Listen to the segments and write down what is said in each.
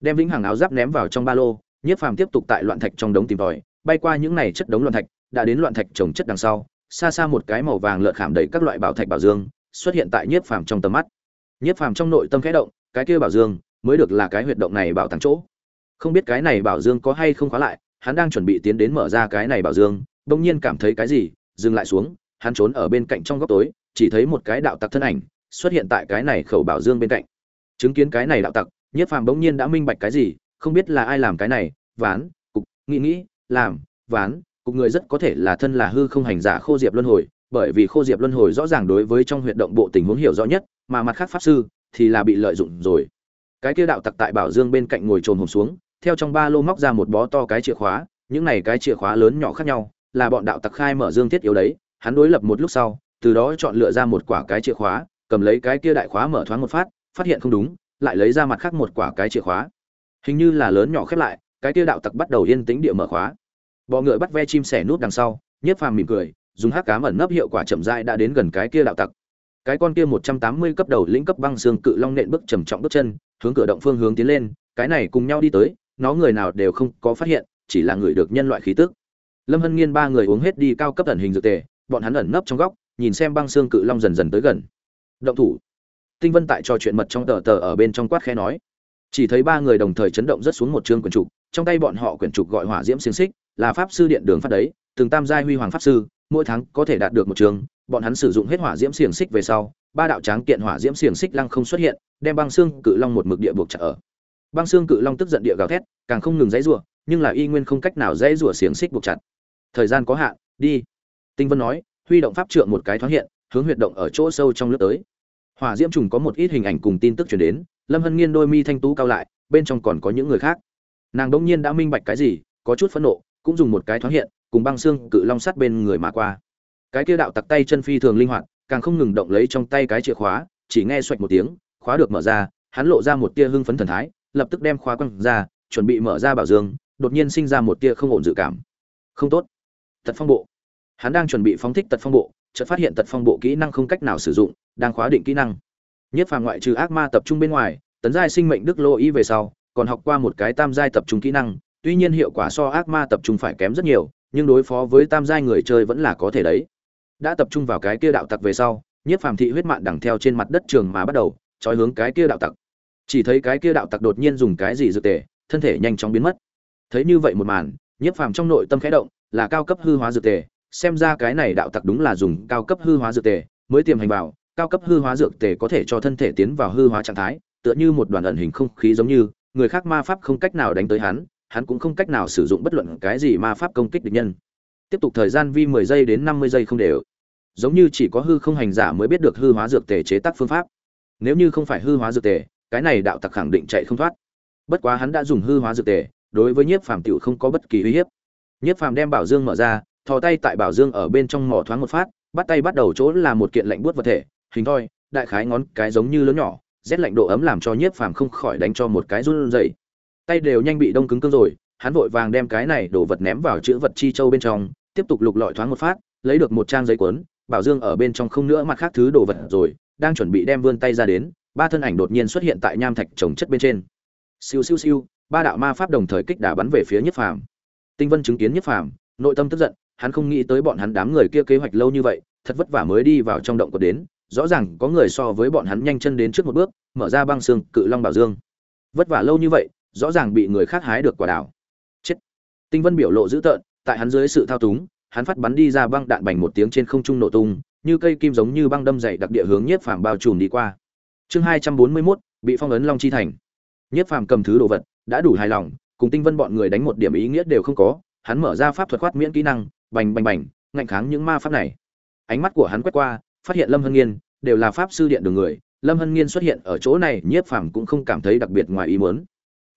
đem vĩnh hằng áo giáp ném vào trong ba lô, nhiếp phàm tiếp tục tại loạn thạch trong đống tìm tòi, bay qua những này chất đống loạn thạch, đã đến loạn thạch trồng chất đằng sau, xa xa một cái màu vàng lợn khảm đầy các loại bảo thạch bảo dương, xuất hiện tại nhiếp phàm trong tầm mắt. Nhiếp phàm trong nội tâm khẽ động, cái kia bảo dương mới được là cái huyệt động này bảo tàng chỗ. Không biết cái này bảo dương có hay không khóa lại, hắn đang chuẩn bị tiến đến mở ra cái này bảo dương, bỗng nhiên cảm thấy cái gì, dừng lại xuống, hắn trốn ở bên cạnh trong góc tối, chỉ thấy một cái đạo tặc thân ảnh xuất hiện tại cái này khẩu bảo dương bên cạnh. Chứng kiến cái này đạo tặc nhiếp phàm bỗng nhiên đã minh bạch cái gì, không biết là ai làm cái này, ván, cục, nghĩ nghĩ, làm, ván, cục người rất có thể là thân là hư không hành giả khô diệp luân hồi, bởi vì khô diệp luân hồi rõ ràng đối với trong huyệt động bộ tình huống hiểu rõ nhất, mà mặt khác pháp sư thì là bị lợi dụng rồi. Cái kia đạo tặc tại bảo dương bên cạnh ngồi trồn hồn xuống, theo trong ba lô móc ra một bó to cái chìa khóa, những này cái chìa khóa lớn nhỏ khác nhau, là bọn đạo tặc khai mở dương thiết yếu đấy, hắn đối lập một lúc sau, từ đó chọn lựa ra một quả cái chìa khóa, cầm lấy cái kia đại khóa mở thoáng một phát phát hiện không đúng lại lấy ra mặt khác một quả cái chìa khóa. Hình như là lớn nhỏ khép lại, cái kia đạo tặc bắt đầu yên tĩnh địa mở khóa. Bọ ngựa bắt ve chim sẻ nút đằng sau, nhiếp phàm mỉm cười, dùng hắc cám ẩn nấp hiệu quả chậm rãi đã đến gần cái kia đạo tặc. Cái con kia một trăm tám mươi cấp đầu lĩnh cấp băng xương cự long nện bước trầm trọng bước chân, hướng cửa động phương hướng tiến lên, cái này cùng nhau đi tới, nó người nào đều không có phát hiện, chỉ là người được nhân loại khí tức. Lâm hân nghiên ba người uống hết đi cao cấp ẩn hình dược tề, bọn hắn ẩn nấp trong góc, nhìn xem băng xương cự long dần dần tới gần. Động thủ tinh vân tại trò chuyện mật trong tờ tờ ở bên trong quát khẽ nói. Chỉ thấy ba người đồng thời chấn động rất xuống một chương quyển trục, trong tay bọn họ quyển trục gọi hỏa diễm xiềng xích, là pháp sư điện đường phát đấy, từng tam giai huy hoàng pháp sư, mỗi tháng có thể đạt được một trường bọn hắn sử dụng hết hỏa diễm xiềng xích về sau, ba đạo tráng kiện hỏa diễm xiềng xích lăng không xuất hiện, đem băng xương cự long một mực địa buộc chặt ở. Băng xương cự long tức giận địa gào thét, càng không ngừng dãy rủa, nhưng là y nguyên không cách nào dãy rủa xiềng xích buộc chặt. Thời gian có hạn, đi. Tinh vân nói, huy động pháp trượng một cái thoáng hiện, hướng huyệt động ở chỗ sâu trong lướt tới hỏa diễm trùng có một ít hình ảnh cùng tin tức truyền đến, lâm hân nghiên đôi mi thanh tú cao lại, bên trong còn có những người khác. Nàng đông nhiên đã minh bạch cái gì, có chút phẫn nộ, cũng dùng một cái thoáng hiện, cùng băng xương cự long sắt bên người mà qua. Cái kia đạo tặc tay chân phi thường linh hoạt, càng không ngừng động lấy trong tay cái chìa khóa, chỉ nghe xoạch một tiếng, khóa được mở ra, hắn lộ ra một tia hưng phấn thần thái, lập tức đem khóa quăng ra, chuẩn bị mở ra bảo dương, đột nhiên sinh ra một tia không ổn dự cảm. Không tốt. Tật phong bộ. Hắn đang chuẩn bị phóng thích tật phong bộ chợt phát hiện tật phong bộ kỹ năng không cách nào sử dụng, đang khóa định kỹ năng. Nhất phàm ngoại trừ ác ma tập trung bên ngoài, tấn giai sinh mệnh đức lô ý về sau, còn học qua một cái tam giai tập trung kỹ năng, tuy nhiên hiệu quả so ác ma tập trung phải kém rất nhiều, nhưng đối phó với tam giai người chơi vẫn là có thể đấy. Đã tập trung vào cái kia đạo tặc về sau nhiếp phàm thị huyết mạng đằng theo trên mặt đất trường mà bắt đầu, trói hướng cái kia đạo tặc. Chỉ thấy cái kia đạo tặc đột nhiên dùng cái gì dự tề, thân thể nhanh chóng biến mất. Thấy như vậy một màn nhiếp phàm trong nội tâm khẽ động, là cao cấp hư hóa dự tề xem ra cái này đạo tặc đúng là dùng cao cấp hư hóa dược tề mới tiềm hành vào, cao cấp hư hóa dược tề có thể cho thân thể tiến vào hư hóa trạng thái, tựa như một đoàn ẩn hình không khí giống như, người khác ma pháp không cách nào đánh tới hắn hắn cũng không cách nào sử dụng bất luận cái gì ma pháp công kích địch nhân. Tiếp tục thời gian vi mười giây đến năm mươi giây không đều. Giống như chỉ có hư không hành giả mới biết được hư hóa dược tề chế tác phương pháp. Nếu như không phải hư hóa dược tề, cái này đạo tặc khẳng định chạy không thoát. Bất quá hắn đã dùng hư hóa dược tề, đối với nhiếp phàm tiểu không có bất kỳ uy hiếp. Nhiếp phàm đem bảo dương mở ra thò tay tại bảo dương ở bên trong mỏ thoáng một phát, bắt tay bắt đầu chỗ là một kiện lạnh buốt vật thể, hình thoi, đại khái ngón cái giống như lớn nhỏ, rét lạnh độ ấm làm cho nhiếp phàm không khỏi đánh cho một cái run rẩy. Tay đều nhanh bị đông cứng cứng rồi, hắn vội vàng đem cái này đổ vật ném vào chữ vật chi châu bên trong, tiếp tục lục lọi thoáng một phát, lấy được một trang giấy cuốn, bảo dương ở bên trong không nữa mặt khác thứ đồ vật rồi, đang chuẩn bị đem vươn tay ra đến, ba thân ảnh đột nhiên xuất hiện tại nham thạch trồng chất bên trên. Siêu siêu siêu, ba đạo ma pháp đồng thời kích đả bắn về phía nhất phàm. Tinh vân chứng kiến nhất phàm, nội tâm tức giận hắn không nghĩ tới bọn hắn đám người kia kế hoạch lâu như vậy thật vất vả mới đi vào trong động của đến rõ ràng có người so với bọn hắn nhanh chân đến trước một bước mở ra băng xương cự long bảo dương. Vất vả lâu như vậy rõ ràng bị người khác hái được quả đào. Chết. Tinh vân biểu lộ dữ tợn tại hắn dưới sự thao túng hắn phát bắn đi ra băng đạn bành một tiếng trên không trung nổ tung như cây kim giống như băng đâm dày đặc địa hướng nhiếp phàm bao trùm đi qua. Chương hai trăm bốn mươi 241, bị phong ấn long chi thành. Nhiếp phàm cầm thứ đồ vật đã đủ hài lòng cùng tinh vân bọn người đánh một điểm ý nghĩa đều không có hắn mở ra pháp thuật khoát miễn kỹ năng bành bành bành, ngạnh kháng những ma pháp này. Ánh mắt của hắn quét qua, phát hiện lâm hân nghiên, đều là pháp sư điện đường người. Lâm hân nghiên xuất hiện ở chỗ này, nhiếp phàm cũng không cảm thấy đặc biệt ngoài ý muốn.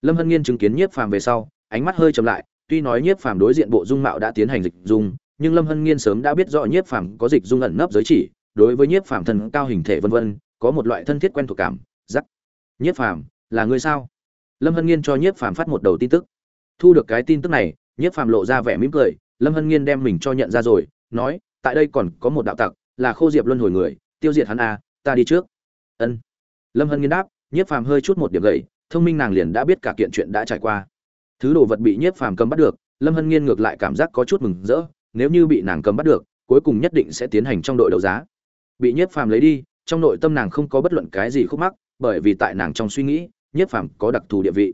Lâm hân nghiên chứng kiến nhiếp phàm về sau, ánh mắt hơi chậm lại, tuy nói nhiếp phàm đối diện bộ dung mạo đã tiến hành dịch dung, nhưng lâm hân nghiên sớm đã biết rõ nhiếp phàm có dịch dung ẩn nấp giới chỉ, đối với nhiếp phàm thân cao hình thể vân vân, có một loại thân thiết quen thuộc cảm giắc nhiếp phàm, là người sao? Lâm hân nghiên cho nhiếp phàm phát một đầu tin tức. Thu được cái tin tức này, nhiếp phàm lộ ra vẻ mỉm cười lâm hân nghiên đem mình cho nhận ra rồi nói tại đây còn có một đạo tặc là khô diệp luân hồi người tiêu diệt hắn a à, ta đi trước. Ân. Lâm hân nghiên đáp nhiếp phàm hơi chút một điểm gậy thông minh nàng liền đã biết cả kiện chuyện đã trải qua. Thứ đồ vật bị nhiếp phàm cầm bắt được lâm hân nghiên ngược lại cảm giác có chút mừng rỡ nếu như bị nàng cầm bắt được cuối cùng nhất định sẽ tiến hành trong đội đấu giá. Bị nhiếp phàm lấy đi trong nội tâm nàng không có bất luận cái gì khúc mắc bởi vì tại nàng trong suy nghĩ nhiếp phàm có đặc thù địa vị.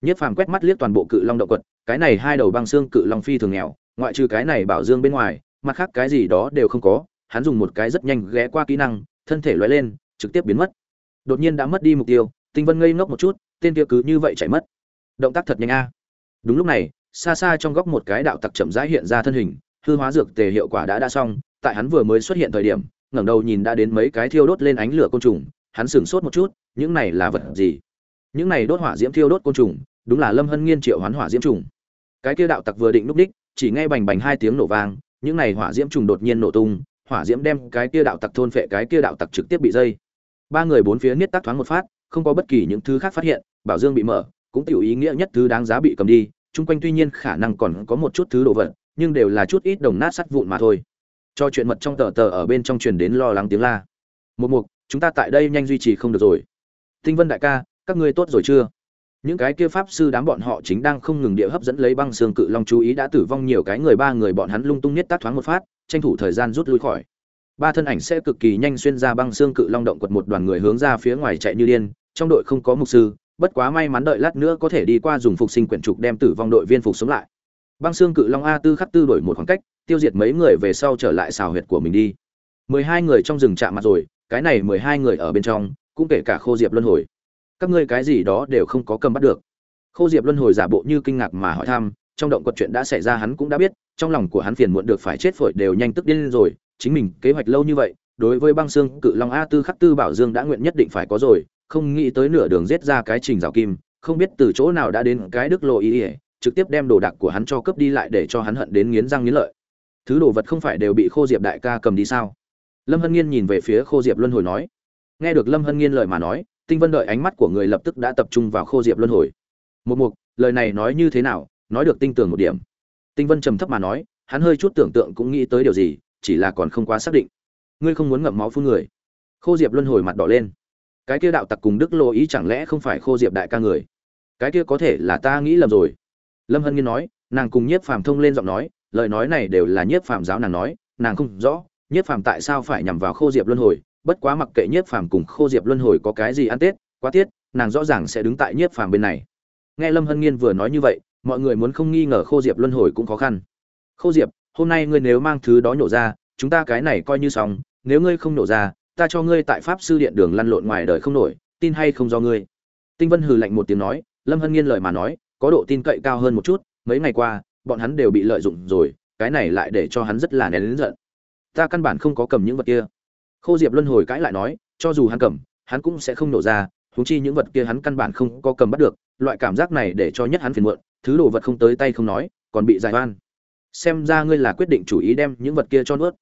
Nhiếp phàm quét mắt liếc toàn bộ cự long động quật cái này hai đầu băng xương cự long phi thường nghèo ngoại trừ cái này bảo dương bên ngoài, mặt khác cái gì đó đều không có, hắn dùng một cái rất nhanh ghé qua kỹ năng, thân thể loay lên, trực tiếp biến mất. Đột nhiên đã mất đi mục tiêu, tinh vân ngây ngốc một chút, tên kia cứ như vậy chạy mất. Động tác thật nhanh a. Đúng lúc này, xa xa trong góc một cái đạo tặc chậm rãi hiện ra thân hình, hư hóa dược tề hiệu quả đã đã xong, tại hắn vừa mới xuất hiện thời điểm, ngẩng đầu nhìn đã đến mấy cái thiêu đốt lên ánh lửa côn trùng, hắn sửng sốt một chút, những này là vật gì? Những này đốt hỏa diễm thiêu đốt côn trùng, đúng là lâm hân nghiên triệu hoán hỏa diễm trùng. Cái kia đạo tặc vừa định núp đích chỉ nghe bành bành hai tiếng nổ vang, những này hỏa diễm trùng đột nhiên nổ tung, hỏa diễm đem cái kia đạo tặc thôn phệ, cái kia đạo tặc trực tiếp bị dây. Ba người bốn phía niết tác thoáng một phát, không có bất kỳ những thứ khác phát hiện, bảo dương bị mở, cũng tiểu ý nghĩa nhất thứ đáng giá bị cầm đi, chung quanh tuy nhiên khả năng còn có một chút thứ đồ vật, nhưng đều là chút ít đồng nát sắt vụn mà thôi. Cho chuyện mật trong tờ tờ ở bên trong truyền đến lo lắng tiếng la. Một mục, chúng ta tại đây nhanh duy trì không được rồi. Tinh vân đại ca, các ngươi tốt rồi chưa? Những cái kia pháp sư đám bọn họ chính đang không ngừng địa hấp dẫn lấy băng xương cự long chú ý đã tử vong nhiều cái người, ba người bọn hắn lung tung nhất tác thoáng một phát, tranh thủ thời gian rút lui khỏi. Ba thân ảnh sẽ cực kỳ nhanh xuyên ra băng xương cự long động quật một đoàn người hướng ra phía ngoài chạy như điên, trong đội không có mục sư, bất quá may mắn đợi lát nữa có thể đi qua dùng phục sinh quyển trục đem tử vong đội viên phục sống lại. Băng xương cự long a tư khắc tư đổi một khoảng cách, tiêu diệt mấy người về sau trở lại xào huyệt của mình đi. Mười hai người trong rừng chạm mặt rồi, cái này mười hai người ở bên trong, cũng kể cả khô diệp luân hồi các ngươi cái gì đó đều không có cầm bắt được. Khô diệp luân hồi giả bộ như kinh ngạc mà hỏi thăm, trong động quật chuyện đã xảy ra hắn cũng đã biết, trong lòng của hắn phiền muộn được phải chết phổi đều nhanh tức điên rồi, chính mình kế hoạch lâu như vậy, đối với băng xương, cự long a tư khắc tư bảo dương đã nguyện nhất định phải có rồi, không nghĩ tới nửa đường giết ra cái trình rào kim, không biết từ chỗ nào đã đến cái đức lộ ý ỉa trực tiếp đem đồ đạc của hắn cho cướp đi lại để cho hắn hận đến nghiến răng nghiến lợi. Thứ đồ vật không phải đều bị khô diệp đại ca cầm đi sao? Lâm hân nghiên nhìn về phía khô diệp luân hồi nói. Nghe được lâm hân nghiên lời mà nói tinh vân đợi ánh mắt của người lập tức đã tập trung vào khô diệp luân hồi. Một mục, lời này nói như thế nào? Nói được tinh tường một điểm. Tinh vân trầm thấp mà nói, hắn hơi chút tưởng tượng cũng nghĩ tới điều gì, chỉ là còn không quá xác định. Ngươi không muốn ngậm máu phun người. Khô diệp luân hồi mặt đỏ lên. Cái kia đạo tặc cùng đức lô ý chẳng lẽ không phải khô diệp đại ca người? Cái kia có thể là ta nghĩ lầm rồi. Lâm hân nghiên nói, nàng cùng nhiếp phàm thông lên giọng nói, lời nói này đều là nhiếp phàm giáo nàng nói, nàng không rõ, nhiếp phàm tại sao phải nhằm vào khô diệp luân hồi bất quá mặc kệ nhiếp phàm cùng khô diệp luân hồi có cái gì ăn tết, quá tiết, nàng rõ ràng sẽ đứng tại nhiếp phàm bên này. Nghe lâm hân nghiên vừa nói như vậy, mọi người muốn không nghi ngờ khô diệp luân hồi cũng khó khăn. Khô diệp, hôm nay ngươi nếu mang thứ đó nhổ ra, chúng ta cái này coi như xong, nếu ngươi không nhổ ra, ta cho ngươi tại pháp sư điện đường lăn lộn ngoài đời không nổi, tin hay không do ngươi? Tinh vân hừ lạnh một tiếng nói, lâm hân nghiên lời mà nói, có độ tin cậy cao hơn một chút, mấy ngày qua, bọn hắn đều bị lợi dụng rồi, cái này lại để cho hắn rất là nén lớn giận. Ta căn bản không có cầm những vật kia khô diệp luân hồi cãi lại nói, cho dù hắn cầm, hắn cũng sẽ không nổ ra, huống chi những vật kia hắn căn bản không có cầm bắt được, loại cảm giác này để cho nhất hắn phiền muộn, thứ đồ vật không tới tay không nói, còn bị giải oan. Xem ra ngươi là quyết định chủ ý đem những vật kia cho nuốt.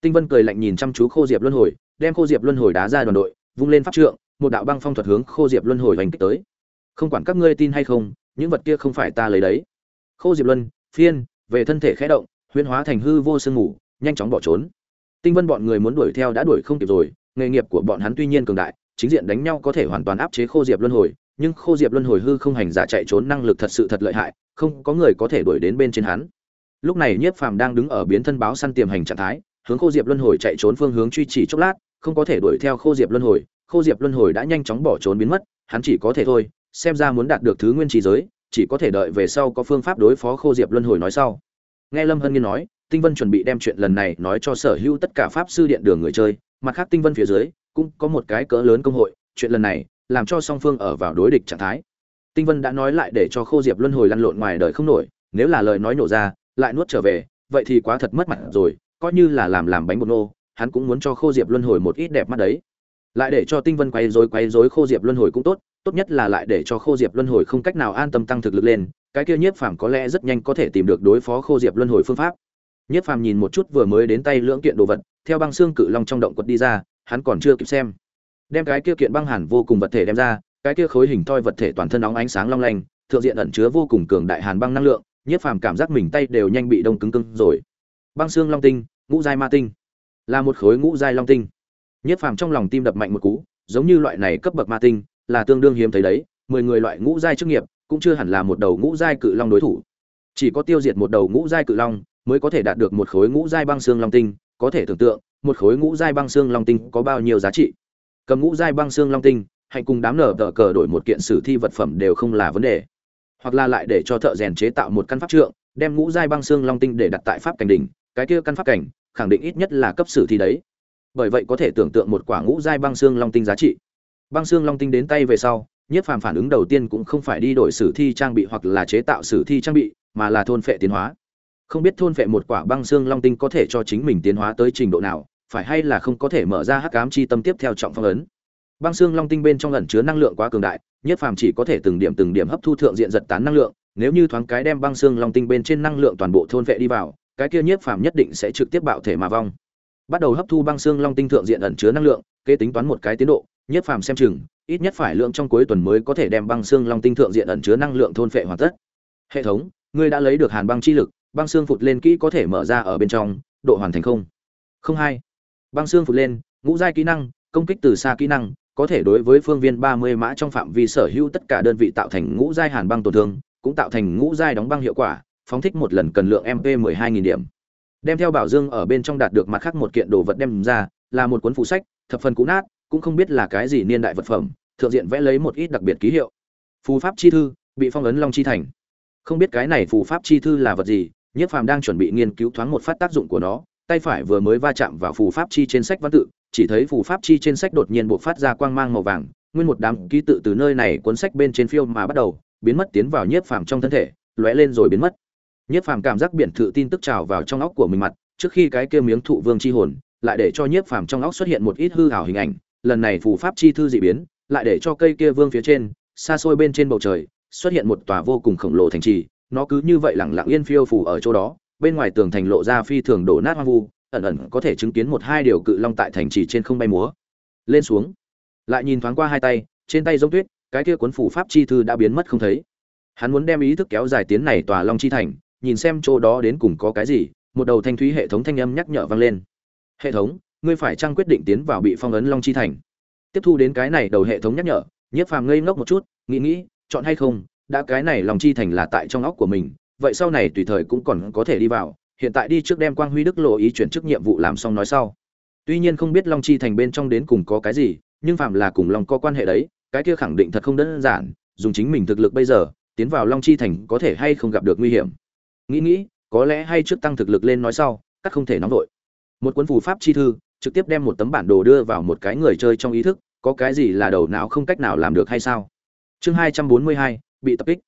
Tinh vân cười lạnh nhìn chăm chú khô diệp luân hồi, đem khô diệp luân hồi đá ra đoàn đội, vung lên pháp trượng, một đạo băng phong thuật hướng khô diệp luân hồi hành kích tới. Không quản các ngươi tin hay không, những vật kia không phải ta lấy đấy. Khô diệp luân, phiên, về thân thể khẽ động, huyễn hóa thành hư vô sương ngủ nhanh chóng bỏ trốn tinh vân bọn người muốn đuổi theo đã đuổi không kịp rồi, nghề nghiệp của bọn hắn tuy nhiên cường đại, chính diện đánh nhau có thể hoàn toàn áp chế khô diệp luân hồi, nhưng khô diệp luân hồi hư không hành giả chạy trốn năng lực thật sự thật lợi hại, không có người có thể đuổi đến bên trên hắn. Lúc này nhiếp phàm đang đứng ở biến thân báo săn tiềm hành trạng thái, hướng khô diệp luân hồi chạy trốn phương hướng truy chỉ chốc lát, không có thể đuổi theo khô diệp luân hồi, khô diệp luân hồi đã nhanh chóng bỏ trốn biến mất, hắn chỉ có thể thôi, xem ra muốn đạt được thứ nguyên trí giới, chỉ có thể đợi về sau có phương pháp đối phó khô diệp luân hồi nói sau. Nghe lâm hân nghiên nói tinh vân chuẩn bị đem chuyện lần này nói cho sở hữu tất cả pháp sư điện đường người chơi, mặt khác tinh vân phía dưới cũng có một cái cỡ lớn công hội, chuyện lần này làm cho song phương ở vào đối địch trạng thái. Tinh vân đã nói lại để cho khô diệp luân hồi lăn lộn ngoài đời không nổi, nếu là lời nói nổ ra, lại nuốt trở về, vậy thì quá thật mất mặt rồi, coi như là làm làm bánh bột nô, hắn cũng muốn cho khô diệp luân hồi một ít đẹp mắt đấy. Lại để cho tinh vân quay rối quay rối, khô diệp luân hồi cũng tốt tốt nhất là lại để cho khô diệp luân hồi không cách nào an tâm tăng thực lực lên, cái kia nhiếp phàm có lẽ rất nhanh có thể tìm được đối phó khô diệp luân hồi phương pháp nhiếp phàm nhìn một chút vừa mới đến tay lưỡng kiện đồ vật, theo băng xương cự long trong động quật đi ra, hắn còn chưa kịp xem. Đem cái kia kiện băng hàn vô cùng vật thể đem ra, cái kia khối hình thoi vật thể toàn thân nóng ánh sáng long lanh, thượng diện ẩn chứa vô cùng cường đại hàn băng năng lượng nhiếp phàm cảm giác mình tay đều nhanh bị đông cứng cứng rồi. Băng xương long tinh, ngũ giai ma tinh. Là một khối ngũ giai long tinh. Nhiếp phàm trong lòng tim đập mạnh một cú, giống như loại này cấp bậc ma tinh, là tương đương hiếm thấy đấy, mười người loại ngũ giai chức nghiệp, cũng chưa hẳn là một đầu ngũ giai cự long đối thủ. Chỉ có tiêu diệt một đầu ngũ giai cự long mới có thể đạt được một khối ngũ giai băng xương long tinh, có thể tưởng tượng, một khối ngũ giai băng xương long tinh có bao nhiêu giá trị. Cầm ngũ giai băng xương long tinh hay cùng đám nở tờ cờ đổi một kiện sử thi vật phẩm đều không là vấn đề. Hoặc là lại để cho thợ rèn chế tạo một căn pháp trượng, đem ngũ giai băng xương long tinh để đặt tại pháp cảnh đỉnh, cái kia căn pháp cảnh, khẳng định ít nhất là cấp sử thi đấy. Bởi vậy có thể tưởng tượng một quả ngũ giai băng xương long tinh giá trị. Băng xương long tinh đến tay về sau nhiếp phàm phản ứng đầu tiên cũng không phải đi đổi sử thi trang bị hoặc là chế tạo sử thi trang bị, mà là thôn phệ tiến hóa không biết thôn vệ một quả băng xương long tinh có thể cho chính mình tiến hóa tới trình độ nào, phải hay là không có thể mở ra hắc ám chi tâm tiếp theo trọng phong ấn. Băng xương long tinh bên trong ẩn chứa năng lượng quá cường đại, nhất phàm chỉ có thể từng điểm từng điểm hấp thu thượng diện giật tán năng lượng, nếu như thoáng cái đem băng xương long tinh bên trên năng lượng toàn bộ thôn vệ đi vào, cái kia nhiếp phàm nhất định sẽ trực tiếp bạo thể mà vong. Bắt đầu hấp thu băng xương long tinh thượng diện ẩn chứa năng lượng, kế tính toán một cái tiến độ nhiếp phàm xem chừng, ít nhất phải lượng trong cuối tuần mới có thể đem băng xương long tinh thượng diện ẩn chứa năng lượng thôn phệ hoàn tất. Hệ thống, ngươi đã lấy được hàn băng chi lực băng xương phụt lên kỹ có thể mở ra ở bên trong, độ hoàn thành không? Không hai. Băng xương phụt lên, ngũ giai kỹ năng, công kích từ xa kỹ năng, có thể đối với phương viên ba mươi mã trong phạm vi sở hữu tất cả đơn vị tạo thành ngũ giai hàn băng tổn thương, cũng tạo thành ngũ giai đóng băng hiệu quả, phóng thích một lần cần lượng mp mười hai nghìn điểm. Đem theo bảo dương ở bên trong đạt được mặt khác một kiện đồ vật đem ra, là một cuốn phụ sách, thập phần cũ nát, cũng không biết là cái gì niên đại vật phẩm, thượng diện vẽ lấy một ít đặc biệt ký hiệu. Phù pháp chi thư, bị phong ấn long chi thành. Không biết cái này phù pháp chi thư là vật gì nhiếp phàm đang chuẩn bị nghiên cứu thoáng một phát tác dụng của nó, tay phải vừa mới va chạm vào phù pháp chi trên sách văn tự, chỉ thấy phù pháp chi trên sách đột nhiên bộc phát ra quang mang màu vàng, nguyên một đám ký tự từ nơi này cuốn sách bên trên phiêu mà bắt đầu, biến mất tiến vào nhiếp phàm trong thân thể, lóe lên rồi biến mất. Nhiếp phàm cảm giác biển thự tin tức trào vào trong óc của mình mặt, trước khi cái kia miếng thụ vương chi hồn, lại để cho nhiếp phàm trong óc xuất hiện một ít hư ảo hình ảnh, lần này phù pháp chi thư dị biến, lại để cho cây kia vương phía trên, xa xôi bên trên bầu trời, xuất hiện một tòa vô cùng khổng lồ thành trì nó cứ như vậy lẳng lặng yên phiêu phù ở chỗ đó, bên ngoài tường thành lộ ra phi thường đổ nát hoang vu, ẩn ẩn có thể chứng kiến một hai điều cự long tại thành trì trên không bay múa. Lên xuống. Lại nhìn thoáng qua hai tay, trên tay giống tuyết, cái kia cuốn phủ pháp chi thư đã biến mất không thấy. Hắn muốn đem ý thức kéo dài tiến này tòa long chi thành, nhìn xem chỗ đó đến cùng có cái gì, một đầu thanh thúy hệ thống thanh âm nhắc nhở vang lên. Hệ thống, ngươi phải trang quyết định tiến vào bị phong ấn long chi thành? Tiếp thu đến cái này đầu hệ thống nhắc nhở, nhiếp phàm ngây ngốc một chút, nghĩ nghĩ, chọn hay không đã cái này lòng chi thành là tại trong óc của mình, vậy sau này tùy thời cũng còn có thể đi vào, hiện tại đi trước đem quang huy đức lộ ý chuyển chức nhiệm vụ làm xong nói sau. Tuy nhiên không biết long chi thành bên trong đến cùng có cái gì, nhưng phạm là cùng long có quan hệ đấy, cái kia khẳng định thật không đơn giản, dùng chính mình thực lực bây giờ, tiến vào long chi thành có thể hay không gặp được nguy hiểm. Nghĩ nghĩ, có lẽ hay trước tăng thực lực lên nói sau các không thể nóng vội. Một cuốn phù pháp chi thư, trực tiếp đem một tấm bản đồ đưa vào một cái người chơi trong ý thức, có cái gì là đầu não không cách nào làm được hay sao? Chương hai trăm bốn mươi hai bị tập kích.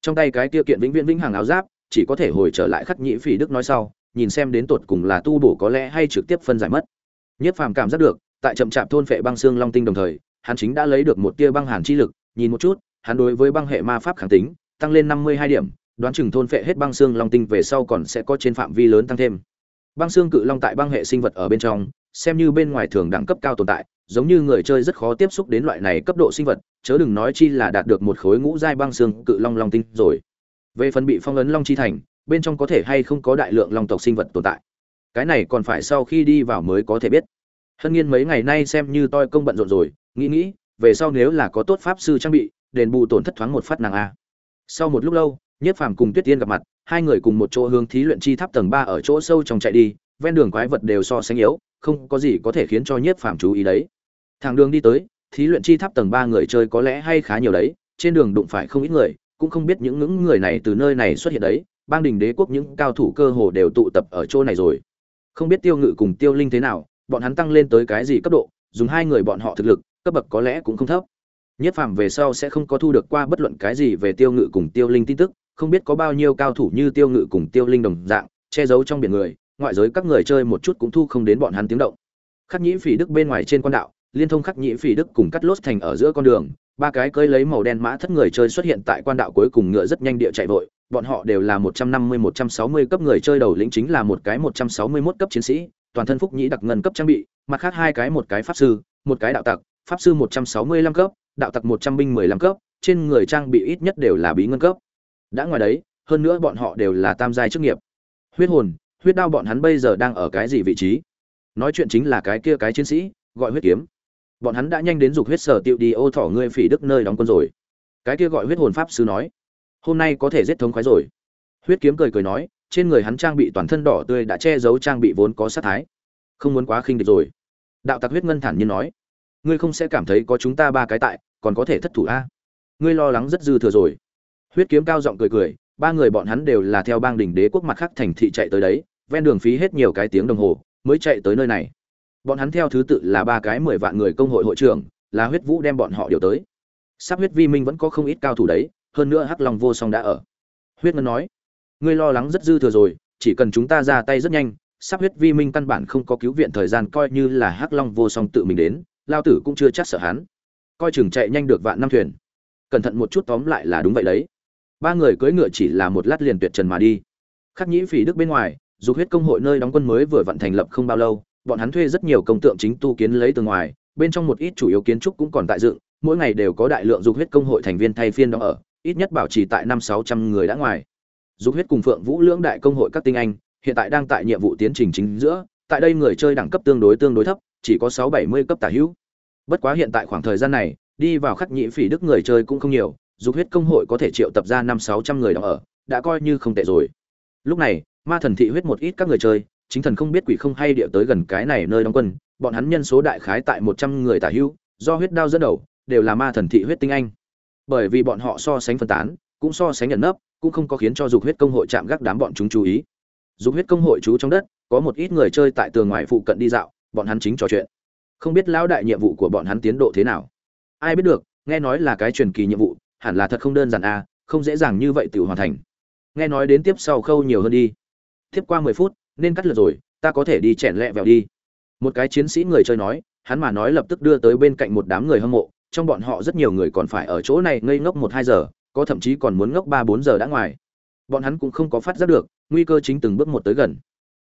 Trong tay cái kia kiện vĩnh viễn vĩnh hàng áo giáp, chỉ có thể hồi trở lại khắc nhĩ phỉ đức nói sau, nhìn xem đến tột cùng là tu bổ có lẽ hay trực tiếp phân giải mất. Nhất phàm cảm giác được, tại chậm chạp thôn phệ băng xương long tinh đồng thời, hắn chính đã lấy được một tia băng hàn chi lực, nhìn một chút, hắn đối với băng hệ ma pháp kháng tính, tăng lên năm mươi hai điểm, đoán chừng thôn phệ hết băng xương long tinh về sau còn sẽ có trên phạm vi lớn tăng thêm. Băng xương cự long tại băng hệ sinh vật ở bên trong, xem như bên ngoài thường đẳng cấp cao tồn tại giống như người chơi rất khó tiếp xúc đến loại này cấp độ sinh vật, chớ đừng nói chi là đạt được một khối ngũ giai băng xương cự long long tinh rồi. Về phần bị phong ấn long chi thành, bên trong có thể hay không có đại lượng long tộc sinh vật tồn tại. Cái này còn phải sau khi đi vào mới có thể biết. Hân nhiên mấy ngày nay xem như toi công bận rộn rồi, nghĩ nghĩ, về sau nếu là có tốt pháp sư trang bị, đền bù tổn thất thoáng một phát nàng a. Sau một lúc lâu, nhiếp phàm cùng tuyết tiên gặp mặt, hai người cùng một chỗ hướng thí luyện chi tháp tầng ba ở chỗ sâu trong chạy đi, ven đường quái vật đều so sánh yếu, không có gì có thể khiến cho nhiếp phàm chú ý đấy thằng đường đi tới, thí luyện chi tháp tầng ba người chơi có lẽ hay khá nhiều đấy, trên đường đụng phải không ít người, cũng không biết những những người này từ nơi này xuất hiện đấy, bang đình đế quốc những cao thủ cơ hồ đều tụ tập ở chỗ này rồi. Không biết tiêu ngự cùng tiêu linh thế nào, bọn hắn tăng lên tới cái gì cấp độ, dùng hai người bọn họ thực lực, cấp bậc có lẽ cũng không thấp. Nhất phàm về sau sẽ không có thu được qua bất luận cái gì về tiêu ngự cùng tiêu linh tin tức, không biết có bao nhiêu cao thủ như tiêu ngự cùng tiêu linh đồng dạng, che giấu trong biển người, ngoại giới các người chơi một chút cũng thu không đến bọn hắn tiếng động. Khắc nhĩ phỉ đức bên ngoài trên quan đạo liên thông khắc nhĩ phỉ đức cùng cắt lốt thành ở giữa con đường, ba cái cơi lấy màu đen mã thất người chơi xuất hiện tại quan đạo cuối cùng ngựa rất nhanh địa chạy vội, bọn họ đều là một trăm năm mươi, một trăm sáu mươi cấp người chơi đầu lĩnh chính là một cái một trăm sáu mươi 161 cấp chiến sĩ, toàn thân phúc nhĩ đặc ngân cấp trang bị, mặt khác hai cái một cái pháp sư, một cái đạo tặc, pháp sư một trăm sáu mươi lăm cấp, đạo tặc một trăm binh mười lăm cấp, trên người trang bị ít nhất đều là bí ngân cấp. Đã ngoài đấy, hơn nữa bọn họ đều là tam giai chức nghiệp. Huyết hồn, huyết đao bọn hắn bây giờ đang ở cái gì vị trí? Nói chuyện chính là cái kia cái chiến sĩ, gọi huyết kiếm bọn hắn đã nhanh đến dục huyết sở tiệu đi ô thỏ ngươi phỉ đức nơi đóng quân rồi. Cái kia gọi huyết hồn pháp sư nói, hôm nay có thể giết thống khoái rồi. Huyết kiếm cười cười nói, trên người hắn trang bị toàn thân đỏ tươi đã che giấu trang bị vốn có sát thái. Không muốn quá khinh địch rồi. Đạo tặc huyết ngân thản nhiên nói, ngươi không sẽ cảm thấy có chúng ta ba cái tại, còn có thể thất thủ a? Ngươi lo lắng rất dư thừa rồi. Huyết kiếm cao giọng cười cười, ba người bọn hắn đều là theo bang đỉnh đế quốc mặt khác thành thị chạy tới đấy, ven đường phí hết nhiều cái tiếng đồng hồ, mới chạy tới nơi này bọn hắn theo thứ tự là ba cái mười vạn người công hội hội trưởng, là huyết vũ đem bọn họ điều tới. Sắp huyết vi minh vẫn có không ít cao thủ đấy, hơn nữa hắc long vô song đã ở. Huyết ngân nói, ngươi lo lắng rất dư thừa rồi, chỉ cần chúng ta ra tay rất nhanh, sắp huyết vi minh căn bản không có cứu viện thời gian coi như là hắc long vô song tự mình đến, lao tử cũng chưa chắc sợ hắn. Coi chừng chạy nhanh được vạn năm thuyền. Cẩn thận một chút tóm lại là đúng vậy đấy. Ba người cưỡi ngựa chỉ là một lát liền tuyệt trần mà đi. Khắc nhĩ phỉ đức bên ngoài dù huyết công hội nơi đóng quân mới vừa vận thành lập không bao lâu bọn hắn thuê rất nhiều công tượng chính tu kiến lấy từ ngoài, bên trong một ít chủ yếu kiến trúc cũng còn tại dựng, mỗi ngày đều có đại lượng dục huyết công hội thành viên thay phiên đó ở, ít nhất bảo trì tại năm sáu trăm người đã ngoài. Dục huyết cùng phượng vũ lưỡng đại công hội các tinh anh, hiện tại đang tại nhiệm vụ tiến trình chính giữa, tại đây người chơi đẳng cấp tương đối tương đối thấp, chỉ có sáu bảy mươi cấp tả hữu. Bất quá hiện tại khoảng thời gian này, đi vào khắc nhĩ phỉ đức người chơi cũng không nhiều, dục huyết công hội có thể triệu tập ra năm sáu trăm người đó ở, đã coi như không tệ rồi. Lúc này, ma thần thị huyết một ít các người chơi chính thần không biết quỷ không hay địa tới gần cái này nơi đóng quân, bọn hắn nhân số đại khái tại một trăm người tả hữu do huyết đao dẫn đầu, đều là ma thần thị huyết tinh anh. Bởi vì bọn họ so sánh phân tán, cũng so sánh nhận nấp, cũng không có khiến cho dục huyết công hội chạm gác đám bọn chúng chú ý. Dục huyết công hội trú trong đất, có một ít người chơi tại tường ngoài phụ cận đi dạo, bọn hắn chính trò chuyện. Không biết lão đại nhiệm vụ của bọn hắn tiến độ thế nào. Ai biết được, nghe nói là cái truyền kỳ nhiệm vụ, hẳn là thật không đơn giản à không dễ dàng như vậy tự hoàn thành. Nghe nói đến tiếp sau khâu nhiều hơn đi. Tiếp qua mười phút nên cắt lượt rồi, ta có thể đi chèn lẹ vẹo đi. Một cái chiến sĩ người chơi nói, hắn mà nói lập tức đưa tới bên cạnh một đám người hâm mộ, trong bọn họ rất nhiều người còn phải ở chỗ này ngây ngốc một hai giờ, có thậm chí còn muốn ngốc ba bốn giờ đã ngoài. Bọn hắn cũng không có phát giác được, nguy cơ chính từng bước một tới gần.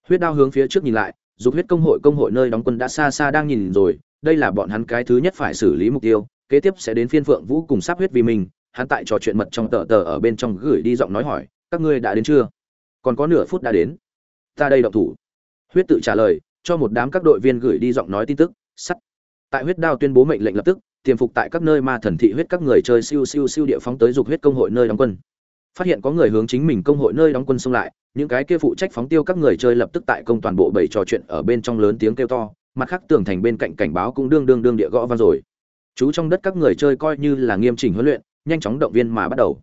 Huyết đao hướng phía trước nhìn lại, dục huyết công hội công hội nơi đóng quân đã xa xa đang nhìn rồi, đây là bọn hắn cái thứ nhất phải xử lý mục tiêu, kế tiếp sẽ đến phiên phượng vũ cùng sắp huyết vì mình hắn tại trò chuyện mật trong tờ tờ ở bên trong gửi đi giọng nói hỏi, các ngươi đã đến chưa? Còn có nửa phút đã đến ta đây động thủ. Huyết tự trả lời, cho một đám các đội viên gửi đi giọng nói tin tức, sắt. Tại huyết đao tuyên bố mệnh lệnh lập tức, tiềm phục tại các nơi ma thần thị huyết các người chơi siêu siêu siêu địa phóng tới dục huyết công hội nơi đóng quân. Phát hiện có người hướng chính mình công hội nơi đóng quân xông lại, những cái kia phụ trách phóng tiêu các người chơi lập tức tại công toàn bộ bảy trò chuyện ở bên trong lớn tiếng kêu to, mặt khác tường thành bên cạnh cảnh báo cũng đương đương đương địa gõ vang rồi. Chú trong đất các người chơi coi như là nghiêm chỉnh huấn luyện, nhanh chóng động viên mà bắt đầu.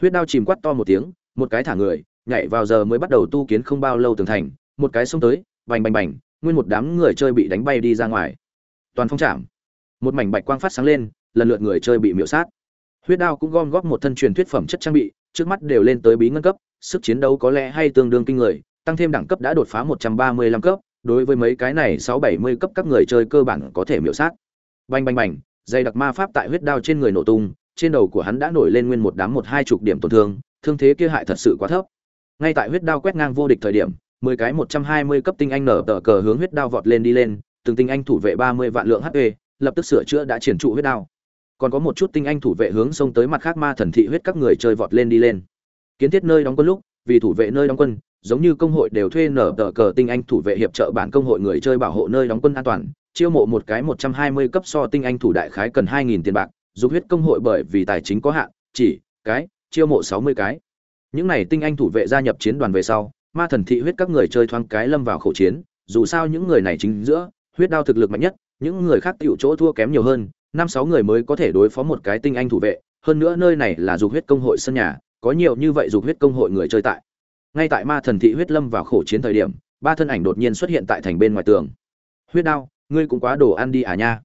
Huyết đao chìm quát to một tiếng, một cái thả người nhảy vào giờ mới bắt đầu tu kiến không bao lâu tường thành, một cái xông tới, bành bành bành, nguyên một đám người chơi bị đánh bay đi ra ngoài. Toàn phong trảm. Một mảnh bạch quang phát sáng lên, lần lượt người chơi bị miễu sát. Huyết đao cũng gom góp một thân truyền thuyết phẩm chất trang bị, trước mắt đều lên tới bí ngân cấp, sức chiến đấu có lẽ hay tương đương kinh người, tăng thêm đẳng cấp đã đột phá 135 cấp, đối với mấy cái này 670 cấp các người chơi cơ bản có thể miểu sát. Bành bành bành dây đặc ma pháp tại huyết đao trên người nổ tung, trên đầu của hắn đã nổi lên nguyên một đám một hai chục điểm tổn thương thương thế kia hại thật sự quá thấp ngay tại huyết đao quét ngang vô địch thời điểm, mười cái 120 cấp tinh anh nở tờ cờ hướng huyết đao vọt lên đi lên, từng tinh anh thủ vệ 30 vạn lượng HP lập tức sửa chữa đã triển trụ huyết đao. Còn có một chút tinh anh thủ vệ hướng xông tới mặt khác ma thần thị huyết các người chơi vọt lên đi lên. Kiến thiết nơi đóng quân lúc, vì thủ vệ nơi đóng quân, giống như công hội đều thuê nở tờ cờ tinh anh thủ vệ hiệp trợ bản công hội người chơi bảo hộ nơi đóng quân an toàn, chiêu mộ một cái một trăm hai mươi cấp so tinh anh thủ đại khái cần hai nghìn tiền bạc, giúp huyết công hội bởi vì tài chính có hạn, chỉ cái, chiêu mộ sáu mươi cái những này tinh anh thủ vệ gia nhập chiến đoàn về sau, ma thần thị huyết các người chơi thoáng cái lâm vào khẩu chiến, dù sao những người này chính giữa, huyết đao thực lực mạnh nhất, những người khác tiểu chỗ thua kém nhiều hơn, năm sáu người mới có thể đối phó một cái tinh anh thủ vệ, hơn nữa nơi này là dục huyết công hội sân nhà, có nhiều như vậy dục huyết công hội người chơi tại. Ngay tại ma thần thị huyết lâm vào khổ chiến thời điểm, ba thân ảnh đột nhiên xuất hiện tại thành bên ngoài tường. Huyết đao, ngươi cũng quá đồ ăn đi à nha?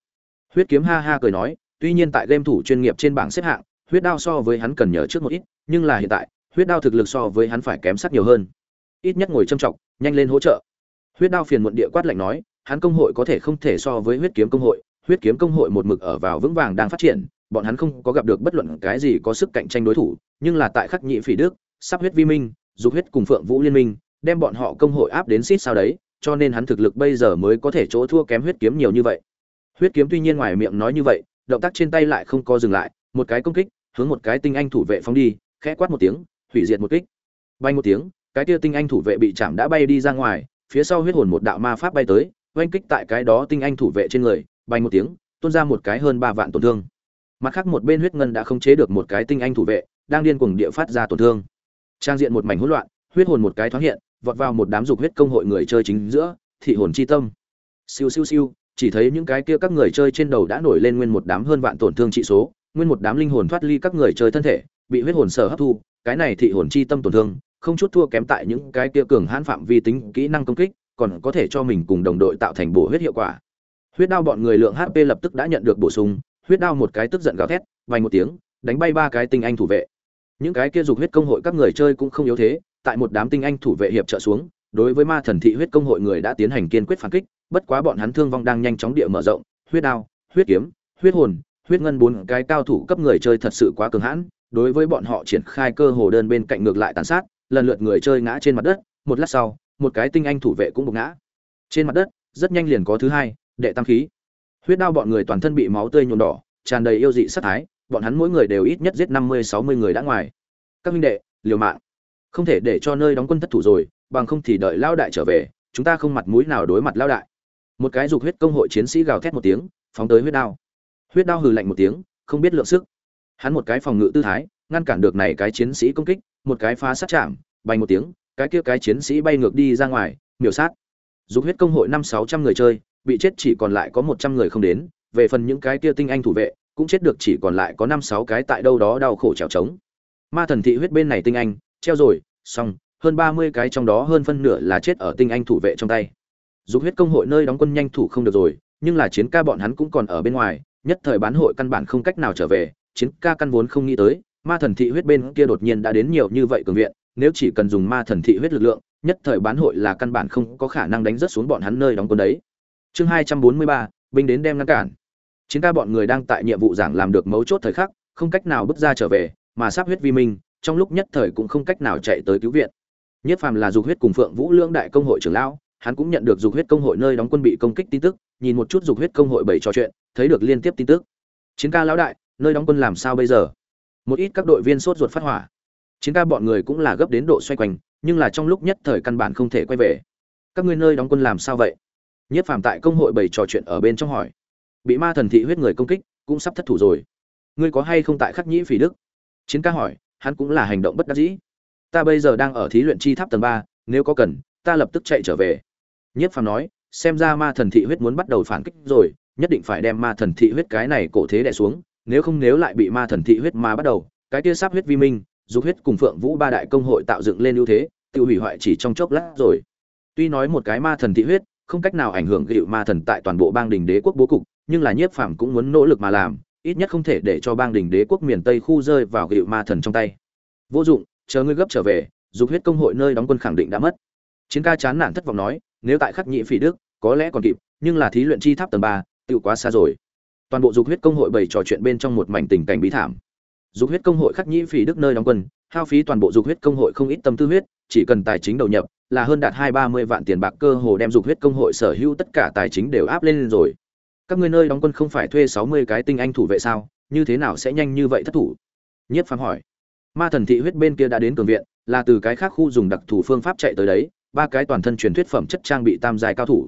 Huyết kiếm ha ha cười nói, tuy nhiên tại game thủ chuyên nghiệp trên bảng xếp hạng, huyết đao so với hắn cần nhớ trước một ít, nhưng là hiện tại huyết đao thực lực so với hắn phải kém sắc nhiều hơn. Ít nhất ngồi châm trọng nhanh lên hỗ trợ. Huyết đao phiền muộn địa quát lạnh nói, hắn công hội có thể không thể so với huyết kiếm công hội. Huyết kiếm công hội một mực ở vào vững vàng đang phát triển, bọn hắn không có gặp được bất luận cái gì có sức cạnh tranh đối thủ, nhưng là tại khắc nhị phỉ đức, sắp huyết vi minh, dục huyết cùng phượng vũ liên minh, đem bọn họ công hội áp đến xít sao đấy, cho nên hắn thực lực bây giờ mới có thể chỗ thua kém huyết kiếm nhiều như vậy. Huyết kiếm tuy nhiên ngoài miệng nói như vậy, động tác trên tay lại không có dừng lại, một cái công kích, hướng một cái tinh anh thủ vệ phóng đi, khẽ quát một tiếng hủy diệt một kích. Bay một tiếng, cái kia tinh anh thủ vệ bị chạm đã bay đi ra ngoài, phía sau huyết hồn một đạo ma pháp bay tới, oanh kích tại cái đó tinh anh thủ vệ trên người, bay một tiếng, tuôn ra một cái hơn ba vạn tổn thương. Mặt khác một bên huyết ngân đã không chế được một cái tinh anh thủ vệ, đang điên cuồng địa phát ra tổn thương. Trang diện một mảnh hỗn loạn, huyết hồn một cái thoáng hiện, vọt vào một đám dục huyết công hội người chơi chính giữa, thị hồn chi tâm. Siêu siêu siêu, chỉ thấy những cái kia các người chơi trên đầu đã nổi lên nguyên một đám hơn vạn tổn thương trị số, nguyên một đám linh hồn thoát ly các người chơi thân thể, bị huyết hồn sở hấp thu cái này thị hồn chi tâm tổn thương, không chút thua kém tại những cái kia cường hãn phạm vi tính kỹ năng công kích, còn có thể cho mình cùng đồng đội tạo thành bổ huyết hiệu quả. Huyết đao bọn người lượng hp lập tức đã nhận được bổ sung, huyết đao một cái tức giận gào thét vài một tiếng, đánh bay ba cái tinh anh thủ vệ. Những cái kia dục huyết công hội các người chơi cũng không yếu thế, tại một đám tinh anh thủ vệ hiệp trợ xuống, đối với ma thần thị huyết công hội người đã tiến hành kiên quyết phản kích, bất quá bọn hắn thương vong đang nhanh chóng địa mở rộng, huyết đao, huyết kiếm, huyết hồn, huyết ngân bốn cái cao thủ cấp người chơi thật sự quá cường hãn đối với bọn họ triển khai cơ hồ đơn bên cạnh ngược lại tàn sát, lần lượt người chơi ngã trên mặt đất, một lát sau, một cái tinh anh thủ vệ cũng bục ngã. Trên mặt đất, rất nhanh liền có thứ hai, đệ tam khí. Huyết đao bọn người toàn thân bị máu tươi nhuộm đỏ, tràn đầy yêu dị sát thái, bọn hắn mỗi người đều ít nhất giết năm mươi, sáu mươi người đã ngoài. Các huynh đệ, liều mạng. Không thể để cho nơi đóng quân thất thủ rồi, bằng không thì đợi lao đại trở về, chúng ta không mặt mũi nào đối mặt lao đại. Một cái dục huyết công hội chiến sĩ gào thét một tiếng, phóng tới huyết đao. Huyết đao hừ lạnh một tiếng, không biết lượng sức hắn một cái phòng ngự tư thái, ngăn cản được này cái chiến sĩ công kích, một cái phá sát chạm, bay một tiếng, cái kia cái chiến sĩ bay ngược đi ra ngoài, miểu sát. Dục huyết công hội năm sáu trăm người chơi, bị chết chỉ còn lại có một trăm người không đến, về phần những cái kia tinh anh thủ vệ, cũng chết được chỉ còn lại có năm sáu cái tại đâu đó đau khổ trèo trống. Ma thần thị huyết bên này tinh anh, treo rồi, xong, hơn ba mươi cái trong đó hơn phân nửa là chết ở tinh anh thủ vệ trong tay. Dục huyết công hội nơi đóng quân nhanh thủ không được rồi, nhưng là chiến ca bọn hắn cũng còn ở bên ngoài, nhất thời bán hội căn bản không cách nào trở về chiến ca căn vốn không nghĩ tới, ma thần thị huyết bên kia đột nhiên đã đến nhiều như vậy cường viện, nếu chỉ cần dùng ma thần thị huyết lực lượng, nhất thời bán hội là căn bản không có khả năng đánh rớt xuống bọn hắn nơi đóng quân đấy. Chương hai trăm bốn mươi ba, binh đến đem ngăn cản. Chiến ca bọn người đang tại nhiệm vụ giảng làm được mấu chốt thời khắc, không cách nào bước ra trở về, mà sắp huyết vi minh, trong lúc nhất thời cũng không cách nào chạy tới cứu viện. Nhất phàm là dục huyết cùng phượng vũ lương đại công hội trưởng lão, hắn cũng nhận được dục huyết công hội nơi đóng quân bị công kích tin tức, nhìn một chút dục huyết công hội bảy trò chuyện, thấy được liên tiếp tin tức. Chiến ca lão đại nơi đóng quân làm sao bây giờ? Một ít các đội viên sốt ruột phát hỏa. Chiến ca bọn người cũng là gấp đến độ xoay quanh, nhưng là trong lúc nhất thời căn bản không thể quay về. Các ngươi nơi đóng quân làm sao vậy? Nhất phàm tại công hội bảy trò chuyện ở bên trong hỏi. Bị ma thần thị huyết người công kích, cũng sắp thất thủ rồi. Ngươi có hay không tại khắc nhĩ phỉ đức? Chiến ca hỏi, hắn cũng là hành động bất đắc dĩ. Ta bây giờ đang ở thí luyện chi tháp tầng ba, nếu có cần, ta lập tức chạy trở về. Nhất phàm nói, xem ra ma thần thị huyết muốn bắt đầu phản kích rồi, nhất định phải đem ma thần thị huyết cái này cổ thế đẻ xuống nếu không nếu lại bị ma thần thị huyết mà bắt đầu, cái kia sắp huyết vi minh, dục huyết cùng phượng vũ ba đại công hội tạo dựng lên ưu thế, tiêu hủy hoại chỉ trong chốc lát rồi. Tuy nói một cái ma thần thị huyết, không cách nào ảnh hưởng gịu ma thần tại toàn bộ bang đình đế quốc bố cục, nhưng là nhiếp phàm cũng muốn nỗ lực mà làm, ít nhất không thể để cho bang đình đế quốc miền tây khu rơi vào gịu ma thần trong tay. Vô dụng, chờ ngươi gấp trở về, dục huyết công hội nơi đóng quân khẳng định đã mất. Chiến ca chán nản thất vọng nói, nếu tại khắc nhị phỉ đức, có lẽ còn kịp, nhưng là thí luyện chi tháp tầng ba, tiêu quá xa rồi toàn bộ dục huyết công hội bày trò chuyện bên trong một mảnh tình cảnh bí thảm. Dục huyết công hội khắc nhĩ phỉ đức nơi đóng quân, hao phí toàn bộ dục huyết công hội không ít tâm tư huyết, chỉ cần tài chính đầu nhập, là hơn đạt hai ba mươi vạn tiền bạc cơ hồ đem dục huyết công hội sở hữu tất cả tài chính đều áp lên rồi. Các ngươi nơi đóng quân không phải thuê sáu mươi cái tinh anh thủ vệ sao? Như thế nào sẽ nhanh như vậy thất thủ? Nhất phán hỏi. Ma thần thị huyết bên kia đã đến cường viện, là từ cái khác khu dùng đặc thù phương pháp chạy tới đấy, ba cái toàn thân truyền thuyết phẩm chất trang bị tam dài cao thủ.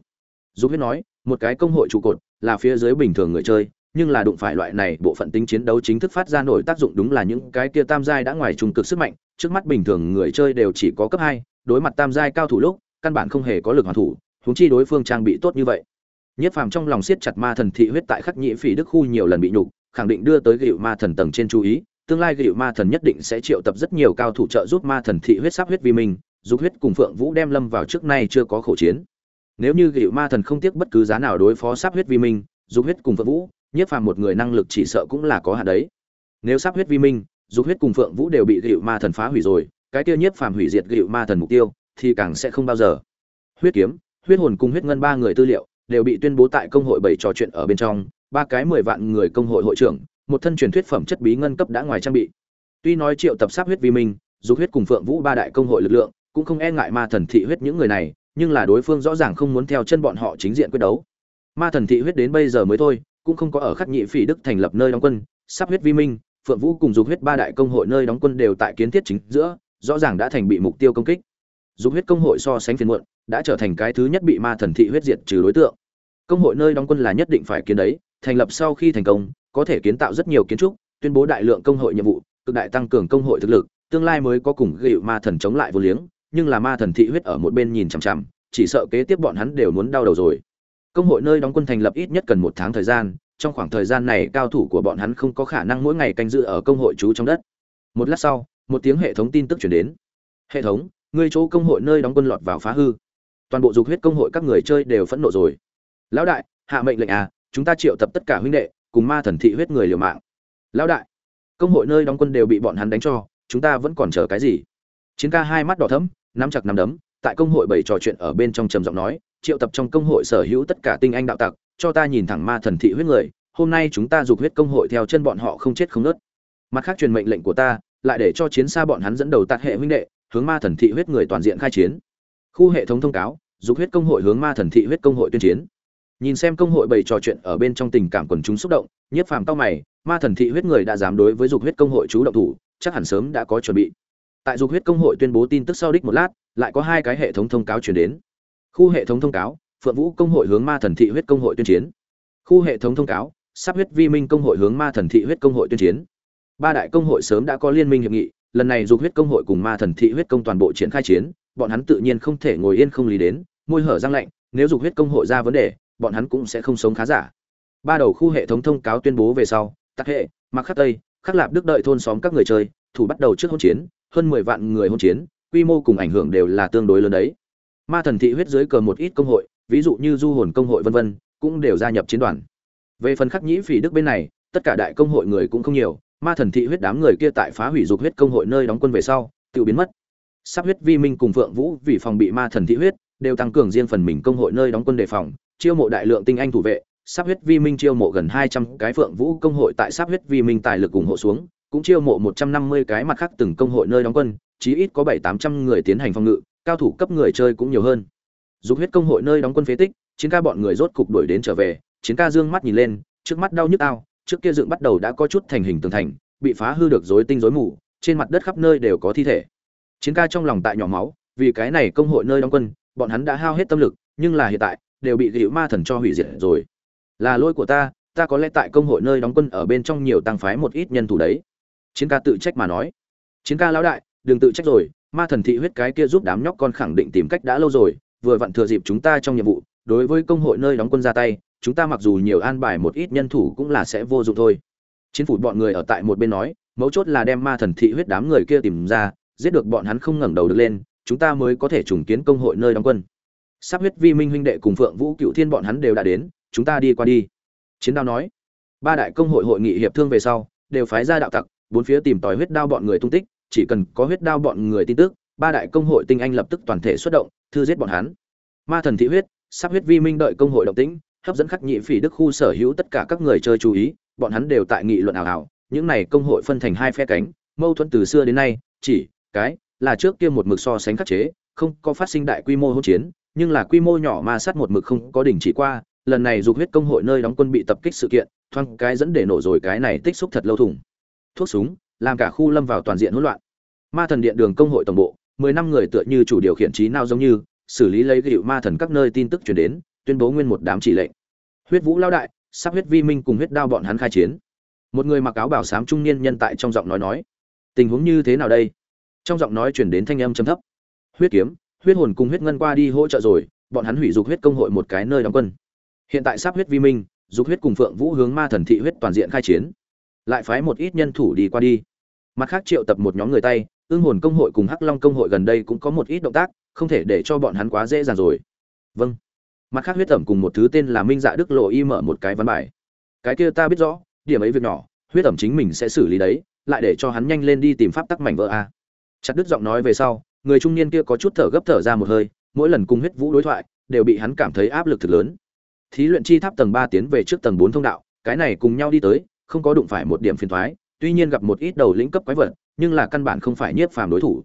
Dục huyết nói, một cái công hội trụ cột là phía dưới bình thường người chơi nhưng là đụng phải loại này bộ phận tính chiến đấu chính thức phát ra nổi tác dụng đúng là những cái kia tam giai đã ngoài trung cực sức mạnh trước mắt bình thường người chơi đều chỉ có cấp hai đối mặt tam giai cao thủ lúc căn bản không hề có lực hoàn thủ huống chi đối phương trang bị tốt như vậy. Nhất phàm trong lòng siết chặt ma thần thị huyết tại khắc nhĩ phỉ đức khu nhiều lần bị nhục khẳng định đưa tới gịu ma thần tầng trên chú ý tương lai gịu ma thần nhất định sẽ triệu tập rất nhiều cao thủ trợ giúp ma thần thị huyết sắp huyết vi mình, dục huyết cùng phượng vũ đem lâm vào trước nay chưa có khẩu chiến nếu như gịu ma thần không tiếc bất cứ giá nào đối phó sắp huyết vi minh, dục huyết cùng phượng vũ, nhiếp phàm một người năng lực chỉ sợ cũng là có hạn đấy. Nếu sắp huyết vi minh, dục huyết cùng phượng vũ đều bị gịu ma thần phá hủy rồi, cái tiêu nhiếp phàm hủy diệt gịu ma thần mục tiêu, thì càng sẽ không bao giờ. Huyết kiếm, huyết hồn cùng huyết ngân ba người tư liệu đều bị tuyên bố tại công hội bảy trò chuyện ở bên trong, ba cái mười vạn người công hội hội trưởng, một thân truyền thuyết phẩm chất bí ngân cấp đã ngoài trang bị. Tuy nói triệu tập sắp huyết vi minh, dục huyết cùng phượng vũ ba đại công hội lực lượng, cũng không e ngại ma thần thị huyết những người này nhưng là đối phương rõ ràng không muốn theo chân bọn họ chính diện quyết đấu. Ma thần thị huyết đến bây giờ mới thôi, cũng không có ở khắc nhị phỉ đức thành lập nơi đóng quân, sắp huyết vi minh, phượng vũ cùng dục huyết ba đại công hội nơi đóng quân đều tại kiến thiết chính giữa, rõ ràng đã thành bị mục tiêu công kích. Dục huyết công hội so sánh phiền muộn, đã trở thành cái thứ nhất bị ma thần thị huyết diệt trừ đối tượng. Công hội nơi đóng quân là nhất định phải kiến đấy, thành lập sau khi thành công, có thể kiến tạo rất nhiều kiến trúc, tuyên bố đại lượng công hội nhiệm vụ, cực đại tăng cường công hội thực lực, tương lai mới có cùng gịu ma thần chống lại vô liếng nhưng là ma thần thị huyết ở một bên nhìn chằm chằm, chỉ sợ kế tiếp bọn hắn đều muốn đau đầu rồi. Công hội nơi đóng quân thành lập ít nhất cần một tháng thời gian, trong khoảng thời gian này cao thủ của bọn hắn không có khả năng mỗi ngày canh giữ ở công hội trú trong đất. Một lát sau, một tiếng hệ thống tin tức chuyển đến. Hệ thống người chỗ công hội nơi đóng quân lọt vào phá hư. Toàn bộ dục huyết công hội các người chơi đều phẫn nộ rồi. Lão đại, hạ mệnh lệnh à chúng ta triệu tập tất cả huynh đệ, cùng ma thần thị huyết người liều mạng. Lão đại, công hội nơi đóng quân đều bị bọn hắn đánh cho, chúng ta vẫn còn chờ cái gì? Chiến ca hai mắt đỏ thẫm nắm chặt nắm đấm, tại công hội bảy trò chuyện ở bên trong trầm giọng nói, triệu tập trong công hội sở hữu tất cả tinh anh đạo tặc, cho ta nhìn thẳng ma thần thị huyết người, hôm nay chúng ta dục huyết công hội theo chân bọn họ không chết không nớt mặt khác truyền mệnh lệnh của ta, lại để cho chiến xa bọn hắn dẫn đầu tạc hệ huynh đệ, hướng ma thần thị huyết người toàn diện khai chiến. Khu hệ thống thông cáo, dục huyết công hội hướng ma thần thị huyết công hội tuyên chiến. Nhìn xem công hội bày trò chuyện ở bên trong tình cảm quần chúng xúc động, nhiếp phàm tao mày, ma thần thị huyết người đã dám đối với dục huyết công hội chú động thủ, chắc hẳn sớm đã có chuẩn bị tại dục huyết công hội tuyên bố tin tức sau đích một lát, lại có hai cái hệ thống thông cáo chuyển đến. Khu hệ thống thông cáo, phượng vũ công hội hướng ma thần thị huyết công hội tuyên chiến. Khu hệ thống thông cáo, sắp huyết vi minh công hội hướng ma thần thị huyết công hội tuyên chiến. Ba đại công hội sớm đã có liên minh hiệp nghị, lần này dục huyết công hội cùng ma thần thị huyết công toàn bộ triển khai chiến, bọn hắn tự nhiên không thể ngồi yên không lý đến, môi hở răng lạnh, nếu dục huyết công hội ra vấn đề, bọn hắn cũng sẽ không sống khá giả. Ba đầu khu hệ thống thông cáo tuyên bố về sau, tắc hệ mặc khắc tây, khắc lạp đức đợi thôn xóm các người chơi, thủ bắt đầu trước hỗn chiến hơn mười vạn người hỗn chiến, quy mô cùng ảnh hưởng đều là tương đối lớn đấy. Ma thần thị huyết dưới cờ một ít công hội, ví dụ như du hồn công hội vân vân, cũng đều gia nhập chiến đoàn. Về phần khắc nhĩ phỉ đức bên này, tất cả đại công hội người cũng không nhiều, ma thần thị huyết đám người kia tại phá hủy dục huyết công hội nơi đóng quân về sau, tự biến mất. Sắp huyết vi minh cùng phượng vũ vì phòng bị ma thần thị huyết, đều tăng cường riêng phần mình công hội nơi đóng quân đề phòng, chiêu mộ đại lượng tinh anh thủ vệ, sắp huyết vi minh chiêu mộ gần hai trăm cái phượng vũ công hội tại sắp huyết vi minh tài lực ủng hộ xuống cũng chiêu mộ một trăm năm mươi cái mặt khác từng công hội nơi đóng quân, chí ít có bảy tám trăm người tiến hành phòng ngự, cao thủ cấp người chơi cũng nhiều hơn. Dục huyết công hội nơi đóng quân phế tích, chiến ca bọn người rốt cục đuổi đến trở về, chiến ca dương mắt nhìn lên, trước mắt đau nhức ao, trước kia dựng bắt đầu đã có chút thành hình tường thành, bị phá hư được rối tinh rối mù, trên mặt đất khắp nơi đều có thi thể. Chiến ca trong lòng tại nhỏ máu, vì cái này công hội nơi đóng quân, bọn hắn đã hao hết tâm lực, nhưng là hiện tại, đều bị dị ma thần cho hủy diệt rồi. Là lỗi của ta ta có lẽ tại công hội nơi đóng quân ở bên trong nhiều tăng phái một ít nhân thủ đấy chiến ca tự trách mà nói. Chiến ca lão đại, đừng tự trách rồi, ma thần thị huyết cái kia giúp đám nhóc con khẳng định tìm cách đã lâu rồi, vừa vặn thừa dịp chúng ta trong nhiệm vụ, đối với công hội nơi đóng quân ra tay, chúng ta mặc dù nhiều an bài một ít nhân thủ cũng là sẽ vô dụng thôi. Chiến phủ bọn người ở tại một bên nói, mấu chốt là đem ma thần thị huyết đám người kia tìm ra, giết được bọn hắn không ngẩng đầu được lên, chúng ta mới có thể trùng kiến công hội nơi đóng quân. Sắp huyết vi minh huynh đệ cùng phượng vũ cựu thiên bọn hắn đều đã đến, chúng ta đi qua đi. Chiến đao nói, ba đại công hội hội nghị hiệp thương về sau, đều phái ra đạo tặc bốn phía tìm tòi huyết đao bọn người tung tích, chỉ cần có huyết đao bọn người tin tức, ba đại công hội tinh anh lập tức toàn thể xuất động, thư giết bọn hắn. Ma thần thị huyết, sắp huyết vi minh đợi công hội động tĩnh, hấp dẫn khắc nhị phỉ đức khu sở hữu tất cả các người chơi chú ý, bọn hắn đều tại nghị luận ảo ảo, những này công hội phân thành hai phe cánh, mâu thuẫn từ xưa đến nay, chỉ, cái, là trước kia một mực so sánh khắc chế, không có phát sinh đại quy mô hỗn chiến, nhưng là quy mô nhỏ ma sát một mực không có đỉnh chỉ qua, lần này dục huyết công hội nơi đóng quân bị tập kích sự kiện, thoáng cái dẫn để nổ rồi cái này tích xúc thật lâu thủng thuốc súng, làm cả khu lâm vào toàn diện hỗn loạn. Ma thần điện đường công hội tổng bộ, mười năm người tựa như chủ điều khiển trí nào giống như, xử lý lấy gịu ma thần các nơi tin tức truyền đến, tuyên bố nguyên một đám chỉ lệnh. Huyết vũ lao đại, sắp huyết vi minh cùng huyết đao bọn hắn khai chiến. Một người mặc áo bảo sám trung niên nhân tại trong giọng nói nói, tình huống như thế nào đây? Trong giọng nói chuyển đến thanh âm trầm thấp, huyết kiếm, huyết hồn cùng huyết ngân qua đi hỗ trợ rồi, bọn hắn hủy dục huyết công hội một cái nơi đóng quân. Hiện tại sắp huyết vi minh, dục huyết cùng phượng vũ hướng ma thần thị huyết toàn diện khai chiến lại phái một ít nhân thủ đi qua đi. Mặt khác triệu tập một nhóm người tay ương hồn công hội cùng hắc long công hội gần đây cũng có một ít động tác, không thể để cho bọn hắn quá dễ dàng rồi. Vâng. Mặt khác huyết tẩm cùng một thứ tên là minh dạ đức lộ y mở một cái văn bài. Cái kia ta biết rõ, điểm ấy việc nhỏ, huyết tẩm chính mình sẽ xử lý đấy, lại để cho hắn nhanh lên đi tìm pháp tắc mảnh vỡ a. Chặt đứt giọng nói về sau, người trung niên kia có chút thở gấp thở ra một hơi, mỗi lần cùng huyết vũ đối thoại, đều bị hắn cảm thấy áp lực thực lớn. Thí luyện chi tháp tầng ba tiến về trước tầng bốn thông đạo, cái này cùng nhau đi tới không có đụng phải một điểm phiền thoái, tuy nhiên gặp một ít đầu lĩnh cấp quái vật, nhưng là căn bản không phải nhiếp phàm đối thủ.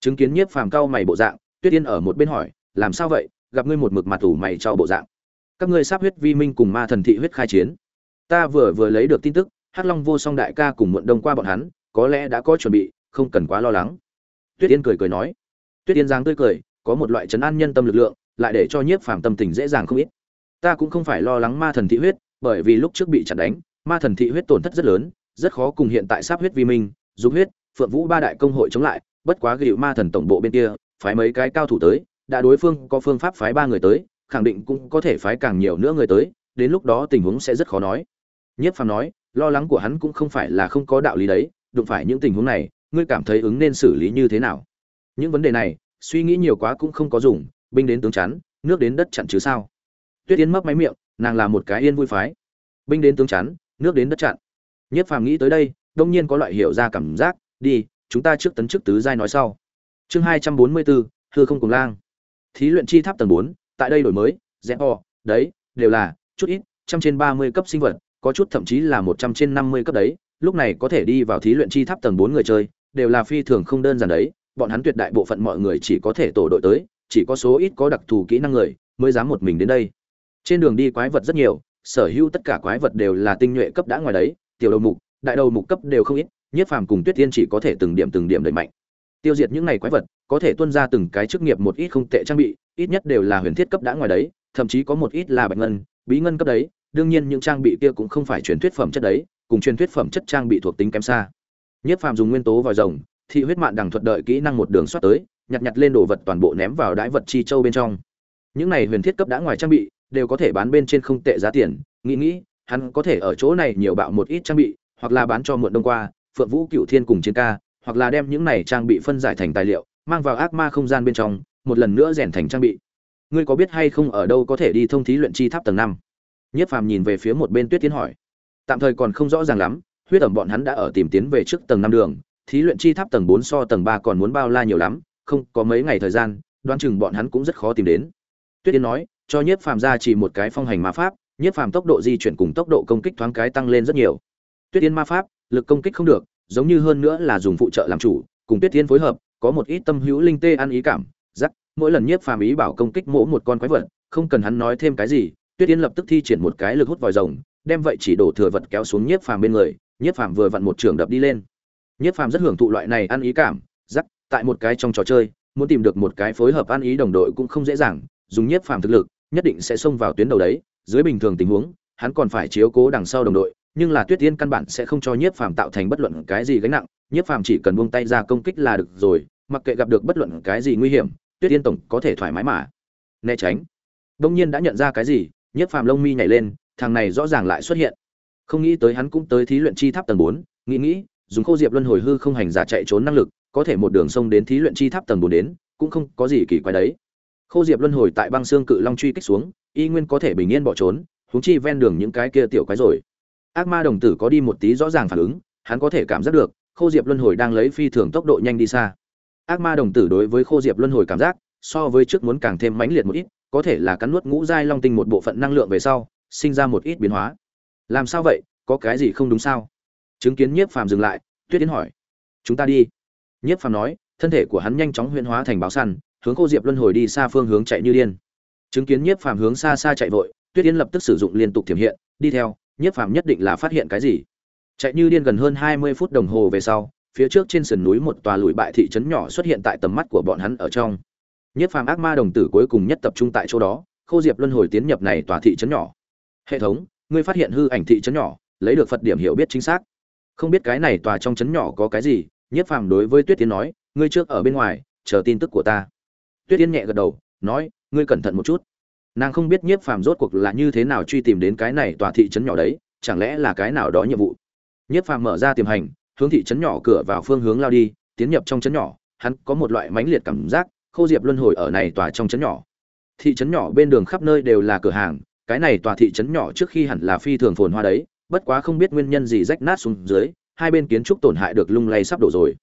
Chứng kiến nhiếp phàm cao mày bộ dạng, tuyết tiên ở một bên hỏi, làm sao vậy? Gặp ngươi một mực mặt ủ mày cho bộ dạng. Các ngươi sắp huyết vi minh cùng ma thần thị huyết khai chiến. Ta vừa vừa lấy được tin tức, hắc long vô song đại ca cùng muộn đông qua bọn hắn, có lẽ đã có chuẩn bị, không cần quá lo lắng. Tuyết tiên cười cười nói. Tuyết tiên giang tươi cười, có một loại trấn an nhân tâm lực lượng, lại để cho nhiếp phàm tâm tình dễ dàng không ít. Ta cũng không phải lo lắng ma thần thị huyết, bởi vì lúc trước bị chặn đánh ma thần thị huyết tổn thất rất lớn, rất khó cùng hiện tại sắp huyết vi minh, dục huyết, phượng vũ ba đại công hội chống lại, bất quá gịu ma thần tổng bộ bên kia, phái mấy cái cao thủ tới, đã đối phương có phương pháp phái ba người tới, khẳng định cũng có thể phái càng nhiều nữa người tới, đến lúc đó tình huống sẽ rất khó nói. Nhất phàm nói, lo lắng của hắn cũng không phải là không có đạo lý đấy, đụng phải những tình huống này, ngươi cảm thấy ứng nên xử lý như thế nào? Những vấn đề này, suy nghĩ nhiều quá cũng không có dùng, binh đến tướng chắn, nước đến đất chặn chứ sao? Tuyết yến mấp máy miệng, nàng là một cái yên vui phái. Binh đến tướng chắn nước đến đất chặn. Nhất phàm nghĩ tới đây, đông nhiên có loại hiểu ra cảm giác, đi, chúng ta trước tấn chức tứ giai nói sau. Chương hai trăm bốn mươi bốn hư không cùng lang. Thí luyện chi tháp tầng bốn, tại đây đổi mới rẽ ho đấy, đều là chút ít, trăm trên ba mươi cấp sinh vật, có chút thậm chí là một trăm trên năm mươi cấp đấy, lúc này có thể đi vào thí luyện chi tháp tầng bốn người chơi, đều là phi thường không đơn giản đấy, bọn hắn tuyệt đại bộ phận mọi người chỉ có thể tổ đội tới, chỉ có số ít có đặc thù kỹ năng người, mới dám một mình đến đây. Trên đường đi quái vật rất nhiều sở hữu tất cả quái vật đều là tinh nhuệ cấp đã ngoài đấy, tiểu đầu mục, đại đầu mục cấp đều không ít, nhất phàm cùng tuyết tiên chỉ có thể từng điểm từng điểm đẩy mạnh. Tiêu diệt những này quái vật, có thể tuân ra từng cái chức nghiệp một ít không tệ trang bị, ít nhất đều là huyền thiết cấp đã ngoài đấy, thậm chí có một ít là bạch ngân, bí ngân cấp đấy, đương nhiên những trang bị kia cũng không phải truyền thuyết phẩm chất đấy, cùng truyền thuyết phẩm chất trang bị thuộc tính kém xa. Nhất phàm dùng nguyên tố vòi rồng, thị huyết mạn đằng thuật đợi kỹ năng một đường xoát tới, nhặt nhặt lên đồ vật toàn bộ ném vào đái vật chi châu bên trong. Những này huyền thiết cấp đã ngoài trang bị đều có thể bán bên trên không tệ giá tiền, nghĩ nghĩ, hắn có thể ở chỗ này nhiều bạo một ít trang bị, hoặc là bán cho mượn đông qua, phượng vũ cựu thiên cùng chiến ca, hoặc là đem những này trang bị phân giải thành tài liệu, mang vào ác ma không gian bên trong, một lần nữa rèn thành trang bị. Ngươi có biết hay không ở đâu có thể đi thông thí luyện chi tháp tầng năm? Nhất phàm nhìn về phía một bên tuyết tiến hỏi. Tạm thời còn không rõ ràng lắm, huyết ẩm bọn hắn đã ở tìm tiến về trước tầng năm đường, thí luyện chi tháp tầng bốn so tầng ba còn muốn bao la nhiều lắm, không có mấy ngày thời gian, đoán chừng bọn hắn cũng rất khó tìm đến. Tuyết tiến nói cho nhiếp phàm ra chỉ một cái phong hành ma pháp, nhiếp phàm tốc độ di chuyển cùng tốc độ công kích thoáng cái tăng lên rất nhiều. Tuyết tiến ma pháp, lực công kích không được, giống như hơn nữa là dùng phụ trợ làm chủ, cùng tuyết tiến phối hợp, có một ít tâm hữu linh tê ăn ý cảm giắc mỗi lần nhiếp phàm ý bảo công kích mỗ một con quái vật, không cần hắn nói thêm cái gì, tuyết tiến lập tức thi triển một cái lực hút vòi rồng, đem vậy chỉ đổ thừa vật kéo xuống nhiếp phàm bên người, nhiếp phàm vừa vặn một trường đập đi lên. Nhiếp phàm rất hưởng thụ loại này ăn ý cảm giắc tại một cái trong trò chơi, muốn tìm được một cái phối hợp ăn ý đồng đội cũng không dễ dàng, dùng nhiếp phàm thực lực nhất định sẽ xông vào tuyến đầu đấy. Dưới bình thường tình huống, hắn còn phải chiếu cố đằng sau đồng đội, nhưng là tuyết tiên căn bản sẽ không cho nhiếp phàm tạo thành bất luận cái gì gánh nặng. Nhiếp phàm chỉ cần buông tay ra công kích là được rồi, mặc kệ gặp được bất luận cái gì nguy hiểm, tuyết tiên tổng có thể thoải mái mà. Né tránh. Đông nhiên đã nhận ra cái gì, nhiếp phàm lông mi nhảy lên, thằng này rõ ràng lại xuất hiện. Không nghĩ tới hắn cũng tới thí luyện chi tháp tầng bốn, nghĩ nghĩ, dùng khô diệp luân hồi hư không hành giả chạy trốn năng lực, có thể một đường sông đến thí luyện chi tháp tầng bốn đến, cũng không có gì kỳ quái đấy khô diệp luân hồi tại băng xương cự long truy kích xuống, y nguyên có thể bình yên bỏ trốn, huống chi ven đường những cái kia tiểu quái rồi. Ác ma đồng tử có đi một tí rõ ràng phản ứng, hắn có thể cảm giác được, khô diệp luân hồi đang lấy phi thường tốc độ nhanh đi xa. Ác ma đồng tử đối với khô diệp luân hồi cảm giác, so với trước muốn càng thêm mãnh liệt một ít, có thể là cắn nuốt ngũ giai long tinh một bộ phận năng lượng về sau, sinh ra một ít biến hóa. Làm sao vậy? Có cái gì không đúng sao? Chứng kiến nhiếp phàm dừng lại, tuyết tiến hỏi. Chúng ta đi. Nhiếp phàm nói, thân thể của hắn nhanh chóng huyễn hóa thành báo săn hướng cô diệp luân hồi đi xa phương hướng chạy như điên. Chứng kiến nhiếp phàm hướng xa xa chạy vội, tuyết yên lập tức sử dụng liên tục thiểm hiện, đi theo, nhiếp phàm nhất định là phát hiện cái gì. Chạy như điên gần hơn hai mươi phút đồng hồ về sau, phía trước trên sườn núi một tòa lùi bại thị trấn nhỏ xuất hiện tại tầm mắt của bọn hắn ở trong. Nhiếp phàm ác ma đồng tử cuối cùng nhất tập trung tại chỗ đó, khô diệp luân hồi tiến nhập này tòa thị trấn nhỏ. Hệ thống, ngươi phát hiện hư ảnh thị trấn nhỏ, lấy được phật điểm hiểu biết chính xác. Không biết cái này tòa trong trấn nhỏ có cái gì, nhiếp phàm đối với tuyết tiến nói, ngươi trước ở bên ngoài, chờ tin tức của ta tuyết yên nhẹ gật đầu, nói, ngươi cẩn thận một chút. Nàng không biết nhiếp phàm rốt cuộc là như thế nào truy tìm đến cái này tòa thị trấn nhỏ đấy, chẳng lẽ là cái nào đó nhiệm vụ? Nhiếp phàm mở ra tiềm hành, hướng thị trấn nhỏ cửa vào phương hướng lao đi, tiến nhập trong trấn nhỏ. Hắn có một loại mãnh liệt cảm giác, khô diệp luân hồi ở này tòa trong trấn nhỏ. Thị trấn nhỏ bên đường khắp nơi đều là cửa hàng, cái này tòa thị trấn nhỏ trước khi hẳn là phi thường phồn hoa đấy, bất quá không biết nguyên nhân gì rách nát xuống dưới, hai bên kiến trúc tổn hại được lung lay sắp đổ rồi.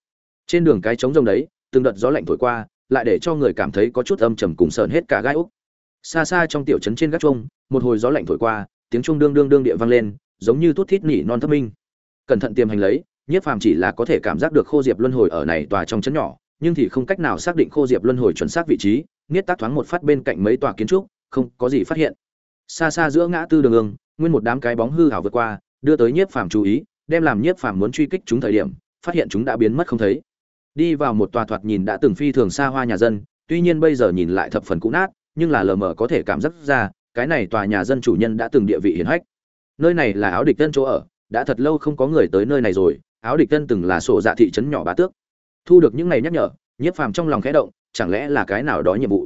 Trên đường cái trống rông đấy, từng đợt gió lạnh thổi qua lại để cho người cảm thấy có chút âm trầm cùng sờn hết cả gai úc. Xa xa trong tiểu trấn trên gác chuông, một hồi gió lạnh thổi qua, tiếng chuông đương đương đương địa vang lên, giống như thút thít nỉ non thất minh. Cẩn thận tiềm hành lấy, nhiếp phàm chỉ là có thể cảm giác được khô diệp luân hồi ở này tòa trong trấn nhỏ, nhưng thì không cách nào xác định khô diệp luân hồi chuẩn xác vị trí niết tác thoáng một phát bên cạnh mấy tòa kiến trúc, không có gì phát hiện. Xa xa giữa ngã tư đường ương, nguyên một đám cái bóng hư hảo vượt qua, đưa tới nhiếp phàm chú ý, đem làm nhiếp phàm muốn truy kích chúng thời điểm, phát hiện chúng đã biến mất không thấy đi vào một tòa thoạt nhìn đã từng phi thường xa hoa nhà dân, tuy nhiên bây giờ nhìn lại thập phần cũ nát, nhưng là lờ mờ có thể cảm giác ra, cái này tòa nhà dân chủ nhân đã từng địa vị hiển hách. Nơi này là áo địch tân chỗ ở, đã thật lâu không có người tới nơi này rồi, áo địch tân từng là sổ dạ thị trấn nhỏ bá tước. Thu được những này nhắc nhở, nhiếp phàm trong lòng khẽ động, chẳng lẽ là cái nào đó nhiệm vụ?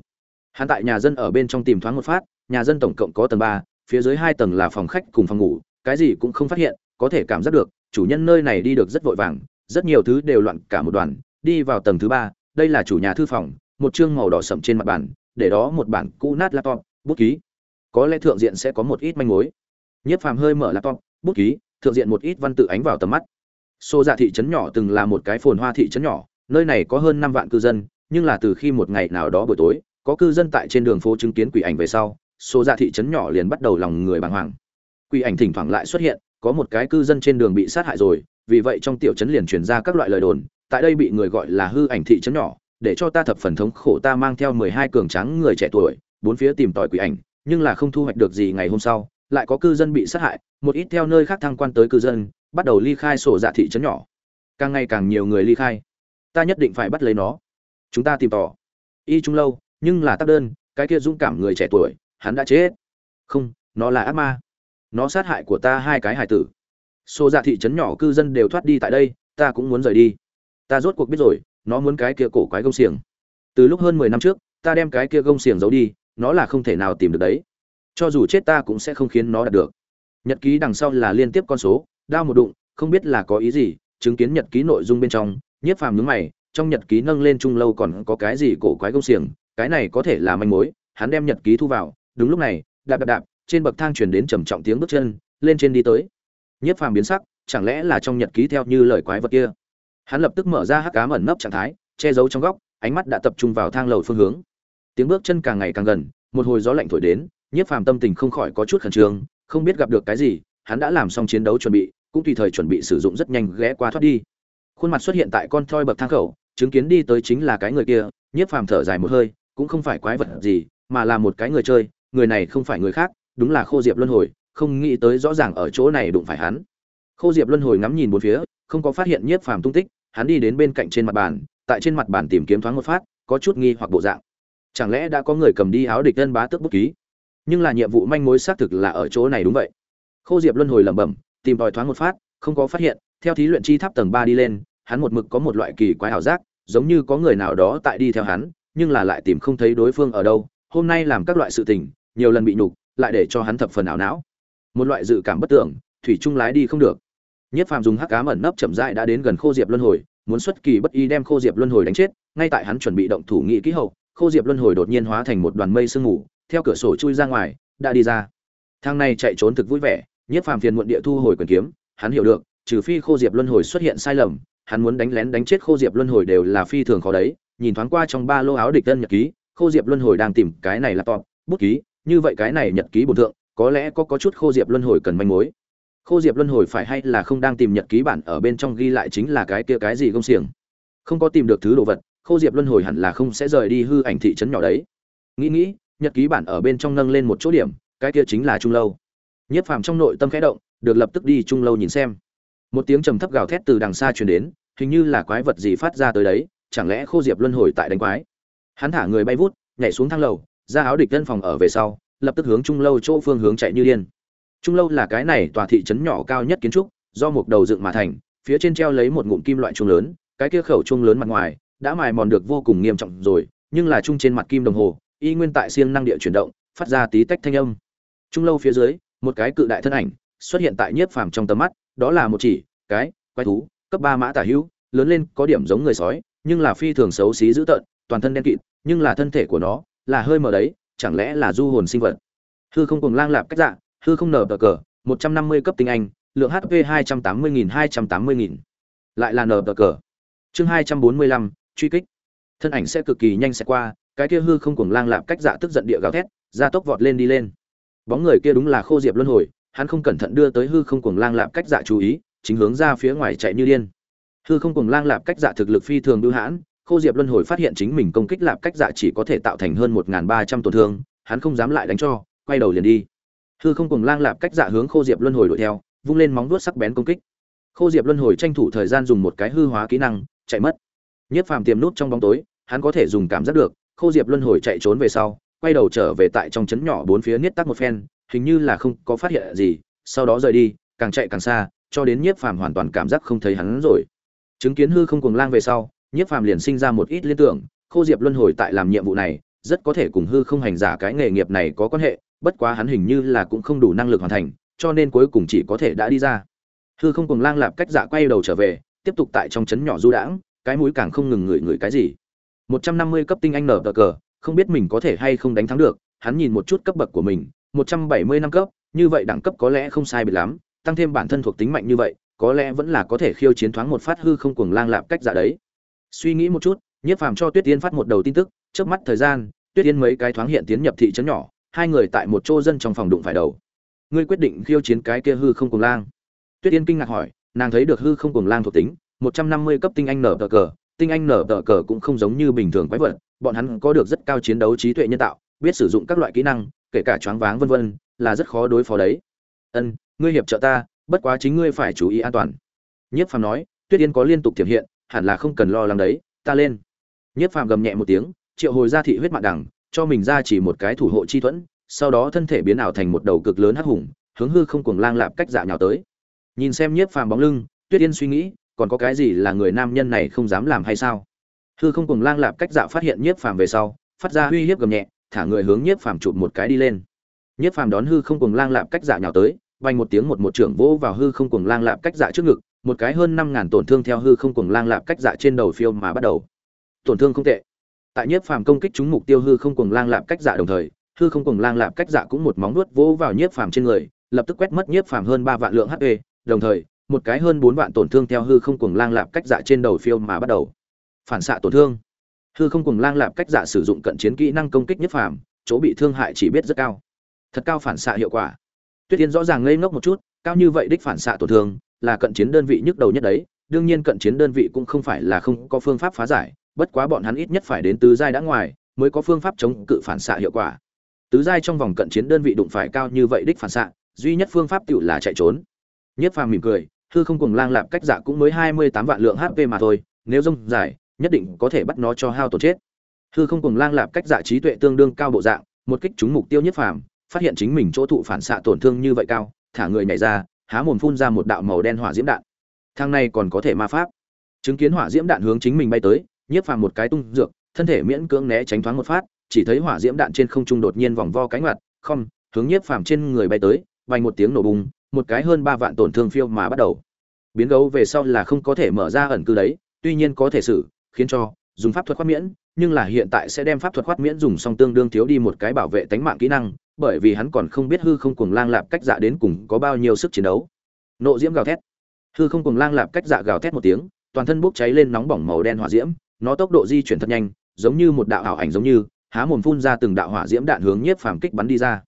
Hắn tại nhà dân ở bên trong tìm thoáng một phát, nhà dân tổng cộng có tầng ba, phía dưới hai tầng là phòng khách cùng phòng ngủ, cái gì cũng không phát hiện, có thể cảm giác được, chủ nhân nơi này đi được rất vội vàng, rất nhiều thứ đều loạn cả một đoàn đi vào tầng thứ ba, đây là chủ nhà thư phòng, một chương màu đỏ sậm trên mặt bàn, để đó một bản cũ nát laptop, bút ký. Có lẽ thượng diện sẽ có một ít manh mối. Nhất phàm hơi mở laptop, bút ký, thượng diện một ít văn tự ánh vào tầm mắt. Xô dạ thị trấn nhỏ từng là một cái phồn hoa thị trấn nhỏ, nơi này có hơn năm vạn cư dân, nhưng là từ khi một ngày nào đó buổi tối, có cư dân tại trên đường phố chứng kiến quỷ ảnh về sau, xô dạ thị trấn nhỏ liền bắt đầu lòng người bàng hoàng. Quỷ ảnh thỉnh thoảng lại xuất hiện, có một cái cư dân trên đường bị sát hại rồi, vì vậy trong tiểu trấn liền truyền ra các loại lời đồn tại đây bị người gọi là hư ảnh thị trấn nhỏ, để cho ta thập phần thống khổ ta mang theo mười hai cường tráng người trẻ tuổi, bốn phía tìm tòi quỷ ảnh, nhưng là không thu hoạch được gì ngày hôm sau, lại có cư dân bị sát hại, một ít theo nơi khác thăng quan tới cư dân, bắt đầu ly khai sổ dạ thị trấn nhỏ. Càng ngày càng nhiều người ly khai. Ta nhất định phải bắt lấy nó. Chúng ta tìm tỏ y trung lâu, nhưng là tác đơn, cái kia dũng cảm người trẻ tuổi, hắn đã chết. Không, nó là ác ma. Nó sát hại của ta hai cái hải tử. Xô dạ thị trấn nhỏ cư dân đều thoát đi tại đây, ta cũng muốn rời đi ta rốt cuộc biết rồi, nó muốn cái kia cổ quái gông xiềng. Từ lúc hơn mười năm trước, ta đem cái kia gông xiềng giấu đi, nó là không thể nào tìm được đấy. Cho dù chết ta cũng sẽ không khiến nó đạt được. Nhật ký đằng sau là liên tiếp con số, đao một đụng, không biết là có ý gì, chứng kiến nhật ký nội dung bên trong, nhiếp phàm nhướng mày, trong nhật ký nâng lên trung lâu còn có cái gì cổ quái gông xiềng, cái này có thể là manh mối, hắn đem nhật ký thu vào, đúng lúc này, đạp đạp đạp, trên bậc thang truyền đến trầm trọng tiếng bước chân, lên trên đi tới. Nhiếp phàm biến sắc, chẳng lẽ là trong nhật ký theo như lời quái vật kia? Hắn lập tức mở ra hắc cám ẩn nấp trạng thái, che giấu trong góc, ánh mắt đã tập trung vào thang lầu phương hướng. Tiếng bước chân càng ngày càng gần, một hồi gió lạnh thổi đến, nhiếp phàm tâm tình không khỏi có chút khẩn trương, không biết gặp được cái gì, hắn đã làm xong chiến đấu chuẩn bị, cũng tùy thời chuẩn bị sử dụng rất nhanh ghé qua thoát đi. Khuôn mặt xuất hiện tại con thoi bậc thang khẩu, chứng kiến đi tới chính là cái người kia, nhiếp phàm thở dài một hơi, cũng không phải quái vật gì, mà là một cái người chơi, người này không phải người khác, đúng là khô diệp luân hồi, không nghĩ tới rõ ràng ở chỗ này đụng phải hắn. Khô diệp luân hồi ngắm nhìn bốn phía, không có phát hiện nhiếp phàm tung tích hắn đi đến bên cạnh trên mặt bàn, tại trên mặt bàn tìm kiếm thoáng một phát, có chút nghi hoặc bộ dạng. Chẳng lẽ đã có người cầm đi áo địch tân bá tước bút ký? Nhưng là nhiệm vụ manh mối xác thực là ở chỗ này đúng vậy. Khô diệp luân hồi lẩm bẩm, tìm tòi thoáng một phát, không có phát hiện, theo thí luyện chi tháp tầng ba đi lên, hắn một mực có một loại kỳ quái ảo giác, giống như có người nào đó tại đi theo hắn, nhưng là lại tìm không thấy đối phương ở đâu, hôm nay làm các loại sự tình, nhiều lần bị nhục, lại để cho hắn thập phần ảo não. Một loại dự cảm bất tưởng, thủy trung lái đi không được nhất phàm dùng hắc ám ẩn nấp chậm rãi đã đến gần khô diệp luân hồi, muốn xuất kỳ bất ý đem khô diệp luân hồi đánh chết, ngay tại hắn chuẩn bị động thủ nghị kỹ hậu, khô diệp luân hồi đột nhiên hóa thành một đoàn mây sương mù, theo cửa sổ chui ra ngoài, đã đi ra. Thang này chạy trốn thực vui vẻ, nhất phàm phiền muộn địa thu hồi quyền kiếm, hắn hiểu được, trừ phi khô diệp luân hồi xuất hiện sai lầm, hắn muốn đánh lén đánh chết khô diệp luân hồi đều là phi thường khó đấy, nhìn thoáng qua trong ba lô áo địch tân nhật ký, khô diệp luân hồi đang tìm cái này là laptop bút ký, như vậy cái này nhật ký bổn thượng, có lẽ có có chút khô diệp luân hồi cần manh mối khô diệp luân hồi phải hay là không đang tìm nhật ký bản ở bên trong ghi lại chính là cái kia cái gì công xiềng? Không có tìm được thứ đồ vật, khô diệp luân hồi hẳn là không sẽ rời đi hư ảnh thị trấn nhỏ đấy. Nghĩ nghĩ, nhật ký bản ở bên trong nâng lên một chỗ điểm, cái kia chính là trung lâu. Nhiếp phàm trong nội tâm khẽ động, được lập tức đi trung lâu nhìn xem. Một tiếng trầm thấp gào thét từ đằng xa truyền đến, hình như là quái vật gì phát ra tới đấy, chẳng lẽ khô diệp luân hồi tại đánh quái? Hắn thả người bay vút, nhảy xuống thang lầu, ra áo địch tân phòng ở về sau, lập tức hướng trung lâu chỗ phương hướng chạy như điên trung lâu là cái này tòa thị trấn nhỏ cao nhất kiến trúc, do một đầu dựng mà thành, phía trên treo lấy một ngụm kim loại trung lớn, cái kia khẩu trung lớn mặt ngoài, đã mài mòn được vô cùng nghiêm trọng rồi, nhưng là trung trên mặt kim đồng hồ, y nguyên tại siêng năng địa chuyển động, phát ra tí tách thanh âm. Trung lâu phía dưới, một cái cự đại thân ảnh, xuất hiện tại nhiếp phàm trong tầm mắt, đó là một chỉ, cái, quái thú, cấp ba mã tả hữu, lớn lên, có điểm giống người sói, nhưng là phi thường xấu xí dữ tợn, toàn thân đen kịt, nhưng là thân thể của nó là hơi mờ đấy, chẳng lẽ là du hồn sinh vật? Hư không cùng lang lạp cách dạ hư không nở tờ cờ, một trăm năm mươi cấp tinh anh, lượng hp hai trăm tám mươi nghìn hai trăm tám mươi nghìn. Lại là nở tờ cờ. Chương hai trăm bốn mươi lăm, truy kích. Thân ảnh sẽ cực kỳ nhanh sẽ qua, cái kia hư không cùng lang lạp cách dạ tức giận địa gào thét ra tốc vọt lên đi lên. Bóng người kia đúng là khô diệp luân hồi, hắn không cẩn thận đưa tới hư không cùng lang lạp cách dạ chú ý, chính hướng ra phía ngoài chạy như điên. Hư không cùng lang lạp cách dạ thực lực phi thường bưu hãn, khô diệp luân hồi phát hiện chính mình công kích lạp cách dạ chỉ có thể tạo thành hơn một ba trăm tổn thương, hắn không dám lại đánh cho, quay đầu liền đi hư không cùng lang lạp cách dạ hướng khô diệp luân hồi đuổi theo, vung lên móng vuốt sắc bén công kích. Khô diệp luân hồi tranh thủ thời gian dùng một cái hư hóa kỹ năng, chạy mất. Nhất phàm tiềm nút trong bóng tối, hắn có thể dùng cảm giác được, khô diệp luân hồi chạy trốn về sau, quay đầu trở về tại trong trấn nhỏ bốn phía niết tắc một phen, hình như là không có phát hiện gì, sau đó rời đi, càng chạy càng xa, cho đến nhiếp phàm hoàn toàn cảm giác không thấy hắn rồi. Chứng kiến hư không cùng lang về sau nhiếp phàm liền sinh ra một ít liên tưởng, khô diệp luân hồi tại làm nhiệm vụ này, rất có thể cùng hư không hành giả cái nghề nghiệp này có quan hệ bất quá hắn hình như là cũng không đủ năng lực hoàn thành, cho nên cuối cùng chỉ có thể đã đi ra. Hư không cùng lang lạp cách dạ quay đầu trở về, tiếp tục tại trong trấn nhỏ du đãng, cái mũi càng không ngừng ngửi ngửi cái gì. Một trăm năm mươi cấp tinh anh nở tờ cờ, không biết mình có thể hay không đánh thắng được, hắn nhìn một chút cấp bậc của mình, một trăm bảy mươi năm cấp, như vậy đẳng cấp có lẽ không sai biệt lắm, tăng thêm bản thân thuộc tính mạnh như vậy, có lẽ vẫn là có thể khiêu chiến thoáng một phát hư không cuồng lang lạp cách dạ đấy. Suy nghĩ một chút, nhiếp phàm cho tuyết tiên phát một đầu tin tức trước mắt thời gian, tuyết tiên mấy cái thoáng hiện tiến nhập thị trấn nhỏ hai người tại một chỗ dân trong phòng đụng phải đầu. Ngươi quyết định khiêu chiến cái kia hư không cuồng lang. Tuyết tiên kinh ngạc hỏi, nàng thấy được hư không cuồng lang thuộc tính, một trăm năm mươi cấp tinh anh nở tờ cờ, tinh anh nở tờ cờ cũng không giống như bình thường quái vật, bọn hắn có được rất cao chiến đấu trí tuệ nhân tạo, biết sử dụng các loại kỹ năng, kể cả choáng váng vân vân, là rất khó đối phó đấy. Ân, ngươi hiệp trợ ta, bất quá chính ngươi phải chú ý an toàn. Nhiếp phàm nói, tuyết yên có liên tục tiềm hiện, hẳn là không cần lo lắng đấy, ta lên. Nhiếp phàm gầm nhẹ một tiếng, triệu hồi ra thị huyết mạng đẳng cho mình ra chỉ một cái thủ hộ chi thuẫn, sau đó thân thể biến ảo thành một đầu cực lớn hắc hùng, hướng hư không cuồng lang lạp cách dạ nhào tới. Nhìn xem nhiếp phàm bóng lưng, tuyết yên suy nghĩ, còn có cái gì là người nam nhân này không dám làm hay sao? Hư không cuồng lang lạp cách dạ phát hiện nhiếp phàm về sau, phát ra uy hiếp gầm nhẹ, thả người hướng nhiếp phàm chụp một cái đi lên. Nhiếp phàm đón hư không cuồng lang lạp cách dạ nhào tới vành một tiếng một một trưởng vỗ vào hư không cuồng lang lạp cách dạ trước ngực, một cái hơn năm ngàn tổn thương theo hư không cuồng lang lạp cách dạ trên đầu phiêu mà bắt đầu. Tổn thương không tệ tại nhiếp phàm công kích chúng mục tiêu hư không cuồng lang lạp cách dạ đồng thời, hư không cuồng lang lạp cách dạ cũng một móng nuốt vỗ vào nhiếp phàm trên người, lập tức quét mất nhiếp phàm hơn ba vạn lượng hp đồng thời, một cái hơn bốn vạn tổn thương theo hư không cuồng lang lạp cách dạ trên đầu phiêu mà bắt đầu. Phản xạ tổn thương. Hư không cuồng lang lạp cách dạ sử dụng cận chiến kỹ năng công kích nhiếp phàm, chỗ bị thương hại chỉ biết rất cao. Thật cao phản xạ hiệu quả. Tuyết yên rõ ràng ngây ngốc một chút, cao như vậy đích phản xạ tổn thương là cận chiến đơn vị nhức đầu nhất đấy, đương nhiên cận chiến đơn vị cũng không phải là không có phương pháp phá giải bất quá bọn hắn ít nhất phải đến tứ giai đã ngoài, mới có phương pháp chống cự phản xạ hiệu quả. Tứ giai trong vòng cận chiến đơn vị đụng phải cao như vậy đích phản xạ, duy nhất phương pháp tự là chạy trốn. Nhất phàm mỉm cười, hư không cùng lang lạp cách dạ cũng mới hai mươi tám vạn lượng hp mà thôi, nếu rông dài, nhất định có thể bắt nó cho hao tổn chết. Hư không cùng lang lạp cách dạ trí tuệ tương đương cao bộ dạng, một kích trúng mục tiêu nhất phàm, phát hiện chính mình chỗ thụ phản xạ tổn thương như vậy cao, thả người nhảy ra, há mồm phun ra một đạo màu đen hỏa diễm đạn. Thang này còn có thể ma pháp. Chứng kiến hỏa diễm đạn hướng chính mình bay tới nhiếp phàm một cái tung dược, thân thể miễn cưỡng né tránh thoáng một phát, chỉ thấy hỏa diễm đạn trên không trung đột nhiên vòng vo cánh mặt không, hướng nhiếp phàm trên người bay tới, vang một tiếng nổ bùng, một cái hơn ba vạn tổn thương phiêu mà bắt đầu. Biến gấu về sau là không có thể mở ra ẩn cư đấy, tuy nhiên có thể xử, khiến cho, dùng pháp thuật khoát miễn, nhưng là hiện tại sẽ đem pháp thuật khoát miễn dùng xong tương đương thiếu đi một cái bảo vệ tánh mạng kỹ năng, bởi vì hắn còn không biết hư không cuồng lang lạp cách dạ đến cùng có bao nhiêu sức chiến đấu. Nộ diễm gào thét. Hư không cuồng lang lạp cách dạ gào thét một tiếng, toàn thân bốc cháy lên nóng bỏng màu đen hỏa diễm nó tốc độ di chuyển thật nhanh, giống như một đạo ảo ảnh giống như, há mồm phun ra từng đạo hỏa diễm đạn hướng nhiếp phàm kích bắn đi ra.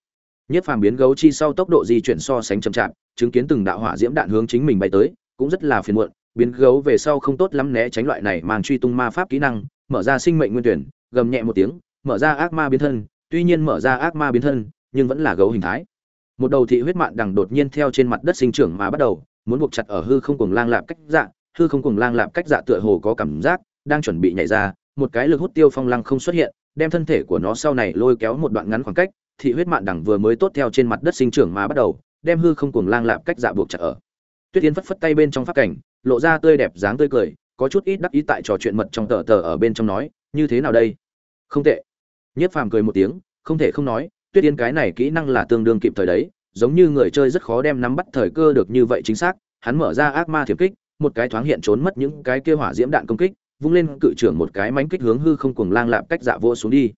Nhiếp phàm biến gấu chi sau tốc độ di chuyển so sánh chậm chạp, chứng kiến từng đạo hỏa diễm đạn hướng chính mình bay tới, cũng rất là phiền muộn, biến gấu về sau không tốt lắm né tránh loại này mang truy tung ma pháp kỹ năng, mở ra sinh mệnh nguyên tuyển, gầm nhẹ một tiếng, mở ra ác ma biến thân, tuy nhiên mở ra ác ma biến thân, nhưng vẫn là gấu hình thái. Một đầu thị huyết mạn đằng đột nhiên theo trên mặt đất sinh trưởng mà bắt đầu, muốn buộc chặt ở hư không cùng lang lạp cách dạ hư không cùng lang lạp cách dạ tựa hồ có cảm giác đang chuẩn bị nhảy ra, một cái lực hút tiêu phong lăng không xuất hiện, đem thân thể của nó sau này lôi kéo một đoạn ngắn khoảng cách, thị huyết mạn đằng vừa mới tốt theo trên mặt đất sinh trưởng mà bắt đầu, đem hư không cuồng lang lạp cách dạ buộc chặt ở. Tuyết tiến phất phất tay bên trong pháp cảnh, lộ ra tươi đẹp dáng tươi cười, có chút ít đắc ý tại trò chuyện mật trong tờ tờ ở bên trong nói, như thế nào đây? Không tệ. Nhất phàm cười một tiếng, không thể không nói, tuyết tiên cái này kỹ năng là tương đương kịp thời đấy, giống như người chơi rất khó đem nắm bắt thời cơ được như vậy chính xác, hắn mở ra ác ma thiểm kích, một cái thoáng hiện trốn mất những cái kia hỏa diễm đạn công kích vung lên cự trưởng một cái mánh kích hướng hư không cuồng lang lạp cách dạ vô xuống đi.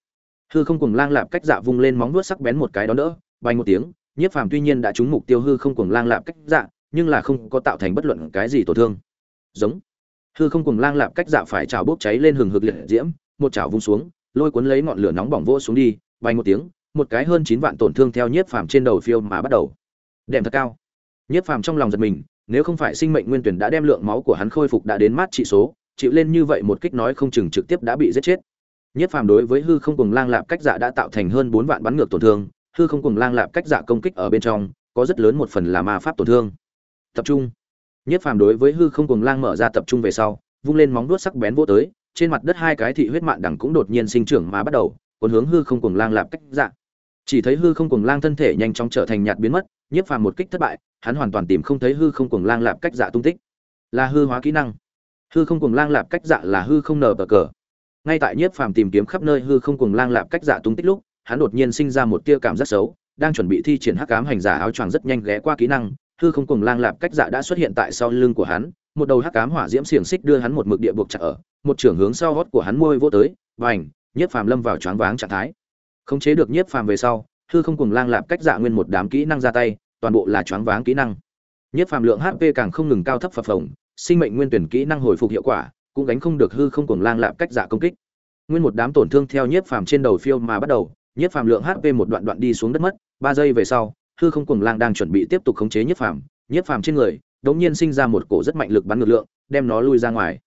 Hư không cuồng lang lạp cách dạ vung lên móng vuốt sắc bén một cái đó đỡ, bay một tiếng, nhiếp phàm tuy nhiên đã trúng mục tiêu hư không cuồng lang lạp cách dạ nhưng là không có tạo thành bất luận cái gì tổn thương. Giống. Hư không cuồng lang lạp cách dạ phải chảo bốc cháy lên hừng hực liệt diễm, một chảo vung xuống, lôi cuốn lấy ngọn lửa nóng bỏng vỗ xuống đi, bay một tiếng, một cái hơn chín vạn tổn thương theo nhiếp phàm trên đầu phiêu mà bắt đầu. Đệm thật cao. Nhiếp phàm trong lòng giật mình, nếu không phải sinh mệnh nguyên tuyển đã đem lượng máu của hắn khôi phục đã đến mát trị số chịu lên như vậy một kích nói không chừng trực tiếp đã bị giết chết. Nhiếp phàm đối với hư không cùng lang lạp cách dạ đã tạo thành hơn bốn vạn bắn ngược tổn thương, hư không cùng lang lạp cách dạ công kích ở bên trong, có rất lớn một phần là ma pháp tổn thương. Tập trung. Nhiếp phàm đối với hư không cùng lang mở ra tập trung về sau, vung lên móng vuốt sắc bén vô tới, trên mặt đất hai cái thị huyết mạn đẳng cũng đột nhiên sinh trưởng mà bắt đầu, cuốn hướng hư không cùng lang lạp cách dạ. Chỉ thấy hư không cùng lang thân thể nhanh chóng trở thành nhạt biến mất nhiếp phàm một kích thất bại, hắn hoàn toàn tìm không thấy hư không cuồng lang lạp cách dạ tung tích. Là hư hóa kỹ năng hư không cuồng lang lạp cách dạ là hư không nở bờ cờ. Ngay tại nhiếp phàm tìm kiếm khắp nơi hư không cuồng lang lạp cách dạ tung tích lúc, hắn đột nhiên sinh ra một tia cảm giác xấu, đang chuẩn bị thi triển hắc ám hành giả áo choàng rất nhanh ghé qua kỹ năng, hư không cuồng lang lạp cách dạ đã xuất hiện tại sau lưng của hắn, một đầu hắc ám hỏa diễm xiềng xích đưa hắn một mực địa buộc chặt ở, một trưởng hướng sau hót của hắn môi vô tới và ảnh nhiếp phàm lâm vào choáng váng trạng thái. Khống chế được nhiếp phàm về sau, hư không cuồng lang lạp cách dạ nguyên một đám kỹ năng ra tay, toàn bộ là choáng váng kỹ năng. Nhiếp phàm lượng hp càng không ngừng cao thấp phập phồng sinh mệnh nguyên tuyển kỹ năng hồi phục hiệu quả, cũng gánh không được hư không cuồng lang lạp cách giả công kích. Nguyên một đám tổn thương theo nhiếp phàm trên đầu phiêu mà bắt đầu, nhiếp phàm lượng hp một đoạn đoạn đi xuống đất mất, ba giây về sau, hư không cuồng lang đang chuẩn bị tiếp tục khống chế nhiếp phàm nhiếp phàm trên người, đống nhiên sinh ra một cổ rất mạnh lực bắn ngược lượng, đem nó lui ra ngoài.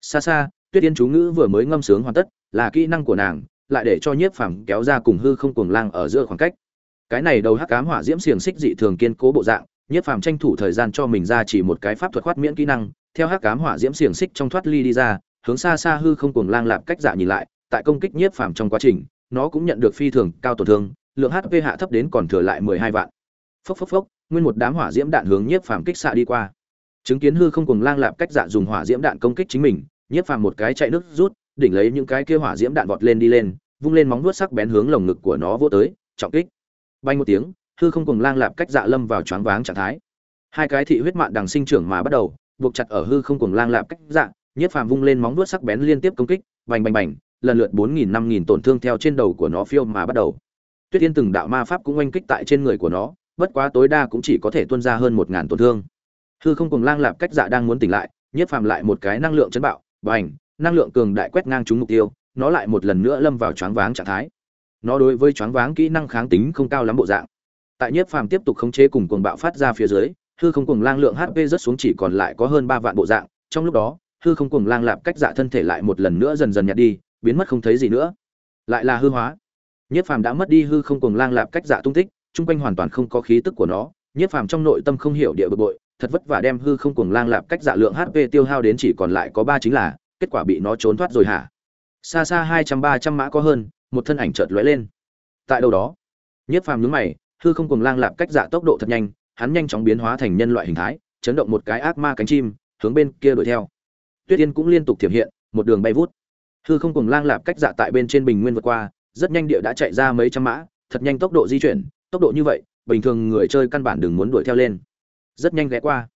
Xa xa, tuyết yên chú ngữ vừa mới ngâm sướng hoàn tất, là kỹ năng của nàng, lại để cho nhiếp phàm kéo ra cùng hư không cuồng lang ở giữa khoảng cách. Cái này đầu hắc cám hỏa diễm xiềng xích dị thường kiên cố bộ dạng nhiếp phàm tranh thủ thời gian cho mình ra chỉ một cái pháp thuật khoát miễn kỹ năng, theo hắc ám hỏa diễm xiềng xích trong thoát ly đi ra, hướng xa xa hư không cuồng lang lạp cách dạ nhìn lại, tại công kích nhiếp phàm trong quá trình, nó cũng nhận được phi thường cao tổn thương, lượng hp hạ thấp đến còn thừa lại mười hai vạn. Phốc phốc phốc, nguyên một đám hỏa diễm đạn hướng nhiếp phàm kích xạ đi qua. Chứng kiến hư không cuồng lang lạp cách dạ dùng hỏa diễm đạn công kích chính mình nhiếp phàm một cái chạy nước rút, đỉnh lấy những cái kia hỏa diễm đạn vọt lên đi lên, vung lên móng vuốt sắc bén hướng lồng ngực của nó vô tới, trọng kích. Bay một tiếng hư không cùng lang lạp cách dạ lâm vào choáng váng trạng thái. Hai cái thị huyết mạng đằng sinh trưởng mà bắt đầu, buộc chặt ở hư không cùng lang lạp cách dạ Nhất phàm vung lên móng vuốt sắc bén liên tiếp công kích, bành bành bành, lần lượt bốn nghìn năm nghìn tổn thương theo trên đầu của nó phiêu mà bắt đầu. Tuyết yên từng đạo ma pháp cũng oanh kích tại trên người của nó, bất quá tối đa cũng chỉ có thể tuôn ra hơn một ngàn tổn thương. Hư không cùng lang lạp cách dạ đang muốn tỉnh lại, Nhất phàm lại một cái năng lượng chấn bạo, bành, năng lượng cường đại quét ngang trúng mục tiêu, nó lại một lần nữa lâm vào choáng váng trạng thái. Nó đối với choáng váng kỹ năng kháng tính không cao lắm bộ dạng tại nhiếp phàm tiếp tục khống chế cùng cuồng bạo phát ra phía dưới, hư không cuồng lang lượng hp rất xuống chỉ còn lại có hơn ba vạn bộ dạng, trong lúc đó, hư không cuồng lang lạp cách dạ thân thể lại một lần nữa dần dần nhạt đi, biến mất không thấy gì nữa. Lại là hư hóa. Nhiếp phàm đã mất đi hư không cuồng lang lạp cách dạ tung tích, chung quanh hoàn toàn không có khí tức của nó, nhiếp phàm trong nội tâm không hiểu địa bực bội, thật vất vả đem hư không cuồng lang lạp cách dạ lượng hp tiêu hao đến chỉ còn lại có ba chính là, kết quả bị nó trốn thoát rồi hả? Xa xa hai trăm ba trăm mã có hơn, một thân ảnh chợt lóe lên. Tại đâu đó, nhiếp phàm nhướng mày hư không cùng lang lạp cách dạ tốc độ thật nhanh, hắn nhanh chóng biến hóa thành nhân loại hình thái, chấn động một cái ác ma cánh chim, hướng bên kia đuổi theo. Tuyết yên cũng liên tục thiểm hiện, một đường bay vút. Hư không cùng lang lạp cách dạ tại bên trên bình nguyên vượt qua, rất nhanh địa đã chạy ra mấy trăm mã, thật nhanh tốc độ di chuyển, tốc độ như vậy, bình thường người chơi căn bản đừng muốn đuổi theo lên. Rất nhanh ghé qua.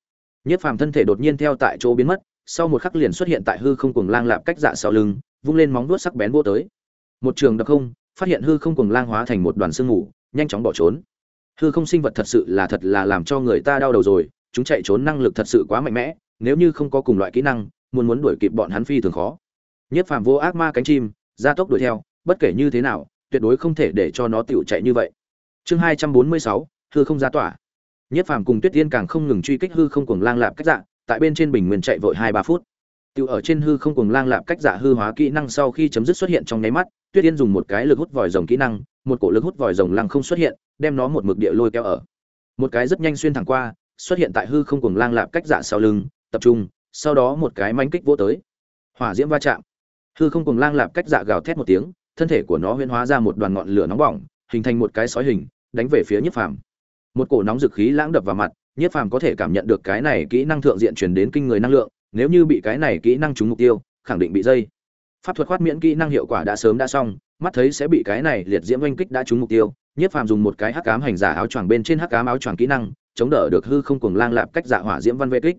Nhất phàm thân thể đột nhiên theo tại chỗ biến mất, sau một khắc liền xuất hiện tại hư không cùng lang lạp cách dạ sau lưng, vung lên móng vuốt sắc bén vô tới. Một trường đập không, phát hiện hư không cùng lang hóa thành một đoàn sương mù, nhanh chóng bỏ trốn hư không sinh vật thật sự là thật là làm cho người ta đau đầu rồi, chúng chạy trốn năng lực thật sự quá mạnh mẽ, nếu như không có cùng loại kỹ năng, muốn muốn đuổi kịp bọn hắn phi thường khó. Nhất phàm vô ác ma cánh chim, gia tốc đuổi theo, bất kể như thế nào, tuyệt đối không thể để cho nó tiểu chạy như vậy. Chương hai trăm bốn mươi sáu, hư không ra tỏa. Nhất phàm cùng tuyết tiên càng không ngừng truy kích hư không cùng lang lạp cách dạ tại bên trên bình nguyên chạy vội hai ba phút. Tiểu ở trên hư không cùng lang lạp cách dạ hư hóa kỹ năng sau khi chấm dứt xuất hiện trong nháy mắt tuyết yên dùng một cái lực hút vòi rồng kỹ năng, một cổ lực hút vòi rồng lăng không xuất hiện, đem nó một mực địa lôi kéo ở. Một cái rất nhanh xuyên thẳng qua, xuất hiện tại hư không cùng lang lạp cách dạ sau lưng, tập trung, sau đó một cái mánh kích vỗ tới. Hỏa diễm va chạm. Hư không cùng lang lạp cách dạ gào thét một tiếng, thân thể của nó huyễn hóa ra một đoàn ngọn lửa nóng bỏng, hình thành một cái sói hình, đánh về phía nhiếp phàm. Một cổ nóng dực khí lãng đập vào mặt, nhiếp phàm có thể cảm nhận được cái này kỹ năng thượng diện truyền đến kinh người năng lượng, nếu như bị cái này kỹ năng trúng mục tiêu, khẳng định bị dây pháp thuật khoát miễn kỹ năng hiệu quả đã sớm đã xong, mắt thấy sẽ bị cái này liệt diễm oanh kích đã trúng mục tiêu, nhiếp phàm dùng một cái hắc cám hành giả áo choàng bên trên hắc cám áo choàng kỹ năng, chống đỡ được hư không cùng lang lạp cách dạ hỏa diễm văn vệ kích.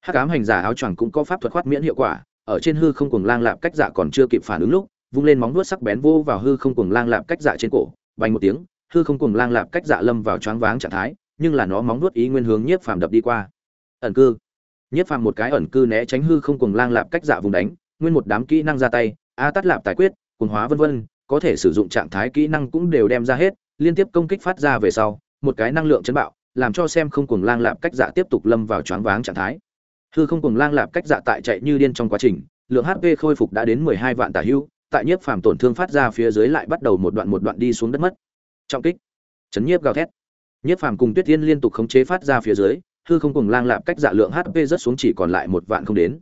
Hắc cám hành giả áo choàng cũng có pháp thuật khoát miễn hiệu quả, ở trên hư không cùng lang lạp cách dạ còn chưa kịp phản ứng lúc, vung lên móng vuốt sắc bén vô vào hư không cùng lang lạp cách dạ trên cổ vang một tiếng, hư không cùng lang lạp cách dạ lâm vào choáng váng trạng thái, nhưng là nó móng vuốt ý nguyên hướng nhiếp phàm đập đi qua. Ẩn cư. Nhiếp phàm một cái ẩn cư né tránh hư không cùng lang lạp cách dạ vùng đánh nguyên một đám kỹ năng ra tay, a tắt lạp tài quyết cùng hóa vân vân, có thể sử dụng trạng thái kỹ năng cũng đều đem ra hết, liên tiếp công kích phát ra về sau, một cái năng lượng chấn bạo, làm cho xem không cùng lang lạp cách dạ tiếp tục lâm vào choáng váng trạng thái. Hư không cùng lang lạp cách dạ tại chạy như điên trong quá trình, lượng hp khôi phục đã đến mười hai vạn tả hưu, tại nhiếp phàm tổn thương phát ra phía dưới lại bắt đầu một đoạn một đoạn đi xuống đất mất. Trọng kích. Chấn nhiếp gào thét. Nhiếp phàm cùng tuyết tiên liên tục khống chế phát ra phía dưới, hư không cùng lang lạp cách dạ lượng hp rất xuống chỉ còn lại một vạn không đến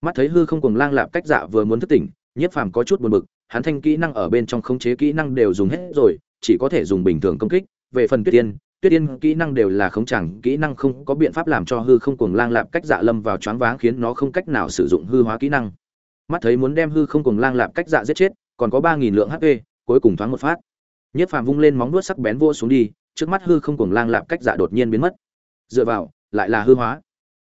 mắt thấy hư không cùng lang lạp cách dạ vừa muốn thức tỉnh, nhiếp phàm có chút buồn bực, hắn thanh kỹ năng ở bên trong khống chế kỹ năng đều dùng hết rồi, chỉ có thể dùng bình thường công kích. Về phần tuyết tiên tuyết tiên kỹ năng đều là khống chẳng, kỹ năng không có biện pháp làm cho hư không cuồng lang lạp cách dạ lâm vào choáng váng khiến nó không cách nào sử dụng hư hóa kỹ năng. Mắt thấy muốn đem hư không cuồng lang lạp cách dạ giết chết, còn có ba nghìn lượng hp cuối cùng thoáng một phát. Nhiếp phàm vung lên móng đuốt sắc bén vô xuống đi, trước mắt hư không cuồng lang lạp cách dạ đột nhiên biến mất. Dựa vào, lại là hư hóa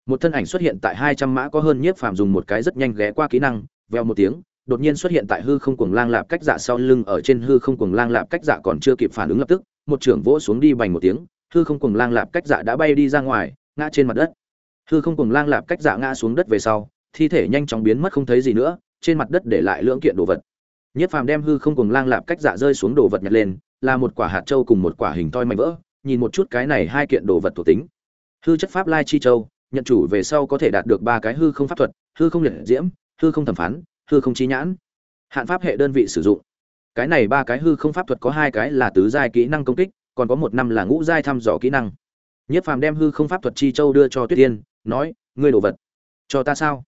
một thân ảnh xuất hiện tại hai trăm mã có hơn nhiếp phàm dùng một cái rất nhanh ghé qua kỹ năng veo một tiếng, đột nhiên xuất hiện tại hư không cuồng lang lạp cách dạ sau lưng ở trên hư không cuồng lang lạp cách dạ còn chưa kịp phản ứng lập tức, một trưởng vỗ xuống đi bành một tiếng, hư không cuồng lang lạp cách dạ đã bay đi ra ngoài, ngã trên mặt đất. Hư không cuồng lang lạp cách dạ ngã xuống đất về sau, thi thể nhanh chóng biến mất không thấy gì nữa, trên mặt đất để lại lưỡng kiện đồ vật. Nhiếp phàm đem hư không cuồng lang lạp cách dạ rơi xuống đồ vật nhặt lên, là một quả hạt châu cùng một quả hình toi mảnh vỡ, nhìn một chút cái này hai kiện đồ vật thuộc tính. Hư chất pháp lai chi châu nhận chủ về sau có thể đạt được ba cái hư không pháp thuật, hư không liệt diễm, hư không thẩm phán, hư không trí nhãn. Hạn pháp hệ đơn vị sử dụng. Cái này ba cái hư không pháp thuật có hai cái là tứ giai kỹ năng công kích, còn có một năm là ngũ giai thăm dò kỹ năng. Nhất phàm đem hư không pháp thuật chi châu đưa cho tuyết tiên nói, ngươi đồ vật, cho ta sao?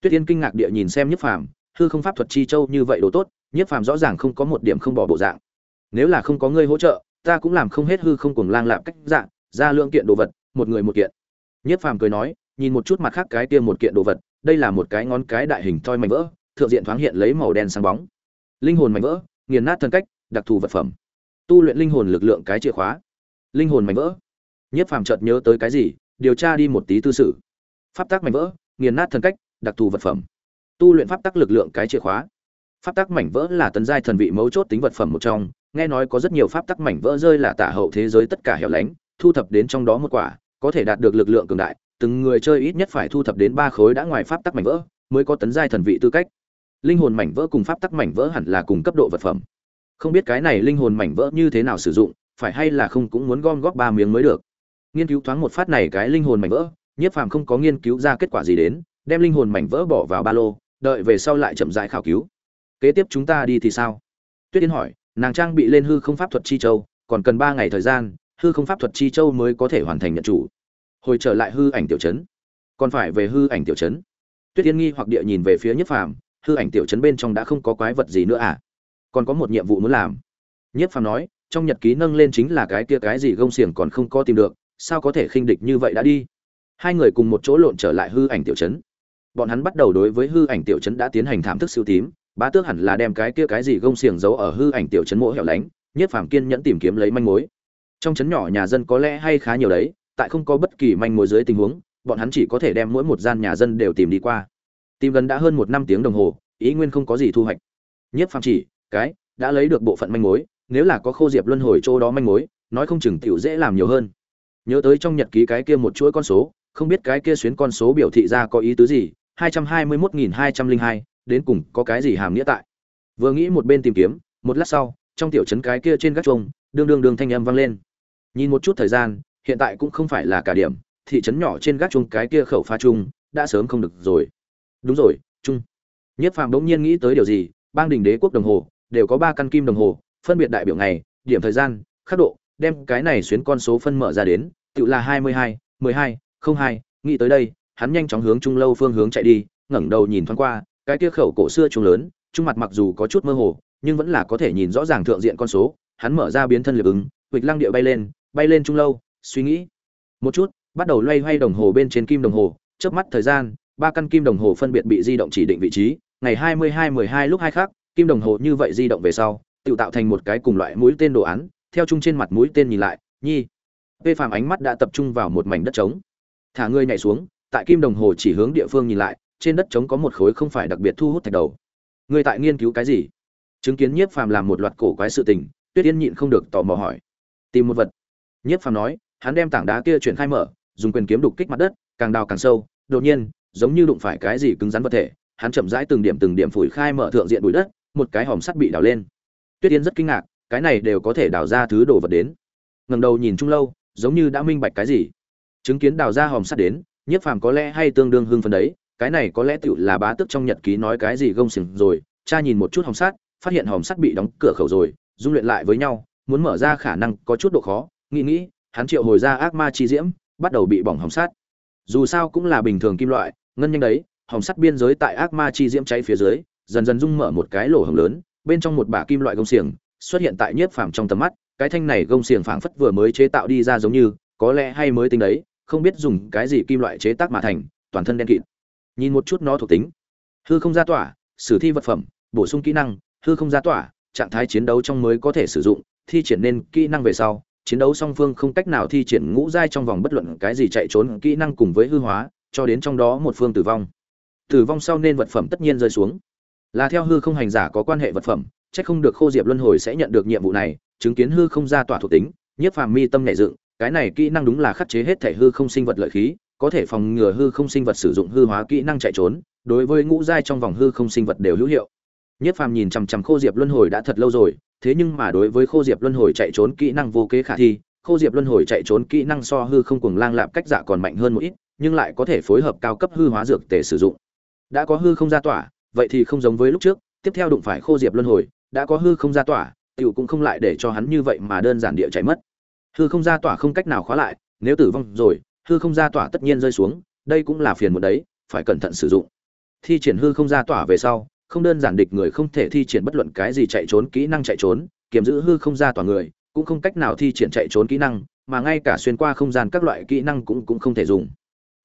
Tuyết tiên kinh ngạc địa nhìn xem nhất phàm, hư không pháp thuật chi châu như vậy đồ tốt, nhất phàm rõ ràng không có một điểm không bỏ bộ dạng. Nếu là không có ngươi hỗ trợ, ta cũng làm không hết hư không cùng lang lạp cách dạng, ra lượng kiện đồ vật, một người một kiện. Nhiếp phàm cười nói, nhìn một chút mặt khác cái kia một kiện đồ vật, đây là một cái ngón cái đại hình toi mảnh vỡ, thượng diện thoáng hiện lấy màu đen sáng bóng. Linh hồn mảnh vỡ, nghiền nát thân cách, đặc thù vật phẩm. Tu luyện linh hồn lực lượng cái chìa khóa. Linh hồn mảnh vỡ. Nhiếp phàm chợt nhớ tới cái gì, điều tra đi một tí tư sự. pháp tắc mảnh vỡ, nghiền nát thân cách, đặc thù vật phẩm. Tu luyện pháp tắc lực lượng cái chìa khóa. Pháp tắc mảnh vỡ là tấn giai thần vị mấu chốt tính vật phẩm một trong, nghe nói có rất nhiều pháp tắc mảnh vỡ rơi là tả hậu thế giới tất cả hẻo lánh, thu thập đến trong đó một quả có thể đạt được lực lượng cường đại, từng người chơi ít nhất phải thu thập đến ba khối đã ngoài pháp tắc mảnh vỡ mới có tấn giai thần vị tư cách. Linh hồn mảnh vỡ cùng pháp tắc mảnh vỡ hẳn là cùng cấp độ vật phẩm. Không biết cái này linh hồn mảnh vỡ như thế nào sử dụng, phải hay là không cũng muốn gom góp ba miếng mới được. Nghiên cứu thoáng một phát này cái linh hồn mảnh vỡ, nhiếp phàm không có nghiên cứu ra kết quả gì đến, đem linh hồn mảnh vỡ bỏ vào ba lô, đợi về sau lại chậm rãi khảo cứu. Kế tiếp chúng ta đi thì sao? Tuyết yên hỏi, nàng trang bị lên hư không pháp thuật chi châu, còn cần ba ngày thời gian hư không pháp thuật chi châu mới có thể hoàn thành nhận chủ. Hồi trở lại hư ảnh tiểu chấn còn phải về hư ảnh tiểu chấn tuyết yên nghi hoặc địa nhìn về phía nhất phàm, hư ảnh tiểu chấn bên trong đã không có quái vật gì nữa à? Còn có một nhiệm vụ muốn làm. Nhất phàm nói, trong nhật ký nâng lên chính là cái kia cái gì gông xiềng còn không có tìm được, sao có thể khinh địch như vậy đã đi? Hai người cùng một chỗ lộn trở lại hư ảnh tiểu chấn bọn hắn bắt đầu đối với hư ảnh tiểu chấn đã tiến hành thảm thức siêu tím, bá tước hẳn là đem cái kia cái gì gông xiềng giấu ở hư ảnh tiểu chấn mỗ hẻo lánh, nhất phàm kiên nhẫn tìm kiếm lấy manh mối trong chấn nhỏ nhà dân có lẽ hay khá nhiều đấy, tại không có bất kỳ manh mối dưới tình huống, bọn hắn chỉ có thể đem mỗi một gian nhà dân đều tìm đi qua. Tìm gần đã hơn một năm tiếng đồng hồ, ý nguyên không có gì thu hoạch. Nhất phạm chỉ, cái, đã lấy được bộ phận manh mối, nếu là có khô diệp luân hồi chỗ đó manh mối, nói không chừng tiểu dễ làm nhiều hơn. Nhớ tới trong nhật ký cái kia một chuỗi con số, không biết cái kia xuyến con số biểu thị ra có ý tứ gì, hai trăm hai mươi mốt nghìn hai trăm linh hai, đến cùng có cái gì hàm nghĩa tại. Vừa nghĩ một bên tìm kiếm, một lát sau, trong tiểu trấn cái kia trên gác chuông, đương đương đương thanh âm vang lên nhìn một chút thời gian, hiện tại cũng không phải là cả điểm, thị trấn nhỏ trên gác chung cái kia khẩu pha chung đã sớm không được rồi. Đúng rồi chung nhất phàm đống nhiên nghĩ tới điều gì, bang đình đế quốc đồng hồ, đều có ba căn kim đồng hồ, phân biệt đại biểu ngày, điểm thời gian, khắc độ, đem cái này xuyến con số phân mở ra đến, tự là hai mươi hai, mười hai, không hai, nghĩ tới đây, hắn nhanh chóng hướng trung lâu phương hướng chạy đi, ngẩng đầu nhìn thoáng qua, cái kia khẩu cổ xưa trung lớn, trung mặt mặc dù có chút mơ hồ, nhưng vẫn là có thể nhìn rõ ràng thượng diện con số, hắn mở ra biến thân liệp ứng huỵch lăng địa bay lên bay lên trung lâu, suy nghĩ. Một chút, bắt đầu loay hoay đồng hồ bên trên kim đồng hồ. Chớp mắt thời gian, ba căn kim đồng hồ phân biệt bị di động chỉ định vị trí. Ngày hai mươi hai, mười hai lúc hai khác kim đồng hồ như vậy di động về sau, tự tạo thành một cái cùng loại mũi tên đồ án. Theo chung trên mặt mũi tên nhìn lại, nhi. Vê phàm ánh mắt đã tập trung vào một mảnh đất trống. Thả ngươi nhảy xuống, tại kim đồng hồ chỉ hướng địa phương nhìn lại, trên đất trống có một khối không phải đặc biệt thu hút thạch đầu. Ngươi tại nghiên cứu cái gì? Chứng kiến nhiếp phàm làm một loạt cổ quái sự tình, tuyết yên nhịn không được tò mò hỏi. Tìm một vật nhiếp phàm nói, hắn đem tảng đá kia chuyển khai mở, dùng quyền kiếm đục kích mặt đất, càng đào càng sâu, đột nhiên, giống như đụng phải cái gì cứng rắn vật thể, hắn chậm rãi từng điểm từng điểm phủi khai mở thượng diện bụi đất, một cái hòm sắt bị đào lên. Tuyết yên rất kinh ngạc, cái này đều có thể đào ra thứ đồ vật đến. Ngẩng đầu nhìn chung lâu, giống như đã minh bạch cái gì. Chứng kiến đào ra hòm sắt đến nhiếp phàm có lẽ hay tương đương hưng phấn đấy, cái này có lẽ tựu là bá tước trong nhật ký nói cái gì gông xiềng rồi, cha nhìn một chút hòm sắt, phát hiện hòm sắt bị đóng cửa khẩu rồi, dung luyện lại với nhau, muốn mở ra khả năng có chút độ khó nghĩ nghĩ, hắn triệu hồi ra ác ma chi diễm, bắt đầu bị bỏng hồng sắt dù sao cũng là bình thường kim loại, ngân nhanh đấy, hồng sắt biên giới tại ác ma chi diễm cháy phía dưới, dần dần dung mở một cái lỗ hồng lớn, bên trong một bả kim loại gông xiềng xuất hiện tại nhiếp phàm trong tầm mắt. Cái thanh này gông xiềng phảng phất vừa mới chế tạo đi ra giống như, có lẽ hay mới tính đấy, không biết dùng cái gì kim loại chế tác mà thành, toàn thân đen kịt. Nhìn một chút nó thuộc tính. Hư không ra tỏa, sử thi vật phẩm, bổ sung kỹ năng, hư không ra tỏa, trạng thái chiến đấu trong mới có thể sử dụng, thi triển nên kỹ năng về sau chiến đấu song phương không cách nào thi triển ngũ giai trong vòng bất luận cái gì chạy trốn kỹ năng cùng với hư hóa, cho đến trong đó một phương tử vong. Tử vong sau nên vật phẩm tất nhiên rơi xuống. Là theo hư không hành giả có quan hệ vật phẩm, chắc không được khô diệp luân hồi sẽ nhận được nhiệm vụ này, chứng kiến hư không ra tỏa thuộc tính, nhiếp phàm mi tâm nhẹ dựng, cái này kỹ năng đúng là khắc chế hết thể hư không sinh vật lợi khí, có thể phòng ngừa hư không sinh vật sử dụng hư hóa kỹ năng chạy trốn, đối với ngũ giai trong vòng hư không sinh vật đều hữu hiệu. Nhiếp phàm nhìn chằm chằm khô diệp luân hồi đã thật lâu rồi thế nhưng mà đối với khô diệp luân hồi chạy trốn kỹ năng vô kế khả thi, khô diệp luân hồi chạy trốn kỹ năng so hư không cuồng lang lạp cách dạ còn mạnh hơn một ít, nhưng lại có thể phối hợp cao cấp hư hóa dược để sử dụng. Đã có hư không ra tỏa, vậy thì không giống với lúc trước, tiếp theo đụng phải khô diệp luân hồi, đã có hư không ra tỏa, tiểu cũng không lại để cho hắn như vậy mà đơn giản địa chạy mất. Hư không ra tỏa không cách nào khóa lại, nếu tử vong rồi, hư không ra tỏa tất nhiên rơi xuống, đây cũng là phiền một đấy, phải cẩn thận sử dụng. Thi triển hư không ra tỏa về sau không đơn giản địch người không thể thi triển bất luận cái gì chạy trốn kỹ năng chạy trốn kiểm giữ hư không ra toàn người, cũng không cách nào thi triển chạy trốn kỹ năng, mà ngay cả xuyên qua không gian các loại kỹ năng cũng cũng không thể dùng.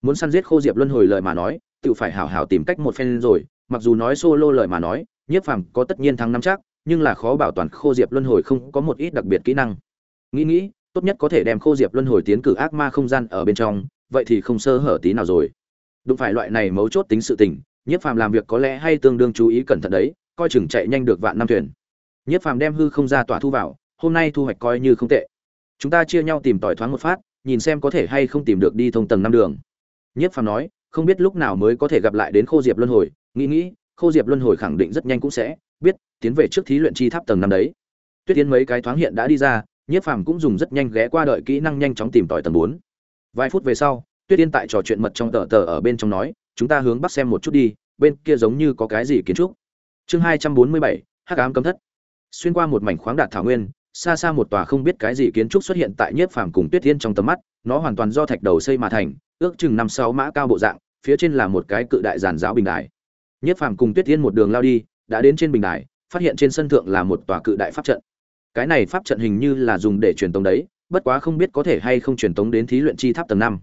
Muốn săn giết khô diệp luân hồi lời mà nói, tự phải hảo hảo tìm cách một phen rồi, mặc dù nói solo lời mà nói, nhiếp phàm có tất nhiên thắng năm chắc, nhưng là khó bảo toàn khô diệp luân hồi không có một ít đặc biệt kỹ năng. Nghĩ nghĩ, tốt nhất có thể đem khô diệp luân hồi tiến cử ác ma không gian ở bên trong, vậy thì không sơ hở tí nào rồi. Đúng phải loại này mấu chốt tính sự tình nhiếp phàm làm việc có lẽ hay tương đương chú ý cẩn thận đấy, coi chừng chạy nhanh được vạn năm thuyền. Nhiếp phàm đem hư không ra tỏa thu vào, hôm nay thu hoạch coi như không tệ. Chúng ta chia nhau tìm tỏi thoáng một phát, nhìn xem có thể hay không tìm được đi thông tầng năm đường. Nhiếp phàm nói, không biết lúc nào mới có thể gặp lại đến khô diệp luân hồi, nghĩ nghĩ, khô diệp luân hồi khẳng định rất nhanh cũng sẽ biết tiến về trước thí luyện chi tháp tầng năm đấy. Tuyết tiến mấy cái thoáng hiện đã đi ra nhiếp phàm cũng dùng rất nhanh ghé qua đợi kỹ năng nhanh chóng tìm tỏi tầng bốn. Vài phút về sau, tuyết yên tại trò chuyện mật trong tờ tờ ở bên trong nói chúng ta hướng bắc xem một chút đi, bên kia giống như có cái gì kiến trúc. Chương hai trăm bốn mươi bảy, hắc ám cấm thất. Xuyên qua một mảnh khoáng đạt thảo nguyên, xa xa một tòa không biết cái gì kiến trúc xuất hiện tại nhiếp phàm cùng tuyết thiên trong tầm mắt, nó hoàn toàn do thạch đầu xây mà thành, ước chừng năm sáu mã cao bộ dạng, phía trên là một cái cự đại giàn giáo bình đài. Nhiếp phàm cùng tuyết thiên một đường lao đi, đã đến trên bình đài, phát hiện trên sân thượng là một tòa cự đại pháp trận. Cái này pháp trận hình như là dùng để truyền tống đấy, bất quá không biết có thể hay không truyền tống đến thí luyện chi tháp tầng năm.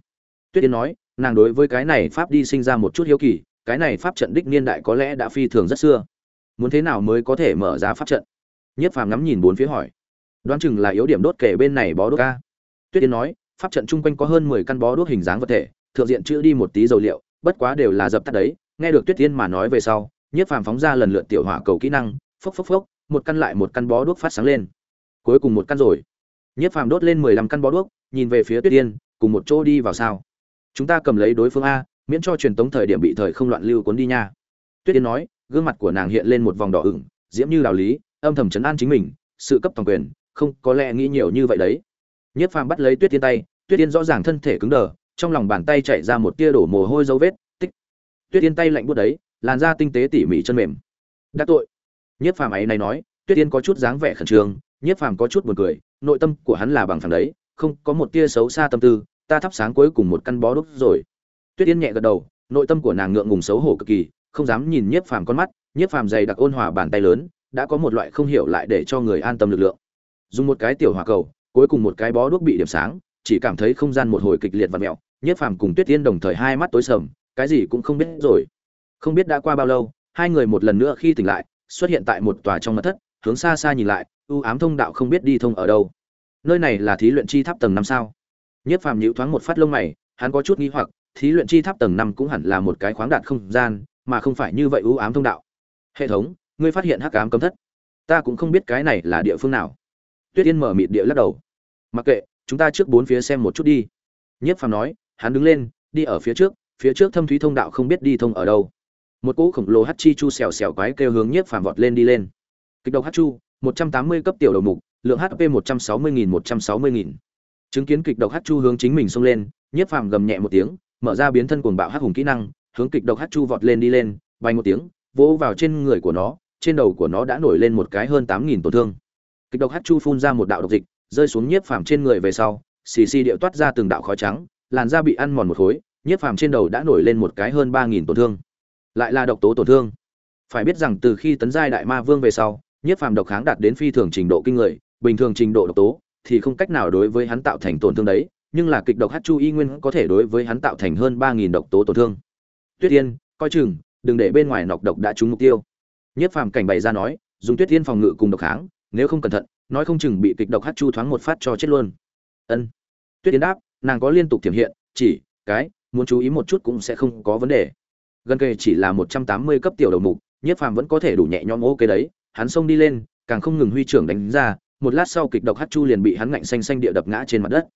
Tuyết thiên nói nàng đối với cái này pháp đi sinh ra một chút hiếu kỳ, cái này pháp trận đích niên đại có lẽ đã phi thường rất xưa. Muốn thế nào mới có thể mở ra pháp trận? Nhiếp phàm ngắm nhìn bốn phía hỏi. Đoán chừng là yếu điểm đốt kể bên này bó đuốc ca tuyết yên nói, pháp trận chung quanh có hơn mười căn bó đuốc hình dáng vật thể, thượng diện chữ đi một tí dầu liệu, bất quá đều là dập tắt đấy. Nghe được tuyết yên mà nói về sau nhiếp phàm phóng ra lần lượt tiểu hỏa cầu kỹ năng, phốc phốc phốc, một căn lại một căn bó đuốc phát sáng lên. Cuối cùng một căn rồi. Nhiếp phàm đốt lên mười lăm căn bó đuốc, nhìn về phía tuyết yên, cùng một chỗ đi vào sao chúng ta cầm lấy đối phương a, miễn cho truyền tống thời điểm bị thời không loạn lưu cuốn đi nha. Tuyết yên nói, gương mặt của nàng hiện lên một vòng đỏ ửng, diễm như đạo lý, âm thầm chấn an chính mình, sự cấp toàn quyền, không có lẽ nghĩ nhiều như vậy đấy. Nhiếp phàm bắt lấy tuyết yên tay, tuyết yên rõ ràng thân thể cứng đờ, trong lòng bàn tay chạy ra một tia đổ mồ hôi dấu vết, tích. Tuyết yên tay lạnh buốt đấy, làn da tinh tế tỉ mỉ chân mềm. Đã tội. Nhiếp phàm ấy này nói, tuyết yên có chút dáng vẻ khẩn trương nhiếp phàm có chút buồn cười, nội tâm của hắn là bằng phẳng đấy, không có một tia xấu xa tâm tư ta thắp sáng cuối cùng một căn bó đúc rồi. Tuyết yên nhẹ gật đầu, nội tâm của nàng ngượng ngùng xấu hổ cực kỳ, không dám nhìn nhiếp phàm con mắt, nhiếp phàm dày đặc ôn hòa bàn tay lớn, đã có một loại không hiểu lại để cho người an tâm lực lượng. Dùng một cái tiểu hỏa cầu, cuối cùng một cái bó đuốc bị điểm sáng, chỉ cảm thấy không gian một hồi kịch liệt và mẹo, nhiếp phàm cùng tuyết yên đồng thời hai mắt tối sầm, cái gì cũng không biết rồi. Không biết đã qua bao lâu, hai người một lần nữa khi tỉnh lại, xuất hiện tại một tòa trong mặt thất, hướng xa xa nhìn lại, u ám thông đạo không biết đi thông ở đâu. Nơi này là thí luyện chi tháp tầng năm sao? Nhiếp Phàm nhíu thoáng một phát lông mày, hắn có chút nghi hoặc, thí luyện chi tháp tầng năm cũng hẳn là một cái khoáng đạt không gian, mà không phải như vậy u ám thông đạo. Hệ thống, ngươi phát hiện hắc ám cấm thất. Ta cũng không biết cái này là địa phương nào. Tuyết Yên mở mịt địa lắc đầu. Mặc kệ, chúng ta trước bốn phía xem một chút đi. Nhiếp Phàm nói, hắn đứng lên, đi ở phía trước, phía trước thâm thúy thông đạo không biết đi thông ở đâu. Một cỗ khổng lồ hắc chi chu xèo xèo quái kêu hướng Nhiếp Phàm vọt lên đi lên. Kích độc hắc chu, 180 cấp tiểu đầu mục, lượng HP 160.160.000 chứng kiến kịch độc hát chu hướng chính mình xông lên, nhiếp phàm gầm nhẹ một tiếng, mở ra biến thân cuồng bạo hát hùng kỹ năng, hướng kịch độc hát chu vọt lên đi lên, bay một tiếng, vỗ vào trên người của nó, trên đầu của nó đã nổi lên một cái hơn tám nghìn tổn thương. Kịch độc hát chu phun ra một đạo độc dịch, rơi xuống nhiếp phàm trên người về sau, xì xì điệu toát ra từng đạo khói trắng, làn da bị ăn mòn một khối, nhiếp phàm trên đầu đã nổi lên một cái hơn ba nghìn tổn thương. Lại là độc tố tổn thương. Phải biết rằng từ khi tấn giai đại ma vương về sau, nhiếp phàm độc kháng đạt đến phi thường trình độ kinh người, bình thường trình độ độc tố thì không cách nào đối với hắn tạo thành tổn thương đấy, nhưng là kịch độc hát chu y nguyên có thể đối với hắn tạo thành hơn ba nghìn độc tố tổn thương. Tuyết yên, coi chừng, đừng để bên ngoài nọc độc đã trúng mục tiêu. Nhất phàm cảnh bày ra nói, dùng tuyết yên phòng ngự cùng độc kháng, nếu không cẩn thận, nói không chừng bị kịch độc hát chu thoáng một phát cho chết luôn. Ân. Tuyết yên đáp, nàng có liên tục tiềm hiện, chỉ, cái, muốn chú ý một chút cũng sẽ không có vấn đề. Gần kề chỉ là một trăm tám mươi cấp tiểu đầu mục, nhất phàm vẫn có thể đủ nhẹ nhõm ok đấy, hắn xông đi lên, càng không ngừng huy trưởng đánh ra một lát sau kịch độc hát chu liền bị hắn ngạnh xanh xanh địa đập ngã trên mặt đất.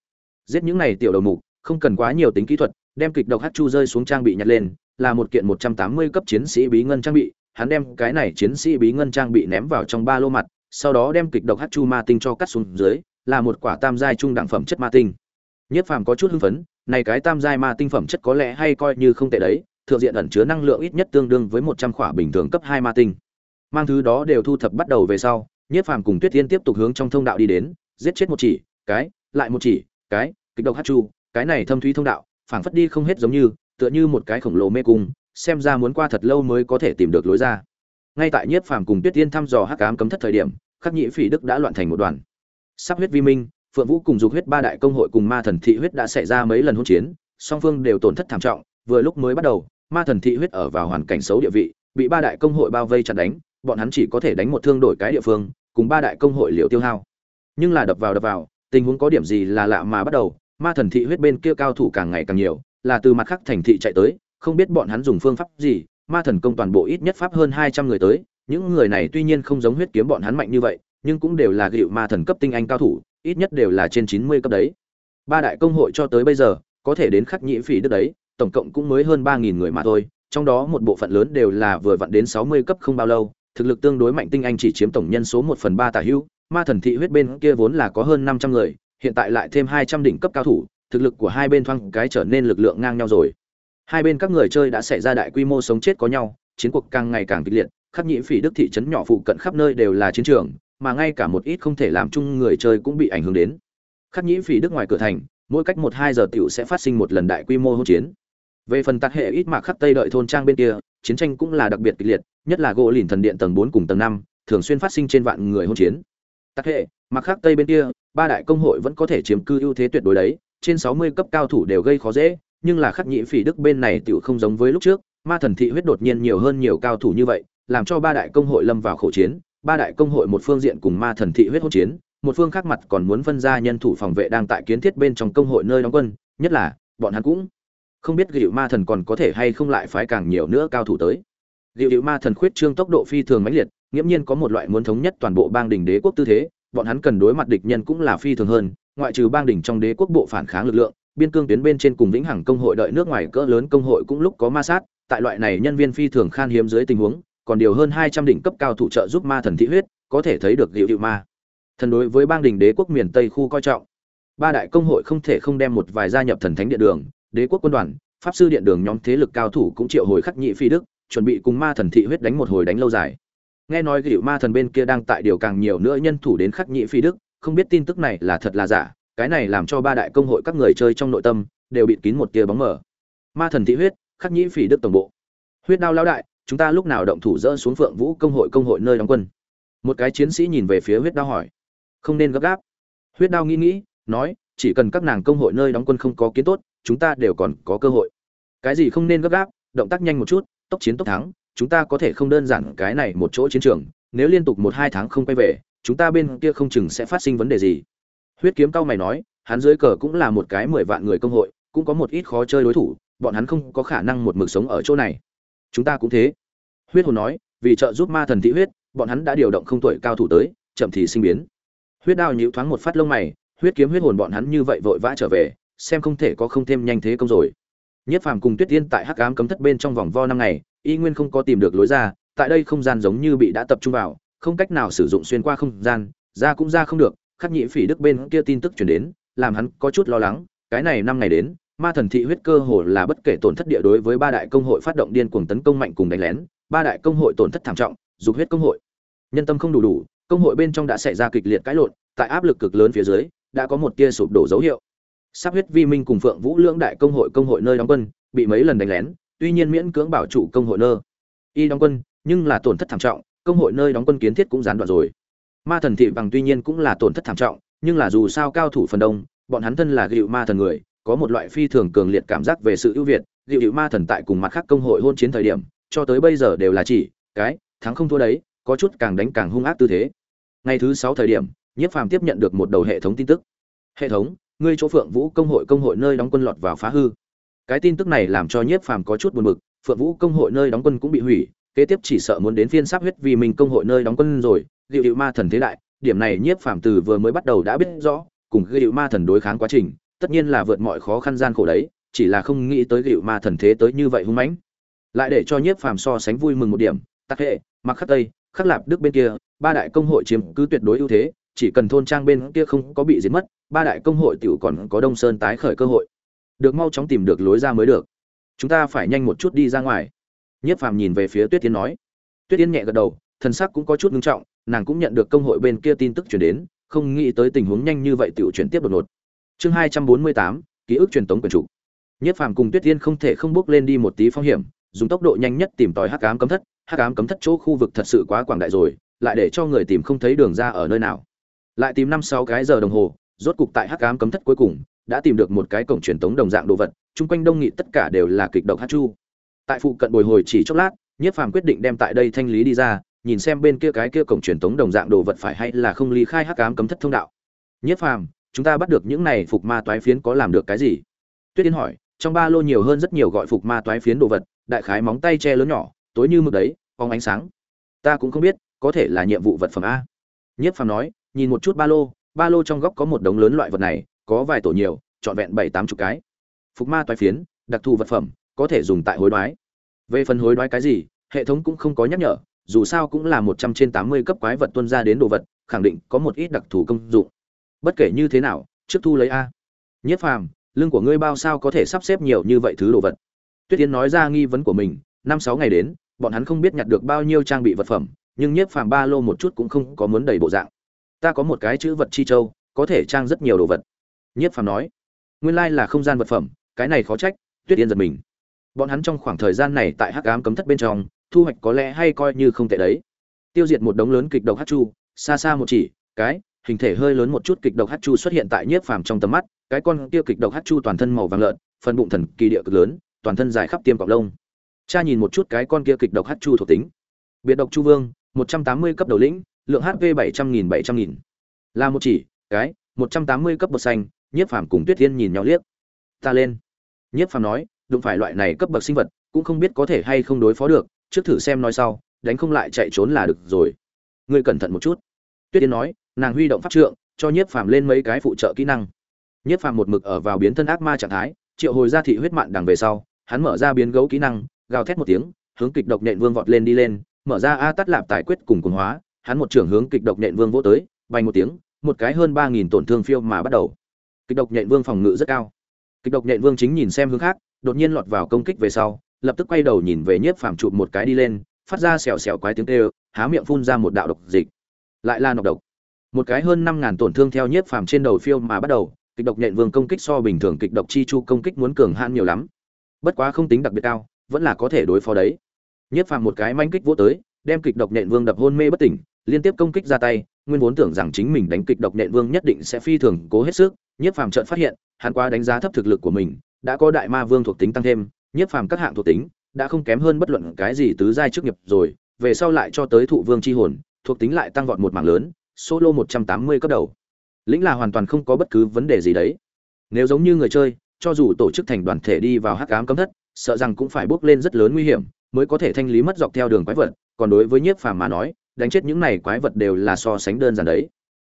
Giết những này tiểu đầu mục, không cần quá nhiều tính kỹ thuật, đem kịch độc hát chu rơi xuống trang bị nhặt lên, là một kiện một trăm tám mươi cấp chiến sĩ bí ngân trang bị, hắn đem cái này chiến sĩ bí ngân trang bị ném vào trong ba lô mặt, sau đó đem kịch độc hát chu ma tinh cho cắt xuống dưới, là một quả tam giai trung đẳng phẩm chất ma tinh. Nhất phàm có chút hưng phấn, này cái tam giai ma tinh phẩm chất có lẽ hay coi như không tệ đấy, thượng diện ẩn chứa năng lượng ít nhất tương đương với một trăm khỏa bình thường cấp hai ma tinh. Mang thứ đó đều thu thập bắt đầu về sau nhất phàm cùng tuyết tiên tiếp tục hướng trong thông đạo đi đến, giết chết một chỉ, cái, lại một chỉ, cái, kịch độc hát chu, cái này thâm thúy thông đạo, phảng phất đi không hết giống như, tựa như một cái khổng lồ mê cung, xem ra muốn qua thật lâu mới có thể tìm được lối ra. Ngay tại nhiếp phàm cùng tuyết tiên thăm dò hắc ám cấm thất thời điểm, khắc nhĩ phỉ đức đã loạn thành một đoàn. Sắp huyết vi minh, phượng vũ cùng dục huyết ba đại công hội cùng ma thần thị huyết đã xảy ra mấy lần hỗn chiến, song phương đều tổn thất thảm trọng, vừa lúc mới bắt đầu, ma thần thị huyết ở vào hoàn cảnh xấu địa vị, bị ba đại công hội bao vây chặn đánh bọn hắn chỉ có thể đánh một thương đổi cái địa phương, cùng ba đại công hội liều tiêu hao. Nhưng là đập vào đập vào, tình huống có điểm gì là lạ mà bắt đầu, ma thần thị huyết bên kia cao thủ càng ngày càng nhiều, là từ mặt khác thành thị chạy tới, không biết bọn hắn dùng phương pháp gì, ma thần công toàn bộ ít nhất pháp hơn hai trăm người tới, những người này tuy nhiên không giống huyết kiếm bọn hắn mạnh như vậy, nhưng cũng đều là gịu ma thần cấp tinh anh cao thủ, ít nhất đều là trên chín mươi cấp đấy. Ba đại công hội cho tới bây giờ, có thể đến khắc nhĩ phỉ đức đấy, tổng cộng cũng mới hơn ba nghìn người mà thôi, trong đó một bộ phận lớn đều là vừa vặn đến sáu mươi cấp không bao lâu thực lực tương đối mạnh tinh anh chỉ chiếm tổng nhân số một phần ba tả hữu, ma thần thị huyết bên kia vốn là có hơn năm trăm người, hiện tại lại thêm hai trăm đỉnh cấp cao thủ, thực lực của hai bên thoáng cái trở nên lực lượng ngang nhau rồi. Hai bên các người chơi đã xảy ra đại quy mô sống chết có nhau, chiến cuộc càng ngày càng kịch liệt khắc nhĩ phỉ đức thị trấn nhỏ phụ cận khắp nơi đều là chiến trường, mà ngay cả một ít không thể làm chung người chơi cũng bị ảnh hưởng đến. Khắc nhĩ phỉ đức ngoài cửa thành, mỗi cách một hai giờ tiểu sẽ phát sinh một lần đại quy mô hỗn chiến. Về phần tạc hệ ít mạc khắc tây đợi thôn trang bên kia, chiến tranh cũng là đặc biệt kịch liệt nhất là gỗ lìn thần điện tầng bốn cùng tầng năm, thường xuyên phát sinh trên vạn người hôn chiến. Tắc hệ mặc khác tây bên kia, ba đại công hội vẫn có thể chiếm cư ưu thế tuyệt đối đấy, trên sáu mươi cấp cao thủ đều gây khó dễ, nhưng là khắc nhị phỉ đức bên này tiểu không giống với lúc trước, ma thần thị huyết đột nhiên nhiều hơn nhiều cao thủ như vậy, làm cho ba đại công hội lâm vào khẩu chiến, ba đại công hội một phương diện cùng ma thần thị huyết hỗn chiến, một phương khác mặt còn muốn phân ra nhân thủ phòng vệ đang tại kiến thiết bên trong công hội nơi đóng quân, nhất là, bọn hắn cũng không biết gịu ma thần còn có thể hay không lại phái càng nhiều nữa cao thủ tới gịu gịu ma thần khuyết trương tốc độ phi thường mãnh liệt, nghiễm nhiên có một loại muốn thống nhất toàn bộ bang đỉnh đế quốc tư thế, bọn hắn cần đối mặt địch nhân cũng là phi thường hơn, ngoại trừ bang đỉnh trong đế quốc bộ phản kháng lực lượng, biên cương tuyến bên trên cùng vĩnh hằng công hội đợi nước ngoài cỡ lớn công hội cũng lúc có ma sát, tại loại này nhân viên phi thường khan hiếm dưới tình huống, còn điều hơn hai trăm đỉnh cấp cao thủ trợ giúp ma thần thị huyết, có thể thấy được gịu gịu ma. Thần đối với bang đỉnh đế quốc miền tây khu coi trọng. Ba đại công hội không thể không đem một vài gia nhập thần thánh điện đường, đế quốc quân đoàn, pháp sư điện đường nhóm thế lực cao thủ cũng triệu hồi khắc nhị phi đức chuẩn bị cùng ma thần thị huyết đánh một hồi đánh lâu dài. Nghe nói gỉu ma thần bên kia đang tại điều càng nhiều nữa nhân thủ đến khắc nhị phi đức, không biết tin tức này là thật là giả, cái này làm cho ba đại công hội các người chơi trong nội tâm đều bị kín một tia bóng mờ. Ma thần thị huyết, khắc nhị phi đức tổng bộ. Huyết đao lao đại, chúng ta lúc nào động thủ dỡ xuống phượng vũ công hội công hội nơi đóng quân? Một cái chiến sĩ nhìn về phía huyết đao hỏi. Không nên gấp gáp. Huyết đao nghĩ nghĩ, nói, chỉ cần các nàng công hội nơi đóng quân không có kiến tốt, chúng ta đều còn có cơ hội. Cái gì không nên gấp gáp, động tác nhanh một chút tốc chiến tốc thắng, chúng ta có thể không đơn giản cái này một chỗ chiến trường, nếu liên tục một hai tháng không quay về, chúng ta bên kia không chừng sẽ phát sinh vấn đề gì. Huyết kiếm cao mày nói, hắn dưới cờ cũng là một cái mười vạn người công hội, cũng có một ít khó chơi đối thủ, bọn hắn không có khả năng một mực sống ở chỗ này. Chúng ta cũng thế. Huyết hồn nói, vì trợ giúp ma thần thị huyết, bọn hắn đã điều động không tuổi cao thủ tới, chậm thì sinh biến. Huyết đao nhíu thoáng một phát lông mày, huyết kiếm huyết hồn bọn hắn như vậy vội vã trở về, xem không thể có không thêm nhanh thế công rồi nhất phàm cùng tuyết tiên tại hắc ám cấm thất bên trong vòng vo năm ngày, y nguyên không có tìm được lối ra, tại đây không gian giống như bị đã tập trung vào, không cách nào sử dụng xuyên qua không gian, ra cũng ra không được, khắc nhị phỉ đức bên kia tin tức chuyển đến, làm hắn có chút lo lắng, cái này năm ngày đến, ma thần thị huyết cơ hồ là bất kể tổn thất địa đối với ba đại công hội phát động điên cuồng tấn công mạnh cùng đánh lén, ba đại công hội tổn thất thảm trọng, dục huyết công hội. Nhân tâm không đủ đủ, công hội bên trong đã xảy ra kịch liệt cãi lộn, tại áp lực cực lớn phía dưới, đã có một tia sụp đổ dấu hiệu sắp huyết vi minh cùng phượng vũ lưỡng đại công hội công hội nơi đóng quân, bị mấy lần đánh lén, tuy nhiên miễn cưỡng bảo trụ công hội nơ. Y đóng quân, nhưng là tổn thất thảm trọng, công hội nơi đóng quân kiến thiết cũng gián đoạn rồi. Ma thần thị bằng tuy nhiên cũng là tổn thất thảm trọng, nhưng là dù sao cao thủ phần đông, bọn hắn thân là gịu ma thần người, có một loại phi thường cường liệt cảm giác về sự ưu việt. Gịu ma thần tại cùng mặt khác công hội hôn chiến thời điểm, cho tới bây giờ đều là chỉ, cái, thắng không thua đấy, có chút càng đánh càng hung ác tư thế. Ngày thứ sáu thời điểm, nhiếp phàm tiếp nhận được một đầu hệ thống tin tức. Hệ thống ngươi chỗ phượng vũ công hội công hội nơi đóng quân lọt vào phá hư. Cái tin tức này làm cho nhiếp phàm có chút buồn bực, phượng vũ công hội nơi đóng quân cũng bị hủy, kế tiếp chỉ sợ muốn đến phiên sắp huyết vì mình công hội nơi đóng quân rồi, Diệu Diệu ma thần thế đại, điểm này nhiếp phàm từ vừa mới bắt đầu đã biết rõ, cùng Diệu ma thần đối kháng quá trình, tất nhiên là vượt mọi khó khăn gian khổ đấy, chỉ là không nghĩ tới Diệu ma thần thế tới như vậy hung mãnh. Lại để cho nhiếp phàm so sánh vui mừng một điểm, tắc hệ mặc khắc tây, khắc lạp đức bên kia, ba đại công hội chiếm cứ tuyệt đối ưu thế, chỉ cần thôn trang bên kia không có bị diệt mất ba đại công hội tiểu còn có đông sơn tái khởi cơ hội. Được mau chóng tìm được lối ra mới được. Chúng ta phải nhanh một chút đi ra ngoài. Nhiếp phàm nhìn về phía tuyết tiến nói. Tuyết tiến nhẹ gật đầu, thần sắc cũng có chút ngưng trọng, nàng cũng nhận được công hội bên kia tin tức chuyển đến, không nghĩ tới tình huống nhanh như vậy tiểu chuyển tiếp đột ngột. Chương hai trăm bốn mươi tám, ký ức truyền tống quyền chủ. Nhiếp phàm cùng tuyết tiên không thể không bước lên đi một tí phong hiểm, dùng tốc độ nhanh nhất tìm tòi hắc ám cấm thất. Hắc ám cấm thất chỗ khu vực thật sự quá quảng đại rồi, lại để cho người tìm không thấy đường ra ở nơi nào. Lại tìm năm sáu cái giờ đồng hồ rốt cục tại hắc ám cấm thất cuối cùng, đã tìm được một cái cổng truyền tống đồng dạng đồ vật, chung quanh đông nghị tất cả đều là kịch độc hát chu. Tại phụ cận bồi hồi chỉ chốc lát, nhiếp phàm quyết định đem tại đây thanh lý đi ra, nhìn xem bên kia cái kia cổng truyền tống đồng dạng đồ vật phải hay là không ly khai hắc ám cấm thất thông đạo. Nhiếp phàm, chúng ta bắt được những này phục ma toái phiến có làm được cái gì? Tuyết yên hỏi, trong ba lô nhiều hơn rất nhiều gọi phục ma toái phiến đồ vật, đại khái móng tay che lớn nhỏ, tối như mực đấy, phóng ánh sáng. Ta cũng không biết, có thể là nhiệm vụ vật phẩm a. Nhiếp phàm nói, nhìn một chút ba lô ba lô trong góc có một đống lớn loại vật này, có vài tổ nhiều, trọn vẹn bảy tám chục cái. Phục ma toái phiến, đặc thù vật phẩm, có thể dùng tại hối đoái. Về phần hối đoái cái gì, hệ thống cũng không có nhắc nhở, dù sao cũng là một trăm trên tám mươi cấp quái vật tuân ra đến đồ vật, khẳng định có một ít đặc thù công dụng. Bất kể như thế nào, trước thu lấy a. Nhất phàm, lưng của ngươi bao sao có thể sắp xếp nhiều như vậy thứ đồ vật? Tuyết tiến nói ra nghi vấn của mình, năm sáu ngày đến, bọn hắn không biết nhặt được bao nhiêu trang bị vật phẩm, nhưng nhiếp phàm ba lô một chút cũng không có muốn đầy bộ dạng ta có một cái chữ vật chi châu, có thể trang rất nhiều đồ vật. Nhiếp phàm nói, nguyên lai là không gian vật phẩm, cái này khó trách, tuyết yên giật mình. Bọn hắn trong khoảng thời gian này tại hắc ám cấm thất bên trong, thu hoạch có lẽ hay coi như không tệ đấy. Tiêu diệt một đống lớn kịch độc hát chu, xa xa một chỉ, cái, hình thể hơi lớn một chút kịch độc hát chu xuất hiện tại nhiếp phàm trong tầm mắt, cái con kia kịch độc hát chu toàn thân màu vàng lợn, phần bụng thần kỳ địa cực lớn, toàn thân dài khắp tiêm cọc lông. Cha nhìn một chút cái con kia kịch độc hát chu thuộc tính. Biệt độc chu vương, một trăm tám mươi cấp đầu lĩnh lượng hp bảy trăm nghìn bảy trăm nghìn. Là một chỉ, cái, một trăm tám mươi cấp bậc xanh, nhiếp phàm cùng tuyết thiên nhìn nhau liếc. Ta lên. Nhiếp phàm nói, đụng phải loại này cấp bậc sinh vật, cũng không biết có thể hay không đối phó được, trước thử xem nói sau, đánh không lại chạy trốn là được rồi. Ngươi cẩn thận một chút. Tuyết tiên nói, nàng huy động pháp trượng, cho nhiếp phàm lên mấy cái phụ trợ kỹ năng. Nhiếp phàm một mực ở vào biến thân ác ma trạng thái, triệu hồi ra thị huyết mạn đằng về sau, hắn mở ra biến gấu kỹ năng, gào thét một tiếng, hướng kịch độc nện vương vọt lên đi lên, mở ra a tắt lạp tài quyết cùng cùng hóa hắn một trưởng hướng kịch độc nện vương vỗ tới vành một tiếng, một cái hơn ba nghìn tổn thương phiêu mà bắt đầu. Kịch độc nện vương phòng ngự rất cao. Kịch độc nện vương chính nhìn xem hướng khác, đột nhiên lọt vào công kích về sau, lập tức quay đầu nhìn về nhiếp phàm chụp một cái đi lên, phát ra xèo xèo quái tiếng kêu, há miệng phun ra một đạo độc dịch. Lại là nọc độc. Một cái hơn năm ngàn tổn thương theo nhiếp phàm trên đầu phiêu mà bắt đầu, kịch độc nhện vương công kích so bình thường kịch độc chi chu công kích muốn cường hãn nhiều lắm. Bất quá không tính đặc biệt cao, vẫn là có thể đối phó đấy. Nhiếp phàm một cái manh kích vỗ tới, đem kịch độc nhện vương đập hôn mê bất tỉnh liên tiếp công kích ra tay, nguyên vốn tưởng rằng chính mình đánh kịch độc nện vương nhất định sẽ phi thường cố hết sức, nhiếp phàm chợt phát hiện, hắn quá đánh giá thấp thực lực của mình, đã có đại ma vương thuộc tính tăng thêm, nhiếp phàm các hạng thuộc tính, đã không kém hơn bất luận cái gì tứ giai trước nghiệp rồi, về sau lại cho tới thụ vương chi hồn, thuộc tính lại tăng vọt một mảng lớn, solo một trăm tám mươi cấp đầu. Lĩnh là hoàn toàn không có bất cứ vấn đề gì đấy. Nếu giống như người chơi, cho dù tổ chức thành đoàn thể đi vào hắc ám cấm thất, sợ rằng cũng phải bước lên rất lớn nguy hiểm, mới có thể thanh lý mất dọc theo đường quái vật, còn đối với nhiếp phàm mà nói đánh chết những này quái vật đều là so sánh đơn giản đấy.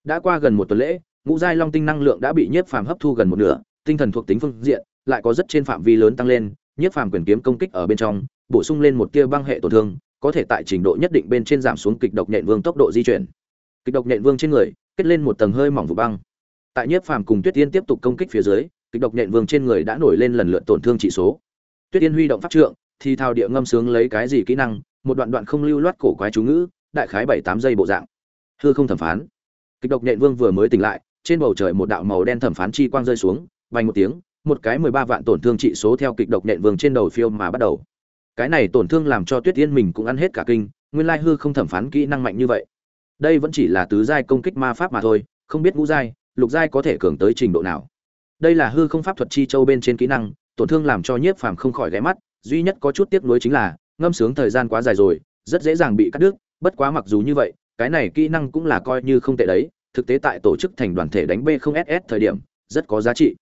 Đã qua gần một tuần lễ, ngũ giai long tinh năng lượng đã bị nhiếp phàm hấp thu gần một nửa, tinh thần thuộc tính phương diện lại có rất trên phạm vi lớn tăng lên, nhiếp phàm quyền kiếm công kích ở bên trong, bổ sung lên một tia băng hệ tổn thương, có thể tại trình độ nhất định bên trên giảm xuống kịch độc nhện vương tốc độ di chuyển. Kịch độc nhện vương trên người, kết lên một tầng hơi mỏng vụ băng. Tại nhiếp phàm cùng tuyết tiên tiếp tục công kích phía dưới, kịch độc nhện vương trên người đã nổi lên lần lượt tổn thương chỉ số. Tuyết tiên huy động pháp trượng, thì thao địa ngâm sướng lấy cái gì kỹ năng, một đoạn đoạn không lưu loát cổ quái chú ngữ đại khái bảy tám giây bộ dạng. Hư không thẩm phán. Kịch độc nhện vương vừa mới tỉnh lại, trên bầu trời một đạo màu đen thẩm phán chi quang rơi xuống vành một tiếng, một cái mười ba vạn tổn thương trị số theo kịch độc nhện vương trên đầu phiêu mà bắt đầu. Cái này tổn thương làm cho tuyết yên mình cũng ăn hết cả kinh, nguyên lai hư không thẩm phán kỹ năng mạnh như vậy. Đây vẫn chỉ là tứ giai công kích ma pháp mà thôi, không biết ngũ giai, lục giai có thể cường tới trình độ nào. Đây là hư không pháp thuật chi châu bên trên kỹ năng, tổn thương làm cho nhiếp phàm không khỏi ghé mắt, duy nhất có chút tiếc nuối chính là, ngâm sướng thời gian quá dài rồi, rất dễ dàng bị cắt đứt bất quá mặc dù như vậy, cái này kỹ năng cũng là coi như không tệ đấy, thực tế tại tổ chức thành đoàn thể đánh b không ss thời điểm, rất có giá trị.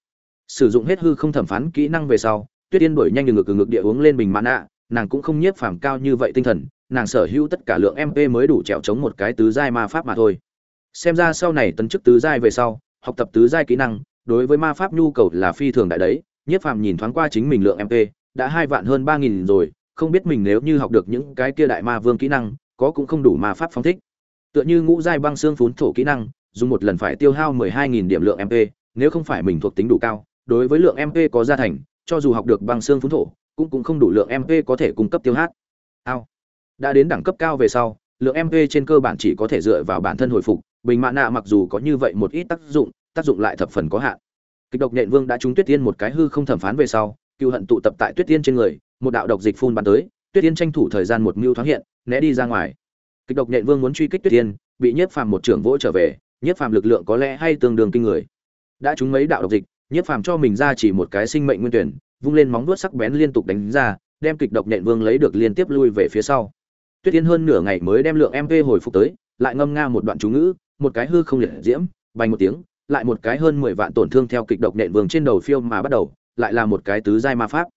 Sử dụng hết hư không thẩm phán kỹ năng về sau, tuyết yên đổi nhanh ngực ngực địa uống lên bình mãn ạ. Nàng cũng không nhiếp phàm cao như vậy tinh thần, nàng sở hữu tất cả lượng mp mới đủ trèo chống một cái tứ giai ma pháp mà thôi. Xem ra sau này tấn chức tứ giai về sau, học tập tứ giai kỹ năng, đối với ma pháp nhu cầu là phi thường đại đấy. Nhiếp phàm nhìn thoáng qua chính mình lượng mp đã hai vạn hơn ba nghìn rồi, không biết mình nếu như học được những cái kia đại ma vương kỹ năng có cũng không đủ ma pháp phóng thích. Tựa như ngũ giai băng xương phún thổ kỹ năng, dùng một lần phải tiêu hao mười hai nghìn điểm lượng mp nếu không phải mình thuộc tính đủ cao, đối với lượng mp có gia thành, cho dù học được băng xương phún thổ, cũng cũng không đủ lượng mp có thể cung cấp tiêu hát. Ao. Đã đến đẳng cấp cao về sau, lượng mp trên cơ bản chỉ có thể dựa vào bản thân hồi phục, bình mạ nạ mặc dù có như vậy một ít tác dụng tác dụng lại thập phần có hạn. Kịch độc nện vương đã trúng tuyết tiên một cái hư không thẩm phán về sau, cựu hận tụ tập tại tuyết tiên trên người, một đạo độc dịch phun bắn tới tuyết yên tranh thủ thời gian một mưu thoáng hiện, né đi ra ngoài. Kịch độc nện vương muốn truy kích tuyết yên, bị nhiếp phàm một trưởng vỗ trở về, nhiếp phàm lực lượng có lẽ hay tương đương kinh người. Đã trúng mấy đạo độc dịch, nhiếp phàm cho mình ra chỉ một cái sinh mệnh nguyên tuyển, vung lên móng vuốt sắc bén liên tục đánh ra, đem kịch độc nện vương lấy được liên tiếp lui về phía sau. Tuyết yên hơn nửa ngày mới đem lượng mp hồi phục tới, lại ngâm nga một đoạn chú ngữ, một cái hư không liệt diễm bay một tiếng, lại một cái hơn mười vạn tổn thương theo kịch độc nện vương trên đầu phiêu mà bắt đầu, lại là một cái tứ giai ma pháp.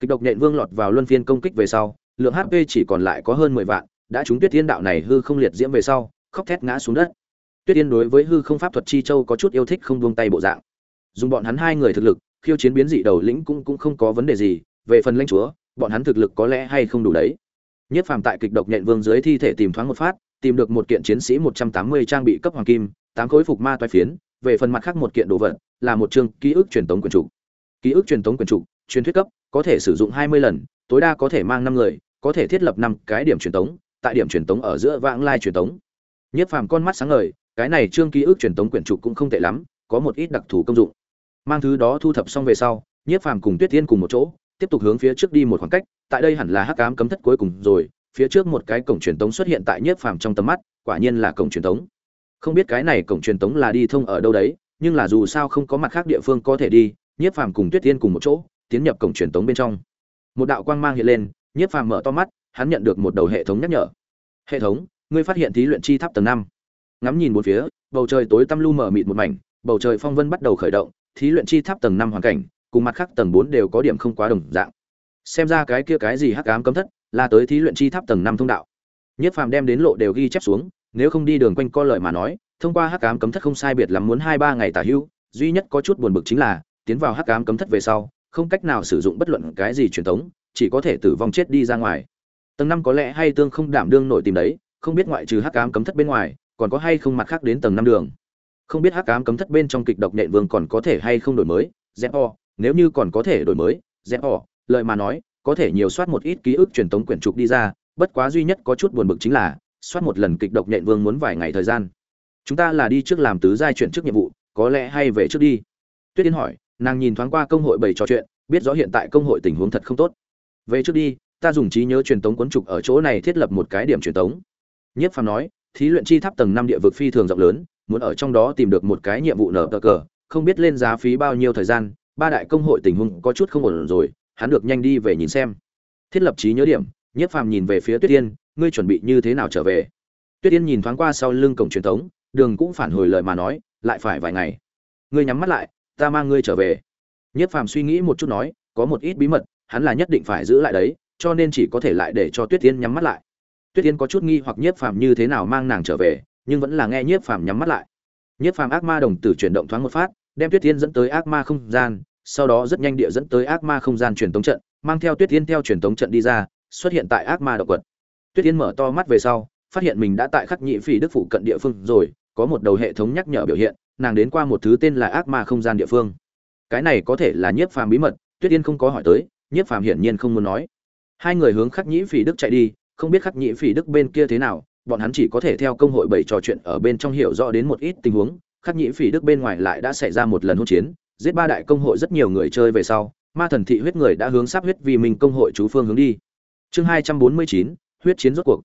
Kịch độc nện vương lọt vào luân phiên công kích về sau lượng hp chỉ còn lại có hơn mười vạn đã trúng tuyết tiên đạo này hư không liệt diễm về sau khóc thét ngã xuống đất. Tuyết tiên đối với hư không pháp thuật chi châu có chút yêu thích không buông tay bộ dạng. Dùng bọn hắn hai người thực lực khiêu chiến biến dị đầu lĩnh cũng cũng không có vấn đề gì về phần lãnh chúa bọn hắn thực lực có lẽ hay không đủ đấy. Nhất phàm tại kịch độc nhện vương dưới thi thể tìm thoáng một phát tìm được một kiện chiến sĩ một trăm tám mươi trang bị cấp hoàng kim tám khối phục ma toái phiến về phần mặt khác một kiện đồ vật là một chương ký ức truyền tống quyền trụ. ký ức truyền tống quyền trụ, truyền thuyết cấp có thể sử dụng hai mươi lần tối đa có thể mang năm người, có thể thiết lập năm cái điểm truyền tống, tại điểm truyền tống ở giữa vãng lai truyền tống. Nhất phàm con mắt sáng ngời, cái này chương ký ức truyền tống quyển trục cũng không tệ lắm, có một ít đặc thù công dụng. Mang thứ đó thu thập xong về sau nhiếp phàm cùng tuyết tiên cùng một chỗ, tiếp tục hướng phía trước đi một khoảng cách, tại đây hẳn là hắc ám cấm thất cuối cùng rồi, phía trước một cái cổng truyền tống xuất hiện tại nhiếp phàm trong tầm mắt, quả nhiên là cổng truyền tống. Không biết cái này cổng truyền tống là đi thông ở đâu đấy, nhưng là dù sao không có mặt khác địa phương có thể đi nhiếp phàm cùng tuyết tiên cùng một chỗ, tiến nhập cổng truyền tống bên trong một đạo quang mang hiện lên, nhiếp phàm mở to mắt, hắn nhận được một đầu hệ thống nhắc nhở. Hệ thống, ngươi phát hiện thí luyện chi tháp tầng năm. Ngắm nhìn một phía, bầu trời tối tăm lu mờ mịt một mảnh, bầu trời phong vân bắt đầu khởi động, thí luyện chi tháp tầng năm hoàn cảnh, cùng mặt khác tầng bốn đều có điểm không quá đồng dạng. Xem ra cái kia cái gì hắc ám cấm thất, là tới thí luyện chi tháp tầng năm thông đạo. Nhất phàm đem đến lộ đều ghi chép xuống, nếu không đi đường quanh co lợi mà nói, thông qua hắc ám cấm thất không sai biệt lắm muốn hai ba ngày tả hưu, duy nhất có chút buồn bực chính là, tiến vào hắc ám cấm thất về sau không cách nào sử dụng bất luận cái gì truyền thống, chỉ có thể tử vong chết đi ra ngoài. Tầng năm có lẽ hay tương không đảm đương nổi tìm đấy, không biết ngoại trừ hắc ám cấm thất bên ngoài, còn có hay không mặt khác đến tầng năm đường. Không biết hắc ám cấm thất bên trong kịch độc nện vương còn có thể hay không đổi mới o, nếu như còn có thể đổi mới o, lời mà nói, có thể nhiều soát một ít ký ức truyền thống quyển trục đi ra, bất quá duy nhất có chút buồn bực chính là, soát một lần kịch độc nện vương muốn vài ngày thời gian. Chúng ta là đi trước làm tứ giai chuyển trước nhiệm vụ, có lẽ hay về trước đi. Tuyết yên hỏi nàng nhìn thoáng qua công hội bảy trò chuyện, biết rõ hiện tại công hội tình huống thật không tốt. Về trước đi, ta dùng trí nhớ truyền tống cuốn trục ở chỗ này thiết lập một cái điểm truyền tống. Nhất phàm nói, thí luyện chi tháp tầng năm địa vực phi thường rộng lớn, muốn ở trong đó tìm được một cái nhiệm vụ nở cờ, không biết lên giá phí bao nhiêu thời gian, ba đại công hội tình huống có chút không ổn rồi, hắn được nhanh đi về nhìn xem. Thiết lập trí nhớ điểm, nhất phàm nhìn về phía tuyết tiên ngươi chuẩn bị như thế nào trở về? Tuyết tiên nhìn thoáng qua sau lưng cổng truyền thống đường cũng phản hồi lời mà nói, lại phải vài ngày. Ngươi nhắm mắt lại ta mang ngươi trở về. Nhất phàm suy nghĩ một chút nói, có một ít bí mật, hắn là nhất định phải giữ lại đấy, cho nên chỉ có thể lại để cho tuyết tiên nhắm mắt lại. Tuyết tiên có chút nghi hoặc nhiếp phàm như thế nào mang nàng trở về, nhưng vẫn là nghe nhiếp phàm nhắm mắt lại. Nhiếp phàm ác ma đồng tử chuyển động thoáng một phát, đem tuyết tiên dẫn tới ác ma không gian, sau đó rất nhanh địa dẫn tới ác ma không gian truyền tống trận, mang theo tuyết tiên theo truyền tống trận đi ra, xuất hiện tại ác ma động quật tuyết tiên mở to mắt về sau, phát hiện mình đã tại khắc nhị phỉ đức phụ cận địa phương rồi, có một đầu hệ thống nhắc nhở biểu hiện nàng đến qua một thứ tên là ác ma không gian địa phương. Cái này có thể là nhiếp phàm bí mật, tuyết yên không có hỏi tới, nhiếp phàm hiển nhiên không muốn nói. Hai người hướng khắc nhĩ phỉ đức chạy đi, không biết khắc nhĩ phỉ đức bên kia thế nào, bọn hắn chỉ có thể theo công hội bảy trò chuyện ở bên trong hiểu rõ đến một ít tình huống. Khắc nhĩ phỉ đức bên ngoài lại đã xảy ra một lần hỗn chiến, giết ba đại công hội rất nhiều người chơi về sau, ma thần thị huyết người đã hướng sắp huyết vì mình công hội chú phương hướng đi. Chương hai trăm bốn mươi chín, huyết chiến rốt cuộc.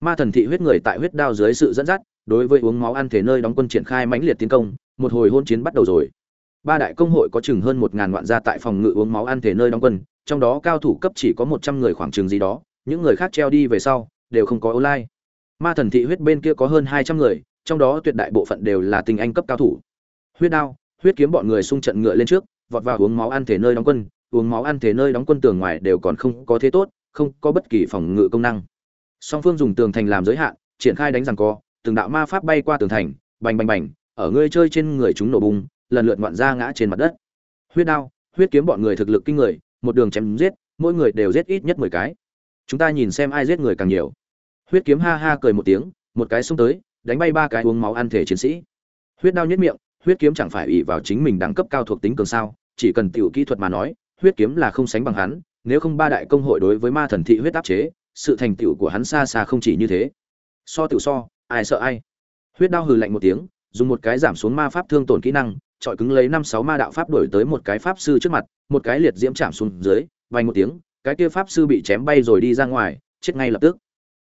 Ma thần thị huyết người tại huyết đao dưới sự dẫn dắt đối với uống máu ăn thể nơi đóng quân triển khai mãnh liệt tiến công, một hồi hôn chiến bắt đầu rồi. Ba đại công hội có chừng hơn một ngàn vạn gia tại phòng ngự uống máu ăn thể nơi đóng quân, trong đó cao thủ cấp chỉ có một trăm người khoảng chừng gì đó, những người khác treo đi về sau, đều không có online. Ma thần thị huyết bên kia có hơn hai trăm người, trong đó tuyệt đại bộ phận đều là tinh anh cấp cao thủ. Huyết đao, huyết kiếm bọn người xung trận ngựa lên trước, vọt vào uống máu ăn thể nơi đóng quân, uống máu ăn thể nơi đóng quân tường ngoài đều còn không có thế tốt, không có bất kỳ phòng ngự công năng. Song phương dùng tường thành làm giới hạn, triển khai đánh rằng co từng đạo ma pháp bay qua tường thành, bành bành bành, ở ngươi chơi trên người chúng nổ bung lần lượt ngoạn ra ngã trên mặt đất. Huyết đao, huyết kiếm bọn người thực lực kinh người, một đường chém giết, mỗi người đều giết ít nhất mười cái. Chúng ta nhìn xem ai giết người càng nhiều. Huyết kiếm ha ha cười một tiếng, một cái xông tới, đánh bay ba cái uống máu ăn thể chiến sĩ. Huyết đao nhất miệng, huyết kiếm chẳng phải ỷ vào chính mình đẳng cấp cao thuộc tính cường sao, chỉ cần tiểu kỹ thuật mà nói, huyết kiếm là không sánh bằng hắn, nếu không ba đại công hội đối với ma thần thị huyết áp chế, sự thành tựu của hắn xa xa không chỉ như thế. So tiểu so ai sợ ai. Huyết đao hừ lạnh một tiếng, dùng một cái giảm xuống ma pháp thương tổn kỹ năng trọi cứng lấy năm sáu ma đạo pháp đổi tới một cái pháp sư trước mặt, một cái liệt diễm chạm xuống dưới vay một tiếng, cái kia pháp sư bị chém bay rồi đi ra ngoài, chết ngay lập tức.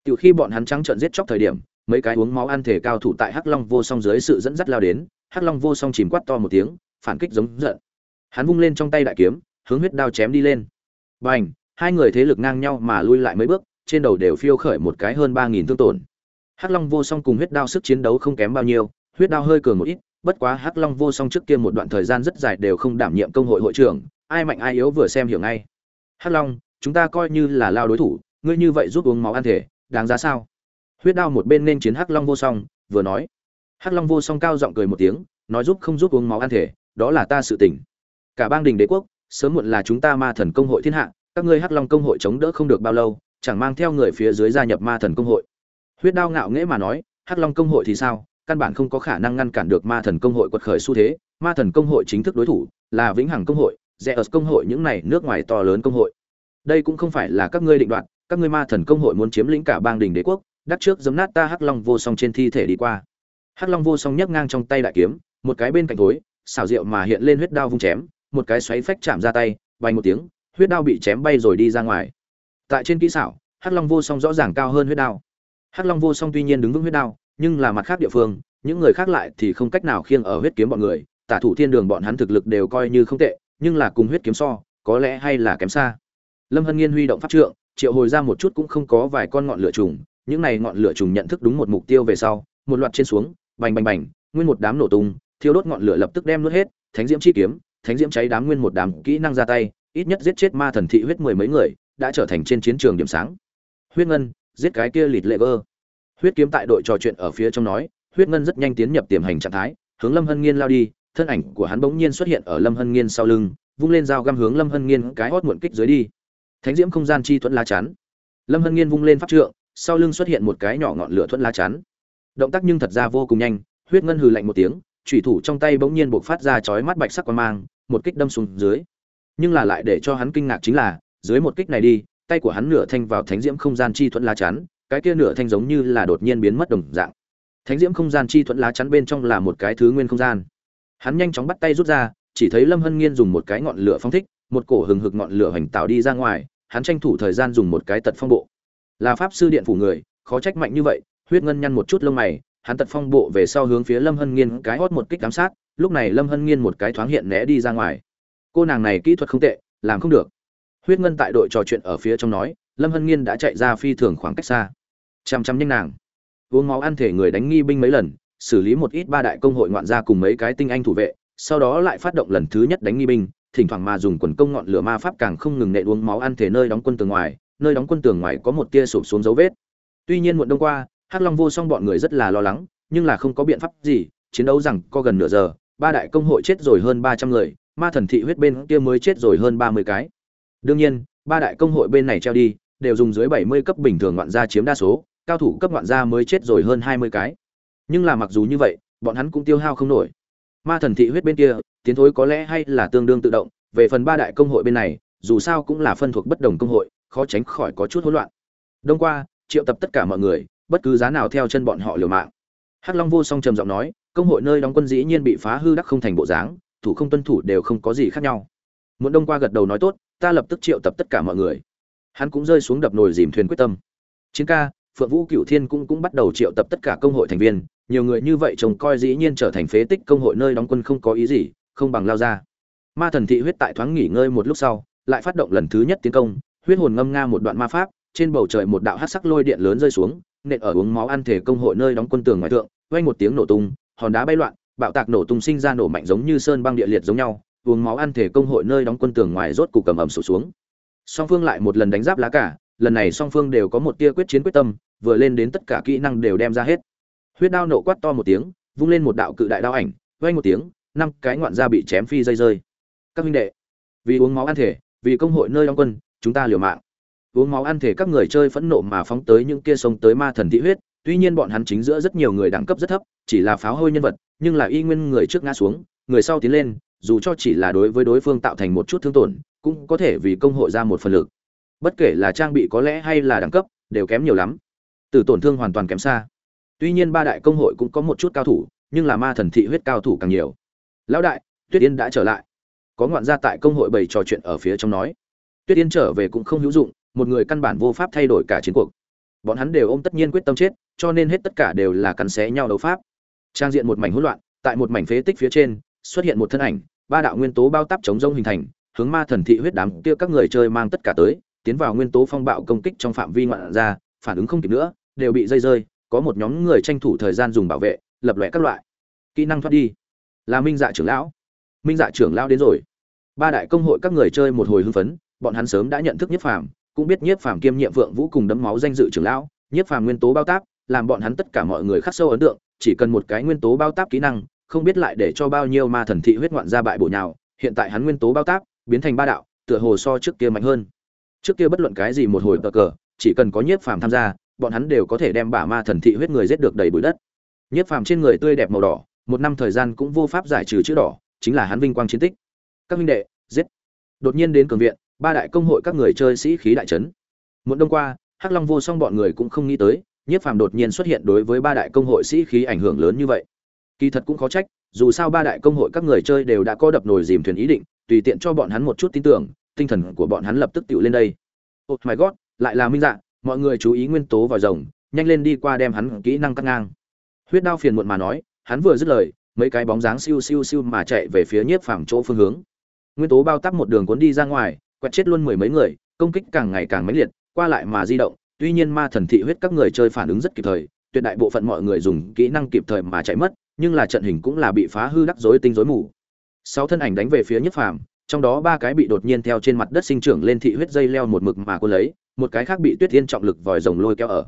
Tiểu khi bọn hắn trắng trợn giết chóc thời điểm, mấy cái uống máu ăn thể cao thủ tại hắc long vô song dưới sự dẫn dắt lao đến, hắc long vô song chìm quát to một tiếng, phản kích giống giận. Hắn vung lên trong tay đại kiếm, hướng huyết đao chém đi lên. Bành! Hai người thế lực ngang nhau mà lui lại mấy bước, trên đầu đều phiêu khởi một cái hơn ba nghìn thương tổn hắc long vô song cùng huyết đao sức chiến đấu không kém bao nhiêu, huyết đao hơi cường một ít, bất quá hắc long vô song trước kia một đoạn thời gian rất dài đều không đảm nhiệm công hội hội trưởng, ai mạnh ai yếu vừa xem hiểu ngay. Hắc long, chúng ta coi như là lao đối thủ, ngươi như vậy giúp uống máu ăn thể, đáng giá sao? Huyết đao một bên nên chiến hắc long vô song, vừa nói. Hắc long vô song cao giọng cười một tiếng, nói giúp không giúp uống máu ăn thể, đó là ta sự tình. cả bang đình đế quốc, sớm muộn là chúng ta ma thần công hội thiên hạ, các ngươi hắc long công hội chống đỡ không được bao lâu, chẳng mang theo người phía dưới gia nhập ma thần công hội huyết đao ngạo nghễ mà nói, hắc long công hội thì sao? Căn bản không có khả năng ngăn cản được ma thần công hội quật khởi xu thế. Ma thần công hội chính thức đối thủ là vĩnh hằng công hội rẽ ở công hội những này nước ngoài to lớn công hội. Đây cũng không phải là các ngươi định đoạt, các ngươi ma thần công hội muốn chiếm lĩnh cả bang đình đế quốc đắc trước giấm nát ta hắc long vô song trên thi thể đi qua. Hắc long vô song nhấc ngang trong tay đại kiếm, một cái bên cạnh tối xào diệu mà hiện lên huyết đao vung chém, một cái xoáy phách chạm ra tay bay một tiếng, huyết đao bị chém bay rồi đi ra ngoài. Tại trên kỹ xảo, hắc long vô song rõ ràng cao hơn huyết đao hắc long vô song tuy nhiên đứng vững huyết đao, nhưng là mặt khác địa phương, những người khác lại thì không cách nào khiêng ở huyết kiếm bọn người, tả thủ thiên đường bọn hắn thực lực đều coi như không tệ, nhưng là cùng huyết kiếm so, có lẽ hay là kém xa. Lâm hân nghiên huy động pháp trượng, triệu hồi ra một chút cũng không có vài con ngọn lửa trùng, những này ngọn lửa trùng nhận thức đúng một mục tiêu về sau, một loạt trên xuống, bành bành bành, nguyên một đám nổ tung, thiêu đốt ngọn lửa lập tức đem nuốt hết, thánh diễm chi kiếm, thánh diễm cháy đám nguyên một đám kỹ năng ra tay, ít nhất giết chết ma thần thị huyết mười mấy người, đã trở thành trên chiến trường điểm sáng. Huyết ngân giết cái kia lịt lệ vơ huyết kiếm tại đội trò chuyện ở phía trong nói, huyết ngân rất nhanh tiến nhập tiềm hành trạng thái, hướng lâm hân nghiên lao đi, thân ảnh của hắn bỗng nhiên xuất hiện ở lâm hân nghiên sau lưng, vung lên dao găm hướng lâm hân nghiên cái hót muộn kích dưới đi. Thánh diễm không gian chi thuẫn lá chắn. Lâm hân nghiên vung lên pháp trượng, sau lưng xuất hiện một cái nhỏ ngọn lửa thuẫn lá chắn. Động tác nhưng thật ra vô cùng nhanh, huyết ngân hừ lạnh một tiếng thủy thủ trong tay bỗng nhiên bộc phát ra chói mắt bạch sắc quan mang, một kích đâm xuống dưới. Nhưng là lại để cho hắn kinh ngạc chính là, dưới một kích này đi tay của hắn nửa thanh vào thánh diễm không gian chi thuẫn lá chắn, cái kia nửa thanh giống như là đột nhiên biến mất đồng dạng. Thánh diễm không gian chi thuẫn lá chắn bên trong là một cái thứ nguyên không gian. Hắn nhanh chóng bắt tay rút ra, chỉ thấy lâm hân nghiên dùng một cái ngọn lửa phong thích, một cổ hừng hực ngọn lửa hoành tạo đi ra ngoài, hắn tranh thủ thời gian dùng một cái tật phong bộ. Là pháp sư điện phủ người, khó trách mạnh như vậy, huyết ngân nhăn một chút lông mày, hắn tật phong bộ về sau hướng phía lâm hân nghiên cái hót một kích giám sát, lúc này lâm hân nghiên một cái thoáng hiện né đi ra ngoài. Cô nàng này kỹ thuật không tệ, làm không được huyết ngân tại đội trò chuyện ở phía trong nói, lâm hân nghiên đã chạy ra phi thường khoảng cách xa. Chăm chăm nhanh nàng. Uống máu ăn thể người đánh nghi binh mấy lần, xử lý một ít ba đại công hội ngoạn gia cùng mấy cái tinh anh thủ vệ, sau đó lại phát động lần thứ nhất đánh nghi binh, thỉnh thoảng mà dùng quần công ngọn lửa ma pháp càng không ngừng nệ uống máu ăn thể nơi đóng quân tường ngoài, nơi đóng quân tường ngoài có một tia sụp xuống dấu vết. Tuy nhiên muộn đông qua, hắc long vô song bọn người rất là lo lắng, nhưng là không có biện pháp gì, chiến đấu rằng có gần nửa giờ, ba đại công hội chết rồi hơn ba trăm người, ma thần thị huyết bên kia mới chết rồi hơn ba mươi cái đương nhiên, ba đại công hội bên này treo đi, đều dùng dưới bảy mươi cấp bình thường ngoạn gia chiếm đa số, cao thủ cấp ngoạn gia mới chết rồi hơn hai mươi cái. Nhưng là mặc dù như vậy, bọn hắn cũng tiêu hao không nổi. Ma thần thị huyết bên kia, tiến thối có lẽ hay là tương đương tự động, về phần ba đại công hội bên này, dù sao cũng là phân thuộc bất đồng công hội, khó tránh khỏi có chút hỗn loạn. Đông qua, triệu tập tất cả mọi người, bất cứ giá nào theo chân bọn họ liều mạng. Hắc long vô song trầm giọng nói, công hội nơi đóng quân dĩ nhiên bị phá hư đắc không thành bộ dáng, thủ không tuân thủ đều không có gì khác nhau. Muốn đông qua gật đầu nói tốt ta lập tức triệu tập tất cả mọi người. Hắn cũng rơi xuống đập nồi dìm thuyền quyết tâm. Chiến ca, phượng vũ cựu thiên cũng cũng bắt đầu triệu tập tất cả công hội thành viên, nhiều người như vậy trông coi dĩ nhiên trở thành phế tích công hội nơi đóng quân không có ý gì, không bằng lao ra. Ma thần thị huyết tại thoáng nghỉ ngơi một lúc sau, lại phát động lần thứ nhất tiến công, huyết hồn ngâm nga một đoạn ma pháp, trên bầu trời một đạo hắc sắc lôi điện lớn rơi xuống, nện ở uống máu ăn thể công hội nơi đóng quân tường ngoài thượng, vang một tiếng nổ tung, hòn đá bay loạn, bạo tạc nổ tung sinh ra nổ mạnh giống như sơn băng địa liệt giống nhau uống máu ăn thể công hội nơi đóng quân tường ngoài rốt cục cầm ẩm sụt xuống. Song phương lại một lần đánh giáp lá cả lần này song phương đều có một tia quyết chiến quyết tâm, vừa lên đến tất cả kỹ năng đều đem ra hết. Huyết đao nổ quát to một tiếng, vung lên một đạo cự đại đao ảnh vây một tiếng, năm cái ngoạn gia bị chém phi dây rơi. Các huynh đệ, vì uống máu ăn thể, vì công hội nơi đóng quân, chúng ta liều mạng. Uống máu ăn thể các người chơi phẫn nộ mà phóng tới những kia sông tới ma thần thị huyết, tuy nhiên bọn hắn chính giữa rất nhiều người đẳng cấp rất thấp, chỉ là pháo hôi nhân vật, nhưng là y nguyên người trước ngã xuống, người sau tiến lên dù cho chỉ là đối với đối phương tạo thành một chút thương tổn, cũng có thể vì công hội ra một phần lực. Bất kể là trang bị có lẽ hay là đẳng cấp, đều kém nhiều lắm. Từ tổn thương hoàn toàn kém xa. Tuy nhiên ba đại công hội cũng có một chút cao thủ, nhưng là ma thần thị huyết cao thủ càng nhiều. Lão đại, tuyết yên đã trở lại. Có ngoạn gia tại công hội bày trò chuyện ở phía trong nói. Tuyết yên trở về cũng không hữu dụng, một người căn bản vô pháp thay đổi cả chiến cuộc. Bọn hắn đều ôm tất nhiên quyết tâm chết, cho nên hết tất cả đều là cắn xé nhau đấu pháp. Trang diện một mảnh hỗn loạn, tại một mảnh phế tích phía trên xuất hiện một thân ảnh, ba đạo nguyên tố bao táp chống rông hình thành, hướng ma thần thị huyết đám kia các người chơi mang tất cả tới, tiến vào nguyên tố phong bạo công kích trong phạm vi ngoạn ra, phản ứng không kịp nữa, đều bị dây rơi, có một nhóm người tranh thủ thời gian dùng bảo vệ, lập lòe các loại. Kỹ năng thoát đi. Là minh dạ trưởng lão. Minh dạ trưởng lão đến rồi. Ba đại công hội các người chơi một hồi hưng phấn, bọn hắn sớm đã nhận thức nhiếp phàm, cũng biết nhiếp phàm kiêm nhiệm vượng vũ cùng đấm máu danh dự trưởng lão, nhiếp phàm nguyên tố bao táp, làm bọn hắn tất cả mọi người khắc sâu ấn tượng, chỉ cần một cái nguyên tố bao táp kỹ năng không biết lại để cho bao nhiêu ma thần thị huyết ngoạn ra bại bổ nhào, hiện tại hắn nguyên tố bao táp biến thành ba đạo, tựa hồ so trước kia mạnh hơn. Trước kia bất luận cái gì một hồi cờ cờ, chỉ cần có nhiếp phàm tham gia, bọn hắn đều có thể đem bả ma thần thị huyết người giết được đầy bụi đất. Nhiếp phàm trên người tươi đẹp màu đỏ, một năm thời gian cũng vô pháp giải trừ chữ đỏ, chính là hắn vinh quang chiến tích. Các huynh đệ, giết. Đột nhiên đến cường viện, ba đại công hội các người chơi sĩ khí đại trấn một đông qua, hắc long vô song bọn người cũng không nghĩ tới, nhiếp phàm đột nhiên xuất hiện đối với ba đại công hội sĩ khí ảnh hưởng lớn như vậy kỳ thật cũng khó trách, dù sao ba đại công hội các người chơi đều đã có đập nồi dìm thuyền ý định, tùy tiện cho bọn hắn một chút tin tưởng, tinh thần của bọn hắn lập tức tựu lên đây. Oh my god, lại là minh dạ mọi người chú ý nguyên tố vào rồng, nhanh lên đi qua đem hắn kỹ năng cắt ngang. Huyết đao phiền muộn mà nói, hắn vừa dứt lời, mấy cái bóng dáng siêu siêu siêu mà chạy về phía nhiếp phàm chỗ phương hướng. Nguyên tố bao tắp một đường cuốn đi ra ngoài, quẹt chết luôn mười mấy người, công kích càng ngày càng mãnh liệt, qua lại mà di động, tuy nhiên ma thần thị huyết các người chơi phản ứng rất kịp thời, tuyệt đại bộ phận mọi người dùng kỹ năng kịp thời mà chạy mất nhưng là trận hình cũng là bị phá hư đắc rối tinh rối mù. Sáu thân ảnh đánh về phía nhất phàm, trong đó ba cái bị đột nhiên theo trên mặt đất sinh trưởng lên thị huyết dây leo một mực mà cô lấy, một cái khác bị tuyết thiên trọng lực vòi rồng lôi kéo ở.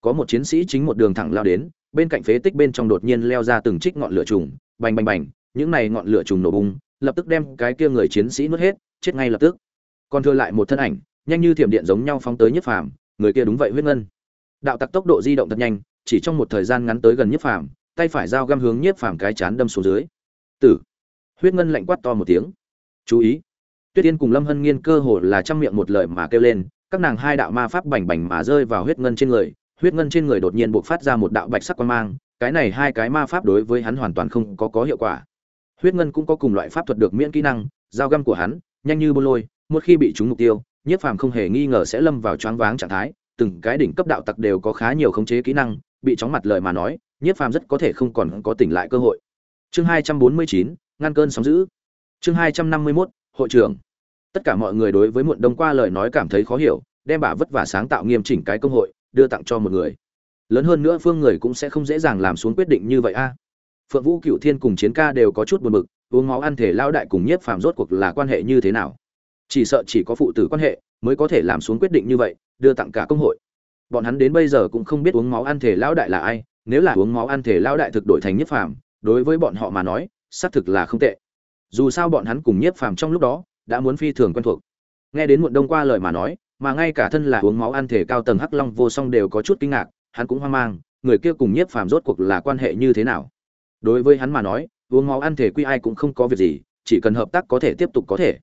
Có một chiến sĩ chính một đường thẳng lao đến, bên cạnh phế tích bên trong đột nhiên leo ra từng trích ngọn lửa trùng, bành bành bành, những này ngọn lửa trùng nổ bung lập tức đem cái kia người chiến sĩ nuốt hết, chết ngay lập tức. Còn thừa lại một thân ảnh, nhanh như thiểm điện giống nhau phóng tới nhất phàm, người kia đúng vậy huyết ngân. Đạo tặc tốc độ di động thật nhanh, chỉ trong một thời gian ngắn tới gần nhất phàm tay phải dao găm hướng nhiếp phàm cái chán đâm xuống dưới. Tử. Huyết ngân lạnh quát to một tiếng. Chú ý. Tuyết yên cùng lâm hân nghiên cơ hồ là chăm miệng một lời mà kêu lên, các nàng hai đạo ma pháp bành bành mà rơi vào huyết ngân trên người, huyết ngân trên người đột nhiên buộc phát ra một đạo bạch sắc quan mang, cái này hai cái ma pháp đối với hắn hoàn toàn không có có hiệu quả. Huyết ngân cũng có cùng loại pháp thuật được miễn kỹ năng, dao găm của hắn, nhanh như bôn lôi, một khi bị trúng mục tiêu, nhiếp phàm không hề nghi ngờ sẽ lâm vào choáng váng trạng thái, từng cái đỉnh cấp đạo tặc đều có khá nhiều khống chế kỹ năng, bị chóng mặt lời mà nói nhiếp phàm rất có thể không còn có tỉnh lại cơ hội. Chương hai trăm bốn mươi chín, ngăn cơn sóng giữ chương hai trăm năm mươi mốt, hội trưởng. Tất cả mọi người đối với muộn đông qua lời nói cảm thấy khó hiểu, đem bà vất vả sáng tạo nghiêm chỉnh cái công hội, đưa tặng cho một người. Lớn hơn nữa phương người cũng sẽ không dễ dàng làm xuống quyết định như vậy a. Phượng vũ cựu thiên cùng chiến ca đều có chút buồn bực, uống máu ăn thể lao đại cùng nhiếp phàm rốt cuộc là quan hệ như thế nào? Chỉ sợ chỉ có phụ tử quan hệ mới có thể làm xuống quyết định như vậy, đưa tặng cả công hội. Bọn hắn đến bây giờ cũng không biết uống máu ăn thể lao đại là ai nếu là uống máu ăn thể lao đại thực đổi thành nhiếp phàm, đối với bọn họ mà nói, xác thực là không tệ. Dù sao bọn hắn cùng nhiếp phàm trong lúc đó, đã muốn phi thường quen thuộc. Nghe đến muộn đông qua lời mà nói, mà ngay cả thân là uống máu ăn thể cao tầng hắc long vô song đều có chút kinh ngạc, hắn cũng hoang mang, người kia cùng nhiếp phàm rốt cuộc là quan hệ như thế nào? Đối với hắn mà nói, uống máu ăn thể quy ai cũng không có việc gì, chỉ cần hợp tác có thể tiếp tục có thể.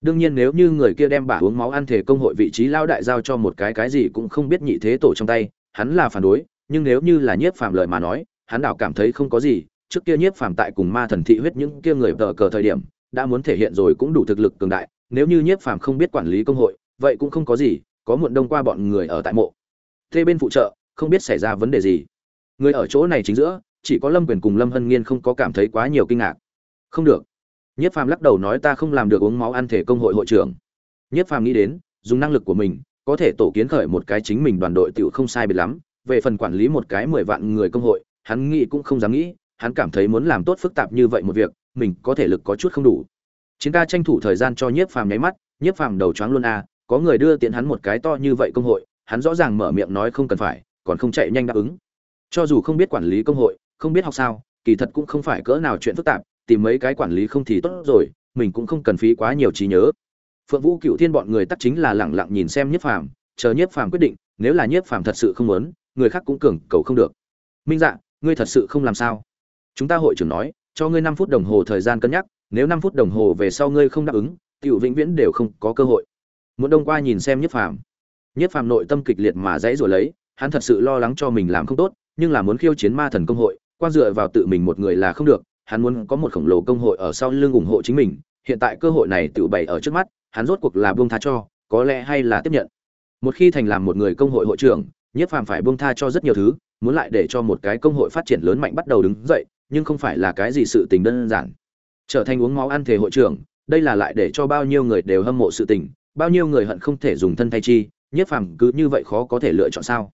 Đương nhiên nếu như người kia đem bà uống máu ăn thể công hội vị trí lao đại giao cho một cái cái gì cũng không biết nhị thế tổ trong tay, hắn là phản đối nhưng nếu như là nhiếp phàm lời mà nói, hắn đảo cảm thấy không có gì, trước kia nhiếp phàm tại cùng ma thần thị huyết những kia người tờ cờ thời điểm, đã muốn thể hiện rồi cũng đủ thực lực cường đại, nếu như nhiếp phàm không biết quản lý công hội, vậy cũng không có gì, có muộn đông qua bọn người ở tại mộ. Thế bên phụ trợ, không biết xảy ra vấn đề gì. Người ở chỗ này chính giữa, chỉ có lâm quyền cùng lâm hân nghiên không có cảm thấy quá nhiều kinh ngạc. Không được. Nhiếp phàm lắc đầu nói ta không làm được uống máu ăn thể công hội hội trưởng. Nhiếp phàm nghĩ đến, dùng năng lực của mình, có thể tổ kiến khởi một cái chính mình đoàn đội tựu không sai biệt lắm về phần quản lý một cái mười vạn người công hội hắn nghĩ cũng không dám nghĩ hắn cảm thấy muốn làm tốt phức tạp như vậy một việc mình có thể lực có chút không đủ. Chiến ca tranh thủ thời gian cho nhiếp phàm nháy mắt nhiếp phàm đầu choáng luôn a à, có người đưa tiện hắn một cái to như vậy công hội hắn rõ ràng mở miệng nói không cần phải còn không chạy nhanh đáp ứng. Cho dù không biết quản lý công hội không biết học sao kỳ thật cũng không phải cỡ nào chuyện phức tạp tìm mấy cái quản lý không thì tốt rồi mình cũng không cần phí quá nhiều trí nhớ. Phượng vũ cựu thiên bọn người tắc chính là lẳng lặng nhìn xem nhiếp phàm chờ nhiếp phàm quyết định nếu là nhiếp phàm thật sự không muốn người khác cũng cường cầu không được. Minh dạ ngươi thật sự không làm sao? Chúng ta hội trưởng nói, cho ngươi năm phút đồng hồ thời gian cân nhắc, nếu năm phút đồng hồ về sau ngươi không đáp ứng, tiểu vĩnh viễn đều không có cơ hội. Muốn đông qua nhìn xem nhiếp phàm. Nhiếp phàm nội tâm kịch liệt mà dãy rồi lấy, hắn thật sự lo lắng cho mình làm không tốt, nhưng là muốn khiêu chiến ma thần công hội, quan dựa vào tự mình một người là không được, hắn muốn có một khổng lồ công hội ở sau lưng ủng hộ chính mình, hiện tại cơ hội này tự bày ở trước mắt, hắn rốt cuộc là buông tha cho, có lẽ hay là tiếp nhận. Một khi thành làm một người công hội hội trưởng nhiếp phàm phải buông tha cho rất nhiều thứ muốn lại để cho một cái công hội phát triển lớn mạnh bắt đầu đứng dậy nhưng không phải là cái gì sự tình đơn giản trở thành uống máu ăn thể hội trưởng đây là lại để cho bao nhiêu người đều hâm mộ sự tình bao nhiêu người hận không thể dùng thân thay chi nhiếp phàm cứ như vậy khó có thể lựa chọn sao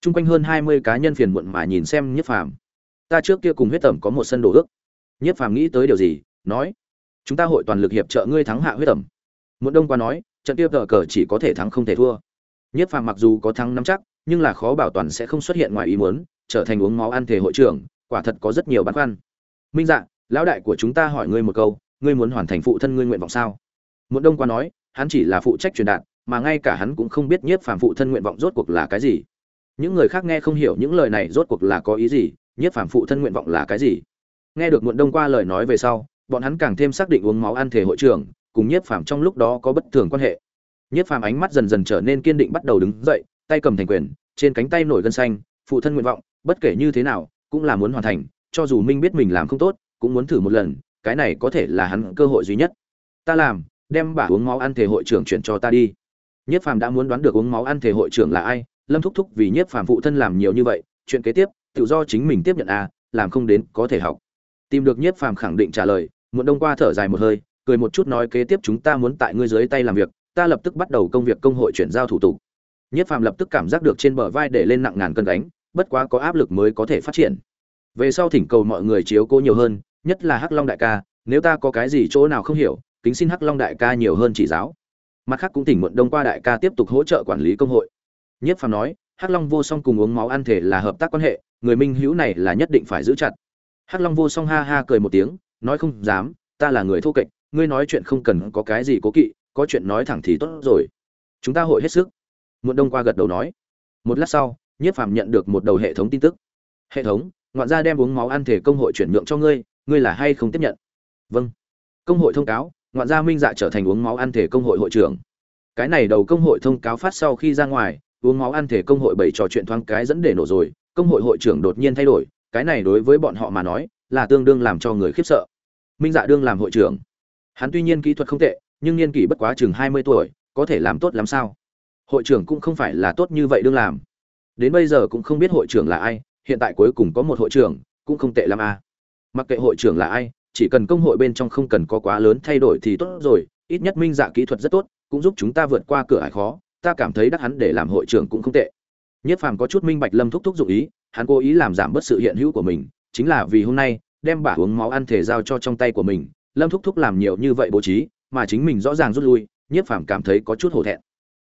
Trung quanh hơn hai mươi cá nhân phiền muộn mà nhìn xem Nhiếp Phàm. Ta trước kia cùng huyết tẩm có một sân đồ ước. Nhiếp Phàm nghĩ tới điều gì, nói: "Chúng ta hội toàn lực hiệp trợ ngươi thắng hạ huyết tẩm." Muộn Đông qua nói: "Trận kia cờ cờ chỉ có thể thắng không thể thua." Nhiếp Phàm mặc dù có thắng nắm chắc, nhưng là khó bảo toàn sẽ không xuất hiện ngoài ý muốn, trở thành uống máu ăn thể hội trưởng, quả thật có rất nhiều băn khoăn. Minh Dạ, lão đại của chúng ta hỏi ngươi một câu, ngươi muốn hoàn thành phụ thân ngươi nguyện vọng sao? Muộn Đông qua nói: "Hắn chỉ là phụ trách truyền đạt, mà ngay cả hắn cũng không biết Nhiếp Phàm phụ thân nguyện vọng rốt cuộc là cái gì." những người khác nghe không hiểu những lời này rốt cuộc là có ý gì nhiếp phàm phụ thân nguyện vọng là cái gì nghe được muộn đông qua lời nói về sau bọn hắn càng thêm xác định uống máu ăn thể hội trưởng cùng nhiếp phàm trong lúc đó có bất thường quan hệ nhiếp phàm ánh mắt dần dần trở nên kiên định bắt đầu đứng dậy tay cầm thành quyền, trên cánh tay nổi gân xanh, phụ thân nguyện vọng, bất kể như thế nào, cũng là muốn hoàn thành, cho dù minh biết mình làm không tốt, cũng muốn thử một lần, cái này có thể là hắn cơ hội duy nhất. Ta làm, đem bả uống máu ăn thể hội trưởng chuyển cho ta đi. Nhiếp phàm đã muốn đoán được uống máu ăn thể hội trưởng là ai, lâm thúc thúc vì nhiếp phàm phụ thân làm nhiều như vậy, chuyện kế tiếp, tự do chính mình tiếp nhận à làm không đến, có thể học. Tìm được nhiếp phàm khẳng định trả lời muộn đông qua thở dài một hơi, cười một chút nói kế tiếp chúng ta muốn tại ngươi dưới tay làm việc, ta lập tức bắt đầu công việc công hội chuyển giao thủ tục nhiếp phàm lập tức cảm giác được trên bờ vai để lên nặng ngàn cân đánh bất quá có áp lực mới có thể phát triển về sau thỉnh cầu mọi người chiếu cố nhiều hơn nhất là hắc long đại ca nếu ta có cái gì chỗ nào không hiểu kính xin hắc long đại ca nhiều hơn chỉ giáo mặt khác cũng thỉnh muộn đông qua đại ca tiếp tục hỗ trợ quản lý công hội Nhiếp Phàm nói, Hắc Long Vô Song cùng uống máu ăn thể là hợp tác quan hệ, người minh hữu này là nhất định phải giữ chặt. Hắc Long Vô Song ha ha cười một tiếng, nói không dám, ta là người thô kệch, ngươi nói chuyện không cần có cái gì cố kỵ, có chuyện nói thẳng thì tốt rồi. Chúng ta hội hết sức. Muộn Đông qua gật đầu nói. Một lát sau, Nhiếp Phàm nhận được một đầu hệ thống tin tức. Hệ thống, ngoạn gia đem uống máu ăn thể công hội chuyển nhượng cho ngươi, ngươi là hay không tiếp nhận? Vâng. Công hội thông cáo, ngoạn gia Minh Dạ trở thành uống máu ăn thể công hội hội trưởng. Cái này đầu công hội thông cáo phát sau khi ra ngoài, uống máu ăn thể công hội bảy trò chuyện thoáng cái dẫn để nổ rồi công hội hội trưởng đột nhiên thay đổi cái này đối với bọn họ mà nói là tương đương làm cho người khiếp sợ minh dạ đương làm hội trưởng hắn tuy nhiên kỹ thuật không tệ nhưng niên kỷ bất quá chừng hai mươi tuổi có thể làm tốt lắm sao hội trưởng cũng không phải là tốt như vậy đương làm. Đến bây giờ cũng không biết hội trưởng là ai, hiện tại cuối cùng có một hội trưởng, cũng không tệ lắm à. mặc kệ hội trưởng là ai, chỉ cần công hội bên trong không cần có quá lớn thay đổi thì tốt rồi, ít nhất minh dạ kỹ thuật rất tốt, cũng giúp chúng ta vượt qua cửa ải khó, ta cảm thấy đắc hắn để làm hội trưởng cũng không tệ. Nhất phàm có chút minh bạch lâm thúc thúc dụng ý, hắn cố ý làm giảm bớt sự hiện hữu của mình, chính là vì hôm nay, đem bả uống máu ăn thể giao cho trong tay của mình, lâm thúc thúc làm nhiều như vậy bố trí, mà chính mình rõ ràng rút lui nhiếp phàm cảm thấy có chút hổ thẹn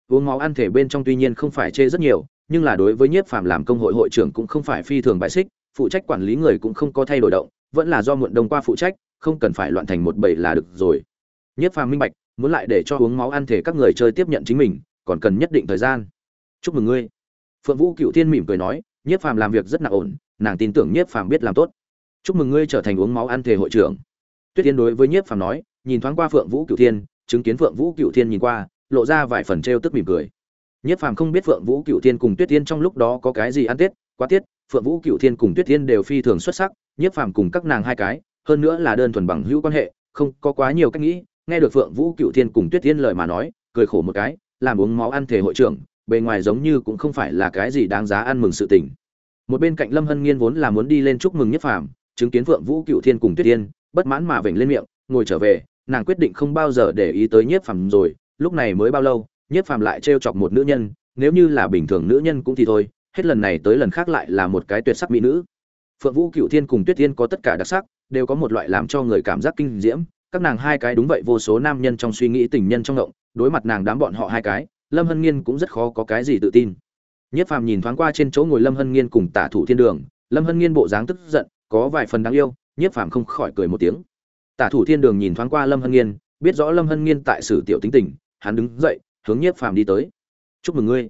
uống máu ăn thể bên trong tuy nhiên không phải chê rất nhiều, nhưng là đối với nhiếp phàm làm công hội hội trưởng cũng không phải phi thường bại xích, phụ trách quản lý người cũng không có thay đổi động, vẫn là do muộn đông qua phụ trách, không cần phải loạn thành một bầy là được rồi. Nhiếp phàm minh bạch, muốn lại để cho uống máu ăn thể các người chơi tiếp nhận chính mình, còn cần nhất định thời gian. Chúc mừng ngươi. Phượng vũ cựu thiên mỉm cười nói, nhiếp phàm làm việc rất nặng ổn, nàng tin tưởng nhiếp phàm biết làm tốt. Chúc mừng ngươi trở thành uống máu ăn thể hội trưởng. Tuyết tiên đối với nhiếp phàm nói, nhìn thoáng qua phượng vũ cựu thiên, chứng kiến phượng vũ cựu thiên nhìn qua lộ ra vài phần trêu tức mỉm cười. Nhiếp phàm không biết phượng vũ cựu thiên cùng tuyết tiên trong lúc đó có cái gì ăn tết, quá tiết, phượng vũ cựu thiên cùng tuyết tiên đều phi thường xuất sắc nhiếp phàm cùng các nàng hai cái, hơn nữa là đơn thuần bằng hữu quan hệ, không có quá nhiều cách nghĩ, nghe được phượng vũ cựu thiên cùng tuyết tiên lời mà nói, cười khổ một cái, làm uống máu ăn thể hội trưởng, bề ngoài giống như cũng không phải là cái gì đáng giá ăn mừng sự tình. Một bên cạnh lâm hân nghiên vốn là muốn đi lên chúc mừng nhất phàm, chứng kiến phượng vũ cựu thiên cùng tuyết tiên bất mãn mà vểnh lên miệng, ngồi trở về, nàng quyết định không bao giờ để ý tới nhiếp phàm rồi lúc này mới bao lâu nhiếp phàm lại trêu chọc một nữ nhân, nếu như là bình thường nữ nhân cũng thì thôi, hết lần này tới lần khác lại là một cái tuyệt sắc mỹ nữ. Phượng vũ cựu thiên cùng tuyết tiên có tất cả đặc sắc, đều có một loại làm cho người cảm giác kinh diễm, các nàng hai cái đúng vậy, vô số nam nhân trong suy nghĩ tình nhân trong động, đối mặt nàng đám bọn họ hai cái, lâm hân nghiên cũng rất khó có cái gì tự tin. Nhất phàm nhìn thoáng qua trên chỗ ngồi lâm hân nghiên cùng tả thủ thiên đường, lâm hân nghiên bộ dáng tức giận, có vài phần đáng yêu, nhất phàm không khỏi cười một tiếng. Tả thủ thiên đường nhìn thoáng qua lâm hân nghiên, biết rõ lâm hân nghiên tại sử tiểu tính tình hắn đứng dậy, hướng nhiếp phàm đi tới. Chúc mừng ngươi.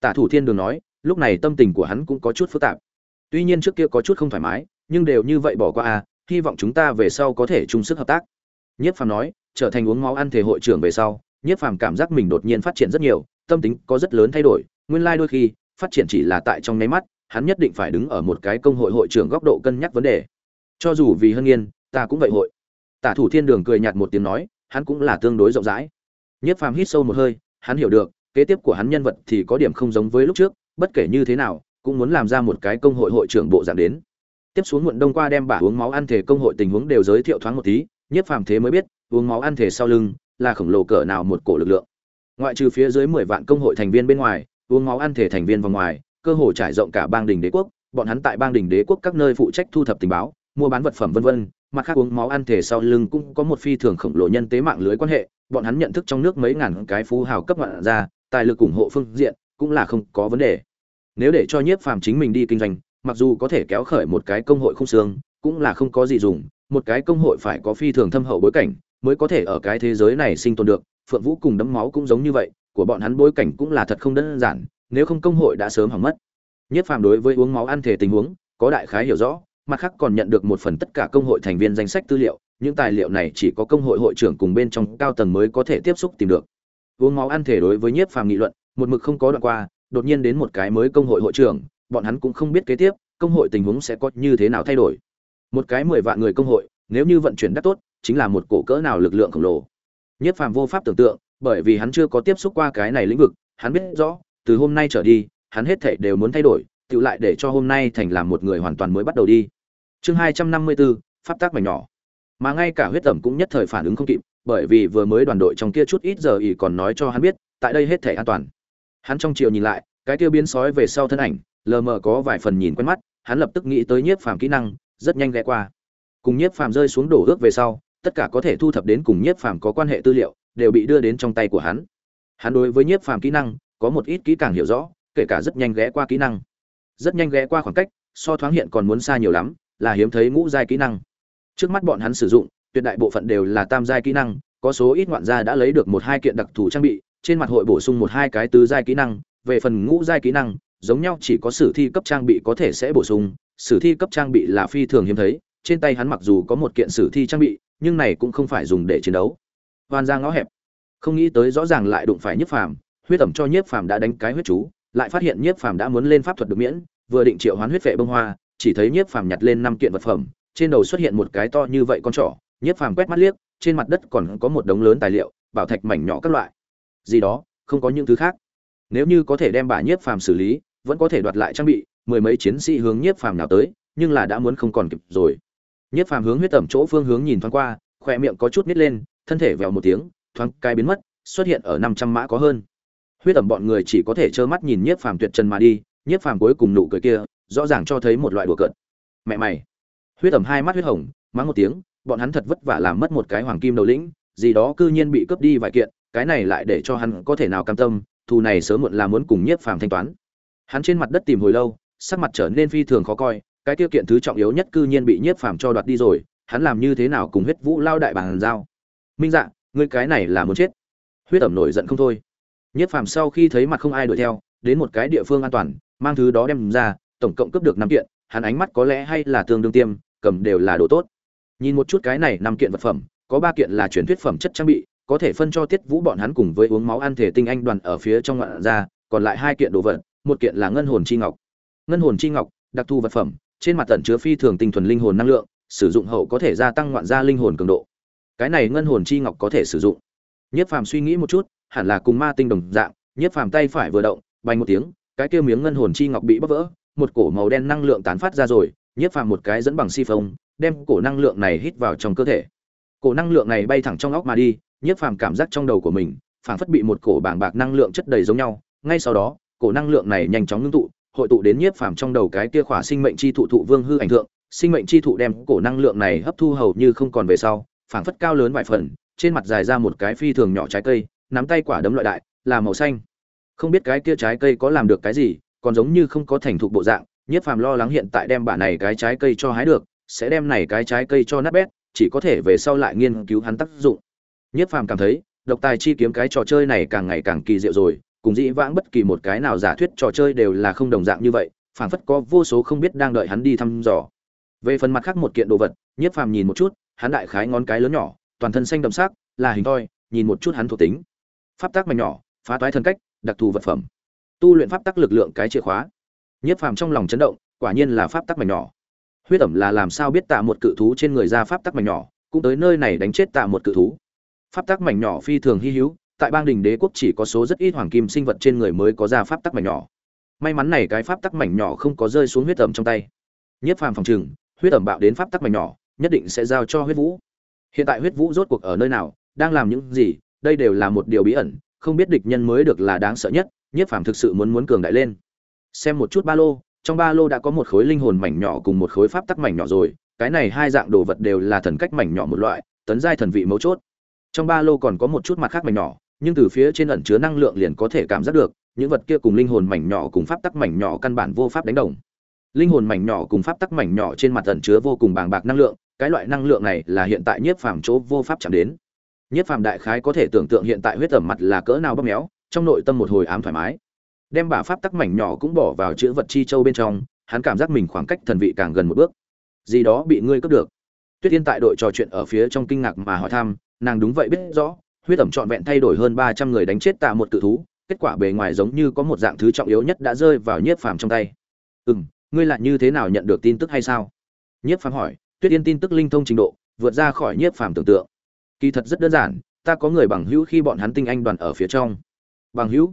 Tả thủ thiên đường nói, lúc này tâm tình của hắn cũng có chút phức tạp. Tuy nhiên trước kia có chút không thoải mái, nhưng đều như vậy bỏ qua à hy vọng chúng ta về sau có thể chung sức hợp tác. Nhiếp phàm nói, trở thành uống máu ăn thể hội trưởng về sau, nhiếp phàm cảm giác mình đột nhiên phát triển rất nhiều, tâm tính có rất lớn thay đổi, nguyên lai đôi khi, phát triển chỉ là tại trong nháy mắt, hắn nhất định phải đứng ở một cái công hội hội trưởng góc độ cân nhắc vấn đề. Cho dù vì hân nghiên ta cũng vậy hội. Tả thủ thiên đường cười nhạt một tiếng nói, hắn cũng là tương đối rộng rãi. Nhiếp phàm hít sâu một hơi, hắn hiểu được, kế tiếp của hắn nhân vật thì có điểm không giống với lúc trước, bất kể như thế nào, cũng muốn làm ra một cái công hội hội trưởng bộ dạng đến. Tiếp xuống muộn đông qua đem bả uống máu ăn thể công hội tình huống đều giới thiệu thoáng một tí Nhiếp phàm thế mới biết, uống máu ăn thể sau lưng, là khổng lồ cỡ nào một cổ lực lượng. Ngoại trừ phía dưới mười vạn công hội thành viên bên ngoài, uống máu ăn thể thành viên vào ngoài, cơ hội trải rộng cả bang đình đế quốc, bọn hắn tại bang đình đế quốc các nơi phụ trách thu thập tình báo, mua bán vật phẩm vân vân mặt khác uống máu ăn thể sau lưng cũng có một phi thường khổng lồ nhân tế mạng lưới quan hệ, bọn hắn nhận thức trong nước mấy ngàn cái phú hào cấp ngoạn ra tài lực ủng hộ phương diện cũng là không có vấn đề. Nếu để cho nhiếp phàm chính mình đi kinh doanh, mặc dù có thể kéo khởi một cái công hội không xương, cũng là không có gì dùng, một cái công hội phải có phi thường thâm hậu bối cảnh mới có thể ở cái thế giới này sinh tồn được, phượng vũ cùng đấm máu cũng giống như vậy, của bọn hắn bối cảnh cũng là thật không đơn giản, nếu không công hội đã sớm hỏng mất. Nhất phàm đối với uống máu ăn thể tình huống có đại khái hiểu rõ mặt khác còn nhận được một phần tất cả công hội thành viên danh sách tư liệu, những tài liệu này chỉ có công hội hội trưởng cùng bên trong cao tầng mới có thể tiếp xúc tìm được. Uống máu ăn thể đối với nhiếp phàm nghị luận, một mực không có đoạn qua, đột nhiên đến một cái mới công hội hội trưởng, bọn hắn cũng không biết kế tiếp, công hội tình huống sẽ có như thế nào thay đổi. Một cái mười vạn người công hội, nếu như vận chuyển đắt tốt, chính là một cổ cỡ nào lực lượng khổng lồ. Nhất phàm vô pháp tưởng tượng, bởi vì hắn chưa có tiếp xúc qua cái này lĩnh vực, hắn biết rõ, từ hôm nay trở đi, hắn hết thể đều muốn thay đổi tự lại để cho hôm nay thành làm một người hoàn toàn mới bắt đầu đi. Chương hai trăm năm mươi bốn pháp tác mảnh nhỏ. Mà ngay cả huyết tẩm cũng nhất thời phản ứng không kịp, bởi vì vừa mới đoàn đội trong kia chút ít giờ ỉ còn nói cho hắn biết, tại đây hết thể an toàn. Hắn trong chiều nhìn lại, cái kia biến sói về sau thân ảnh, lờ mờ có vài phần nhìn quen mắt, hắn lập tức nghĩ tới nhiếp phàm kỹ năng, rất nhanh ghé qua. Cùng nhiếp phàm rơi xuống đổ ước về sau, tất cả có thể thu thập đến cùng nhiếp phàm có quan hệ tư liệu, đều bị đưa đến trong tay của hắn. Hắn đối với nhiếp phàm kỹ năng, có một ít kỹ càng hiểu rõ, kể cả rất nhanh ghé qua kỹ năng rất nhanh ghé qua khoảng cách, so thoáng hiện còn muốn xa nhiều lắm, là hiếm thấy ngũ giai kỹ năng. Trước mắt bọn hắn sử dụng, tuyệt đại bộ phận đều là tam giai kỹ năng, có số ít ngoạn gia đã lấy được một hai kiện đặc thù trang bị, trên mặt hội bổ sung một hai cái tứ giai kỹ năng. Về phần ngũ giai kỹ năng, giống nhau chỉ có sử thi cấp trang bị có thể sẽ bổ sung, sử thi cấp trang bị là phi thường hiếm thấy, trên tay hắn mặc dù có một kiện sử thi trang bị, nhưng này cũng không phải dùng để chiến đấu. Hoàn ra ngõ hẹp. Không nghĩ tới rõ ràng lại đụng phải nhiếp phàm, huyết tẩm cho nhiếp phàm đã đánh cái huyết chú, lại phát hiện nhiếp phàm đã muốn lên pháp thuật được miễn vừa định triệu hoán huyết vệ bông hoa, chỉ thấy nhiếp phàm nhặt lên năm kiện vật phẩm, trên đầu xuất hiện một cái to như vậy con trỏ. Nhiếp phàm quét mắt liếc, trên mặt đất còn có một đống lớn tài liệu, bảo thạch mảnh nhỏ các loại. Gì đó, không có những thứ khác. Nếu như có thể đem bà nhiếp phàm xử lý, vẫn có thể đoạt lại trang bị, mười mấy chiến sĩ hướng nhiếp phàm nào tới, nhưng là đã muốn không còn kịp rồi. Nhiếp phàm hướng huyết tẩm chỗ phương hướng nhìn thoáng qua khoe miệng có chút nít lên, thân thể vèo một tiếng, thoáng cai biến mất, xuất hiện ở năm trăm mã có hơn. Huyết tẩm bọn người chỉ có thể trơ mắt nhìn nhiếp phàm tuyệt trần mà đi nhiếp phàm cuối cùng nụ cười kia, rõ ràng cho thấy một loại đùa cợt. Mẹ mày. Huyết ẩm hai mắt huyết hồng, mắng một tiếng, bọn hắn thật vất vả làm mất một cái hoàng kim đầu lĩnh, gì đó cư nhiên bị cướp đi vài kiện, cái này lại để cho hắn có thể nào cam tâm, thù này sớm muộn là muốn cùng nhiếp phàm thanh toán. Hắn trên mặt đất tìm hồi lâu, sắc mặt trở nên phi thường khó coi, cái tiêu kiện thứ trọng yếu nhất cư nhiên bị nhiếp phàm cho đoạt đi rồi, hắn làm như thế nào cùng huyết vũ lao đại bàn giao? Minh dạ ngươi cái này là muốn chết. Huyết ẩm nổi giận không thôi. Nhiếp phàm sau khi thấy mặt không ai đuổi theo đến một cái địa phương an toàn, mang thứ đó đem ra, tổng cộng cướp được năm kiện, hắn ánh mắt có lẽ hay là tương đương tiêm, cầm đều là đồ tốt. Nhìn một chút cái này năm kiện vật phẩm, có ba kiện là truyền thuyết phẩm chất trang bị, có thể phân cho tiết vũ bọn hắn cùng với uống máu ăn thể tinh anh đoàn ở phía trong ngoạn ra, còn lại hai kiện đồ vật, một kiện là ngân hồn chi ngọc. Ngân hồn chi ngọc, đặc thù vật phẩm, trên mặt tận chứa phi thường tinh thuần linh hồn năng lượng, sử dụng hậu có thể gia tăng ngoạn gia linh hồn cường độ. Cái này ngân hồn chi ngọc có thể sử dụng. Nhất phàm suy nghĩ một chút, hẳn là cùng ma tinh đồng dạng, nhất phàm tay phải vừa động bay một tiếng, cái kia miếng ngân hồn chi ngọc bị bóc vỡ, một cổ màu đen năng lượng tán phát ra rồi, nhiếp phàm một cái dẫn bằng si phong đem cổ năng lượng này hít vào trong cơ thể. Cổ năng lượng này bay thẳng trong óc mà đi, nhiếp phàm cảm giác trong đầu của mình, phảng phất bị một cổ bảng bạc năng lượng chất đầy giống nhau. Ngay sau đó, cổ năng lượng này nhanh chóng ngưng tụ, hội tụ đến nhiếp phàm trong đầu cái kia khỏa sinh mệnh chi thụ thụ vương hư ảnh thượng. Sinh mệnh chi thụ đem cổ năng lượng này hấp thu hầu như không còn về sau, phảng phất cao lớn vài phần, trên mặt dài ra một cái phi thường nhỏ trái cây, nắm tay quả đấm loại đại, là màu xanh không biết cái kia trái cây có làm được cái gì, còn giống như không có thành thục bộ dạng, nhiếp phàm lo lắng hiện tại đem bả này cái trái cây cho hái được, sẽ đem này cái trái cây cho nát bét, chỉ có thể về sau lại nghiên cứu hắn tác dụng. Nhiếp phàm cảm thấy, độc tài chi kiếm cái trò chơi này càng ngày càng kỳ diệu rồi, cùng dĩ vãng bất kỳ một cái nào giả thuyết trò chơi đều là không đồng dạng như vậy, phảng phất có vô số không biết đang đợi hắn đi thăm dò. Về phần mặt khác một kiện đồ vật, nhiếp phàm nhìn một chút, hắn đại khái ngón cái lớn nhỏ, toàn thân xanh đậm sắc, là hình thoi, nhìn một chút hắn thuộc tính. Pháp tác mảnh nhỏ, phá toái thân cách đặc thù vật phẩm. Tu luyện pháp tắc lực lượng cái chìa khóa. Nhiếp phàm trong lòng chấn động, quả nhiên là pháp tắc mảnh nhỏ. Huyết ẩm là làm sao biết tạ một cự thú trên người ra pháp tắc mảnh nhỏ, cũng tới nơi này đánh chết tạ một cự thú. Pháp tắc mảnh nhỏ phi thường hy hữu, tại bang đình đế quốc chỉ có số rất ít hoàng kim sinh vật trên người mới có ra pháp tắc mảnh nhỏ. May mắn này cái pháp tắc mảnh nhỏ không có rơi xuống huyết ẩm trong tay. Nhiếp phàm phòng trừng, huyết ẩm bạo đến pháp tắc mảnh nhỏ, nhất định sẽ giao cho huyết vũ. Hiện tại huyết vũ rốt cuộc ở nơi nào, đang làm những gì, đây đều là một điều bí ẩn không biết địch nhân mới được là đáng sợ nhất, nhiếp phàm thực sự muốn muốn cường đại lên. Xem một chút ba lô, trong ba lô đã có một khối linh hồn mảnh nhỏ cùng một khối pháp tắc mảnh nhỏ rồi, cái này hai dạng đồ vật đều là thần cách mảnh nhỏ một loại, tấn giai thần vị mấu chốt. Trong ba lô còn có một chút mặt khác mảnh nhỏ, nhưng từ phía trên ẩn chứa năng lượng liền có thể cảm giác được, những vật kia cùng linh hồn mảnh nhỏ cùng pháp tắc mảnh nhỏ căn bản vô pháp đánh đồng. Linh hồn mảnh nhỏ cùng pháp tắc mảnh nhỏ trên mặt ẩn chứa vô cùng bàng bạc năng lượng, cái loại năng lượng này là hiện tại nhiếp phàm chỗ vô pháp chạm đến nhiếp phàm đại khái có thể tưởng tượng hiện tại huyết tẩm mặt là cỡ nào bóp méo, trong nội tâm một hồi ám thoải mái. Đem bả pháp tắc mảnh nhỏ cũng bỏ vào chữ vật chi châu bên trong, hắn cảm giác mình khoảng cách thần vị càng gần một bước. Gì đó bị ngươi cướp được. Tuyết yên tại đội trò chuyện ở phía trong kinh ngạc mà hỏi thăm, nàng đúng vậy biết rõ, huyết ẩm trọn vẹn thay đổi hơn ba trăm người đánh chết tạ một cự thú, kết quả bề ngoài giống như có một dạng thứ trọng yếu nhất đã rơi vào nhiếp phàm trong tay. Ừ ngươi lại như thế nào nhận được tin tức hay sao? Nhiếp phàm hỏi. Tuyết yên tin tức linh thông trình độ, vượt ra khỏi nhiếp phàm tưởng tượng kỳ thật rất đơn giản, ta có người bằng hữu khi bọn hắn tinh anh đoàn ở phía trong. Bằng hữu?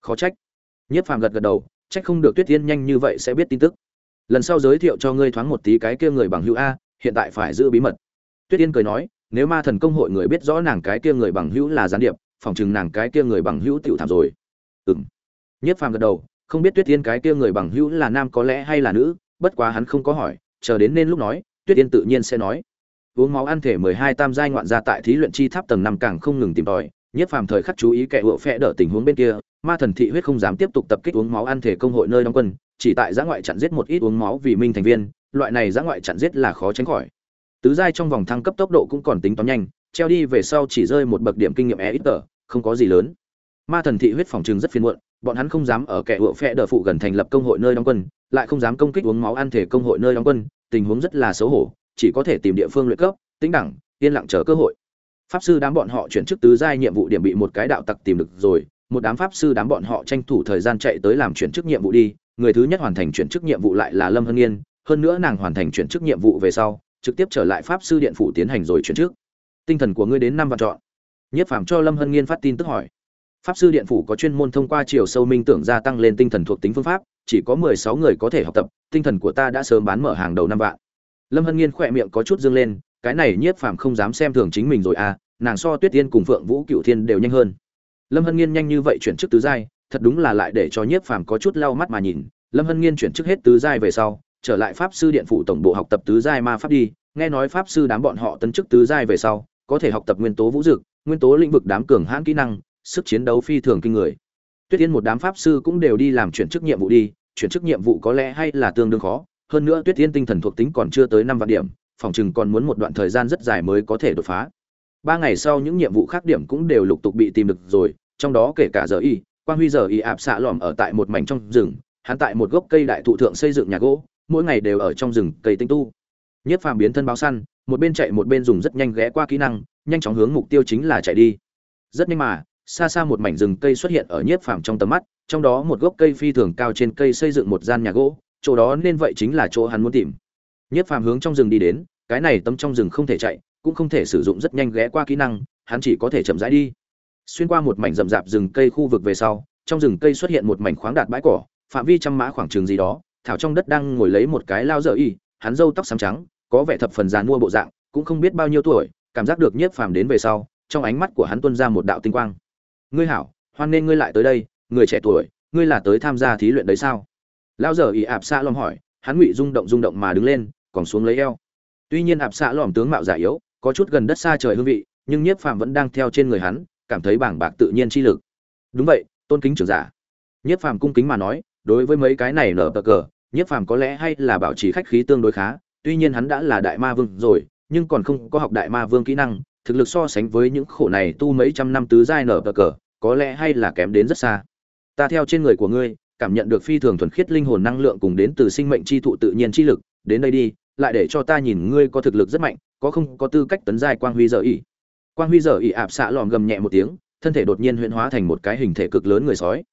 Khó trách. Nhiếp phàm gật gật đầu, trách không được tuyết tiên nhanh như vậy sẽ biết tin tức. Lần sau giới thiệu cho ngươi thoáng một tí cái kia người bằng hữu a, hiện tại phải giữ bí mật. Tuyết tiên cười nói, nếu ma thần công hội người biết rõ nàng cái kia người bằng hữu là gián điệp phòng chừng nàng cái kia người bằng hữu tiểu thảm rồi. Ừng nhiếp phàm gật đầu, không biết tuyết tiên cái kia người bằng hữu là nam có lẽ hay là nữ, bất quá hắn không có hỏi, chờ đến nên lúc nói, tuyết tiên tự nhiên sẽ nói uống máu ăn thể mười hai tam giai ngoạn gia tại thí luyện chi tháp tầng năm càng không ngừng tìm tòi nhiếp phàm thời khắc chú ý kẻ hựa phe đỡ tình huống bên kia, ma thần thị huyết không dám tiếp tục tập kích uống máu ăn thể công hội nơi đóng quân, chỉ tại giã ngoại chặn giết một ít uống máu vì minh thành viên, loại này giã ngoại chặn giết là khó tránh khỏi. Tứ giai trong vòng thăng cấp tốc độ cũng còn tính toán nhanh, treo đi về sau chỉ rơi một bậc điểm kinh nghiệm e ít tờ, không có gì lớn. Ma thần thị huyết phòng trường rất phiền muộn, bọn hắn không dám ở kẻ hựa phe đỡ phụ gần thành lập công hội nơi đóng quân, lại không dám công kích uống máu ăn thể công hội nơi đóng quân, tình huống rất là xấu hổ chỉ có thể tìm địa phương luyện cấp tính đẳng, yên lặng chờ cơ hội. Pháp sư đám bọn họ chuyển chức tứ giai nhiệm vụ điểm bị một cái đạo tặc tìm được rồi, một đám pháp sư đám bọn họ tranh thủ thời gian chạy tới làm chuyển chức nhiệm vụ đi, người thứ nhất hoàn thành chuyển chức nhiệm vụ lại là lâm hân nghiên hơn nữa nàng hoàn thành chuyển chức nhiệm vụ về sau, trực tiếp trở lại pháp sư điện phủ tiến hành rồi chuyển chức. Tinh thần của ngươi đến năm vạn chọn nhất phàm cho lâm hân nghiên phát tin tức hỏi. Pháp sư điện phủ có chuyên môn thông qua chiều sâu minh tưởng gia tăng lên tinh thần thuộc tính phương pháp, chỉ có mười sáu người có thể học tập, tinh thần của ta đã sớm bán mở hàng đầu năm vạn lâm hân nghiên khỏe miệng có chút dương lên, cái này nhiếp phàm không dám xem thường chính mình rồi à nàng so tuyết tiên cùng phượng vũ cựu thiên đều nhanh hơn. Lâm hân nghiên nhanh như vậy chuyển chức tứ giai, thật đúng là lại để cho nhiếp phàm có chút lau mắt mà nhìn. Lâm hân nghiên chuyển chức hết tứ giai về sau, trở lại pháp sư điện phủ tổng bộ học tập tứ giai ma pháp đi. Nghe nói pháp sư đám bọn họ tấn chức tứ giai về sau, có thể học tập nguyên tố vũ dực, nguyên tố lĩnh vực đám cường hãn kỹ năng, sức chiến đấu phi thường kinh người. Tuyết tiên một đám pháp sư cũng đều đi làm chuyển chức nhiệm vụ đi, chuyển chức nhiệm vụ có lẽ hay là tương đương khó hơn nữa tuyết Tiên tinh thần thuộc tính còn chưa tới năm vạn điểm, phòng chừng còn muốn một đoạn thời gian rất dài mới có thể đột phá. Ba ngày sau những nhiệm vụ khác điểm cũng đều lục tục bị tìm được rồi, trong đó kể cả giờ y quan huy giờ y ạp xạ lòm ở tại một mảnh trong rừng, hắn tại một gốc cây đại thụ thượng xây dựng nhà gỗ, mỗi ngày đều ở trong rừng cây tinh tu. Nhất phàm biến thân báo săn, một bên chạy một bên dùng rất nhanh ghé qua kỹ năng, nhanh chóng hướng mục tiêu chính là chạy đi. Rất nhanh mà, xa xa một mảnh rừng cây xuất hiện ở nhiếp phàm trong tầm mắt, trong đó một gốc cây phi thường cao trên cây xây dựng một gian nhà gỗ chỗ đó nên vậy chính là chỗ hắn muốn tìm. Nhiếp phàm hướng trong rừng đi đến, cái này tấm trong rừng không thể chạy, cũng không thể sử dụng rất nhanh ghé qua kỹ năng, hắn chỉ có thể chậm rãi đi. Xuyên qua một mảnh rậm rạp rừng cây khu vực về sau, trong rừng cây xuất hiện một mảnh khoáng đạt bãi cỏ, phạm vi trăm mã khoảng trường gì đó, thảo trong đất đang ngồi lấy một cái lao dở y, hắn râu tóc xám trắng, có vẻ thập phần già mua bộ dạng, cũng không biết bao nhiêu tuổi, cảm giác được nhiếp phàm đến về sau, trong ánh mắt của hắn tuôn ra một đạo tinh quang. Ngươi hảo, hoan nên ngươi lại tới đây, người trẻ tuổi, ngươi là tới tham gia thí luyện đấy sao? Lao dở ý ạp xạ lom hỏi, hắn ngụy rung động rung động mà đứng lên, còn xuống lấy eo. Tuy nhiên ạp xạ lòm tướng mạo giả yếu, có chút gần đất xa trời hương vị, nhưng nhiếp phàm vẫn đang theo trên người hắn, cảm thấy bảng bạc tự nhiên chi lực. Đúng vậy, tôn kính trưởng giả. Nhiếp phàm cung kính mà nói, đối với mấy cái này nở bờ cờ, nhiếp phàm có lẽ hay là bảo trì khách khí tương đối khá, tuy nhiên hắn đã là đại ma vương rồi, nhưng còn không có học đại ma vương kỹ năng, thực lực so sánh với những khổ này tu mấy trăm năm tứ giai nở bờ cờ, có lẽ hay là kém đến rất xa. Ta theo trên người của ngươi cảm nhận được phi thường thuần khiết linh hồn năng lượng cùng đến từ sinh mệnh chi thụ tự nhiên chi lực, đến đây đi, lại để cho ta nhìn ngươi có thực lực rất mạnh, có không có tư cách tấn giai quang huy giờ ỉ quang huy giờ ỉ ạp xạ lòm gầm nhẹ một tiếng, thân thể đột nhiên huyễn hóa thành một cái hình thể cực lớn người sói.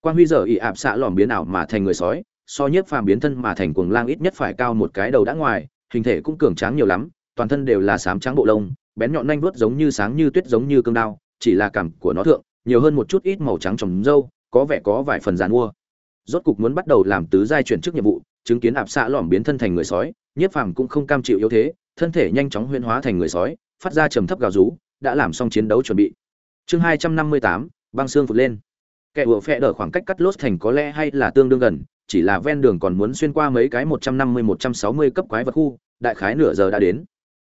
Quang huy giờ ỉ ạp xạ lòm biến ảo mà thành người sói, so nhiếp phàm biến thân mà thành cuồng lang ít nhất phải cao một cái đầu đã ngoài, hình thể cũng cường tráng nhiều lắm, toàn thân đều là sám trắng bộ lông, bén nhọn nhanh vuốt giống như sáng như tuyết giống như cương đao, chỉ là cảm của nó thượng, nhiều hơn một chút ít màu trắng trong râu có vẻ có vài phần giàn mua rốt cục muốn bắt đầu làm tứ giai chuyển chức nhiệm vụ, chứng kiến ạp xạ lỏm biến thân thành người sói, nhiếp phàm cũng không cam chịu yếu thế, thân thể nhanh chóng huyễn hóa thành người sói, phát ra trầm thấp gào rú, đã làm xong chiến đấu chuẩn bị. Chương hai trăm năm mươi tám, băng xương phụt lên. Kẻ ủa phe đỡ khoảng cách cắt lốt thành có lẽ hay là tương đương gần, chỉ là ven đường còn muốn xuyên qua mấy cái một trăm năm mươi, một trăm sáu mươi cấp quái vật khu, đại khái nửa giờ đã đến.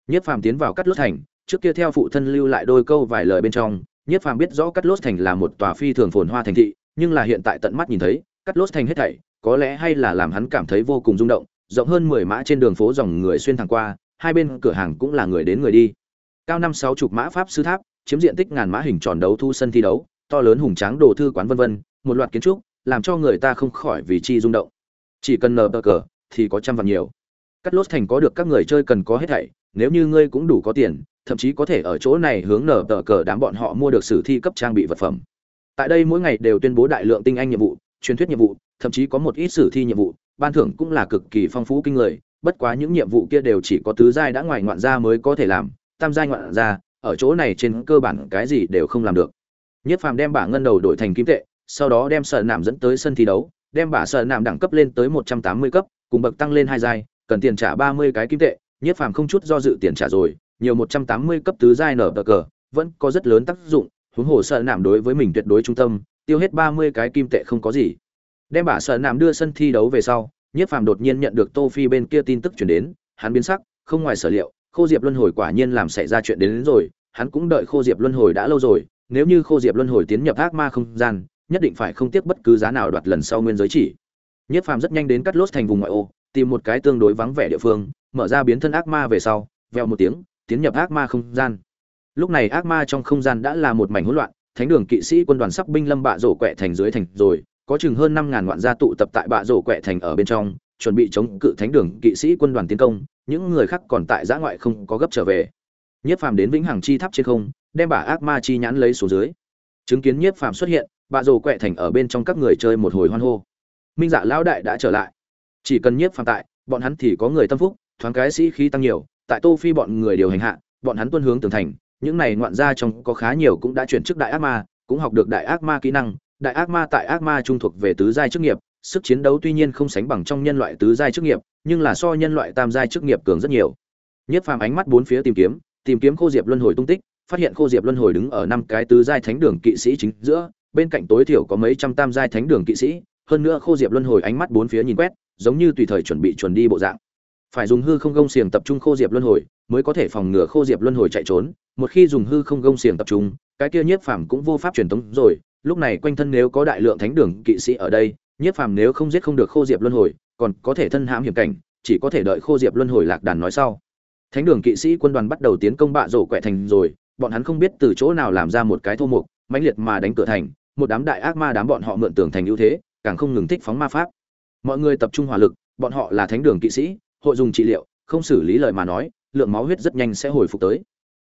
Nhiếp phàm tiến vào cắt lốt thành, trước kia theo phụ thân lưu lại đôi câu vài lời bên trong, nhiếp phàm biết rõ cắt lốt thành là một tòa phi thường phồn hoa thành thị, nhưng là hiện tại tận mắt nhìn thấy cắt lốt thành hết thảy, có lẽ hay là làm hắn cảm thấy vô cùng rung động, rộng hơn mười mã trên đường phố dòng người xuyên thẳng qua, hai bên cửa hàng cũng là người đến người đi. Cao năm sáu chục mã pháp sư tháp, chiếm diện tích ngàn mã hình tròn đấu thu sân thi đấu, to lớn hùng tráng đồ thư quán vân vân, một loạt kiến trúc, làm cho người ta không khỏi vì chi rung động. Chỉ cần nờ cờ, thì có trăm vạn nhiều. Cắt lốt thành có được các người chơi cần có hết thảy, nếu như ngươi cũng đủ có tiền, thậm chí có thể ở chỗ này hướng nở tờ cờ đám bọn họ mua được sử thi cấp trang bị vật phẩm. Tại đây mỗi ngày đều tuyên bố đại lượng tinh anh nhiệm vụ truyền thuyết nhiệm vụ, thậm chí có một ít sử thi nhiệm vụ, ban thưởng cũng là cực kỳ phong phú kinh người, bất quá những nhiệm vụ kia đều chỉ có tứ giai đã ngoài ngoạn gia mới có thể làm, tam giai ngoạn gia, ở chỗ này trên cơ bản cái gì đều không làm được. Nhất phàm đem bảng ngân đầu đổi thành kim tệ, sau đó đem sợ nạm dẫn tới sân thi đấu, đem bả sợ nạm đẳng cấp lên tới một trăm tám mươi cấp, cùng bậc tăng lên hai giai, cần tiền trả ba mươi cái kim tệ, nhất phàm không chút do dự tiền trả rồi, nhiều một trăm tám mươi cấp tứ giai nở cờ, vẫn có rất lớn tác dụng, huống hồ sợ nạm đối với mình tuyệt đối trung tâm tiêu hết ba mươi cái kim tệ không có gì. Đem bả sợ nạm đưa sân thi đấu về sau nhất phàm đột nhiên nhận được tô phi bên kia tin tức chuyển đến hắn biến sắc không ngoài sở liệu khô diệp luân hồi quả nhiên làm xảy ra chuyện đến, đến rồi hắn cũng đợi khô diệp luân hồi đã lâu rồi nếu như khô diệp luân hồi tiến nhập ác ma không gian nhất định phải không tiếc bất cứ giá nào đoạt lần sau nguyên giới chỉ. Nhất phàm rất nhanh đến cắt lốt thành vùng ngoại ô tìm một cái tương đối vắng vẻ địa phương mở ra biến thân ác ma về sau veo một tiếng tiến nhập ác ma không gian. Lúc này ác ma trong không gian đã là một mảnh hỗn loạn thánh đường kỵ sĩ quân đoàn sắp binh lâm bạ rổ quẹ thành dưới thành rồi, có chừng hơn năm ngàn ngoạn gia tụ tập tại bạ rổ quẹ thành ở bên trong, chuẩn bị chống cự thánh đường kỵ sĩ quân đoàn tiến công, những người khác còn tại giã ngoại không có gấp trở về. Nhiếp phàm đến vĩnh hằng chi tháp trên không, đem bả ác ma chi nhãn lấy xuống dưới. Chứng kiến nhiếp phàm xuất hiện, bạ rổ quẹ thành ở bên trong các người chơi một hồi hoan hô. Minh dạ lão đại đã trở lại. Chỉ cần nhiếp phàm tại, bọn hắn thì có người tâm phúc, thoáng cái sĩ khí tăng nhiều, tại tô phi bọn người điều hành hạ, bọn hắn tuân hướng tường thành những này ngoạn gia trong có khá nhiều cũng đã chuyển chức đại ác ma, cũng học được đại ác ma kỹ năng. Đại ác ma tại ác ma trung thuộc về tứ giai chức nghiệp. Sức chiến đấu tuy nhiên không sánh bằng trong nhân loại tứ giai chức nghiệp, nhưng là so nhân loại tam giai chức nghiệp cường rất nhiều. Nhất phàm ánh mắt bốn phía tìm kiếm tìm kiếm khô diệp luân hồi tung tích, phát hiện khô diệp luân hồi đứng ở năm cái tứ giai thánh đường kỵ sĩ chính giữa, bên cạnh tối thiểu có mấy trăm tam giai thánh đường kỵ sĩ. Hơn nữa khô diệp luân hồi ánh mắt bốn phía nhìn quét, giống như tùy thời chuẩn bị chuẩn đi bộ dạng. Phải dùng hư không gông xiềng tập trung khô diệp luân hồi mới có thể phòng ngừa khô diệp luân hồi chạy trốn, một khi dùng hư không gông xiềng tập trung, cái kia nhiếp phàm cũng vô pháp truyền tống rồi. Lúc này quanh thân nếu có đại lượng thánh đường kỵ sĩ ở đây, nhiếp phàm nếu không giết không được khô diệp luân hồi, còn có thể thân hãm hiểm cảnh, chỉ có thể đợi khô diệp luân hồi lạc đàn nói sau. Thánh đường kỵ sĩ quân đoàn bắt đầu tiến công bạ rổ quẹ thành rồi, bọn hắn không biết từ chỗ nào làm ra một cái thô mục, mãnh liệt mà đánh cửa thành, một đám đại ác ma đám bọn họ mượn tường thành ưu thế, càng không ngừng thích phóng ma pháp. Mọi người tập trung hỏa lực, bọn họ là thánh đường kỵ sĩ, hội dùng trị liệu, không xử lý lời mà nói lượng máu huyết rất nhanh sẽ hồi phục tới.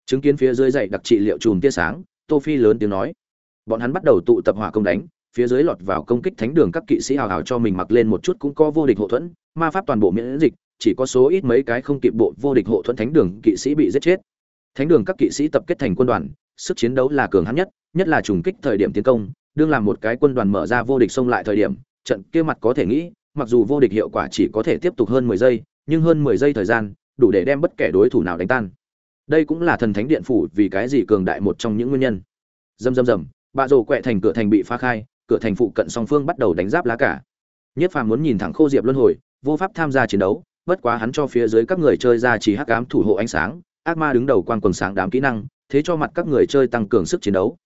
Chứng kiến phía dưới dậy đặc trị liệu chùm tia sáng, tô phi lớn tiếng nói. Bọn hắn bắt đầu tụ tập hỏa công đánh, phía dưới lọt vào công kích thánh đường các kỵ sĩ hào hào cho mình mặc lên một chút cũng có vô địch hộ thuẫn, ma pháp toàn bộ miễn dịch, chỉ có số ít mấy cái không kịp bộ vô địch hộ thuẫn thánh đường kỵ sĩ bị giết chết. Thánh đường các kỵ sĩ tập kết thành quân đoàn, sức chiến đấu là cường hắn nhất nhất là trùng kích thời điểm tiến công, đương làm một cái quân đoàn mở ra vô địch xông lại thời điểm, trận kia mặt có thể nghĩ, mặc dù vô địch hiệu quả chỉ có thể tiếp tục hơn mười giây, nhưng hơn mười giây thời gian đủ để đem bất kể đối thủ nào đánh tan. Đây cũng là thần thánh điện phủ vì cái gì cường đại một trong những nguyên nhân. Dầm dầm dầm bạ rổ quẹ thành cửa thành bị phá khai, cửa thành phụ cận song phương bắt đầu đánh giáp lá cả. Nhất phàm muốn nhìn thẳng khô diệp luân hồi, vô pháp tham gia chiến đấu, bất quá hắn cho phía dưới các người chơi ra chỉ hắc ám thủ hộ ánh sáng, ác ma đứng đầu quan quần sáng đám kỹ năng, thế cho mặt các người chơi tăng cường sức chiến đấu.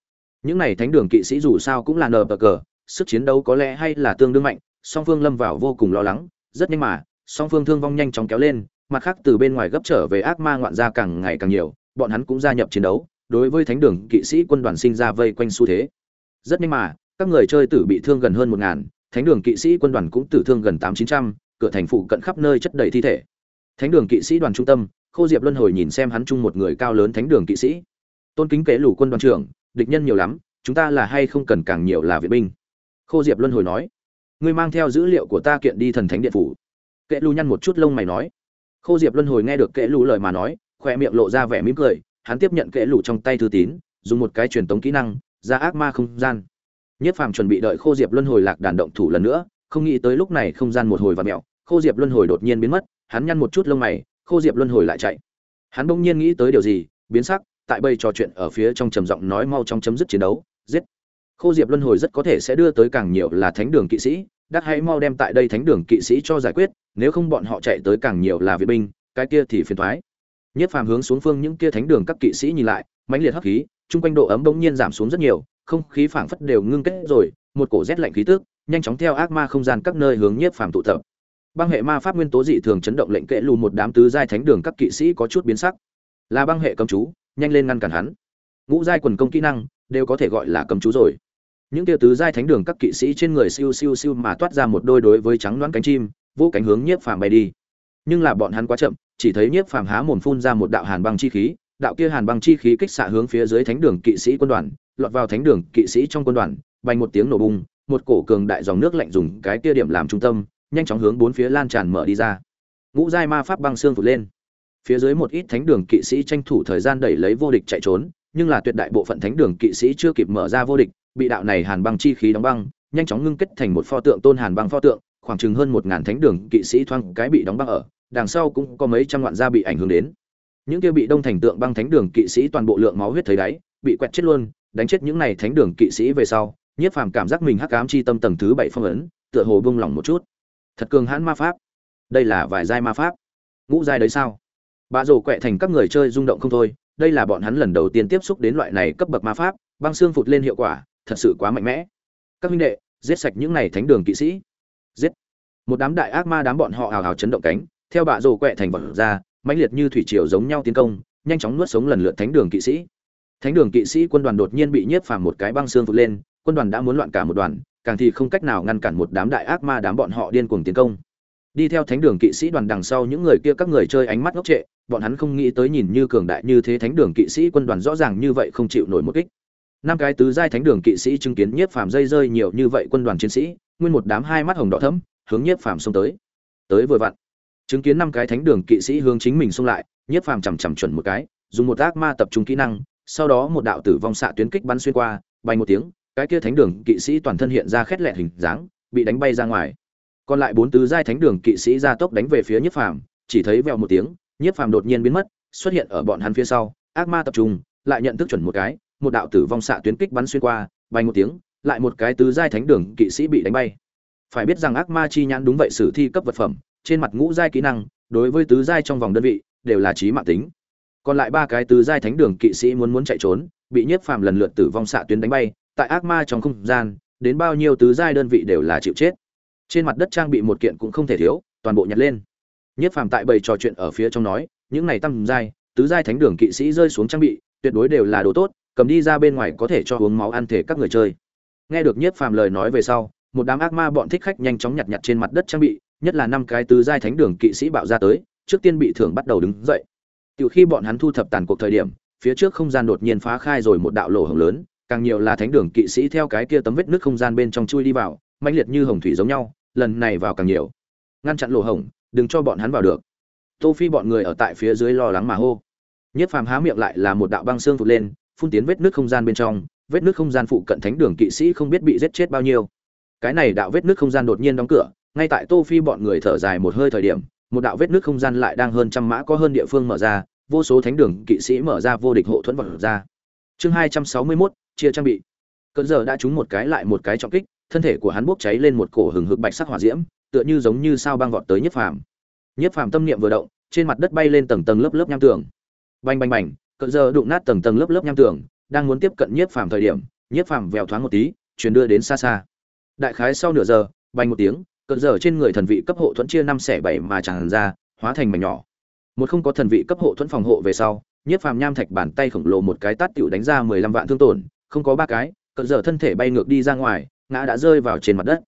Những này thánh đường kỵ sĩ dù sao cũng là nờ bờ cờ, sức chiến đấu có lẽ hay là tương đương mạnh, song phương lâm vào vô cùng lo lắng, rất nhanh mà, song phương thương vong nhanh chóng kéo lên mặt khác từ bên ngoài gấp trở về ác ma ngoạn gia càng ngày càng nhiều, bọn hắn cũng gia nhập chiến đấu, đối với thánh đường kỵ sĩ quân đoàn sinh ra vây quanh xu thế. Rất nhanh mà, các người chơi tử bị thương gần hơn một ngàn, thánh đường kỵ sĩ quân đoàn cũng tử thương gần tám chín trăm, cửa thành phụ cận khắp nơi chất đầy thi thể. Thánh đường kỵ sĩ đoàn trung tâm, khô diệp luân hồi nhìn xem hắn chung một người cao lớn thánh đường kỵ sĩ. Tôn kính kế lũ quân đoàn trưởng, địch nhân nhiều lắm, chúng ta là hay không cần càng nhiều là viện binh? Khô diệp luân hồi nói. Ngươi mang theo dữ liệu của ta kiện đi thần thánh điện phủ. Kệ Lu nhăn một chút lông mày nói khô diệp luân hồi nghe được kệ lũ lời mà nói khoe miệng lộ ra vẻ mỉm cười, hắn tiếp nhận kệ lũ trong tay thư tín, dùng một cái truyền tống kỹ năng, ra ác ma không gian. Nhất phàm chuẩn bị đợi khô diệp luân hồi lạc đàn động thủ lần nữa, không nghĩ tới lúc này không gian một hồi và mẹo khô diệp luân hồi đột nhiên biến mất, hắn nhăn một chút lông mày, khô diệp luân hồi lại chạy. Hắn bỗng nhiên nghĩ tới điều gì, biến sắc, tại bây trò chuyện ở phía trong trầm giọng nói mau trong chấm dứt chiến đấu, giết. Khô diệp luân hồi rất có thể sẽ đưa tới càng nhiều là thánh đường kỵ sĩ đắc hãy mau đem tại đây thánh đường kỵ sĩ cho giải quyết, nếu không bọn họ chạy tới càng nhiều là viện binh, cái kia thì phiền thoái nhất phàm hướng xuống phương những kia thánh đường các kỵ sĩ nhìn lại, mãnh liệt hấp khí, chung quanh độ ấm bỗng nhiên giảm xuống rất nhiều, không khí phảng phất đều ngưng kết rồi, một cổ rét lạnh khí tức, nhanh chóng theo ác ma không gian các nơi hướng nhiếp phàm tụ tập. Băng hệ ma pháp nguyên tố dị thường chấn động lệnh kệ lù một đám tứ giai thánh đường các kỵ sĩ có chút biến sắc. Là băng hệ cấm chú, nhanh lên ngăn cản hắn. Ngũ giai quần công kỹ năng, đều có thể gọi là cấm chú rồi những tiêu tứ giai thánh đường các kỵ sĩ trên người siêu siêu siêu mà toát ra một đôi đối với trắng đoán cánh chim, vô cánh hướng nhiếp phàm bay đi. Nhưng là bọn hắn quá chậm, chỉ thấy nhiếp phàm há mồm phun ra một đạo hàn băng chi khí, đạo kia hàn băng chi khí kích xạ hướng phía dưới thánh đường kỵ sĩ quân đoàn, lọt vào thánh đường kỵ sĩ trong quân đoàn, bành một tiếng nổ bung một cổ cường đại dòng nước lạnh dùng cái kia điểm làm trung tâm, nhanh chóng hướng bốn phía lan tràn mở đi ra. Ngũ giai ma pháp băng xương vụt lên. Phía dưới một ít thánh đường kỵ sĩ tranh thủ thời gian đẩy lấy vô địch chạy trốn, nhưng là tuyệt đại bộ phận thánh đường kỵ sĩ chưa kịp mở ra vô địch bị đạo này hàn băng chi khí đóng băng, nhanh chóng ngưng kết thành một pho tượng tôn hàn băng pho tượng, khoảng chừng hơn một ngàn thánh đường kỵ sĩ thoang cái bị đóng băng ở, đằng sau cũng có mấy trăm ngoạn gia bị ảnh hưởng đến. Những kia bị đông thành tượng băng thánh đường kỵ sĩ toàn bộ lượng máu huyết thấy đáy, bị quẹt chết luôn, đánh chết những này thánh đường kỵ sĩ về sau, nhiếp phàm cảm giác mình hắc ám chi tâm tầng thứ bảy phong ấn, tựa hồ buông lỏng một chút. Thật cường hãn ma pháp. Đây là vài giai ma pháp. Ngũ giai đấy sao? Bà rồ quẹ thành các người chơi rung động không thôi, đây là bọn hắn lần đầu tiên tiếp xúc đến loại này cấp bậc ma pháp, băng xương phụt lên hiệu quả thật sự quá mạnh mẽ. Các huynh đệ, giết sạch những này thánh đường kỵ sĩ. Giết. Một đám đại ác ma đám bọn họ hào hào chấn động cánh, theo bà rồ quẹ thành vật ra, mãnh liệt như thủy triều giống nhau tiến công, nhanh chóng nuốt sống lần lượt thánh đường kỵ sĩ. Thánh đường kỵ sĩ quân đoàn đột nhiên bị nhiếp phàm một cái băng xương vụt lên, quân đoàn đã muốn loạn cả một đoàn, càng thì không cách nào ngăn cản một đám đại ác ma đám bọn họ điên cuồng tiến công. Đi theo thánh đường kỵ sĩ đoàn đằng sau những người kia các người chơi ánh mắt ngốc trệ, bọn hắn không nghĩ tới nhìn như cường đại như thế thánh đường kỵ sĩ quân đoàn rõ ràng như vậy không chịu nổi một kích năm cái tứ giai thánh đường kỵ sĩ chứng kiến nhiếp phàm dây rơi nhiều như vậy quân đoàn chiến sĩ, nguyên một đám hai mắt hồng đỏ thẫm, hướng nhiếp phàm xông tới. Tới vừa vặn, chứng kiến năm cái thánh đường kỵ sĩ hướng chính mình xông lại, nhiếp phàm chằm chằm chuẩn một cái, dùng một ác ma tập trung kỹ năng, sau đó một đạo tử vong xạ tuyến kích bắn xuyên qua, bay một tiếng, cái kia thánh đường kỵ sĩ toàn thân hiện ra khét lẹt hình dáng, bị đánh bay ra ngoài. Còn lại bốn tứ giai thánh đường kỵ sĩ ra tốc đánh về phía nhiếp phàm, chỉ thấy vèo một tiếng, nhiếp phàm đột nhiên biến mất, xuất hiện ở bọn hắn phía sau, ác ma tập trung, lại nhận thức chuẩn một cái một đạo tử vong xạ tuyến kích bắn xuyên qua, bay một tiếng, lại một cái tứ giai thánh đường kỵ sĩ bị đánh bay. Phải biết rằng ác ma chi nhãn đúng vậy sử thi cấp vật phẩm, trên mặt ngũ giai kỹ năng, đối với tứ giai trong vòng đơn vị, đều là trí mạng tính. Còn lại ba cái tứ giai thánh đường kỵ sĩ muốn muốn chạy trốn, bị nhiếp phàm lần lượt tử vong xạ tuyến đánh bay, tại ác ma trong không gian, đến bao nhiêu tứ giai đơn vị đều là chịu chết. Trên mặt đất trang bị một kiện cũng không thể thiếu, toàn bộ nhặt lên. Nhất phàm tại bầy trò chuyện ở phía trong nói, những này tăng giai, tứ giai thánh đường kỵ sĩ rơi xuống trang bị, tuyệt đối đều là đồ tốt cầm đi ra bên ngoài có thể cho uống máu ăn thể các người chơi. Nghe được nhất phàm lời nói về sau, một đám ác ma bọn thích khách nhanh chóng nhặt nhặt trên mặt đất trang bị, nhất là năm cái tứ giai thánh đường kỵ sĩ bạo ra tới, trước tiên bị thưởng bắt đầu đứng dậy. Từ khi bọn hắn thu thập tàn cuộc thời điểm, phía trước không gian đột nhiên phá khai rồi một đạo lỗ hổng lớn, càng nhiều là thánh đường kỵ sĩ theo cái kia tấm vết nước không gian bên trong chui đi vào, mãnh liệt như hồng thủy giống nhau, lần này vào càng nhiều. Ngăn chặn lỗ hổng, đừng cho bọn hắn vào được. Tô phi bọn người ở tại phía dưới lo lắng mà hô. Nhất phàm há miệng lại là một đạo băng xương phụt lên phun tiến vết nước không gian bên trong vết nước không gian phụ cận thánh đường kỵ sĩ không biết bị giết chết bao nhiêu. Cái này đạo vết nước không gian đột nhiên đóng cửa ngay tại tô phi bọn người thở dài một hơi thời điểm một đạo vết nước không gian lại đang hơn trăm mã có hơn địa phương mở ra vô số thánh đường kỵ sĩ mở ra vô địch hộ thuẫn vật ra. Chương hai trăm sáu mươi 261, chia trang bị. Cơn giờ đã trúng một cái lại một cái trọng kích thân thể của hắn bốc cháy lên một cổ hừng hực bạch sắc hỏa diễm tựa như giống như sao băng vọt tới nhất phàm. Nhất phàm tâm niệm vừa động trên mặt đất bay lên tầng tầng lớp lớp nham tường. Bành bành bành Cận giờ đụng nát tầng tầng lớp lớp nham tường, đang muốn tiếp cận nhiếp phàm thời điểm, nhiếp phàm vèo thoáng một tí, chuyển đưa đến xa xa. Đại khái sau nửa giờ, bành một tiếng cận giờ trên người thần vị cấp hộ thuẫn chia năm xẻ bảy mà tràn ra, hóa thành mảnh nhỏ. Một không có thần vị cấp hộ thuẫn phòng hộ về sau, nhiếp phàm nham thạch bàn tay khổng lồ một cái tát tiểu đánh ra mười lăm vạn thương tổn, không có ba cái cận giờ thân thể bay ngược đi ra ngoài, ngã đã rơi vào trên mặt đất.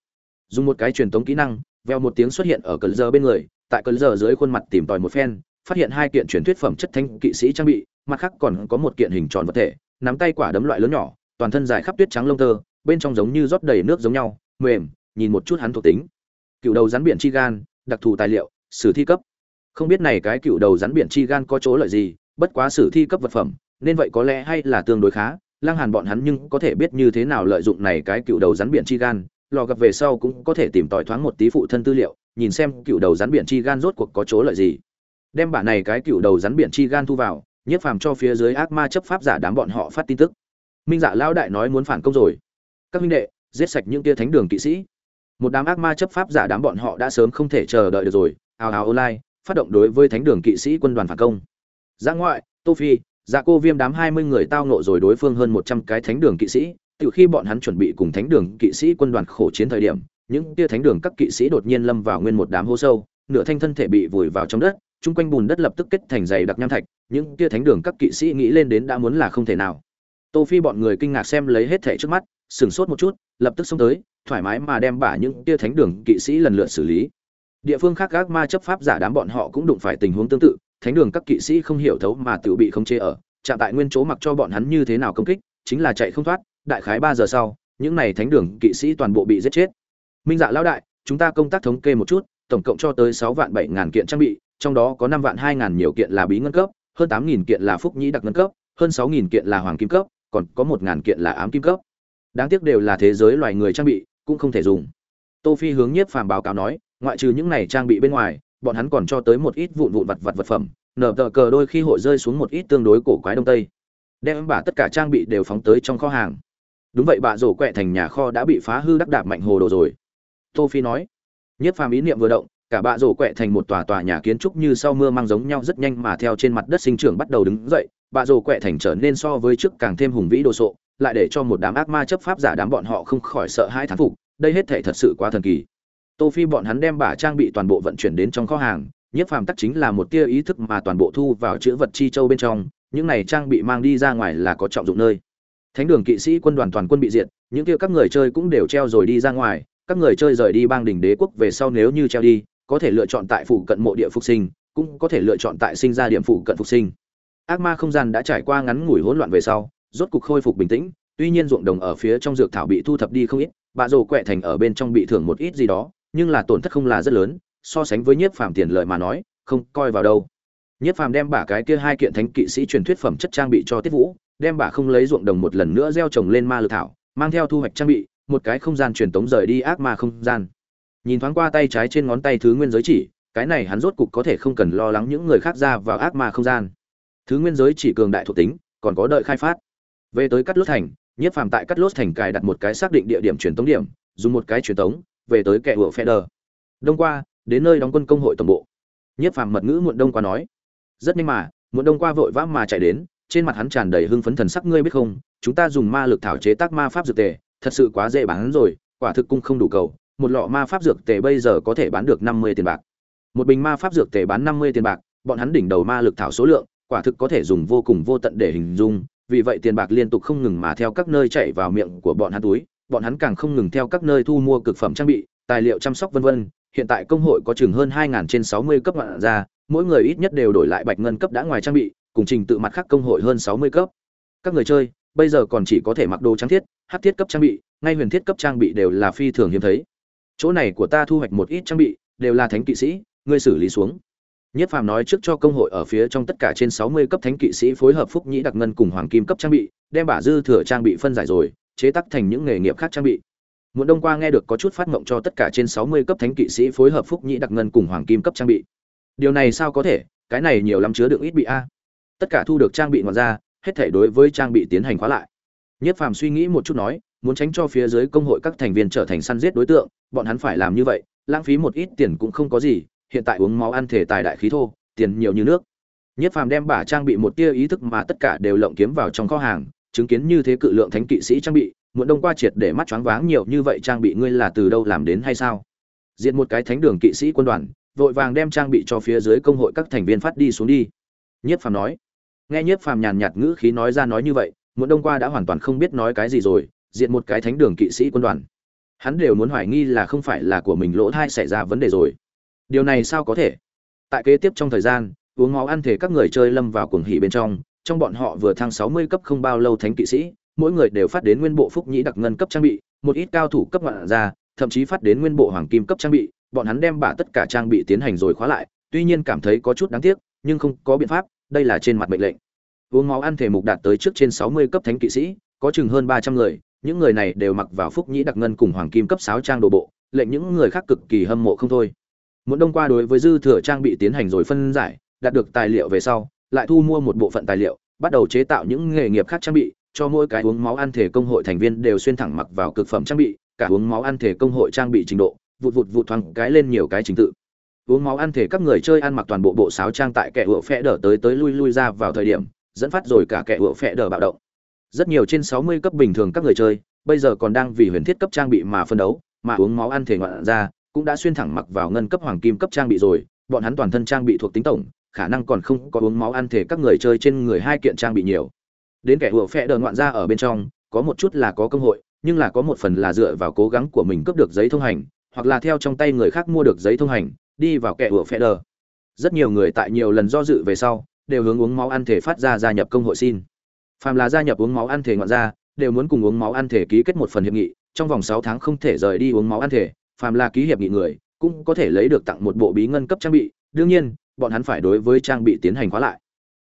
Dùng một cái truyền tống kỹ năng veo một tiếng xuất hiện ở cận giờ bên người, tại cận giờ dưới khuôn mặt tìm tòi một phen, phát hiện hai kiện truyền thuyết phẩm chất thanh kỵ sĩ trang bị mặt khác còn có một kiện hình tròn vật thể, nắm tay quả đấm loại lớn nhỏ, toàn thân dài khắp tuyết trắng lông tơ, bên trong giống như rót đầy nước giống nhau, mềm, nhìn một chút hắn thuộc tính. Cựu đầu rắn biển chi gan, đặc thù tài liệu, sử thi cấp. Không biết này cái cựu đầu rắn biển chi gan có chỗ lợi gì, bất quá sử thi cấp vật phẩm, nên vậy có lẽ hay là tương đối khá. Lăng hàn bọn hắn nhưng có thể biết như thế nào lợi dụng này cái cựu đầu rắn biển chi gan, lò gặp về sau cũng có thể tìm tòi thoáng một tí phụ thân tư liệu, nhìn xem cựu đầu rắn biển chi gan rốt cuộc có chỗ lợi gì. Đem bản này cái cựu đầu rắn biển chi gan thu vào nhiếp phàm cho phía dưới ác ma chấp pháp giả đám bọn họ phát tin tức. Minh dạ lão đại nói muốn phản công rồi. Các minh đệ, giết sạch những tia thánh đường kỵ sĩ. Một đám ác ma chấp pháp giả đám bọn họ đã sớm không thể chờ đợi được rồi. Ào ào online, phát động đối với thánh đường kỵ sĩ quân đoàn phản công. Giã ngoại, tô phi dạ cô viêm đám hai mươi người tao nộ rồi đối phương hơn một trăm cái thánh đường kỵ sĩ. Từ khi bọn hắn chuẩn bị cùng thánh đường kỵ sĩ quân đoàn khổ chiến thời điểm, những tia thánh đường các kỵ sĩ đột nhiên lâm vào nguyên một đám hố sâu, nửa thanh thân thể bị vùi vào trong đất, chung quanh bùn đất lập tức kết thành dày đặc nham thạch những tia thánh đường các kỵ sĩ nghĩ lên đến đã muốn là không thể nào. Tô phi bọn người kinh ngạc xem lấy hết thể trước mắt, sửng sốt một chút, lập tức xông tới, thoải mái mà đem bả những tia thánh đường kỵ sĩ lần lượt xử lý. Địa phương khác các ma chấp pháp giả đám bọn họ cũng đụng phải tình huống tương tự, thánh đường các kỵ sĩ không hiểu thấu mà tự bị không chế ở, chạm tại nguyên chỗ mặc cho bọn hắn như thế nào công kích, chính là chạy không thoát, đại khái ba giờ sau, những này thánh đường kỵ sĩ toàn bộ bị giết chết. Minh dạ lão đại, chúng ta công tác thống kê một chút, tổng cộng cho tới sáu vạn bảy ngàn kiện trang bị, trong đó có năm vạn hai ngàn nhiều kiện là bí ngân cấp hơn tám nghìn kiện là phúc nhĩ đặc ngân cấp, hơn sáu nghìn kiện là hoàng kim cấp, còn có một ngàn kiện là ám kim cấp. Đáng tiếc đều là thế giới loài người trang bị, cũng không thể dùng. Tô phi hướng nhiếp phàm báo cáo nói, ngoại trừ những này trang bị bên ngoài, bọn hắn còn cho tới một ít vụn vụn vật vật vật phẩm nở tờ cờ đôi khi hội rơi xuống một ít tương đối cổ quái đông tây. Đem bả tất cả trang bị đều phóng tới trong kho hàng. Đúng vậy, bà rổ quẹ thành nhà kho đã bị phá hư đắc đạp mạnh hồ đồ rồi. Tô phi nói nhất phàm ý niệm vừa động cả bạ rổ quẹ thành một tòa tòa nhà kiến trúc như sau mưa mang giống nhau rất nhanh mà theo trên mặt đất sinh trưởng bắt đầu đứng dậy. Bạ rổ quẹ thành trở nên so với trước càng thêm hùng vĩ đồ sộ, lại để cho một đám ác ma chấp pháp giả đám bọn họ không khỏi sợ hai thán phục, đây hết thể thật sự quá thần kỳ. Tô phi bọn hắn đem bả trang bị toàn bộ vận chuyển đến trong kho hàng nhiếp phàm tắc chính là một tia ý thức mà toàn bộ thu vào chữ vật chi châu bên trong, những này trang bị mang đi ra ngoài là có trọng dụng nơi. Thánh đường kỵ sĩ quân đoàn toàn quân bị diệt, những kia các người chơi cũng đều treo rồi đi ra ngoài, các người chơi rời đi bang đỉnh đế quốc về sau nếu như treo đi có thể lựa chọn tại phụ cận mộ địa phục sinh, cũng có thể lựa chọn tại sinh ra điểm phụ cận phục sinh. Ác ma không gian đã trải qua ngắn ngủi hỗn loạn về sau, rốt cục khôi phục bình tĩnh, tuy nhiên ruộng đồng ở phía trong dược thảo bị thu thập đi không ít, bà rồ quẹ thành ở bên trong bị thưởng một ít gì đó, nhưng là tổn thất không là rất lớn, so sánh với nhiếp phàm tiền lợi mà nói, không coi vào đâu. Nhiếp phàm đem bả cái kia hai kiện thánh kỵ sĩ truyền thuyết phẩm chất trang bị cho tiết vũ, đem bả không lấy ruộng đồng một lần nữa gieo trồng lên ma lực thảo, mang theo thu hoạch trang bị, một cái không gian truyền tống rời đi ác ma không gian nhìn thoáng qua tay trái trên ngón tay thứ nguyên giới chỉ, cái này hắn rốt cục có thể không cần lo lắng những người khác ra vào ác ma không gian. Thứ nguyên giới chỉ cường đại thuộc tính, còn có đợi khai phát. Về tới cắt lốt thành, nhiếp phàm tại cắt lốt thành cài đặt một cái xác định địa điểm truyền tống điểm, dùng một cái truyền tống, về tới kẻ ủa phe đờ đông qua, đến nơi đóng quân công hội tổng bộ. Nhiếp phàm mật ngữ muộn đông qua nói. Rất nhanh mà, muộn đông qua vội vã mà chạy đến, trên mặt hắn tràn đầy hưng phấn thần sắc, ngươi biết không, chúng ta dùng ma lực thảo chế tác ma pháp dược tề, thật sự quá dễ bán rồi, quả thực cung không đủ cầu một lọ ma pháp dược tề bây giờ có thể bán được năm mươi tiền bạc một bình ma pháp dược tề bán năm mươi tiền bạc bọn hắn đỉnh đầu ma lực thảo số lượng quả thực có thể dùng vô cùng vô tận để hình dung vì vậy tiền bạc liên tục không ngừng mà theo các nơi chạy vào miệng của bọn hắn túi bọn hắn càng không ngừng theo các nơi thu mua cực phẩm trang bị tài liệu chăm sóc vân vân hiện tại công hội có chừng hơn 2000 trên 60 cấp ngoạn ra, mỗi người ít nhất đều đổi lại bạch ngân cấp đã ngoài trang bị, cùng trình tự mặt khác công hội hơn 60 cấp. Các người chơi, bây giờ còn chỉ có thể mặc đồ trắng thiết, hắc thiết cấp trang bị, ngay huyền thiết cấp trang bị đều là phi thường hiếm thấy. Chỗ này của ta thu hoạch một ít trang bị, đều là thánh kỵ sĩ, ngươi xử lý xuống. Nhất Phàm nói trước cho công hội ở phía trong tất cả trên 60 cấp thánh kỵ sĩ phối hợp phúc nhĩ đặc ngân cùng hoàng kim cấp trang bị, đem bả dư thừa trang bị phân giải rồi, chế tác thành những nghề nghiệp khác trang bị. Muộn Đông qua nghe được có chút phát mộng cho tất cả trên 60 cấp thánh kỵ sĩ phối hợp phúc nhĩ đặc ngân cùng hoàng kim cấp trang bị. Điều này sao có thể, cái này nhiều lắm chứa được ít bị a. Tất cả thu được trang bị ngoài ra, hết thể đối với trang bị tiến hành khóa lại. Nhất Phàm suy nghĩ một chút nói, muốn tránh cho phía dưới công hội các thành viên trở thành săn giết đối tượng, bọn hắn phải làm như vậy, lãng phí một ít tiền cũng không có gì, hiện tại uống máu ăn thể tài đại khí thô, tiền nhiều như nước. Nhất Phàm đem bả trang bị một tia ý thức mà tất cả đều lộng kiếm vào trong kho hàng, chứng kiến như thế cự lượng thánh kỵ sĩ trang bị, muộn đông qua triệt để mắt choáng váng nhiều như vậy trang bị ngươi là từ đâu làm đến hay sao? Diện một cái thánh đường kỵ sĩ quân đoàn, vội vàng đem trang bị cho phía dưới công hội các thành viên phát đi xuống đi. Nhất Phàm nói. Nghe Nhất Phàm nhàn nhạt ngữ khí nói ra nói như vậy, muộn đông qua đã hoàn toàn không biết nói cái gì rồi, diện một cái thánh đường kỵ sĩ quân đoàn. Hắn đều muốn hoài nghi là không phải là của mình lỗ thai xảy ra vấn đề rồi. Điều này sao có thể? Tại kế tiếp trong thời gian, uống máu ăn thể các người chơi lâm vào cuồng hỉ bên trong, trong bọn họ vừa thăng 60 cấp không bao lâu thánh kỵ sĩ, mỗi người đều phát đến nguyên bộ phúc nhĩ đặc ngân cấp trang bị, một ít cao thủ cấp ngoạn ra, thậm chí phát đến nguyên bộ hoàng kim cấp trang bị, bọn hắn đem bả tất cả trang bị tiến hành rồi khóa lại, tuy nhiên cảm thấy có chút đáng tiếc, nhưng không có biện pháp, đây là trên mặt mệnh lệnh. Uống máu ăn thể mục đạt tới trước trên 60 cấp thánh kỵ sĩ, có chừng hơn 300 người, những người này đều mặc vào phúc nhĩ đặc ngân cùng hoàng kim cấp sáu trang đồ bộ, lệnh những người khác cực kỳ hâm mộ không thôi. Muốn đông qua đối với dư thừa trang bị tiến hành rồi phân giải, đạt được tài liệu về sau, lại thu mua một bộ phận tài liệu, bắt đầu chế tạo những nghề nghiệp khác trang bị, cho mỗi cái uống máu ăn thể công hội thành viên đều xuyên thẳng mặc vào cực phẩm trang bị, cả uống máu ăn thể công hội trang bị trình độ, vụt vụt vụt thoáng cái lên nhiều cái trình tự. Uống máu ăn thể các người chơi ăn mặc toàn bộ bộ sáo trang tại kẻ ủa phẽ đỡ tới tới lui lui ra vào thời điểm, dẫn phát rồi cả kẻ ủa phẽ đỡ bạo động. Rất nhiều trên 60 cấp bình thường các người chơi, bây giờ còn đang vì huyền thiết cấp trang bị mà phân đấu, mà uống máu ăn thể ngoạn ra, cũng đã xuyên thẳng mặc vào ngân cấp hoàng kim cấp trang bị rồi, bọn hắn toàn thân trang bị thuộc tính tổng, khả năng còn không có uống máu ăn thể các người chơi trên người hai kiện trang bị nhiều. Đến kẻ ủa phẹ đờ ngoạn ra ở bên trong có một chút là có công hội nhưng là có một phần là dựa vào cố gắng của mình cướp được giấy thông hành hoặc là theo trong tay người khác mua được giấy thông hành đi vào kẻ ủa phẹ đờ. Rất nhiều người tại nhiều lần do dự về sau đều hướng uống máu ăn thể phát ra gia nhập công hội xin phàm là gia nhập uống máu ăn thể ngoạn ra đều muốn cùng uống máu ăn thể ký kết một phần hiệp nghị trong vòng sáu tháng không thể rời đi uống máu ăn thể phàm là ký hiệp nghị người cũng có thể lấy được tặng một bộ bí ngân cấp trang bị đương nhiên bọn hắn phải đối với trang bị tiến hành khóa lại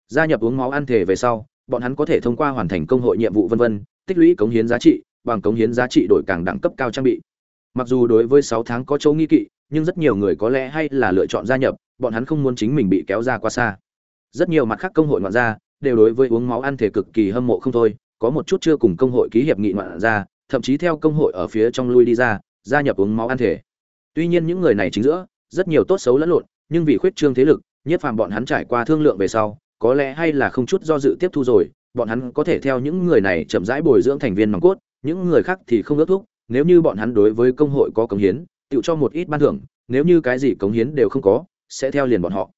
gia nhập uống máu ăn thể về sau bọn hắn có thể thông qua hoàn thành công hội nhiệm vụ vân vân, tích lũy cống hiến giá trị, bằng cống hiến giá trị đổi càng đẳng cấp cao trang bị. Mặc dù đối với 6 tháng có chỗ nghi kỵ, nhưng rất nhiều người có lẽ hay là lựa chọn gia nhập, bọn hắn không muốn chính mình bị kéo ra quá xa. Rất nhiều mặt khác công hội ngoạn ra, đều đối với uống máu ăn thể cực kỳ hâm mộ không thôi, có một chút chưa cùng công hội ký hiệp nghị ngoạn ra, thậm chí theo công hội ở phía trong lui đi ra, gia nhập uống máu ăn thể. Tuy nhiên những người này chính giữa, rất nhiều tốt xấu lẫn lộn, nhưng vì khuyết trương thế lực, nhất phàm bọn hắn trải qua thương lượng về sau, có lẽ hay là không chút do dự tiếp thu rồi bọn hắn có thể theo những người này chậm rãi bồi dưỡng thành viên nòng cốt những người khác thì không ước thúc nếu như bọn hắn đối với công hội có cống hiến tựu cho một ít ban thưởng nếu như cái gì cống hiến đều không có sẽ theo liền bọn họ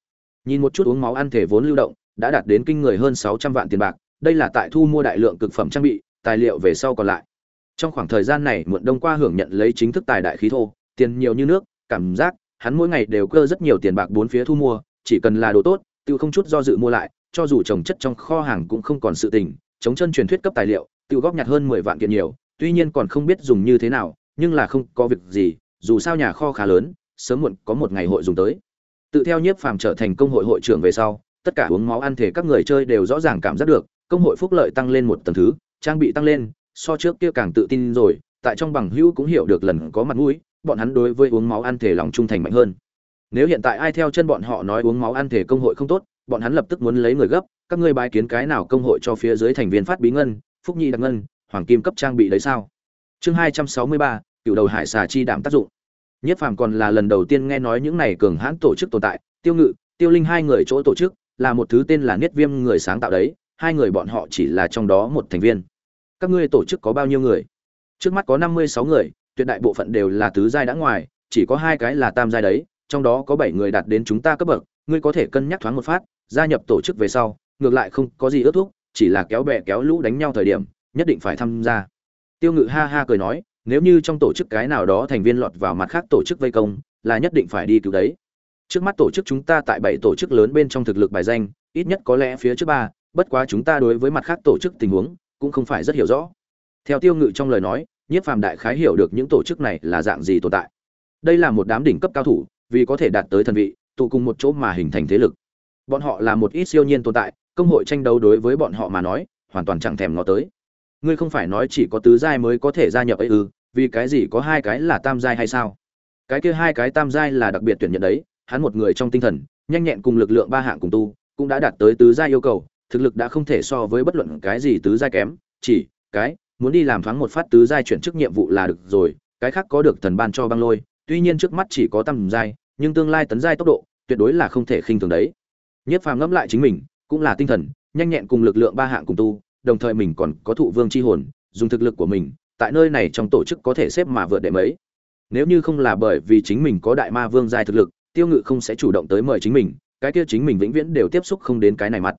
nhìn một chút uống máu ăn thể vốn lưu động đã đạt đến kinh người hơn sáu trăm vạn tiền bạc đây là tại thu mua đại lượng cực phẩm trang bị tài liệu về sau còn lại trong khoảng thời gian này muộn đông qua hưởng nhận lấy chính thức tài đại khí thô tiền nhiều như nước cảm giác hắn mỗi ngày đều cơ rất nhiều tiền bạc bốn phía thu mua chỉ cần là đồ tốt tự không chút do dự mua lại cho dù trồng chất trong kho hàng cũng không còn sự tình, chống chân truyền thuyết cấp tài liệu, tiêu góp nhặt hơn 10 vạn kiện nhiều, tuy nhiên còn không biết dùng như thế nào, nhưng là không có việc gì, dù sao nhà kho khá lớn, sớm muộn có một ngày hội dùng tới. Tự theo Nhiếp Phàm trở thành công hội hội trưởng về sau, tất cả uống máu ăn thể các người chơi đều rõ ràng cảm giác được, công hội phúc lợi tăng lên một tầng thứ, trang bị tăng lên, so trước kia càng tự tin rồi, tại trong bằng hữu cũng hiểu được lần có mặt mũi, bọn hắn đối với uống máu ăn thể lòng trung thành mạnh hơn. Nếu hiện tại ai theo chân bọn họ nói uống máu ăn thể công hội không tốt, bọn hắn lập tức muốn lấy người gấp các ngươi bái kiến cái nào công hội cho phía dưới thành viên phát bí ngân phúc nhi đặc ngân hoàng kim cấp trang bị đấy sao chương hai trăm sáu mươi ba cựu đầu hải xà chi đảm tác dụng nhất phàm còn là lần đầu tiên nghe nói những này cường hãn tổ chức tồn tại tiêu ngự tiêu linh hai người chỗ tổ chức là một thứ tên là niết viêm người sáng tạo đấy, hai người bọn họ chỉ là trong đó một thành viên. Các ngươi tổ chức có bao nhiêu người? Trước mắt có năm mươi sáu người, tuyệt đại bộ phận đều là tứ giai đã ngoài, chỉ có hai cái là tam giai đấy, trong đó có bảy người đạt đến chúng ta cấp bậc, ngươi có thể cân nhắc thoáng một phát, gia nhập tổ chức về sau, ngược lại không có gì ước thúc, chỉ là kéo bè kéo lũ đánh nhau thời điểm, nhất định phải tham gia. Tiêu ngự ha ha cười nói, nếu như trong tổ chức cái nào đó thành viên lọt vào mặt khác tổ chức vây công, là nhất định phải đi cứu đấy trước mắt tổ chức chúng ta tại bảy tổ chức lớn bên trong thực lực bài danh, ít nhất có lẽ phía trước ba, bất quá chúng ta đối với mặt khác tổ chức tình huống, cũng không phải rất hiểu rõ. Theo tiêu ngự trong lời nói, nhiếp phàm đại khái hiểu được những tổ chức này là dạng gì tồn tại. Đây là một đám đỉnh cấp cao thủ, vì có thể đạt tới thần vị, tụ cùng một chỗ mà hình thành thế lực. Bọn họ là một ít siêu nhiên tồn tại, công hội tranh đấu đối với bọn họ mà nói, hoàn toàn chẳng thèm ngó tới. Ngươi không phải nói chỉ có tứ giai mới có thể gia nhập ấy ư, vì cái gì có hai cái là tam giai hay sao? Cái kia hai cái tam giai là đặc biệt tuyển nhận đấy hắn một người trong tinh thần, nhanh nhẹn cùng lực lượng ba hạng cùng tu, cũng đã đạt tới tứ giai yêu cầu, thực lực đã không thể so với bất luận cái gì tứ giai kém, chỉ, cái, muốn đi làm thoáng một phát tứ giai chuyển chức nhiệm vụ là được rồi, cái khác có được thần ban cho băng lôi, tuy nhiên trước mắt chỉ có tam giai, nhưng tương lai tấn giai tốc độ, tuyệt đối là không thể khinh thường đấy. Nhất phàm ngẫm lại chính mình, cũng là tinh thần, nhanh nhẹn cùng lực lượng ba hạng cùng tu, đồng thời mình còn có thụ vương chi hồn, dùng thực lực của mình, tại nơi này trong tổ chức có thể xếp mà vượt đệ mấy. Nếu như không là bởi vì chính mình có đại ma vương giai thực lực tiêu ngự không sẽ chủ động tới mời chính mình, cái kia chính mình vĩnh viễn đều tiếp xúc không đến cái này mặt.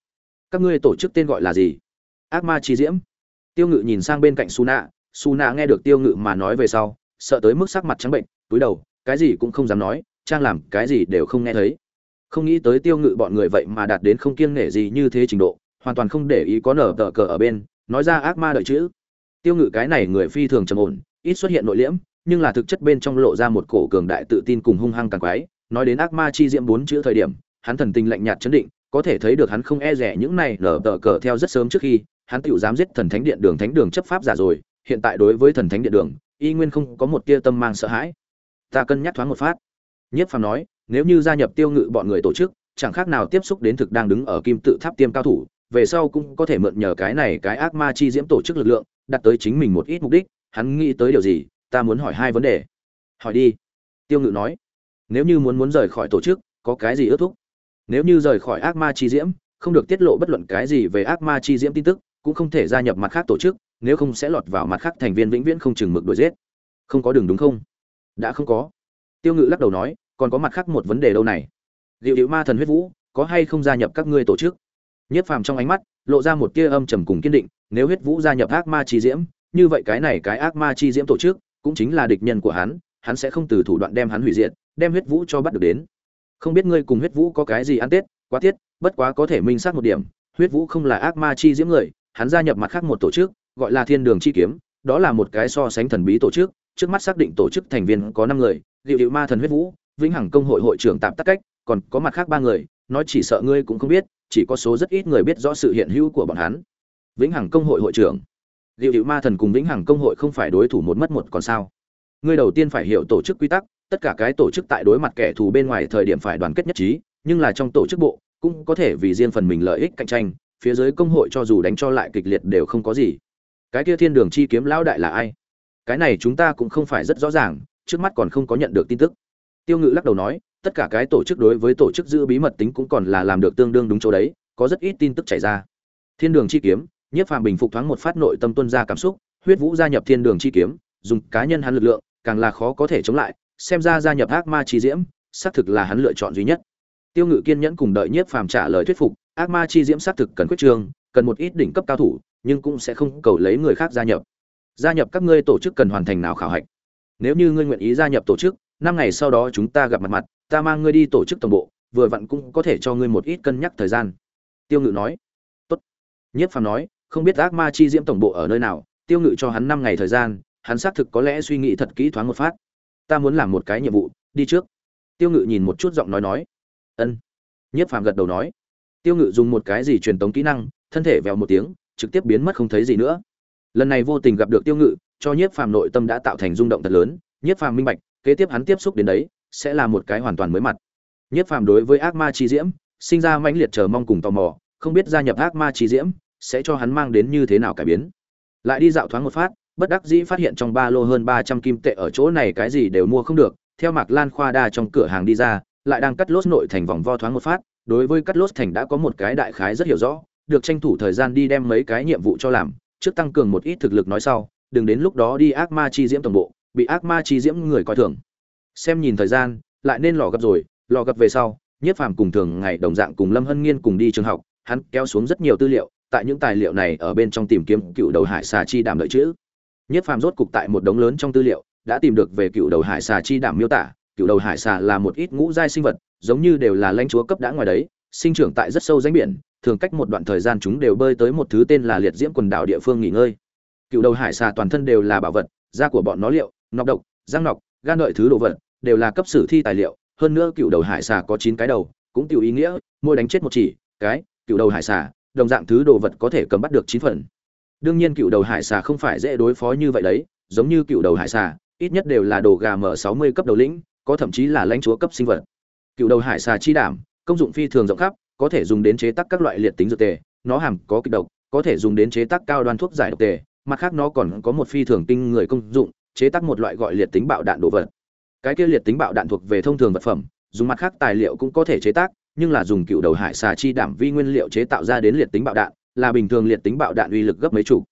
Các ngươi tổ chức tên gọi là gì? Ác ma chi diễm. Tiêu ngự nhìn sang bên cạnh su nạ su nạ nghe được tiêu ngự mà nói về sau, sợ tới mức sắc mặt trắng bệnh, túi đầu, cái gì cũng không dám nói, trang làm cái gì đều không nghe thấy. Không nghĩ tới tiêu ngự bọn người vậy mà đạt đến không kiêng nể gì như thế trình độ, hoàn toàn không để ý có nở tờ cờ ở bên, nói ra ác ma đợi chữ. Tiêu ngự cái này người phi thường trầm ổn, ít xuất hiện nội liễm, nhưng là thực chất bên trong lộ ra một cổ cường đại tự tin cùng hung hăng càng quái nói đến ác ma chi diễm bốn chữ thời điểm, hắn thần tình lạnh nhạt chấn định, có thể thấy được hắn không e rẻ những này nở tờ cờ theo rất sớm trước khi, hắn tựu dám giết thần thánh điện đường thánh đường chấp pháp giả rồi, hiện tại đối với thần thánh điện đường, y nguyên không có một tia tâm mang sợ hãi. Ta cân nhắc thoáng một phát. Nhất phàm nói, nếu như gia nhập tiêu ngự bọn người tổ chức, chẳng khác nào tiếp xúc đến thực đang đứng ở kim tự tháp tiêm cao thủ, về sau cũng có thể mượn nhờ cái này cái ác ma chi diễm tổ chức lực lượng, đặt tới chính mình một ít mục đích, hắn nghĩ tới điều gì, ta muốn hỏi hai vấn đề. Hỏi đi. Tiêu ngự nói nếu như muốn muốn rời khỏi tổ chức, có cái gì ước thúc? Nếu như rời khỏi ác ma chi diễm, không được tiết lộ bất luận cái gì về ác ma chi diễm tin tức, cũng không thể gia nhập mặt khác tổ chức, nếu không sẽ lọt vào mặt khác thành viên vĩnh viễn không chừng mực đuổi giết. Không có đường đúng không? Đã không có. Tiêu ngự lắc đầu nói, còn có mặt khác một vấn đề đâu này? Liệu hiệu ma thần huyết vũ, có hay không gia nhập các ngươi tổ chức? Nhất phàm trong ánh mắt, lộ ra một tia âm trầm cùng kiên định, nếu huyết vũ gia nhập ác ma chi diễm, như vậy cái này cái ác ma chi diễm tổ chức, cũng chính là địch nhân của hắn hắn sẽ không từ thủ đoạn đem hắn hủy diệt đem huyết vũ cho bắt được đến. Không biết ngươi cùng huyết vũ có cái gì ăn tết, quá thiết, bất quá có thể minh xác một điểm, huyết vũ không là ác ma chi diễm người, hắn gia nhập mặt khác một tổ chức, gọi là thiên đường chi kiếm, đó là một cái so sánh thần bí tổ chức, trước mắt xác định tổ chức thành viên có năm người liệu hiệu ma thần huyết vũ, vĩnh hằng công hội hội trưởng tạm tắc cách, còn có mặt khác ba người, nói chỉ sợ ngươi cũng không biết, chỉ có số rất ít người biết rõ sự hiện hữu của bọn hắn. Vĩnh hằng công hội hội trưởng. Liệu hiệu ma thần cùng vĩnh hằng công hội không phải đối thủ một mất một còn sao? Ngươi đầu tiên phải hiểu tổ chức quy tắc tất cả cái tổ chức tại đối mặt kẻ thù bên ngoài thời điểm phải đoàn kết nhất trí, nhưng là trong tổ chức bộ, cũng có thể vì riêng phần mình lợi ích cạnh tranh, phía dưới công hội cho dù đánh cho lại kịch liệt đều không có gì. Cái kia thiên đường chi kiếm lão đại là ai? Cái này chúng ta cũng không phải rất rõ ràng, trước mắt còn không có nhận được tin tức. Tiêu ngự lắc đầu nói, tất cả cái tổ chức đối với tổ chức giữ bí mật tính cũng còn là làm được tương đương đúng chỗ đấy, có rất ít tin tức chảy ra. Thiên đường chi kiếm, nhiếp phàm bình phục thoáng một phát nội tâm tuân ra cảm xúc, huyết vũ gia nhập thiên đường chi kiếm, dùng cá nhân hắn lực lượng, càng là khó có thể chống lại xem ra gia nhập ác ma chi diễm, xác thực là hắn lựa chọn duy nhất. Tiêu ngự kiên nhẫn cùng đợi nhiếp phàm trả lời thuyết phục, ác ma chi diễm xác thực cần quyết trương cần một ít đỉnh cấp cao thủ, nhưng cũng sẽ không cầu lấy người khác gia nhập. Gia nhập các ngươi tổ chức cần hoàn thành nào khảo hạch. Nếu như ngươi nguyện ý gia nhập tổ chức, năm ngày sau đó chúng ta gặp mặt mặt, ta mang ngươi đi tổ chức tổng bộ, vừa vặn cũng có thể cho ngươi một ít cân nhắc thời gian. Tiêu ngự nói. Tốt. Nhiếp phàm nói, không biết ác ma chi diễm tổng bộ ở nơi nào, tiêu ngự cho hắn năm ngày thời gian, hắn xác thực có lẽ suy nghĩ thật kỹ thoáng một phát ta muốn làm một cái nhiệm vụ, đi trước. Tiêu ngự nhìn một chút giọng nói nói. Ân. Nhiếp phàm gật đầu nói. Tiêu ngự dùng một cái gì truyền tống kỹ năng, thân thể vèo một tiếng, trực tiếp biến mất không thấy gì nữa. Lần này vô tình gặp được tiêu ngự, cho nhiếp phàm nội tâm đã tạo thành rung động thật lớn. Nhiếp phàm minh bạch, kế tiếp hắn tiếp xúc đến đấy, sẽ là một cái hoàn toàn mới mặt. Nhiếp phàm đối với ác ma chi diễm, sinh ra mãnh liệt chờ mong cùng tò mò, không biết gia nhập ác ma chi diễm sẽ cho hắn mang đến như thế nào cải biến. Lại đi dạo thoáng một phát bất đắc dĩ phát hiện trong ba lô hơn ba trăm kim tệ ở chỗ này cái gì đều mua không được, theo mạc lan khoa đa trong cửa hàng đi ra, lại đang cắt lốt nội thành vòng vo thoáng một phát, đối với cắt lốt thành đã có một cái đại khái rất hiểu rõ, được tranh thủ thời gian đi đem mấy cái nhiệm vụ cho làm, trước tăng cường một ít thực lực nói sau, đừng đến lúc đó đi ác ma chi diễm tổng bộ, bị ác ma chi diễm người coi thường. Xem nhìn thời gian, lại nên lò gặp rồi, lò gặp về sau nhiếp phàm cùng thường ngày đồng dạng cùng lâm hân nghiên cùng đi trường học, hắn kéo xuống rất nhiều tư liệu, tại những tài liệu này ở bên trong tìm kiếm cựu đầu hải xà chi đảm đợi chữ nhiếp phàm rốt cục tại một đống lớn trong tư liệu, đã tìm được về cựu đầu hải xà chi đảm miêu tả. Cựu đầu hải xà là một ít ngũ giai sinh vật, giống như đều là lãnh chúa cấp đã ngoài đấy, sinh trưởng tại rất sâu rãnh biển, thường cách một đoạn thời gian chúng đều bơi tới một thứ tên là liệt diễm quần đảo địa phương nghỉ ngơi. Cựu đầu hải xà toàn thân đều là bảo vật, da của bọn nó liệu, nọc độc, răng nọc, gan đợi thứ đồ vật, đều là cấp sử thi tài liệu. Hơn nữa cựu đầu hải xà có chín cái đầu, cũng tiểu ý nghĩa, mỗi đánh chết một chỉ, cái, cựu đầu hải xà, đồng dạng thứ đồ vật có thể cầm bắt được chín phần đương nhiên cựu đầu hải xà không phải dễ đối phó như vậy đấy, giống như cựu đầu hải xà, ít nhất đều là đồ gà mở sáu mươi cấp đầu lĩnh, có thậm chí là lãnh chúa cấp sinh vật. Cựu đầu hải xà chi đảm, công dụng phi thường rộng khắp, có thể dùng đến chế tác các loại liệt tính dược tề, nó hàm có kịch độc, có thể dùng đến chế tác cao đoan thuốc giải độc tề, mặt khác nó còn có một phi thường kinh người công dụng, chế tác một loại gọi liệt tính bạo đạn đồ vật. Cái kia liệt tính bạo đạn thuộc về thông thường vật phẩm, dùng mặt khác tài liệu cũng có thể chế tác, nhưng là dùng cựu đầu hải xà chi đảm vi nguyên liệu chế tạo ra đến liệt tính bạo đạn là bình thường liệt tính bạo đạn uy lực gấp mấy chục.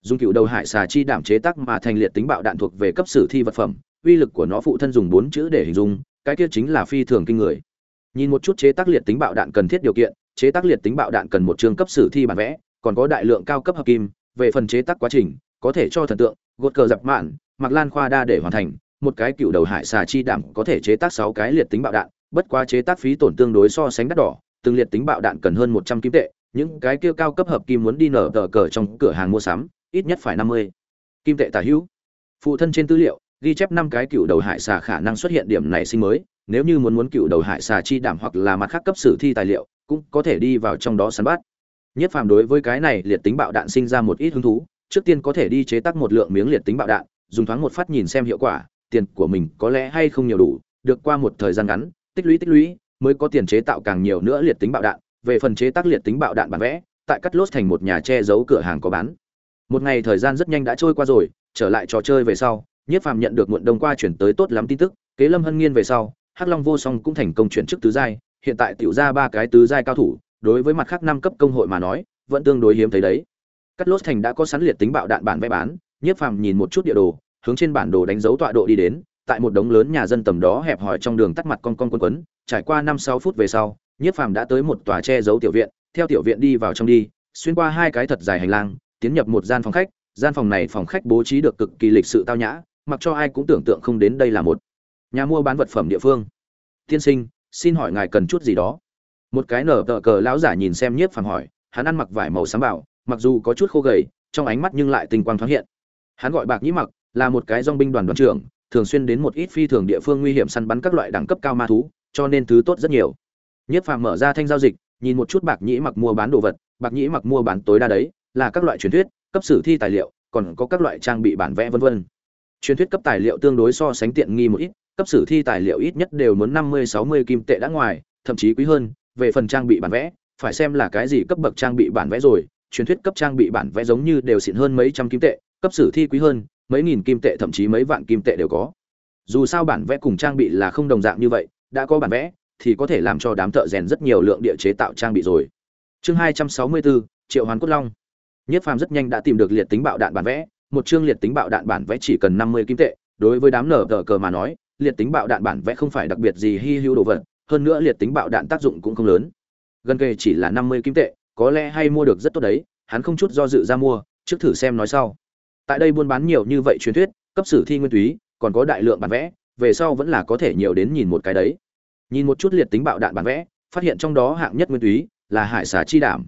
Dùng cựu đầu hải xà chi đảm chế tác mà thành liệt tính bạo đạn thuộc về cấp sử thi vật phẩm, uy lực của nó phụ thân dùng bốn chữ để hình dung, cái kia chính là phi thường kinh người. Nhìn một chút chế tác liệt tính bạo đạn cần thiết điều kiện, chế tác liệt tính bạo đạn cần một chương cấp sử thi bản vẽ, còn có đại lượng cao cấp hợp kim, về phần chế tác quá trình, có thể cho thần tượng, gột cờ dập mạn, mặc lan khoa đa để hoàn thành, một cái cựu đầu hải xà chi đảm có thể chế tác sáu cái liệt tính bạo đạn, bất quá chế tác phí tổn tương đối so sánh đắt đỏ, từng liệt tính bạo đạn cần hơn một trăm kim tệ những cái kia cao cấp hợp kim muốn đi nở tờ cờ trong cửa hàng mua sắm, ít nhất phải năm mươi. Kim tệ tả hữu. Phụ thân trên tư liệu, ghi chép năm cái cựu đầu hải xà khả năng xuất hiện điểm này sinh mới. Nếu như muốn muốn cựu đầu hải xà chi đảm hoặc là mặt khác cấp sử thi tài liệu, cũng có thể đi vào trong đó săn bắt. Nhất phàm đối với cái này liệt tính bạo đạn sinh ra một ít hứng thú. Trước tiên có thể đi chế tác một lượng miếng liệt tính bạo đạn, dùng thoáng một phát nhìn xem hiệu quả, tiền của mình có lẽ hay không nhiều đủ, được qua một thời gian ngắn, tích lũy tích lũy, mới có tiền chế tạo càng nhiều nữa liệt tính bạo đạn về phần chế tác liệt tính bạo đạn bản vẽ, tại cắt lốt thành một nhà che giấu cửa hàng có bán. Một ngày thời gian rất nhanh đã trôi qua rồi, trở lại trò chơi về sau, nhiếp phàm nhận được muộn đông qua chuyển tới tốt lắm tin tức, kế lâm hân nghiên về sau, hắc long vô song cũng thành công chuyển chức tứ giai, hiện tại tiểu ra ba cái tứ giai cao thủ, đối với mặt khác năm cấp công hội mà nói, vẫn tương đối hiếm thấy đấy. Cắt lốt thành đã có sẵn liệt tính bạo đạn bản vẽ bán, nhiếp phàm nhìn một chút địa đồ, hướng trên bản đồ đánh dấu tọa độ đi đến, tại một đống lớn nhà dân tầm đó hẹp hòi trong đường tắt mặt con con quấn quấn, trải qua năm sáu phút về sau nhiếp phàm đã tới một tòa che giấu tiểu viện, theo tiểu viện đi vào trong đi, xuyên qua hai cái thật dài hành lang, tiến nhập một gian phòng khách. Gian phòng này phòng khách bố trí được cực kỳ lịch sự tao nhã, mặc cho ai cũng tưởng tượng không đến đây là một nhà mua bán vật phẩm địa phương. Tiên sinh, xin hỏi ngài cần chút gì đó? Một cái nở tờ cờ lão giả nhìn xem nhiếp phàm hỏi, hắn ăn mặc vải màu xám bảo, mặc dù có chút khô gầy, trong ánh mắt nhưng lại tình quang thoáng hiện. Hắn gọi bạc nhĩ mặc, là một cái dong binh đoàn đoàn trưởng, thường xuyên đến một ít phi thường địa phương nguy hiểm săn bắn các loại đẳng cấp cao ma thú, cho nên thứ tốt rất nhiều nhiếp phàm mở ra thanh giao dịch, nhìn một chút bạc nhĩ mặc mua bán đồ vật. Bạc nhĩ mặc mua bán tối đa đấy là các loại truyền thuyết, cấp sử thi tài liệu, còn có các loại trang bị bản vẽ vân vân. Truyền thuyết cấp tài liệu tương đối so sánh tiện nghi một ít, cấp sử thi tài liệu ít nhất đều muốn năm mươi sáu mươi kim tệ đã ngoài, thậm chí quý hơn. Về phần trang bị bản vẽ, phải xem là cái gì cấp bậc trang bị bản vẽ rồi. Truyền thuyết cấp trang bị bản vẽ giống như đều xịn hơn mấy trăm kim tệ, cấp sử thi quý hơn, mấy nghìn kim tệ, thậm chí mấy vạn kim tệ đều có. Dù sao bản vẽ cùng trang bị là không đồng dạng như vậy, đã có bản vẽ thì có thể làm cho đám thợ rèn rất nhiều lượng địa chế tạo trang bị rồi. Chương hai trăm sáu mươi bốn triệu hoàn cốt long. Nhất phàm rất nhanh đã tìm được liệt tính bạo đạn bản vẽ, một chương liệt tính bạo đạn bản vẽ chỉ cần năm mươi kim tệ. Đối với đám nở tờ cờ mà nói, liệt tính bạo đạn bản vẽ không phải đặc biệt gì hi hữu đồ vật, hơn nữa liệt tính bạo đạn tác dụng cũng không lớn. Gần kề chỉ là năm mươi kim tệ, có lẽ hay mua được rất tốt đấy, hắn không chút do dự ra mua, trước thử xem nói sau. Tại đây buôn bán nhiều như vậy truyền thuyết, cấp sử thi nguyên túy, còn có đại lượng bản vẽ, về sau vẫn là có thể nhiều đến nhìn một cái đấy nhìn một chút liệt tính bạo đạn bản vẽ, phát hiện trong đó hạng nhất nguyên túy là hải xà chi đảm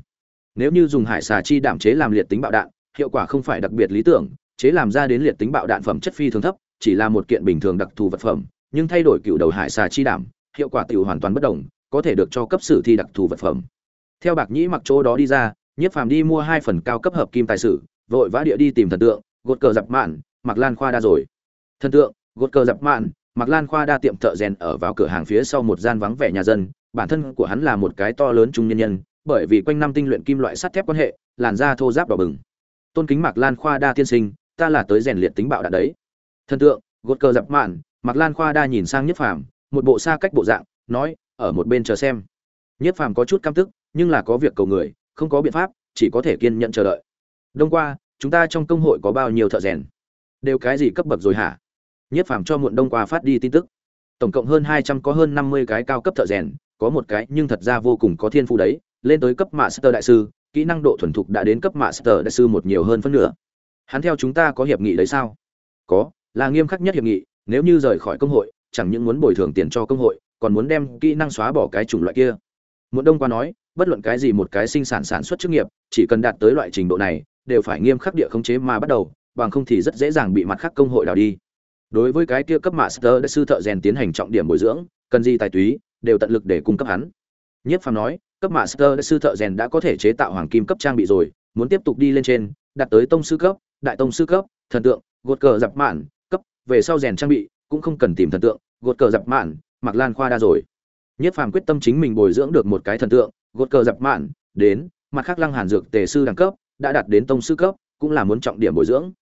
nếu như dùng hải xà chi đảm chế làm liệt tính bạo đạn, hiệu quả không phải đặc biệt lý tưởng, chế làm ra đến liệt tính bạo đạn phẩm chất phi thường thấp, chỉ là một kiện bình thường đặc thù vật phẩm, nhưng thay đổi cựu đầu hải xà chi đảm hiệu quả tiểu hoàn toàn bất đồng, có thể được cho cấp sử thi đặc thù vật phẩm. Theo bạc nhĩ mặc chỗ đó đi ra, nhiếp phàm đi mua hai phần cao cấp hợp kim tài sử vội vã địa đi tìm thần tượng, gột cờ dập mạn mặc lan khoa đa rồi. Thần tượng, gột cờ dập mạn Mạc lan khoa đa tiệm thợ rèn ở vào cửa hàng phía sau một gian vắng vẻ nhà dân, bản thân của hắn là một cái to lớn trung nhân nhân, bởi vì quanh năm tinh luyện kim loại sắt thép quan hệ, làn da thô ráp đỏ bừng. Tôn kính Mạc lan khoa đa tiên sinh, ta là tới rèn liệt tính bạo đạn đấy. Thần tượng, gột cờ dập mạn, Mạc lan khoa đa nhìn sang nhất phàm, một bộ xa cách bộ dạng, nói, ở một bên chờ xem. Nhất phàm có chút căm tức, nhưng là có việc cầu người, không có biện pháp, chỉ có thể kiên nhẫn chờ đợi. Đông qua, chúng ta trong công hội có bao nhiêu thợ rèn? Đều cái gì cấp bậc rồi hả? Nhất phàm cho muộn đông qua phát đi tin tức. Tổng cộng hơn hai trăm có hơn năm mươi cái cao cấp thợ rèn, có một cái nhưng thật ra vô cùng có thiên phú đấy, lên tới cấp master đại sư, kỹ năng độ thuần thục đã đến cấp master đại sư một nhiều hơn phân nửa. Hắn theo chúng ta có hiệp nghị đấy sao? Có, là nghiêm khắc nhất hiệp nghị, nếu như rời khỏi công hội, chẳng những muốn bồi thường tiền cho công hội, còn muốn đem kỹ năng xóa bỏ cái chủng loại kia. Muộn đông qua nói, bất luận cái gì một cái sinh sản sản xuất chức nghiệp, chỉ cần đạt tới loại trình độ này, đều phải nghiêm khắc địa khống chế mà bắt đầu, bằng không thì rất dễ dàng bị mặt khác công hội đào đi đối với cái kia cấp master đại sư thợ rèn tiến hành trọng điểm bồi dưỡng, cần gì tài túy, đều tận lực để cung cấp hắn. Nhất phàm nói, cấp master đại sư thợ rèn đã có thể chế tạo hoàng kim cấp trang bị rồi, muốn tiếp tục đi lên trên, đạt tới tông sư cấp, đại tông sư cấp, thần tượng, gột cờ dập mạn, cấp, về sau rèn trang bị, cũng không cần tìm thần tượng, gột cờ dập mạn, mặc lan khoa đa rồi. Nhất phàm quyết tâm chính mình bồi dưỡng được một cái thần tượng, gột cờ dập mạn, đến, mặt khác lăng hàn dược tề sư đẳng cấp, đã đạt đến tông sư cấp, cũng là muốn trọng điểm bồi dưỡng.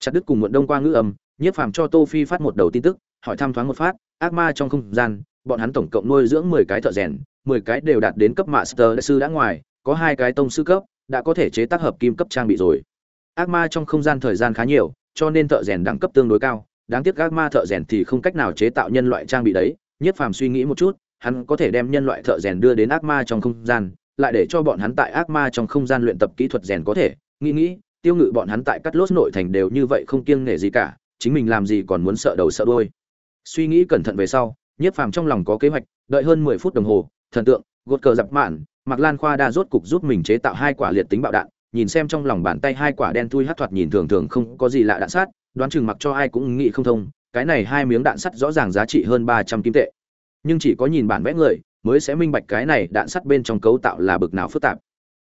Chặt đứt cùng muộn đông qua ngữ âm nhất phàm cho tô phi phát một đầu tin tức, hỏi thăm thoáng một phát, ác ma trong không gian, bọn hắn tổng cộng nuôi dưỡng 10 cái thợ rèn 10 cái đều đạt đến cấp master đại sư đã ngoài, có hai cái tông sư cấp, đã có thể chế tác hợp kim cấp trang bị rồi. Ác ma trong không gian thời gian khá nhiều, cho nên thợ rèn đẳng cấp tương đối cao. Đáng tiếc ác ma thợ rèn thì không cách nào chế tạo nhân loại trang bị đấy. Nhất phàm suy nghĩ một chút, hắn có thể đem nhân loại thợ rèn đưa đến ác ma trong không gian, lại để cho bọn hắn tại ác ma trong không gian luyện tập kỹ thuật rèn có thể. Nghĩ nghĩ, tiêu ngự bọn hắn tại cắt lốt nội thành đều như vậy không kiêng nể gì cả chính mình làm gì còn muốn sợ đầu sợ đuôi. suy nghĩ cẩn thận về sau, nhiếp phàm trong lòng có kế hoạch, đợi hơn mười phút đồng hồ, thần tượng, gột cờ dập mạn, Mạc lan khoa đa rốt cục giúp mình chế tạo hai quả liệt tính bạo đạn, nhìn xem trong lòng bàn tay hai quả đen thui hắt thoạt nhìn thường thường không có gì lạ đạn sát, đoán chừng mặc cho ai cũng nghĩ không thông, cái này hai miếng đạn sắt rõ ràng giá trị hơn ba trăm kim tệ nhưng chỉ có nhìn bản vẽ người, mới sẽ minh bạch cái này đạn sắt bên trong cấu tạo là bực nào phức tạp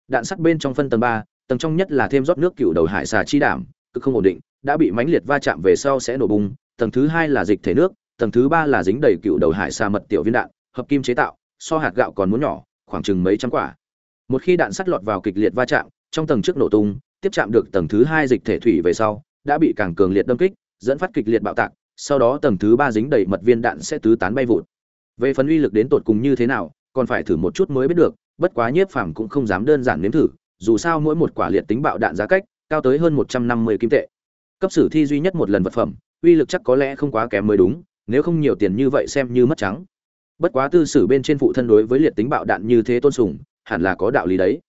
đạn sắt bên trong phân tầng ba, tầng trong nhất là thêm rót nước cựu đầu hải xà chi đảm cực không ổn định, đã bị mãnh liệt va chạm về sau sẽ nổ bung tầng thứ hai là dịch thể nước, tầng thứ ba là dính đầy cựu đầu hải sa mật tiểu viên đạn, hợp kim chế tạo, so hạt gạo còn muốn nhỏ, khoảng chừng mấy trăm quả. Một khi đạn sắt lọt vào kịch liệt va chạm, trong tầng trước nổ tung, tiếp chạm được tầng thứ hai dịch thể thủy về sau, đã bị càng cường liệt đâm kích, dẫn phát kịch liệt bạo tạc, sau đó tầng thứ ba dính đầy mật viên đạn sẽ tứ tán bay vụt. Về phần uy lực đến tột cùng như thế nào, còn phải thử một chút mới biết được, bất quá nhiếp phàm cũng không dám đơn giản nếm thử, dù sao mỗi một quả liệt tính bạo đạn giá cách cao tới hơn một trăm năm mươi kim tệ. Cấp sử thi duy nhất một lần vật phẩm, uy lực chắc có lẽ không quá kém mới đúng, nếu không nhiều tiền như vậy xem như mất trắng. Bất quá tư sử bên trên phụ thân đối với liệt tính bạo đạn như thế tôn sùng, hẳn là có đạo lý đấy.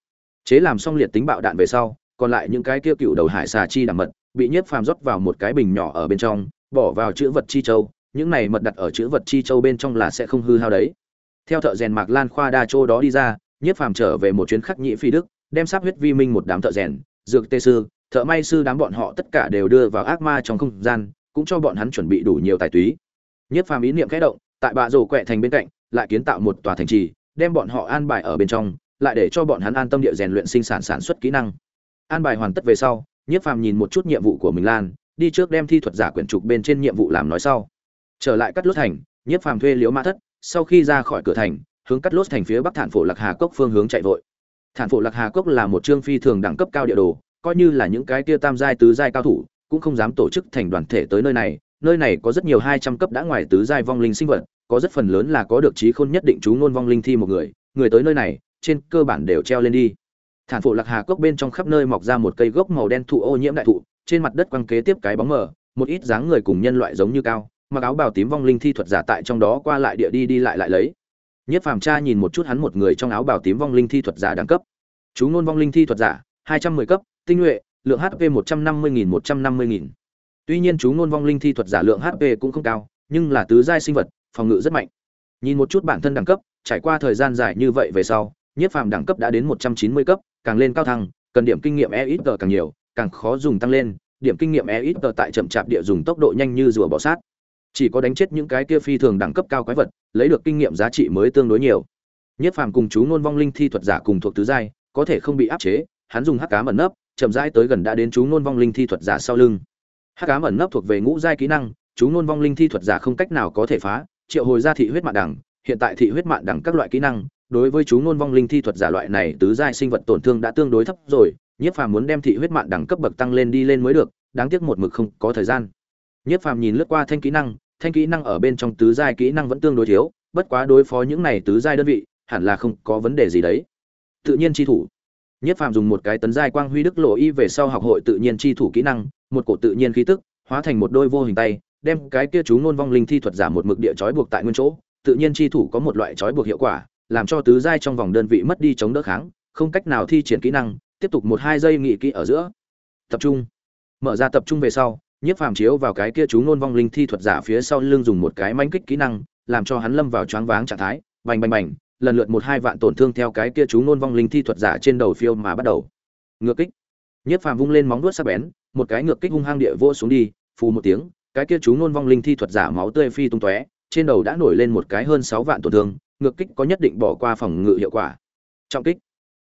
Chế làm xong liệt tính bạo đạn về sau, còn lại những cái kia cựu đầu hải xà chi đảm mật, bị nhiếp phàm rót vào một cái bình nhỏ ở bên trong, bỏ vào chữ vật chi châu, những này mật đặt ở chữ vật chi châu bên trong là sẽ không hư hao đấy. Theo thợ rèn mạc lan khoa đa châu đó đi ra, nhiếp phàm trở về một chuyến khắc nhị phi đức, đem sắp huyết vi minh một đám thợ rèn, dược tê sư thợ may sư đám bọn họ tất cả đều đưa vào ác ma trong không gian, cũng cho bọn hắn chuẩn bị đủ nhiều tài túy. Nhất phàm ý niệm khẽ động, tại bạ rổ quẹ thành bên cạnh, lại kiến tạo một tòa thành trì, đem bọn họ an bài ở bên trong, lại để cho bọn hắn an tâm địa rèn luyện sinh sản sản xuất kỹ năng. An bài hoàn tất về sau nhiếp phàm nhìn một chút nhiệm vụ của mình lan, đi trước đem thi thuật giả quyển trục bên trên nhiệm vụ làm nói sau. Trở lại cắt lốt thành nhiếp phàm thuê liễu mã thất, sau khi ra khỏi cửa thành, hướng cắt lốt thành phía bắc thản phổ lạc hà cốc phương hướng chạy vội. Thản phổ lạc hà cốc là một trương phi thường đẳng cấp cao địa đồ coi như là những cái kia tam giai tứ giai cao thủ, cũng không dám tổ chức thành đoàn thể tới nơi này. Nơi này có rất nhiều hai trăm cấp đã ngoài tứ giai vong linh sinh vật, có rất phần lớn là có được trí khôn nhất định chú ngôn vong linh thi một người. Người tới nơi này, trên cơ bản đều treo lên đi. Thản phụ lạc hà cốc bên trong khắp nơi mọc ra một cây gốc màu đen thụ ô nhiễm đại thụ, trên mặt đất quăng kế tiếp cái bóng mờ, một ít dáng người cùng nhân loại giống như cao, mặc áo bào tím vong linh thi thuật giả tại trong đó qua lại địa đi đi lại lại lấy. Nhất phàm cha nhìn một chút hắn một người trong áo bào tím vong linh thi thuật giả đẳng cấp. Chú ngôn vong linh thi thuật giả, hai trăm mười cấp tinh nhuệ, lượng hp một trăm năm mươi nghìn, một trăm năm mươi nghìn. Tuy nhiên chú ngôn vong linh thi thuật giả lượng hp cũng không cao, nhưng là tứ giai sinh vật, phòng ngự rất mạnh. Nhìn một chút bản thân đẳng cấp, trải qua thời gian dài như vậy về sau nhiếp phàm đẳng cấp đã đến một trăm chín mươi cấp, càng lên cao thăng, cần điểm kinh nghiệm EXP càng nhiều, càng khó dùng tăng lên, điểm kinh nghiệm EXP tại chậm chạp địa dùng tốc độ nhanh như rùa bỏ sát. Chỉ có đánh chết những cái kia phi thường đẳng cấp cao quái vật, lấy được kinh nghiệm giá trị mới tương đối nhiều. Nhất phàm cùng chú ngôn vong linh thi thuật giả cùng thuộc tứ giai, có thể không bị áp chế, hắn dùng hắc cá ẩn nấp chậm rãi tới gần đã đến chú ngôn vong linh thi thuật giả sau lưng. Hắc cá ẩn nấp thuộc về ngũ giai kỹ năng, chú ngôn vong linh thi thuật giả không cách nào có thể phá, triệu hồi ra thị huyết mạng đẳng, hiện tại thị huyết mạng đẳng các loại kỹ năng, đối với chú ngôn vong linh thi thuật giả loại này tứ giai sinh vật tổn thương đã tương đối thấp rồi nhiếp phàm muốn đem thị huyết mạng đẳng cấp bậc tăng lên đi lên mới được, đáng tiếc một mực không có thời gian. Nhiếp phàm nhìn lướt qua thanh kỹ năng, thanh kỹ năng ở bên trong tứ giai kỹ năng vẫn tương đối thiếu, bất quá đối phó những này tứ giai đơn vị, hẳn là không có vấn đề gì đấy. Tự nhiên chi thủ nhất phàm dùng một cái tấn giai quang huy đức lộ y về sau học hội tự nhiên chi thủ kỹ năng, một cổ tự nhiên khí tức, hóa thành một đôi vô hình tay, đem cái kia chú ngôn vong linh thi thuật giả một mực địa chói buộc tại nguyên chỗ. Tự nhiên chi thủ có một loại chói buộc hiệu quả, làm cho tứ giai trong vòng đơn vị mất đi chống đỡ kháng, không cách nào thi triển kỹ năng, tiếp tục một hai giây nghỉ kỹ ở giữa. Tập trung. Mở ra tập trung về sau nhiếp phàm chiếu vào cái kia chú ngôn vong linh thi thuật giả phía sau lưng dùng một cái manh kích kỹ năng, làm cho hắn lâm vào choáng váng trạng thái. Bành bành bành lần lượt một hai vạn tổn thương theo cái kia chú ngôn vong linh thi thuật giả trên đầu phiêu mà bắt đầu. Ngược kích. Nhất phàm vung lên móng vuốt sắc bén, một cái ngược kích hung hăng địa vô xuống đi, phù một tiếng, cái kia chú ngôn vong linh thi thuật giả máu tươi phi tung tóe, trên đầu đã nổi lên một cái hơn sáu vạn tổn thương, ngược kích có nhất định bỏ qua phòng ngự hiệu quả. Trọng kích.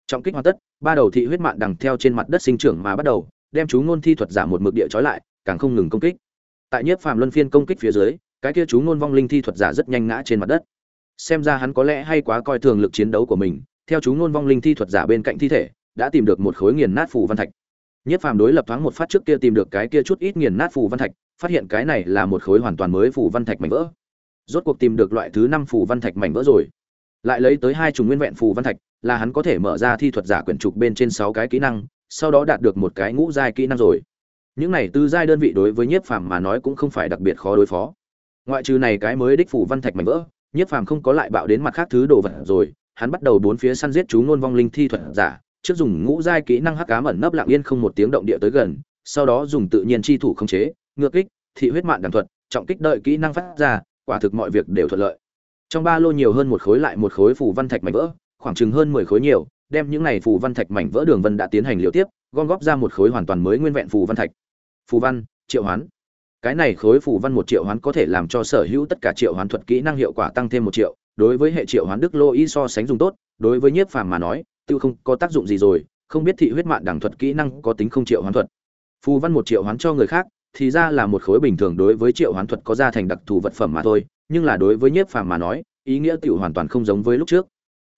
Trọng kích hoàn tất, ba đầu thị huyết mạng đằng theo trên mặt đất sinh trưởng mà bắt đầu, đem chú ngôn thi thuật giả một mực địa trói lại, càng không ngừng công kích. Tại nhiếp phàm luân phiên công kích phía dưới, cái kia chú ngôn vong linh thi thuật giả rất nhanh ngã trên mặt đất xem ra hắn có lẽ hay quá coi thường lực chiến đấu của mình, theo chú ngôn vong linh thi thuật giả bên cạnh thi thể, đã tìm được một khối nghiền nát phù văn thạch. Nhiếp phàm đối lập thoáng một phát trước kia tìm được cái kia chút ít nghiền nát phù văn thạch, phát hiện cái này là một khối hoàn toàn mới phù văn thạch mảnh vỡ. Rốt cuộc tìm được loại thứ năm phù văn thạch mảnh vỡ rồi. Lại lấy tới hai chủng nguyên vẹn phù văn thạch, là hắn có thể mở ra thi thuật giả quyển trục bên trên sáu cái kỹ năng, sau đó đạt được một cái ngũ giai kỹ năng rồi. Những này tư giai đơn vị đối với nhiếp phàm mà nói cũng không phải đặc biệt khó đối phó. Ngoại trừ này cái mới đích phủ văn thạch mảnh vỡ nhiếp phàm không có lại bạo đến mặt khác thứ đồ vật rồi, hắn bắt đầu bốn phía săn giết chú ngôn vong linh thi thuật giả, trước dùng ngũ giai kỹ năng hắc ám ẩn nấp lặng yên không một tiếng động địa tới gần, sau đó dùng tự nhiên chi thủ khống chế, ngược kích, thị huyết mạng đẳng thuật, trọng kích đợi kỹ năng phát ra, quả thực mọi việc đều thuận lợi. Trong ba lô nhiều hơn một khối lại một khối phù văn thạch mảnh vỡ, khoảng chừng hơn mười khối nhiều, đem những này phù văn thạch mảnh vỡ đường vân đã tiến hành liều tiếp, gom góp ra một khối hoàn toàn mới nguyên vẹn phù văn thạch. Phù văn, triệu hoán cái này khối phù văn một triệu hoán có thể làm cho sở hữu tất cả triệu hoán thuật kỹ năng hiệu quả tăng thêm một triệu, đối với hệ triệu hoán đức lô y so sánh dùng tốt, đối với nhiếp phàm mà nói, tiêu không có tác dụng gì rồi, không biết thị huyết mạng đẳng thuật kỹ năng có tính không triệu hoán thuật. Phù văn một triệu hoán cho người khác, thì ra là một khối bình thường đối với triệu hoán thuật có ra thành đặc thù vật phẩm mà thôi, nhưng là đối với nhiếp phàm mà nói, ý nghĩa tiểu hoàn toàn không giống với lúc trước.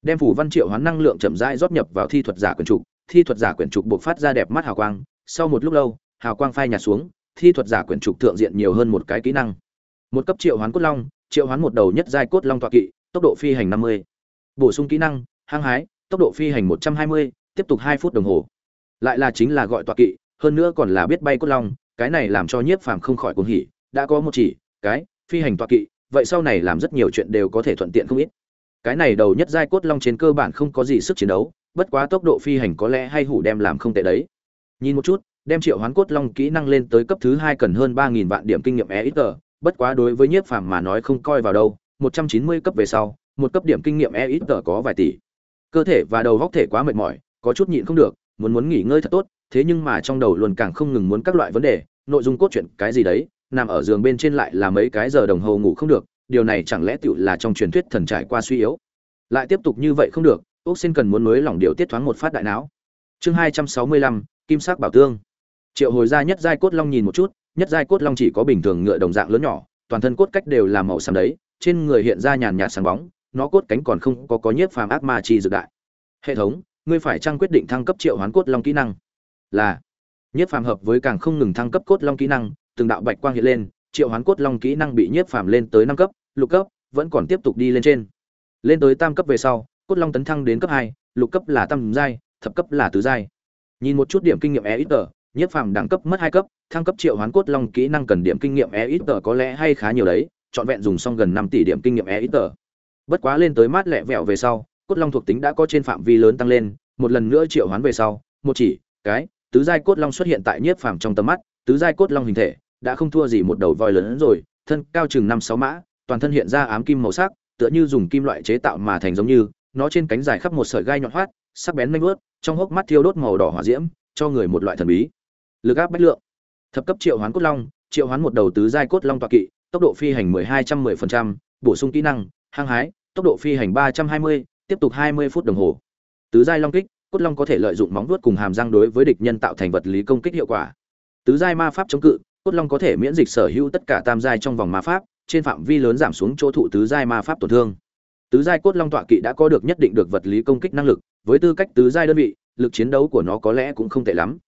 Đem phù văn triệu hoán năng lượng chậm rãi rót nhập vào thi thuật giả quyển trục, thi thuật giả quyển trục buộc phát ra đẹp mắt hào quang, sau một lúc lâu, hào quang phai nhạt xuống thi thuật giả quyển trục thượng diện nhiều hơn một cái kỹ năng. Một cấp triệu hoán cốt long triệu hoán một đầu nhất giai cốt long tọa kỵ tốc độ phi hành 50. bổ sung kỹ năng hăng hái tốc độ phi hành 120, tiếp tục 2 phút đồng hồ. Lại là chính là gọi tọa kỵ hơn nữa còn là biết bay cốt long cái này làm cho nhiếp phàm không khỏi cuồng hỉ đã có một chỉ cái phi hành tọa kỵ vậy sau này làm rất nhiều chuyện đều có thể thuận tiện không ít. Cái này đầu nhất giai cốt long trên cơ bản không có gì sức chiến đấu bất quá tốc độ phi hành có lẽ hay hủ đem làm không tệ đấy. Nhìn một chút đem triệu hoán cốt long kỹ năng lên tới cấp thứ hai cần hơn ba nghìn vạn điểm kinh nghiệm e ít tờ, bất quá đối với nhiếp phàm mà nói không coi vào đâu, một trăm chín mươi cấp về sau, một cấp điểm kinh nghiệm e ít tờ có vài tỷ. Cơ thể và đầu góc thể quá mệt mỏi, có chút nhịn không được, muốn muốn nghỉ ngơi thật tốt, thế nhưng mà trong đầu luôn càng không ngừng muốn các loại vấn đề, nội dung cốt truyện cái gì đấy, nằm ở giường bên trên lại là mấy cái giờ đồng hồ ngủ không được, điều này chẳng lẽ tựu là trong truyền thuyết thần trải qua suy yếu? Lại tiếp tục như vậy không được ốc xin cần muốn nới lỏng điều tiết thoáng một phát đại não. Chương hai trăm sáu mươi lăm, kim sắc bảo tương triệu hồi ra nhất giai cốt long nhìn một chút, nhất giai cốt long chỉ có bình thường ngựa đồng dạng lớn nhỏ, toàn thân cốt cách đều là màu xám đấy, trên người hiện ra nhàn nhạt sáng bóng, nó cốt cánh còn không có có nhiếp phàm ác ma chi dược đại. Hệ thống, ngươi phải trang quyết định thăng cấp triệu hoán cốt long kỹ năng. Là. Nhiếp phàm hợp với càng không ngừng thăng cấp cốt long kỹ năng, từng đạo bạch quang hiện lên, triệu hoán cốt long kỹ năng bị nhiếp phàm lên tới năm cấp, lục cấp, vẫn còn tiếp tục đi lên trên. Lên tới tam cấp về sau, cốt long tấn thăng đến cấp hai, lục cấp là tam giai, thập cấp là tứ giai. Nhìn một chút điểm kinh nghiệm e ít tờ nhiếp phàm đẳng cấp mất hai cấp, thăng cấp triệu hoán cốt long kỹ năng cần điểm kinh nghiệm e ít tờ có lẽ hay khá nhiều đấy, trọn vẹn dùng xong gần năm tỷ điểm kinh nghiệm e ít tờ. Bất quá lên tới mát lẹ vẹo về sau, cốt long thuộc tính đã có trên phạm vi lớn tăng lên, một lần nữa triệu hoán về sau, một chỉ, cái, tứ giai cốt long xuất hiện tại nhiếp phàm trong tầm mắt, tứ giai cốt long hình thể, đã không thua gì một đầu voi lớn hơn rồi, thân cao chừng năm sáu mã, toàn thân hiện ra ám kim màu sắc, tựa như dùng kim loại chế tạo mà thành giống như, nó trên cánh dài khắp một sợi gai nhọn hoắt, sắc bén manh ướt trong hốc mắt thiêu đốt màu đỏ hỏa diễm, cho người một loại thần bí lực áp bách lượng. Thập cấp triệu hoán cốt long triệu hoán một đầu tứ giai cốt long tọa kỵ tốc độ phi hành 1210%, bổ sung kỹ năng hăng hái tốc độ phi hành 320, tiếp tục 20 phút đồng hồ. Tứ giai long kích cốt long có thể lợi dụng móng vuốt cùng hàm răng đối với địch nhân tạo thành vật lý công kích hiệu quả. Tứ giai ma pháp chống cự cốt long có thể miễn dịch sở hữu tất cả tam giai trong vòng ma pháp trên phạm vi lớn giảm xuống chỗ thụ tứ giai ma pháp tổn thương. Tứ giai cốt long tọa kỵ đã có được nhất định được vật lý công kích năng lực với tư cách tứ giai đơn vị lực chiến đấu của nó có lẽ cũng không tệ lắm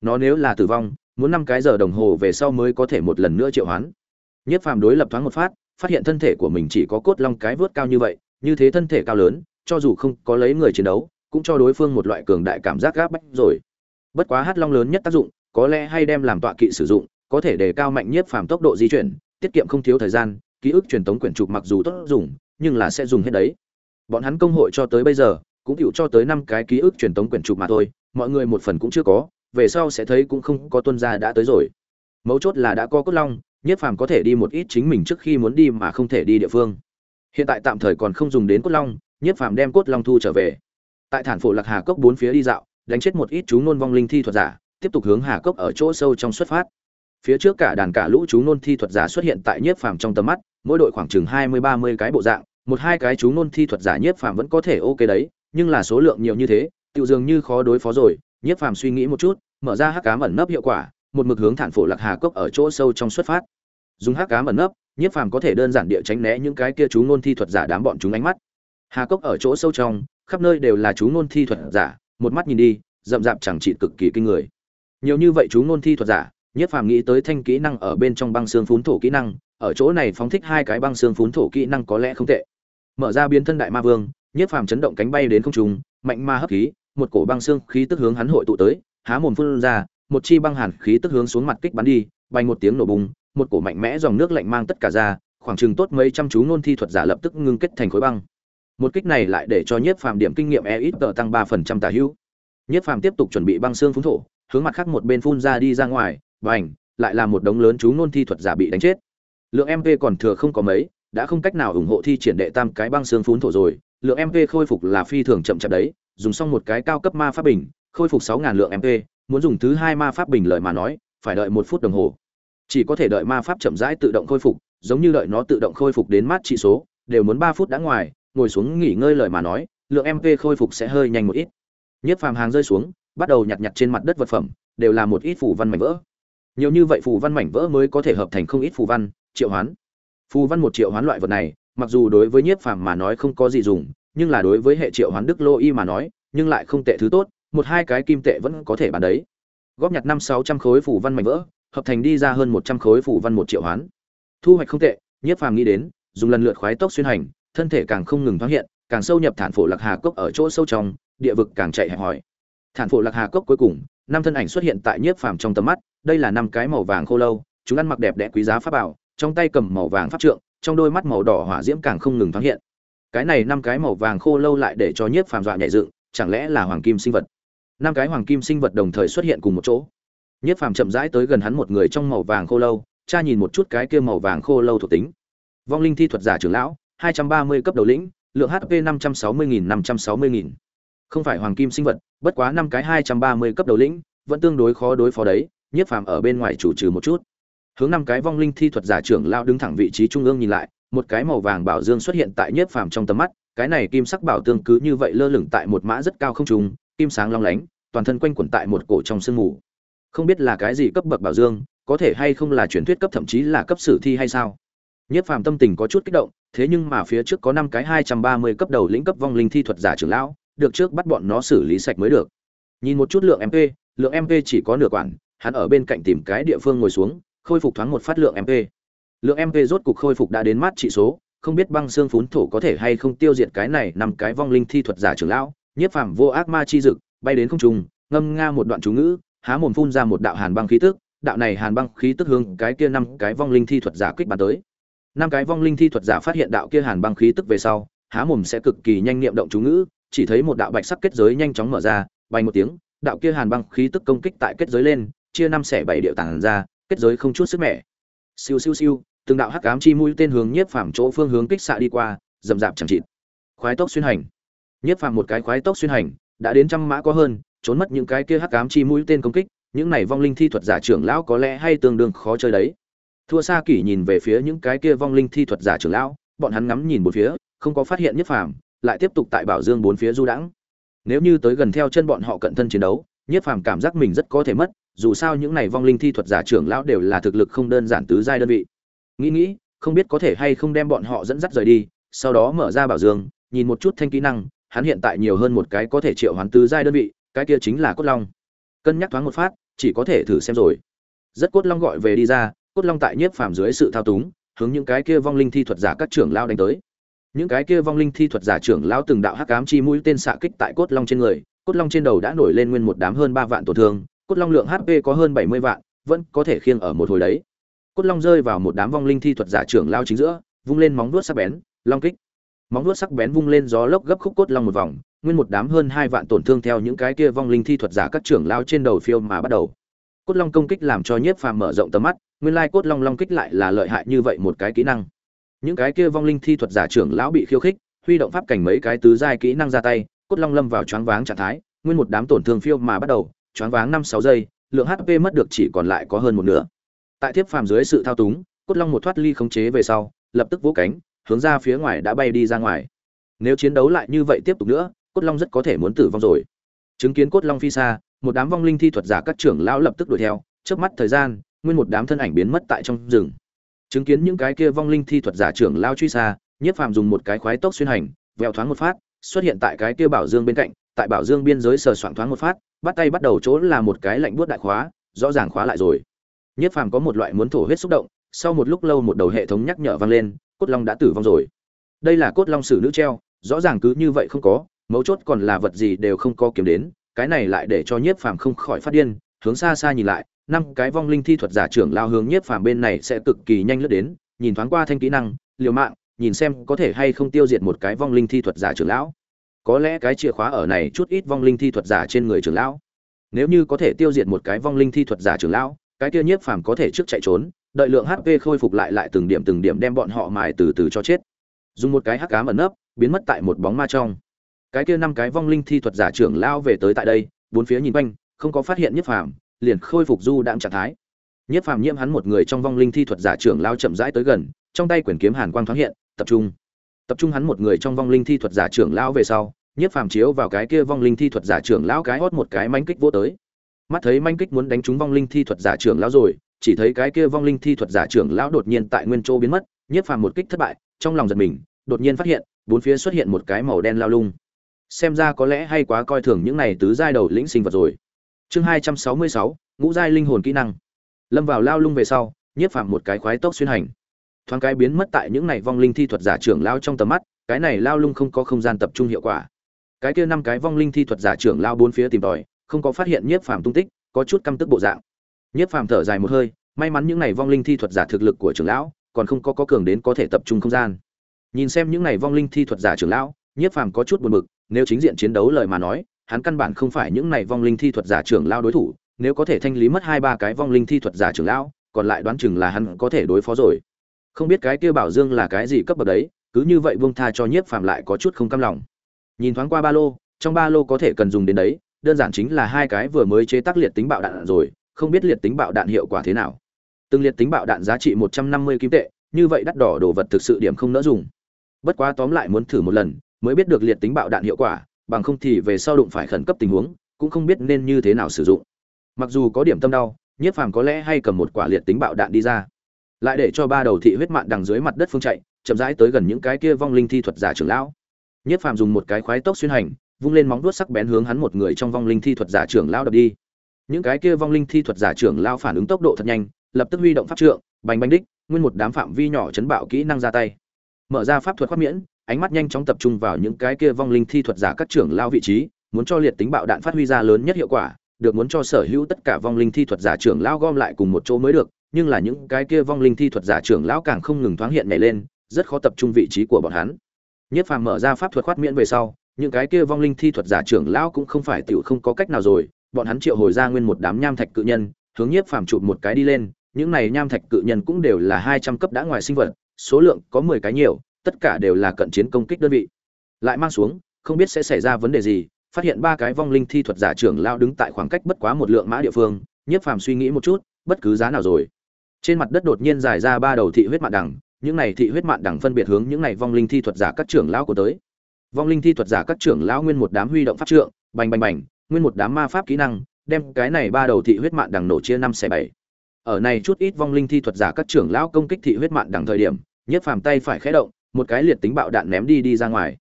nó nếu là tử vong, muốn năm cái giờ đồng hồ về sau mới có thể một lần nữa triệu hoán. Nhất phàm đối lập thoáng một phát phát hiện thân thể của mình chỉ có cốt long cái vớt cao như vậy, như thế thân thể cao lớn, cho dù không có lấy người chiến đấu, cũng cho đối phương một loại cường đại cảm giác gáp bách rồi. Bất quá hát long lớn nhất tác dụng, có lẽ hay đem làm tọa kỵ sử dụng, có thể đề cao mạnh nhất phàm tốc độ di chuyển, tiết kiệm không thiếu thời gian, ký ức truyền tống quyển trục mặc dù tốt dùng, nhưng là sẽ dùng hết đấy. Bọn hắn công hội cho tới bây giờ, cũng chịu cho tới năm cái ký ức truyền tống quyển trục mà thôi, mọi người một phần cũng chưa có về sau sẽ thấy cũng không có tuân gia đã tới rồi. Mấu chốt là đã có cốt long, nhất phàm có thể đi một ít chính mình trước khi muốn đi mà không thể đi địa phương. Hiện tại tạm thời còn không dùng đến cốt long, nhất phàm đem cốt long thu trở về. Tại thản phổ lạc hà cốc bốn phía đi dạo, đánh chết một ít chú nôn vong linh thi thuật giả, tiếp tục hướng hà cốc ở chỗ sâu trong xuất phát. Phía trước cả đàn cả lũ chú nôn thi thuật giả xuất hiện tại nhiếp phàm trong tầm mắt, mỗi đội khoảng chừng hai mươi ba mươi cái bộ dạng, một hai cái chú nôn thi thuật giả nhiếp phàm vẫn có thể ok đấy, nhưng là số lượng nhiều như thế tự dường như khó đối phó rồi nhiếp phàm suy nghĩ một chút, mở ra hắc cám ẩn nấp hiệu quả, một mực hướng thản phổ lạc hà cốc ở chỗ sâu trong xuất phát. Dùng hắc cám ẩn nấp, nhiếp phàm có thể đơn giản địa tránh né những cái kia chú ngôn thi thuật giả đám bọn chúng ánh mắt. Hà cốc ở chỗ sâu trong, khắp nơi đều là chú ngôn thi thuật giả, một mắt nhìn đi, rậm rạp chẳng trị cực kỳ kinh người. Nhiều như vậy chú ngôn thi thuật giả, nhiếp phàm nghĩ tới thanh kỹ năng ở bên trong băng xương phún thổ kỹ năng, ở chỗ này phóng thích hai cái băng xương phún thổ kỹ năng có lẽ không tệ. Mở ra biến thân đại ma vương, nhiếp phàm chấn động cánh bay đến không trung, mạnh ma hấp khí một cổ băng xương khí tức hướng hắn hội tụ tới, há mồm phun ra, một chi băng hàn khí tức hướng xuống mặt kích bắn đi, bay một tiếng nổ bùng, một cổ mạnh mẽ dòng nước lạnh mang tất cả ra, khoảng chừng tốt mấy trăm chú ngôn thi thuật giả lập tức ngưng kết thành khối băng. Một kích này lại để cho nhiếp phàm điểm kinh nghiệm EXP tăng ba phần trăm tả hữu. Nhiếp phàm tiếp tục chuẩn bị băng xương phun thổ, hướng mặt khác một bên phun ra đi ra ngoài, bành, lại là một đống lớn chú ngôn thi thuật giả bị đánh chết. Lượng mp còn thừa không có mấy, đã không cách nào ủng hộ thi triển đệ tam cái băng xương phun thổ rồi, lượng mp khôi phục là phi thường chậm chạp đấy dùng xong một cái cao cấp ma pháp bình, khôi phục sáu ngàn lượng mp muốn dùng thứ hai ma pháp bình lợi mà nói, phải đợi một phút đồng hồ. Chỉ có thể đợi ma pháp chậm rãi tự động khôi phục, giống như đợi nó tự động khôi phục đến mát trị số, đều muốn ba phút đã ngoài, ngồi xuống nghỉ ngơi lời mà nói, lượng mp khôi phục sẽ hơi nhanh một ít. Nhất phàm hàng rơi xuống, bắt đầu nhặt nhặt trên mặt đất vật phẩm, đều là một ít phù văn mảnh vỡ. Nhiều như vậy phù văn mảnh vỡ mới có thể hợp thành không ít phù văn, triệu hoán. Phù văn một triệu hoán loại vật này, mặc dù đối với nhiếp phàm mà nói không có gì dùng nhưng là đối với hệ triệu hoán đức lô y mà nói, nhưng lại không tệ thứ tốt, một hai cái kim tệ vẫn có thể bán đấy. Góp nhặt năm sáu trăm khối phủ văn mảnh vỡ, hợp thành đi ra hơn một trăm khối phủ văn một triệu hoán. Thu hoạch không tệ, nhiếp phàm nghĩ đến, dùng lần lượt khoái tốc xuyên hành, thân thể càng không ngừng thoáng hiện, càng sâu nhập thản phổ lạc hà cốc ở chỗ sâu trong, địa vực càng chạy hẹp hỏi thản phổ lạc hà cốc cuối cùng, năm thân ảnh xuất hiện tại nhiếp phàm trong tầm mắt, đây là năm cái màu vàng khô lâu, chúng ăn mặc đẹp đẽ quý giá pháp bảo, trong tay cầm màu vàng pháp trượng, trong đôi mắt màu đỏ hỏa diễm càng không ngừng thoáng hiện cái này năm cái màu vàng khô lâu lại để cho nhiếp phàm dọa nhảy dựng, chẳng lẽ là hoàng kim sinh vật? Năm cái hoàng kim sinh vật đồng thời xuất hiện cùng một chỗ. Nhiếp phàm chậm rãi tới gần hắn một người trong màu vàng khô lâu, cha nhìn một chút cái kia màu vàng khô lâu thuộc tính. Vong linh thi thuật giả trưởng lão, hai trăm ba mươi cấp đầu lĩnh, lượng hp năm trăm sáu mươi nghìn năm trăm sáu mươi nghìn. Không phải hoàng kim sinh vật, bất quá năm cái hai trăm ba mươi cấp đầu lĩnh, vẫn tương đối khó đối phó đấy, nhiếp phàm ở bên ngoài chủ trừ một chút. Hướng năm cái vong linh thi thuật giả trưởng lão đứng thẳng vị trí trung ương nhìn lại một cái màu vàng bảo dương xuất hiện tại nhiếp phàm trong tầm mắt, cái này kim sắc bảo tương cứ như vậy lơ lửng tại một mã rất cao không trung, kim sáng long lánh, toàn thân quanh quẩn tại một cổ trong sương mù. Không biết là cái gì cấp bậc bảo dương, có thể hay không là truyền thuyết cấp thậm chí là cấp sử thi hay sao? Nhất phàm tâm tình có chút kích động, thế nhưng mà phía trước có năm cái hai trăm ba mươi cấp đầu lĩnh cấp vong linh thi thuật giả trưởng lão, được trước bắt bọn nó xử lý sạch mới được. Nhìn một chút lượng mp lượng mp chỉ có nửa quản, hắn ở bên cạnh tìm cái địa phương ngồi xuống, khôi phục thoáng một phát lượng mp lượng mp rốt cục khôi phục đã đến mát trị số, không biết băng xương phún thổ có thể hay không tiêu diệt cái này nằm cái vong linh thi thuật giả trưởng lão, nhiếp phàm vô ác ma chi dực, bay đến không trung, ngâm nga một đoạn chú ngữ, há mồm phun ra một đạo hàn băng khí tức, đạo này hàn băng khí tức hướng cái kia năm cái vong linh thi thuật giả kích bắn tới. Năm cái vong linh thi thuật giả phát hiện đạo kia hàn băng khí tức về sau, há mồm sẽ cực kỳ nhanh niệm động chú ngữ, chỉ thấy một đạo bạch sắc kết giới nhanh chóng mở ra, bay một tiếng, đạo kia hàn băng khí tức công kích tại kết giới lên, chia năm xẻ bảy điệu tản ra, kết giới không chút sức mẻ. Siêu siêu siêu từng đạo hắc ám chi mũi tên hướng nhiếp phàm chỗ phương hướng kích xạ đi qua dầm dạp chẳng chịt. Khoái tốc xuyên hành. Nhiếp phàm một cái khoái tốc xuyên hành, đã đến trăm mã có hơn, trốn mất những cái kia hắc ám chi mũi tên công kích, những này vong linh thi thuật giả trưởng lão có lẽ hay tương đương khó chơi đấy. Thua xa kỷ nhìn về phía những cái kia vong linh thi thuật giả trưởng lão, bọn hắn ngắm nhìn bốn phía, không có phát hiện nhiếp phàm, lại tiếp tục tại bảo dương bốn phía du đãng. Nếu như tới gần theo chân bọn họ cận thân chiến đấu, nhiếp phàm cảm giác mình rất có thể mất, dù sao những này vong linh thi thuật giả trưởng lão đều là thực lực không đơn giản tứ giai đơn vị nghĩ nghĩ, không biết có thể hay không đem bọn họ dẫn dắt rời đi, sau đó mở ra bảo dương, nhìn một chút thanh kỹ năng, hắn hiện tại nhiều hơn một cái có thể triệu hoán tứ giai đơn vị, cái kia chính là cốt long. Cân nhắc thoáng một phát, chỉ có thể thử xem rồi. Rất cốt long gọi về đi ra, cốt long tại nhiếp phàm dưới sự thao túng, hướng những cái kia vong linh thi thuật giả các trưởng lao đánh tới. Những cái kia vong linh thi thuật giả trưởng lao từng đạo hắc ám chi mũi tên xạ kích tại cốt long trên người, cốt long trên đầu đã nổi lên nguyên một đám hơn ba vạn tổn thương, cốt long lượng hp có hơn bảy mươi vạn, vẫn có thể khiêng ở một hồi đấy cốt long rơi vào một đám vong linh thi thuật giả trưởng lao chính giữa, vung lên móng vuốt sắc bén, long kích. Móng vuốt sắc bén vung lên gió lốc gấp khúc cốt long một vòng, nguyên một đám hơn hai vạn tổn thương theo những cái kia vong linh thi thuật giả các trưởng lao trên đầu phiêu mà bắt đầu. Cốt long công kích làm cho nhiếp phàm mở rộng tầm mắt, nguyên lai cốt long long kích lại là lợi hại như vậy một cái kỹ năng. Những cái kia vong linh thi thuật giả trưởng lão bị khiêu khích, huy động pháp cảnh mấy cái tứ giai kỹ năng ra tay, cốt long lâm vào choáng váng trạng thái, nguyên một đám tổn thương phiêu mà bắt đầu, choáng váng năm sáu giây, lượng hp mất được chỉ còn lại có hơn một nửa tại thiếp phàm dưới sự thao túng, cốt long một thoát ly khống chế về sau, lập tức vỗ cánh, hướng ra phía ngoài đã bay đi ra ngoài. Nếu chiến đấu lại như vậy tiếp tục nữa, cốt long rất có thể muốn tử vong rồi. Chứng kiến cốt long phi xa, một đám vong linh thi thuật giả các trưởng lão lập tức đuổi theo trước mắt thời gian, nguyên một đám thân ảnh biến mất tại trong rừng. Chứng kiến những cái kia vong linh thi thuật giả trưởng lao truy xa, nhiếp phàm dùng một cái khoái tốc xuyên hành, vèo thoáng một phát, xuất hiện tại cái kia bảo dương bên cạnh, tại bảo dương biên giới sờ soạng thoáng một phát, bắt tay bắt đầu chỗ là một cái lạnh buốt đại khóa, rõ ràng khóa lại rồi. Nhất phàm có một loại muốn thổ huyết xúc động, sau một lúc lâu một đầu hệ thống nhắc nhở vang lên, cốt long đã tử vong rồi. Đây là cốt long sử nữ treo, rõ ràng cứ như vậy không có, mấu chốt còn là vật gì đều không có kiếm đến, cái này lại để cho nhiếp phàm không khỏi phát điên, hướng xa xa nhìn lại, năm cái vong linh thi thuật giả trưởng lao hướng nhiếp phàm bên này sẽ cực kỳ nhanh lướt đến, nhìn thoáng qua thanh kỹ năng, liều mạng, nhìn xem có thể hay không tiêu diệt một cái vong linh thi thuật giả trưởng lão. Có lẽ cái chìa khóa ở này chút ít vong linh thi thuật giả trên người trưởng lão. Nếu như có thể tiêu diệt một cái vong linh thi thuật giả trưởng lão cái kia nhiếp phàm có thể trước chạy trốn, đợi lượng hp khôi phục lại lại từng điểm từng điểm đem bọn họ mài từ từ cho chết. Dùng một cái hắc cám ẩn nấp, biến mất tại một bóng ma trong. Cái kia năm cái vong linh thi thuật giả trưởng lao về tới tại đây, bốn phía nhìn quanh, không có phát hiện nhiếp phàm, liền khôi phục du đạm trạng thái. Nhiếp phàm nhiễm hắn một người trong vong linh thi thuật giả trưởng lao chậm rãi tới gần, trong tay quyển kiếm hàn quang thoáng hiện, tập trung. Tập trung hắn một người trong vong linh thi thuật giả trưởng lao về sau, nhiếp phàm chiếu vào cái kia vong linh thi thuật giả trưởng lão cái hót một cái mánh kích vô tới mắt thấy manh kích muốn đánh trúng vong linh thi thuật giả trưởng lão rồi, chỉ thấy cái kia vong linh thi thuật giả trưởng lão đột nhiên tại nguyên chỗ biến mất nhiếp phàm một kích thất bại, trong lòng giật mình, đột nhiên phát hiện, bốn phía xuất hiện một cái màu đen lao lung. Xem ra có lẽ hay quá coi thường những này tứ giai đầu lĩnh sinh vật rồi. Chương hai trăm sáu mươi sáu, ngũ giai linh hồn kỹ năng. Lâm vào lao lung về sau nhiếp phàm một cái khoái tốc xuyên hành. Thoáng cái biến mất tại những này vong linh thi thuật giả trưởng lao trong tầm mắt, cái này lao lung không có không gian tập trung hiệu quả. Cái kia năm cái vong linh thi thuật giả trưởng lao bốn phía tìm tòi không có phát hiện nhiếp phàm tung tích, có chút căm tức bộ dạng. Nhiếp phàm thở dài một hơi, may mắn những này vong linh thi thuật giả thực lực của trưởng lão, còn không có có cường đến có thể tập trung không gian. Nhìn xem những này vong linh thi thuật giả trưởng lão, nhiếp phàm có chút buồn bực, nếu chính diện chiến đấu lời mà nói, hắn căn bản không phải những này vong linh thi thuật giả trưởng lao đối thủ, nếu có thể thanh lý mất hai ba cái vong linh thi thuật giả trưởng lão, còn lại đoán chừng là hắn có thể đối phó rồi. Không biết cái kia bảo dương là cái gì cấp bậc đấy, cứ như vậy buông tha cho nhiếp phàm lại có chút không cam lòng. Nhìn thoáng qua ba lô, trong ba lô có thể cần dùng đến đấy đơn giản chính là hai cái vừa mới chế tác liệt tính bạo đạn rồi, không biết liệt tính bạo đạn hiệu quả thế nào. Từng liệt tính bạo đạn giá trị một trăm năm mươi kim tệ, như vậy đắt đỏ đồ vật thực sự điểm không nỡ dùng. Bất quá tóm lại muốn thử một lần, mới biết được liệt tính bạo đạn hiệu quả, bằng không thì về sau đụng phải khẩn cấp tình huống, cũng không biết nên như thế nào sử dụng. Mặc dù có điểm tâm đau, nhiếp phàm có lẽ hay cầm một quả liệt tính bạo đạn đi ra. Lại để cho ba đầu thị huyết mạn đằng dưới mặt đất phương chạy, chậm rãi tới gần những cái kia vong linh thi thuật giả trưởng lão. Nhiếp phàm dùng một cái khoái tốc xuyên hành vung lên móng vuốt sắc bén hướng hắn một người trong vong linh thi thuật giả trưởng lao đập đi. Những cái kia vong linh thi thuật giả trưởng lao phản ứng tốc độ thật nhanh, lập tức huy động pháp trượng, bành bành đích, nguyên một đám phạm vi nhỏ chấn bạo kỹ năng ra tay. Mở ra pháp thuật khoát miễn, ánh mắt nhanh chóng tập trung vào những cái kia vong linh thi thuật giả các trưởng lao vị trí, muốn cho liệt tính bạo đạn phát huy ra lớn nhất hiệu quả, được muốn cho sở hữu tất cả vong linh thi thuật giả trưởng lao gom lại cùng một chỗ mới được, nhưng là những cái kia vong linh thi thuật giả trưởng lão càng không ngừng thoáng hiện nhảy lên, rất khó tập trung vị trí của bọn hắn. Nhất phàm mở ra pháp thuật khoát miễn về sau những cái kia vong linh thi thuật giả trưởng lão cũng không phải tiểu không có cách nào rồi, bọn hắn triệu hồi ra nguyên một đám nham thạch cự nhân, hướng nhiếp phàm chụp một cái đi lên, những này nham thạch cự nhân cũng đều là hai trăm cấp đã ngoài sinh vật, số lượng có mười cái nhiều, tất cả đều là cận chiến công kích đơn vị. Lại mang xuống, không biết sẽ xảy ra vấn đề gì, phát hiện ba cái vong linh thi thuật giả trưởng lão đứng tại khoảng cách bất quá một lượng mã địa phương, nhiếp phàm suy nghĩ một chút, bất cứ giá nào rồi. Trên mặt đất đột nhiên dài ra ba đầu thị huyết mạn đẳng những này thị huyết mạn đẳng phân biệt hướng những này vong linh thi thuật giả các trưởng lão của tới vong linh thi thuật giả các trưởng lão nguyên một đám huy động pháp trượng, bành bành bành, nguyên một đám ma pháp kỹ năng, đem cái này ba đầu thị huyết mạn đằng nổ chia năm xẻ bảy. Ở này chút ít vong linh thi thuật giả các trưởng lão công kích thị huyết mạn đằng thời điểm, nhất phàm tay phải khẽ động, một cái liệt tính bạo đạn ném đi đi ra ngoài.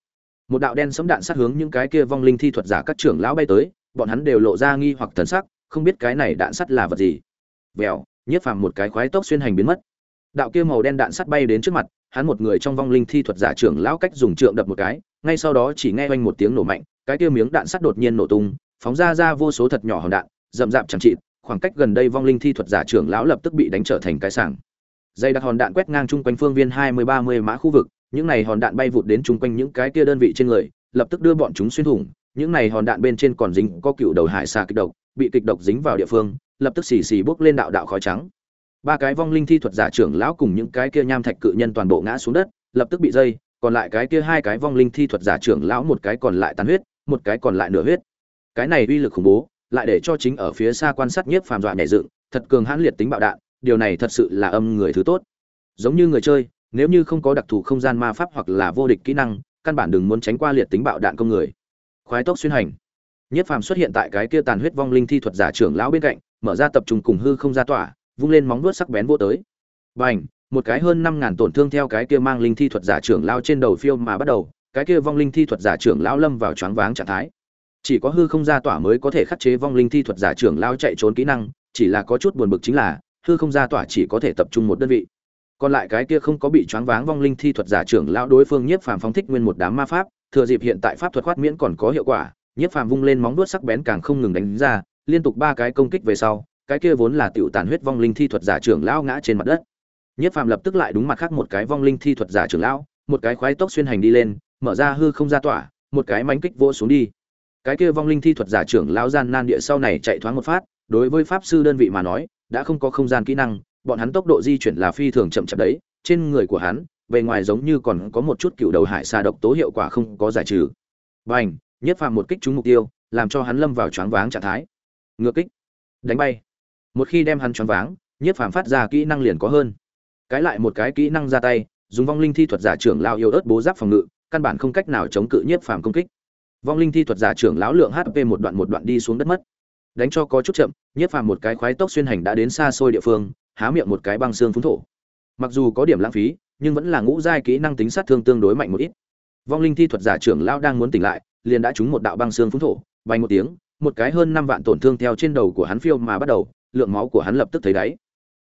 Một đạo đen sấm đạn sát hướng những cái kia vong linh thi thuật giả các trưởng lão bay tới, bọn hắn đều lộ ra nghi hoặc thần sắc, không biết cái này đạn sắt là vật gì. Vèo, nhất phàm một cái khoái tốc xuyên hành biến mất. Đạo kia màu đen đạn sắt bay đến trước mặt hắn một người trong vong linh thi thuật giả trưởng lão cách dùng trượng đập một cái, ngay sau đó chỉ nghe oanh một tiếng nổ mạnh, cái kia miếng đạn sắt đột nhiên nổ tung, phóng ra ra vô số thật nhỏ hòn đạn, rậm rạp chẳng trị khoảng cách gần đây vong linh thi thuật giả trưởng lão lập tức bị đánh trở thành cái sảng. Dây đặc hòn đạn quét ngang chung quanh phương viên hai mươi ba mươi mã khu vực, những này hòn đạn bay vụt đến chung quanh những cái kia đơn vị trên người, lập tức đưa bọn chúng xuyên thủng, những này hòn đạn bên trên còn dính có cựu đầu hải xà kịch độc, bị kịch độc dính vào địa phương, lập tức xì xì bốc lên đạo đạo khói trắng ba cái vong linh thi thuật giả trưởng lão cùng những cái kia nham thạch cự nhân toàn bộ ngã xuống đất, lập tức bị dây, còn lại cái kia hai cái vong linh thi thuật giả trưởng lão một cái còn lại tàn huyết, một cái còn lại nửa huyết. Cái này uy lực khủng bố, lại để cho chính ở phía xa quan sát nhiếp phàm dọa nhảy dựng, thật cường hãn liệt tính bạo đạn, điều này thật sự là âm người thứ tốt. Giống như người chơi, nếu như không có đặc thù không gian ma pháp hoặc là vô địch kỹ năng, căn bản đừng muốn tránh qua liệt tính bạo đạn công người. Khoái tốc xuyên hành. Nhất phàm xuất hiện tại cái kia tàn huyết vong linh thi thuật giả trưởng lão bên cạnh, mở ra tập trung cùng hư không ra tỏa vung lên móng vuốt sắc bén vô tới. Bành, một cái hơn năm ngàn tổn thương theo cái kia mang linh thi thuật giả trưởng lao trên đầu phiêu mà bắt đầu, cái kia vong linh thi thuật giả trưởng lão lâm vào choáng váng trạng thái. Chỉ có hư không gia tỏa mới có thể khắc chế vong linh thi thuật giả trưởng lao chạy trốn kỹ năng, chỉ là có chút buồn bực chính là, hư không gia tỏa chỉ có thể tập trung một đơn vị. Còn lại cái kia không có bị choáng váng vong linh thi thuật giả trưởng lão đối phương nhiếp phàm phóng thích nguyên một đám ma pháp, thừa dịp hiện tại pháp thuật khoát miễn còn có hiệu quả, nhiếp phàm vung lên móng vuốt sắc bén càng không ngừng đánh ra, liên tục ba cái công kích về sau cái kia vốn là tiểu tàn huyết vong linh thi thuật giả trưởng lão ngã trên mặt đất. Nhiếp phàm lập tức lại đúng mặt khác một cái vong linh thi thuật giả trưởng lão, một cái khoái tốc xuyên hành đi lên, mở ra hư không ra tỏa, một cái mánh kích vỗ xuống đi. Cái kia vong linh thi thuật giả trưởng lão gian nan địa sau này chạy thoáng một phát, đối với pháp sư đơn vị mà nói, đã không có không gian kỹ năng, bọn hắn tốc độ di chuyển là phi thường chậm chậm đấy, trên người của hắn, bề ngoài giống như còn có một chút cựu đầu hải xa độc tố hiệu quả không có giải trừ. Bành! Nhất phàm một kích trúng mục tiêu, làm cho hắn lâm vào choáng váng trạng thái. Ngược kích. Đánh bay một khi đem hắn choáng váng nhất phàm phát ra kỹ năng liền có hơn. Cái lại một cái kỹ năng ra tay, dùng vong linh thi thuật giả trưởng lao yêu ớt bố giáp phòng ngự, căn bản không cách nào chống cự nhiếp phàm công kích. Vong linh thi thuật giả trưởng lão lượng hp một đoạn một đoạn đi xuống đất mất. Đánh cho có chút chậm, nhiếp phàm một cái khoái tốc xuyên hành đã đến xa xôi địa phương, há miệng một cái băng xương phúng thổ. Mặc dù có điểm lãng phí, nhưng vẫn là ngũ giai kỹ năng tính sát thương tương đối mạnh một ít. Vong linh thi thuật giả trưởng lão đang muốn tỉnh lại, liền đã trúng một đạo băng xương phúng thổ, bay một tiếng, một cái hơn năm vạn tổn thương theo trên đầu của hắn phiêu mà bắt đầu lượng máu của hắn lập tức thấy đáy.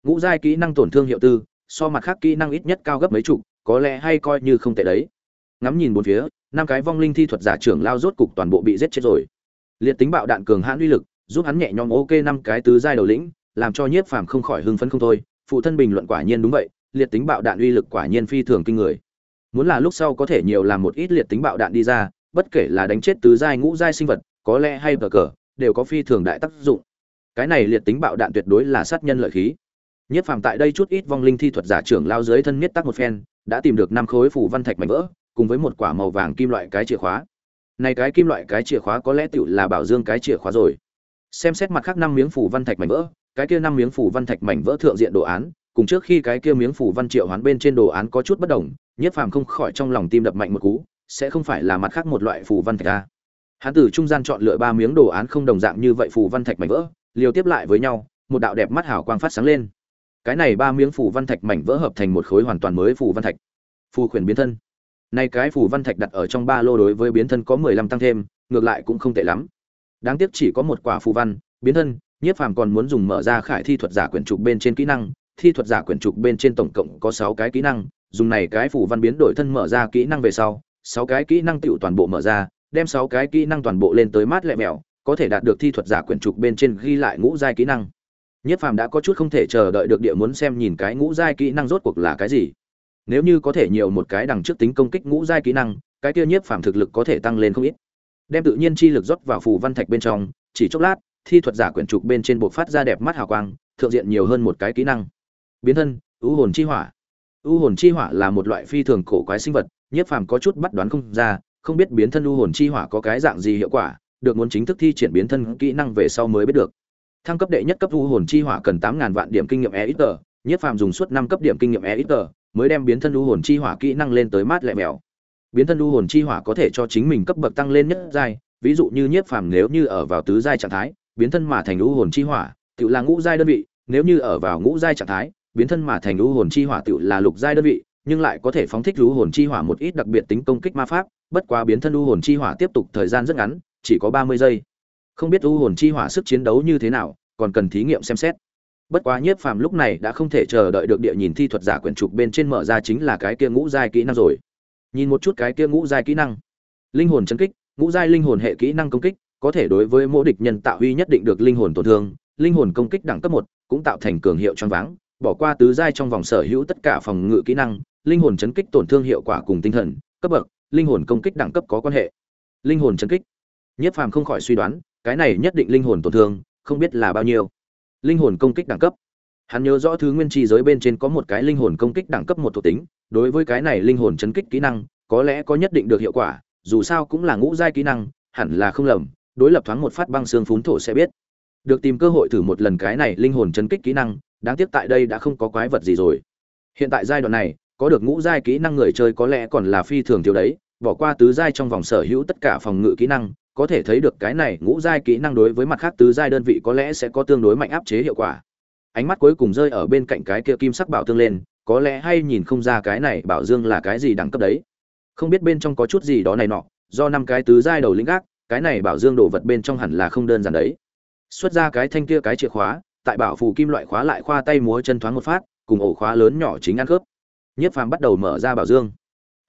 Ngũ giai kỹ năng tổn thương hiệu tư, so mặt khác kỹ năng ít nhất cao gấp mấy chục, có lẽ hay coi như không tệ đấy. Ngắm nhìn bốn phía, năm cái vong linh thi thuật giả trưởng lao rốt cục toàn bộ bị giết chết rồi. Liệt tính bạo đạn cường hãn uy lực, giúp hắn nhẹ nhõm ok năm cái tứ giai đầu lĩnh, làm cho nhiếp phàm không khỏi hưng phấn không thôi. Phụ thân bình luận quả nhiên đúng vậy, liệt tính bạo đạn uy lực quả nhiên phi thường kinh người. Muốn là lúc sau có thể nhiều làm một ít liệt tính bạo đạn đi ra, bất kể là đánh chết tứ giai ngũ giai sinh vật, có lẽ hay cờ cờ, đều có phi thường đại tác dụng cái này liệt tính bạo đạn tuyệt đối là sát nhân lợi khí. Nhất phàm tại đây chút ít vong linh thi thuật giả trưởng lao dưới thân miết tắc một phen, đã tìm được năm khối phủ văn thạch mảnh vỡ, cùng với một quả màu vàng kim loại cái chìa khóa. Này cái kim loại cái chìa khóa có lẽ tựu là bảo dương cái chìa khóa rồi. Xem xét mặt khác năm miếng phủ văn thạch mảnh vỡ, cái kia năm miếng phủ văn thạch mảnh vỡ thượng diện đồ án, cùng trước khi cái kia miếng phủ văn triệu hoán bên trên đồ án có chút bất đồng, nhất phàm không khỏi trong lòng tim đập mạnh một cú, sẽ không phải là mặt khác một loại phủ văn thạch a. Hắn từ trung gian chọn lựa ba miếng đồ án không đồng dạng như vậy phủ văn thạch mảnh vỡ liều tiếp lại với nhau, một đạo đẹp mắt hào quang phát sáng lên. Cái này ba miếng phủ văn thạch mảnh vỡ hợp thành một khối hoàn toàn mới phủ văn thạch. Phù khuyển biến thân. Nay cái phủ văn thạch đặt ở trong ba lô đối với biến thân có mười lăm tăng thêm, ngược lại cũng không tệ lắm. Đáng tiếc chỉ có một quả phù văn, biến thân, nhiếp phàm còn muốn dùng mở ra khải thi thuật giả quyển trục bên trên kỹ năng, thi thuật giả quyển trục bên trên tổng cộng có sáu cái kỹ năng, dùng này cái phủ văn biến đổi thân mở ra kỹ năng về sau, sáu cái kỹ năng tựu toàn bộ mở ra, đem sáu cái kỹ năng toàn bộ lên tới mát lẹ mèo có thể đạt được thi thuật giả quyển trục bên trên ghi lại ngũ giai kỹ năng Nhất Phàm đã có chút không thể chờ đợi được địa muốn xem nhìn cái ngũ giai kỹ năng rốt cuộc là cái gì. Nếu như có thể nhiều một cái đằng trước tính công kích ngũ giai kỹ năng, cái kia Nhiếp Phàm thực lực có thể tăng lên không ít. Đem tự nhiên chi lực rót vào phù văn thạch bên trong, chỉ chốc lát, thi thuật giả quyển trục bên trên bộ phát ra đẹp mắt hào quang, thượng diện nhiều hơn một cái kỹ năng. Biến thân, U hồn chi hỏa. U hồn chi hỏa là một loại phi thường cổ quái sinh vật, Nhiếp Phàm có chút bắt đoán không ra, không biết biến thân U hồn chi hỏa có cái dạng gì hiệu quả, được muốn chính thức thi triển biến thân kỹ năng về sau mới biết được. Thăng cấp đệ nhất cấp u hồn chi hỏa cần tám ngàn vạn điểm kinh nghiệm e ít tờ nhiếp phàm dùng suốt năm cấp điểm kinh nghiệm e ít tờ, mới đem biến thân u hồn chi hỏa kỹ năng lên tới mát lẹ mèo. Biến thân u hồn chi hỏa có thể cho chính mình cấp bậc tăng lên nhất giai, ví dụ như nhiếp phàm nếu như ở vào tứ giai trạng thái, biến thân mà thành u hồn chi hỏa tự là ngũ giai đơn vị, nếu như ở vào ngũ giai trạng thái, biến thân mà thành u hồn chi hỏa tự là lục giai đơn vị, nhưng lại có thể phóng thích u hồn chi hỏa một ít đặc biệt tính công kích ma pháp, bất quá biến thân u hồn chi hỏa tiếp tục thời gian rất ngắn chỉ có ba mươi giây. Không biết u hồn chi hỏa sức chiến đấu như thế nào, còn cần thí nghiệm xem xét. Bất quá nhiếp phàm lúc này đã không thể chờ đợi được địa nhìn thi thuật giả quyển trục bên trên mở ra chính là cái kia ngũ giai kỹ năng rồi. Nhìn một chút cái kia ngũ giai kỹ năng. Linh hồn chấn kích, ngũ giai linh hồn hệ kỹ năng công kích, có thể đối với mỗi địch nhân tạo huy nhất định được linh hồn tổn thương, linh hồn công kích đẳng cấp một, cũng tạo thành cường hiệu choáng váng, bỏ qua tứ giai trong vòng sở hữu tất cả phòng ngự kỹ năng, linh hồn chấn kích tổn thương hiệu quả cùng tinh thần, cấp bậc, linh hồn công kích đẳng cấp có quan hệ. Linh hồn chấn kích Nhiếp Phàm không khỏi suy đoán, cái này nhất định linh hồn tổn thương, không biết là bao nhiêu. Linh hồn công kích đẳng cấp. Hắn nhớ rõ thứ nguyên chi giới bên trên có một cái linh hồn công kích đẳng cấp một thuộc tính, đối với cái này linh hồn chấn kích kỹ năng, có lẽ có nhất định được hiệu quả, dù sao cũng là ngũ giai kỹ năng, hẳn là không lầm, đối lập thoáng một phát băng xương phún thổ sẽ biết. Được tìm cơ hội thử một lần cái này linh hồn chấn kích kỹ năng, đáng tiếc tại đây đã không có quái vật gì rồi. Hiện tại giai đoạn này, có được ngũ giai kỹ năng người chơi có lẽ còn là phi thường thiếu đấy, bỏ qua tứ giai trong vòng sở hữu tất cả phòng ngự kỹ năng, có thể thấy được cái này ngũ giai kỹ năng đối với mặt khác tứ giai đơn vị có lẽ sẽ có tương đối mạnh áp chế hiệu quả. Ánh mắt cuối cùng rơi ở bên cạnh cái kia kim sắc bảo tương lên có lẽ hay nhìn không ra cái này bảo dương là cái gì đẳng cấp đấy. Không biết bên trong có chút gì đó này nọ do năm cái tứ giai đầu lĩnh gác cái này bảo dương đồ vật bên trong hẳn là không đơn giản đấy. Xuất ra cái thanh kia cái chìa khóa tại bảo phù kim loại khóa lại khoa tay múa chân thoáng một phát cùng ổ khóa lớn nhỏ chính ăn khớp. Nhiếp phàm bắt đầu mở ra bảo dương.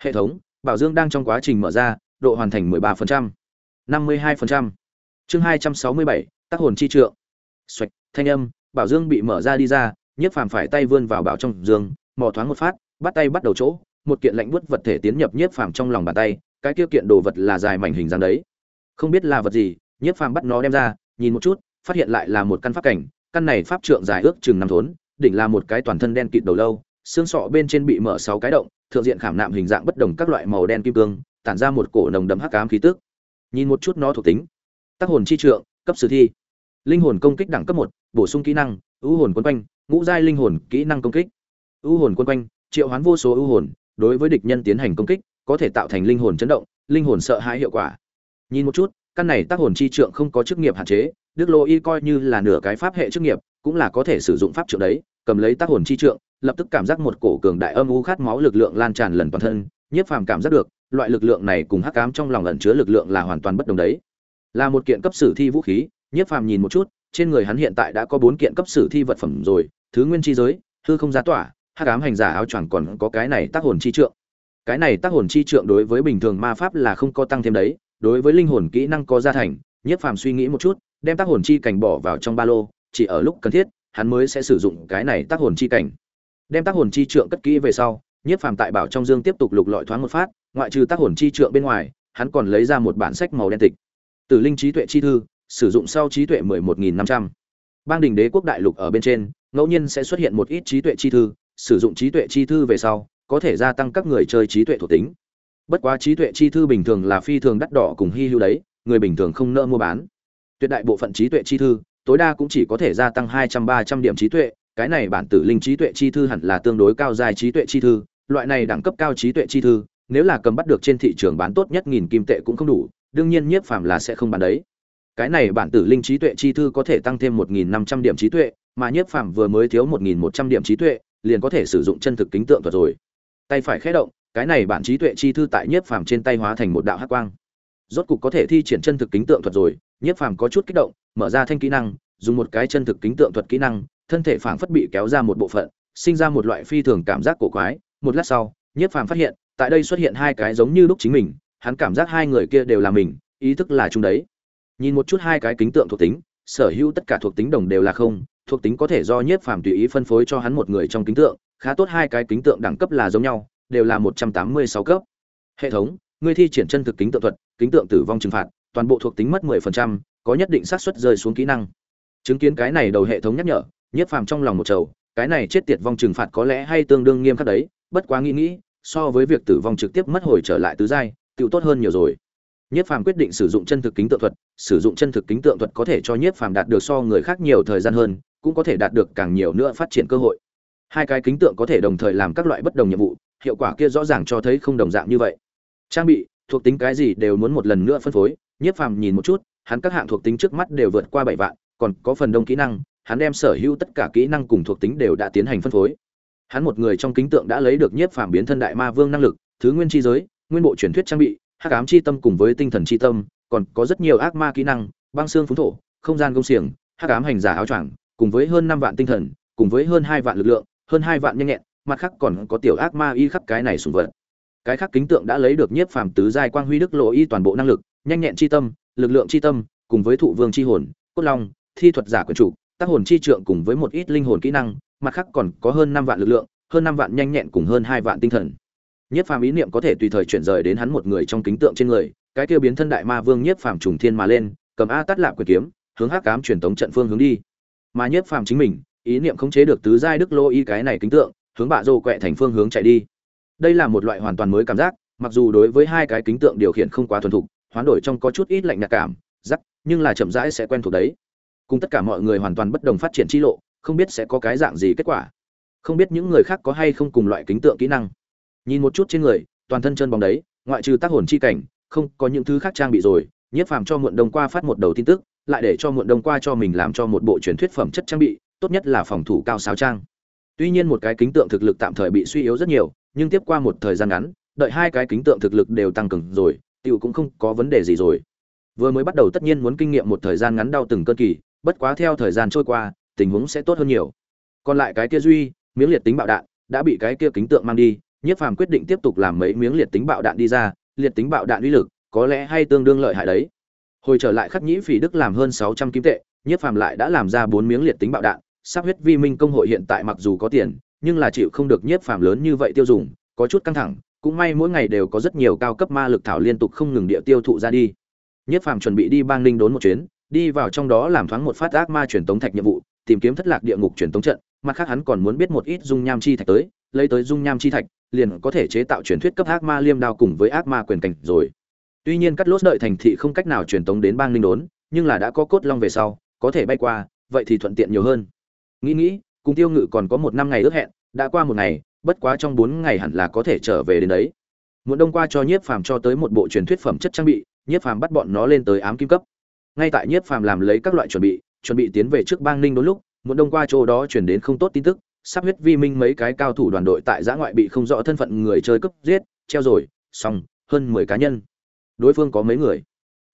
Hệ thống bảo dương đang trong quá trình mở ra độ hoàn thành 13%, 52%. chương 267, tác hồn chi trượng. Xoạch thanh âm bảo dương bị mở ra đi ra nhiếp phàm phải tay vươn vào bảo trong dương mò thoáng một phát bắt tay bắt đầu chỗ một kiện lạnh buốt vật thể tiến nhập nhiếp phàm trong lòng bàn tay cái kia kiện đồ vật là dài mảnh hình dáng đấy. Không biết là vật gì nhiếp phàm bắt nó đem ra nhìn một chút phát hiện lại là một căn pháp cảnh căn này pháp trượng dài ước chừng năm thốn đỉnh là một cái toàn thân đen kịt đầu lâu xương sọ bên trên bị mở sáu cái động thượng diện khảm nạm hình dạng bất đồng các loại màu đen kim cương tản ra một cổ nồng đậm hắc ám khí tức nhìn một chút nó thuộc tính. Tác hồn chi trượng, cấp sử thi. Linh hồn công kích đẳng cấp một, bổ sung kỹ năng, ưu hồn quân quanh, ngũ giai linh hồn kỹ năng công kích. Ưu hồn quân quanh, triệu hoán vô số ưu hồn, đối với địch nhân tiến hành công kích, có thể tạo thành linh hồn chấn động, linh hồn sợ hãi hiệu quả. Nhìn một chút, căn này tác hồn chi trượng không có chức nghiệp hạn chế, đức lô y coi như là nửa cái pháp hệ chức nghiệp, cũng là có thể sử dụng pháp trượng đấy, cầm lấy tác hồn chi trượng, lập tức cảm giác một cổ cường đại âm u khát máu lực lượng lan tràn lần toàn thân nhiếp phàm cảm giác được loại lực lượng này cùng hắc ám trong lòng ẩn chứa lực lượng là hoàn toàn bất đồng đấy. Là một kiện cấp sử thi vũ khí, nhiếp phàm nhìn một chút, trên người hắn hiện tại đã có bốn kiện cấp sử thi vật phẩm rồi, thứ nguyên chi giới, hư không giá tỏa, hắc ám hành giả áo choàng còn có cái này tác hồn chi trượng. Cái này tác hồn chi trượng đối với bình thường ma pháp là không có tăng thêm đấy, đối với linh hồn kỹ năng có gia thành, nhiếp phàm suy nghĩ một chút, đem tác hồn chi cảnh bỏ vào trong ba lô, chỉ ở lúc cần thiết, hắn mới sẽ sử dụng cái này tác hồn chi cảnh. Đem tác hồn chi trượng cất kỹ về sau nhiếp phàm tại bảo trong dương tiếp tục lục lọi thoáng một phát, ngoại trừ tác hồn chi trượng bên ngoài, hắn còn lấy ra một bản sách màu đen tịch. Từ linh trí tuệ chi thư, sử dụng sau trí tuệ mười một nghìn năm trăm. Bang đình đế quốc đại lục ở bên trên, ngẫu nhiên sẽ xuất hiện một ít trí tuệ chi thư, sử dụng trí tuệ chi thư về sau, có thể gia tăng các người chơi trí tuệ thuộc tính. Bất quá trí tuệ chi thư bình thường là phi thường đắt đỏ cùng hi hữu đấy, người bình thường không nỡ mua bán. Tuyệt đại bộ phận trí tuệ chi thư, tối đa cũng chỉ có thể gia tăng hai trăm, ba trăm điểm trí tuệ, cái này bản tử linh trí tuệ chi thư hẳn là tương đối cao dài trí tuệ chi thư loại này đẳng cấp cao trí tuệ chi thư, nếu là cầm bắt được trên thị trường bán tốt nhất nghìn kim tệ cũng không đủ, đương nhiên nhiếp phàm là sẽ không bán đấy. Cái này bản tử linh trí tuệ chi thư có thể tăng thêm một nghìn năm trăm điểm trí tuệ, mà nhiếp phàm vừa mới thiếu một nghìn một trăm điểm trí tuệ, liền có thể sử dụng chân thực kính tượng thuật rồi. Tay phải khẽ động, cái này bản trí tuệ chi thư tại nhiếp phàm trên tay hóa thành một đạo hắc quang. Rốt cục có thể thi triển chân thực kính tượng thuật rồi, nhiếp phàm có chút kích động, mở ra thanh kỹ năng, dùng một cái chân thực kính tượng thuật kỹ năng, thân thể phảng phất bị kéo ra một bộ phận, sinh ra một loại phi thường cảm giác cổ quái một lát sau, nhiếp phàm phát hiện, tại đây xuất hiện hai cái giống như lúc chính mình, hắn cảm giác hai người kia đều là mình, ý thức là chúng đấy. Nhìn một chút hai cái kính tượng thuộc tính, sở hữu tất cả thuộc tính đồng đều là không, thuộc tính có thể do nhiếp phàm tùy ý phân phối cho hắn một người trong kính tượng, khá tốt hai cái kính tượng đẳng cấp là giống nhau, đều là một trăm tám mươi sáu cấp. Hệ thống ngươi thi triển chân thực kính tượng thuật, kính tượng tử vong trừng phạt, toàn bộ thuộc tính mất mười phần trăm, có nhất định xác suất rơi xuống kỹ năng. Chứng kiến cái này đầu hệ thống nhắc nhở, nhiếp phàm trong lòng một trầu, cái này chết tiệt vong trừng phạt có lẽ hay tương đương nghiêm khắc đấy bất quá nghĩ nghĩ, so với việc tử vong trực tiếp mất hồi trở lại tứ giai tự tốt hơn nhiều rồi. Nhiếp phàm quyết định sử dụng chân thực kính tượng thuật, sử dụng chân thực kính tượng thuật có thể cho nhiếp phàm đạt được so người khác nhiều thời gian hơn, cũng có thể đạt được càng nhiều nữa phát triển cơ hội. Hai cái kính tượng có thể đồng thời làm các loại bất đồng nhiệm vụ, hiệu quả kia rõ ràng cho thấy không đồng dạng như vậy. Trang bị, thuộc tính cái gì đều muốn một lần nữa phân phối nhiếp phàm nhìn một chút, hắn các hạng thuộc tính trước mắt đều vượt qua bảy vạn, còn có phần đông kỹ năng, hắn đem sở hữu tất cả kỹ năng cùng thuộc tính đều đã tiến hành phân phối hắn một người trong kính tượng đã lấy được nhiếp phàm biến thân đại ma vương năng lực, thứ nguyên chi giới, nguyên bộ truyền thuyết trang bị, hắc ám chi tâm cùng với tinh thần chi tâm, còn có rất nhiều ác ma kỹ năng, băng xương phúng thổ, không gian công xiềng, hắc ám hành giả áo choàng, cùng với hơn năm vạn tinh thần, cùng với hơn hai vạn lực lượng, hơn hai vạn nhanh nhẹn, mặt khác còn có tiểu ác ma y khắp cái này sùng vật. Cái khác kính tượng đã lấy được nhiếp phàm tứ giai quang huy đức lộ y toàn bộ năng lực, nhanh nhẹn chi tâm, lực lượng chi tâm, cùng với thụ vương chi hồn, cốt long, thi thuật giả quyền chủ, tác hồn chi trượng cùng với một ít linh hồn kỹ năng mặt khác còn có hơn năm vạn lực lượng, hơn năm vạn nhanh nhẹn cùng hơn hai vạn tinh thần. Nhiếp phàm ý niệm có thể tùy thời chuyển rời đến hắn một người trong kính tượng trên người, cái kia biến thân đại ma vương nhiếp phàm trùng thiên mà lên, cầm a tắt lạp quyền kiếm, hướng hắc cám truyền tống trận phương hướng đi. Mà nhiếp phàm chính mình, ý niệm khống chế được tứ giai đức lô y cái này kính tượng, hướng bạ rô quẹ thành phương hướng chạy đi. Đây là một loại hoàn toàn mới cảm giác, mặc dù đối với hai cái kính tượng điều khiển không quá thuần thục, hoán đổi trong có chút ít lạnh nhạt cảm giắc nhưng là chậm rãi sẽ quen thuộc đấy. Cùng tất cả mọi người hoàn toàn bất đồng phát triển chi lộ không biết sẽ có cái dạng gì kết quả. Không biết những người khác có hay không cùng loại kính tượng kỹ năng. Nhìn một chút trên người, toàn thân chân bóng đấy, ngoại trừ tác hồn chi cảnh, không, có những thứ khác trang bị rồi, nhiếp phàm cho muộn đông qua phát một đầu tin tức, lại để cho muộn đông qua cho mình làm cho một bộ truyền thuyết phẩm chất trang bị, tốt nhất là phòng thủ cao sáo trang. Tuy nhiên một cái kính tượng thực lực tạm thời bị suy yếu rất nhiều, nhưng tiếp qua một thời gian ngắn, đợi hai cái kính tượng thực lực đều tăng cường rồi, tiểu cũng không có vấn đề gì rồi. Vừa mới bắt đầu tất nhiên muốn kinh nghiệm một thời gian ngắn đau từng cơn kỳ, bất quá theo thời gian trôi qua tình huống sẽ tốt hơn nhiều. Còn lại cái kia duy, miếng liệt tính bạo đạn, đã bị cái kia kính tượng mang đi, nhiếp phàm quyết định tiếp tục làm mấy miếng liệt tính bạo đạn đi ra, liệt tính bạo đạn uy lực có lẽ hay tương đương lợi hại đấy. Hồi trở lại khắc nhĩ phỉ đức làm hơn sáu trăm kim tệ, nhiếp phàm lại đã làm ra bốn miếng liệt tính bạo đạn, sắp huyết vi minh công hội hiện tại mặc dù có tiền, nhưng là chịu không được nhiếp phàm lớn như vậy tiêu dùng, có chút căng thẳng, cũng may mỗi ngày đều có rất nhiều cao cấp ma lực thảo liên tục không ngừng địa tiêu thụ ra đi. Nhiếp phàm chuẩn bị đi bang ninh đốn một chuyến, đi vào trong đó làm thoáng một phát ác ma truyền tống thạch nhiệm vụ tìm kiếm thất lạc địa ngục truyền tống trận, mặt khác hắn còn muốn biết một ít dung nham chi thạch tới, lấy tới dung nham chi thạch, liền có thể chế tạo truyền thuyết cấp ác ma liêm đao cùng với ác ma quyền cảnh rồi. Tuy nhiên cắt lốt đợi thành thị không cách nào truyền tống đến bang linh đốn, nhưng là đã có cốt long về sau, có thể bay qua, vậy thì thuận tiện nhiều hơn. Nghĩ nghĩ, cùng tiêu ngự còn có một năm ngày ước hẹn, đã qua một ngày, bất quá trong bốn ngày hẳn là có thể trở về đến đấy. Muốn đông qua cho nhiếp phàm cho tới một bộ truyền thuyết phẩm chất trang bị, nhiếp phàm bắt bọn nó lên tới ám kim cấp. Ngay tại nhiếp phàm làm lấy các loại chuẩn bị chuẩn bị tiến về trước bang ninh đôi lúc, muốn đông qua chỗ đó chuyển đến không tốt tin tức, sắp huyết vi minh mấy cái cao thủ đoàn đội tại giã ngoại bị không rõ thân phận người chơi cướp giết, treo rồi, xong, hơn mười cá nhân. Đối phương có mấy người?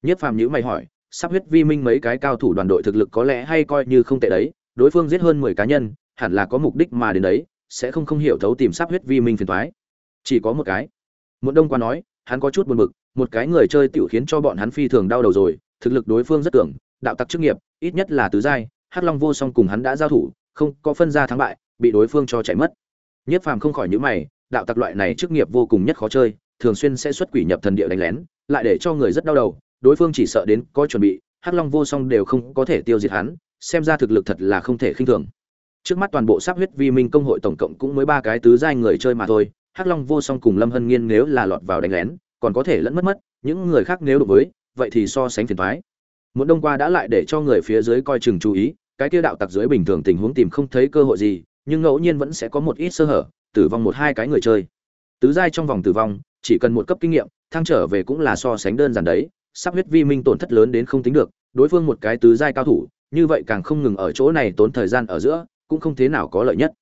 Nhất phàm nhữ mày hỏi, sắp huyết vi minh mấy cái cao thủ đoàn đội thực lực có lẽ hay coi như không tệ đấy, đối phương giết hơn mười cá nhân, hẳn là có mục đích mà đến đấy, sẽ không không hiểu thấu tìm sắp huyết vi minh phiền thoái chỉ có một cái. Một đông qua nói, hắn có chút buồn bực, một cái người chơi tiểu khiến cho bọn hắn phi thường đau đầu rồi, thực lực đối phương rất tưởng đạo tặc chức nghiệp, ít nhất là tứ giai, hắc long vô song cùng hắn đã giao thủ, không có phân ra thắng bại, bị đối phương cho chạy mất. Nhất phàm không khỏi nhữ mày, đạo tặc loại này chức nghiệp vô cùng nhất khó chơi, thường xuyên sẽ xuất quỷ nhập thần địa đánh lén, lại để cho người rất đau đầu, đối phương chỉ sợ đến có chuẩn bị, hắc long vô song đều không có thể tiêu diệt hắn, xem ra thực lực thật là không thể khinh thường. Trước mắt toàn bộ sắp huyết vi minh công hội tổng cộng cũng mới ba cái tứ giai người chơi mà thôi, hắc long vô song cùng lâm hân nghiên nếu là lọt vào đánh lén, còn có thể lẫn mất mất, những người khác nếu đối với, vậy thì so sánh phiền thoái muốn đông qua đã lại để cho người phía dưới coi chừng chú ý, cái kia đạo tặc dưới bình thường tình huống tìm không thấy cơ hội gì, nhưng ngẫu nhiên vẫn sẽ có một ít sơ hở, tử vong một hai cái người chơi. Tứ giai trong vòng tử vong, chỉ cần một cấp kinh nghiệm, thăng trở về cũng là so sánh đơn giản đấy, sắp huyết vi minh tổn thất lớn đến không tính được, đối phương một cái tứ giai cao thủ, như vậy càng không ngừng ở chỗ này tốn thời gian ở giữa, cũng không thế nào có lợi nhất.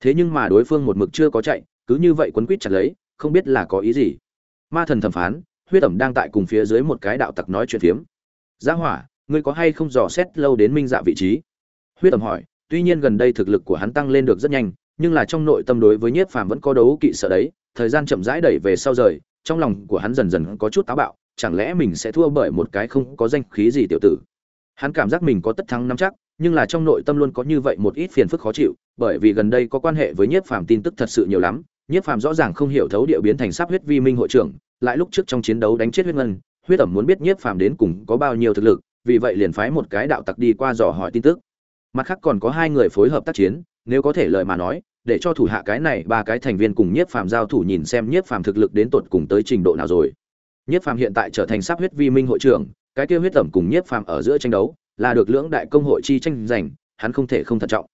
Thế nhưng mà đối phương một mực chưa có chạy, cứ như vậy quấn quýt chặt lấy, không biết là có ý gì. Ma thần thẩm phán, huyết ẩm đang tại cùng phía dưới một cái đạo tặc nói chuyện phiếm gia hỏa, ngươi có hay không dò xét lâu đến minh dạ vị trí? Huyết ẩm hỏi, tuy nhiên gần đây thực lực của hắn tăng lên được rất nhanh, nhưng là trong nội tâm đối với nhiếp phàm vẫn có đấu kỵ sợ đấy, thời gian chậm rãi đẩy về sau rời, trong lòng của hắn dần dần có chút táo bạo, chẳng lẽ mình sẽ thua bởi một cái không có danh khí gì tiểu tử? Hắn cảm giác mình có tất thắng nắm chắc, nhưng là trong nội tâm luôn có như vậy một ít phiền phức khó chịu, bởi vì gần đây có quan hệ với nhiếp phàm tin tức thật sự nhiều lắm, nhiếp phàm rõ ràng không hiểu thấu địa biến thành sắp huyết vi minh hội trưởng, lại lúc trước trong chiến đấu đánh chết huyết ngân huyết ẩm muốn biết nhiếp phàm đến cùng có bao nhiêu thực lực, vì vậy liền phái một cái đạo tặc đi qua dò hỏi tin tức. Mặt khác còn có hai người phối hợp tác chiến, nếu có thể lời mà nói, để cho thủ hạ cái này ba cái thành viên cùng nhiếp phàm giao thủ nhìn xem nhiếp phàm thực lực đến tột cùng tới trình độ nào rồi. Nhiếp phàm hiện tại trở thành sắp huyết vi minh hội trưởng, cái kia huyết ẩm cùng nhiếp phàm ở giữa tranh đấu, là được lưỡng đại công hội chi tranh giành, hắn không thể không thận trọng.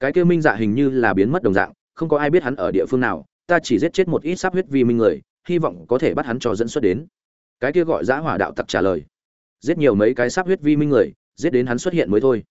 Cái kia minh dạ hình như là biến mất đồng dạng, không có ai biết hắn ở địa phương nào, ta chỉ giết chết một ít sắp huyết vi minh người, hy vọng có thể bắt hắn cho dẫn xuất đến cái kia gọi giã hỏa đạo tặc trả lời. Giết nhiều mấy cái sắp huyết vi minh người, giết đến hắn xuất hiện mới thôi.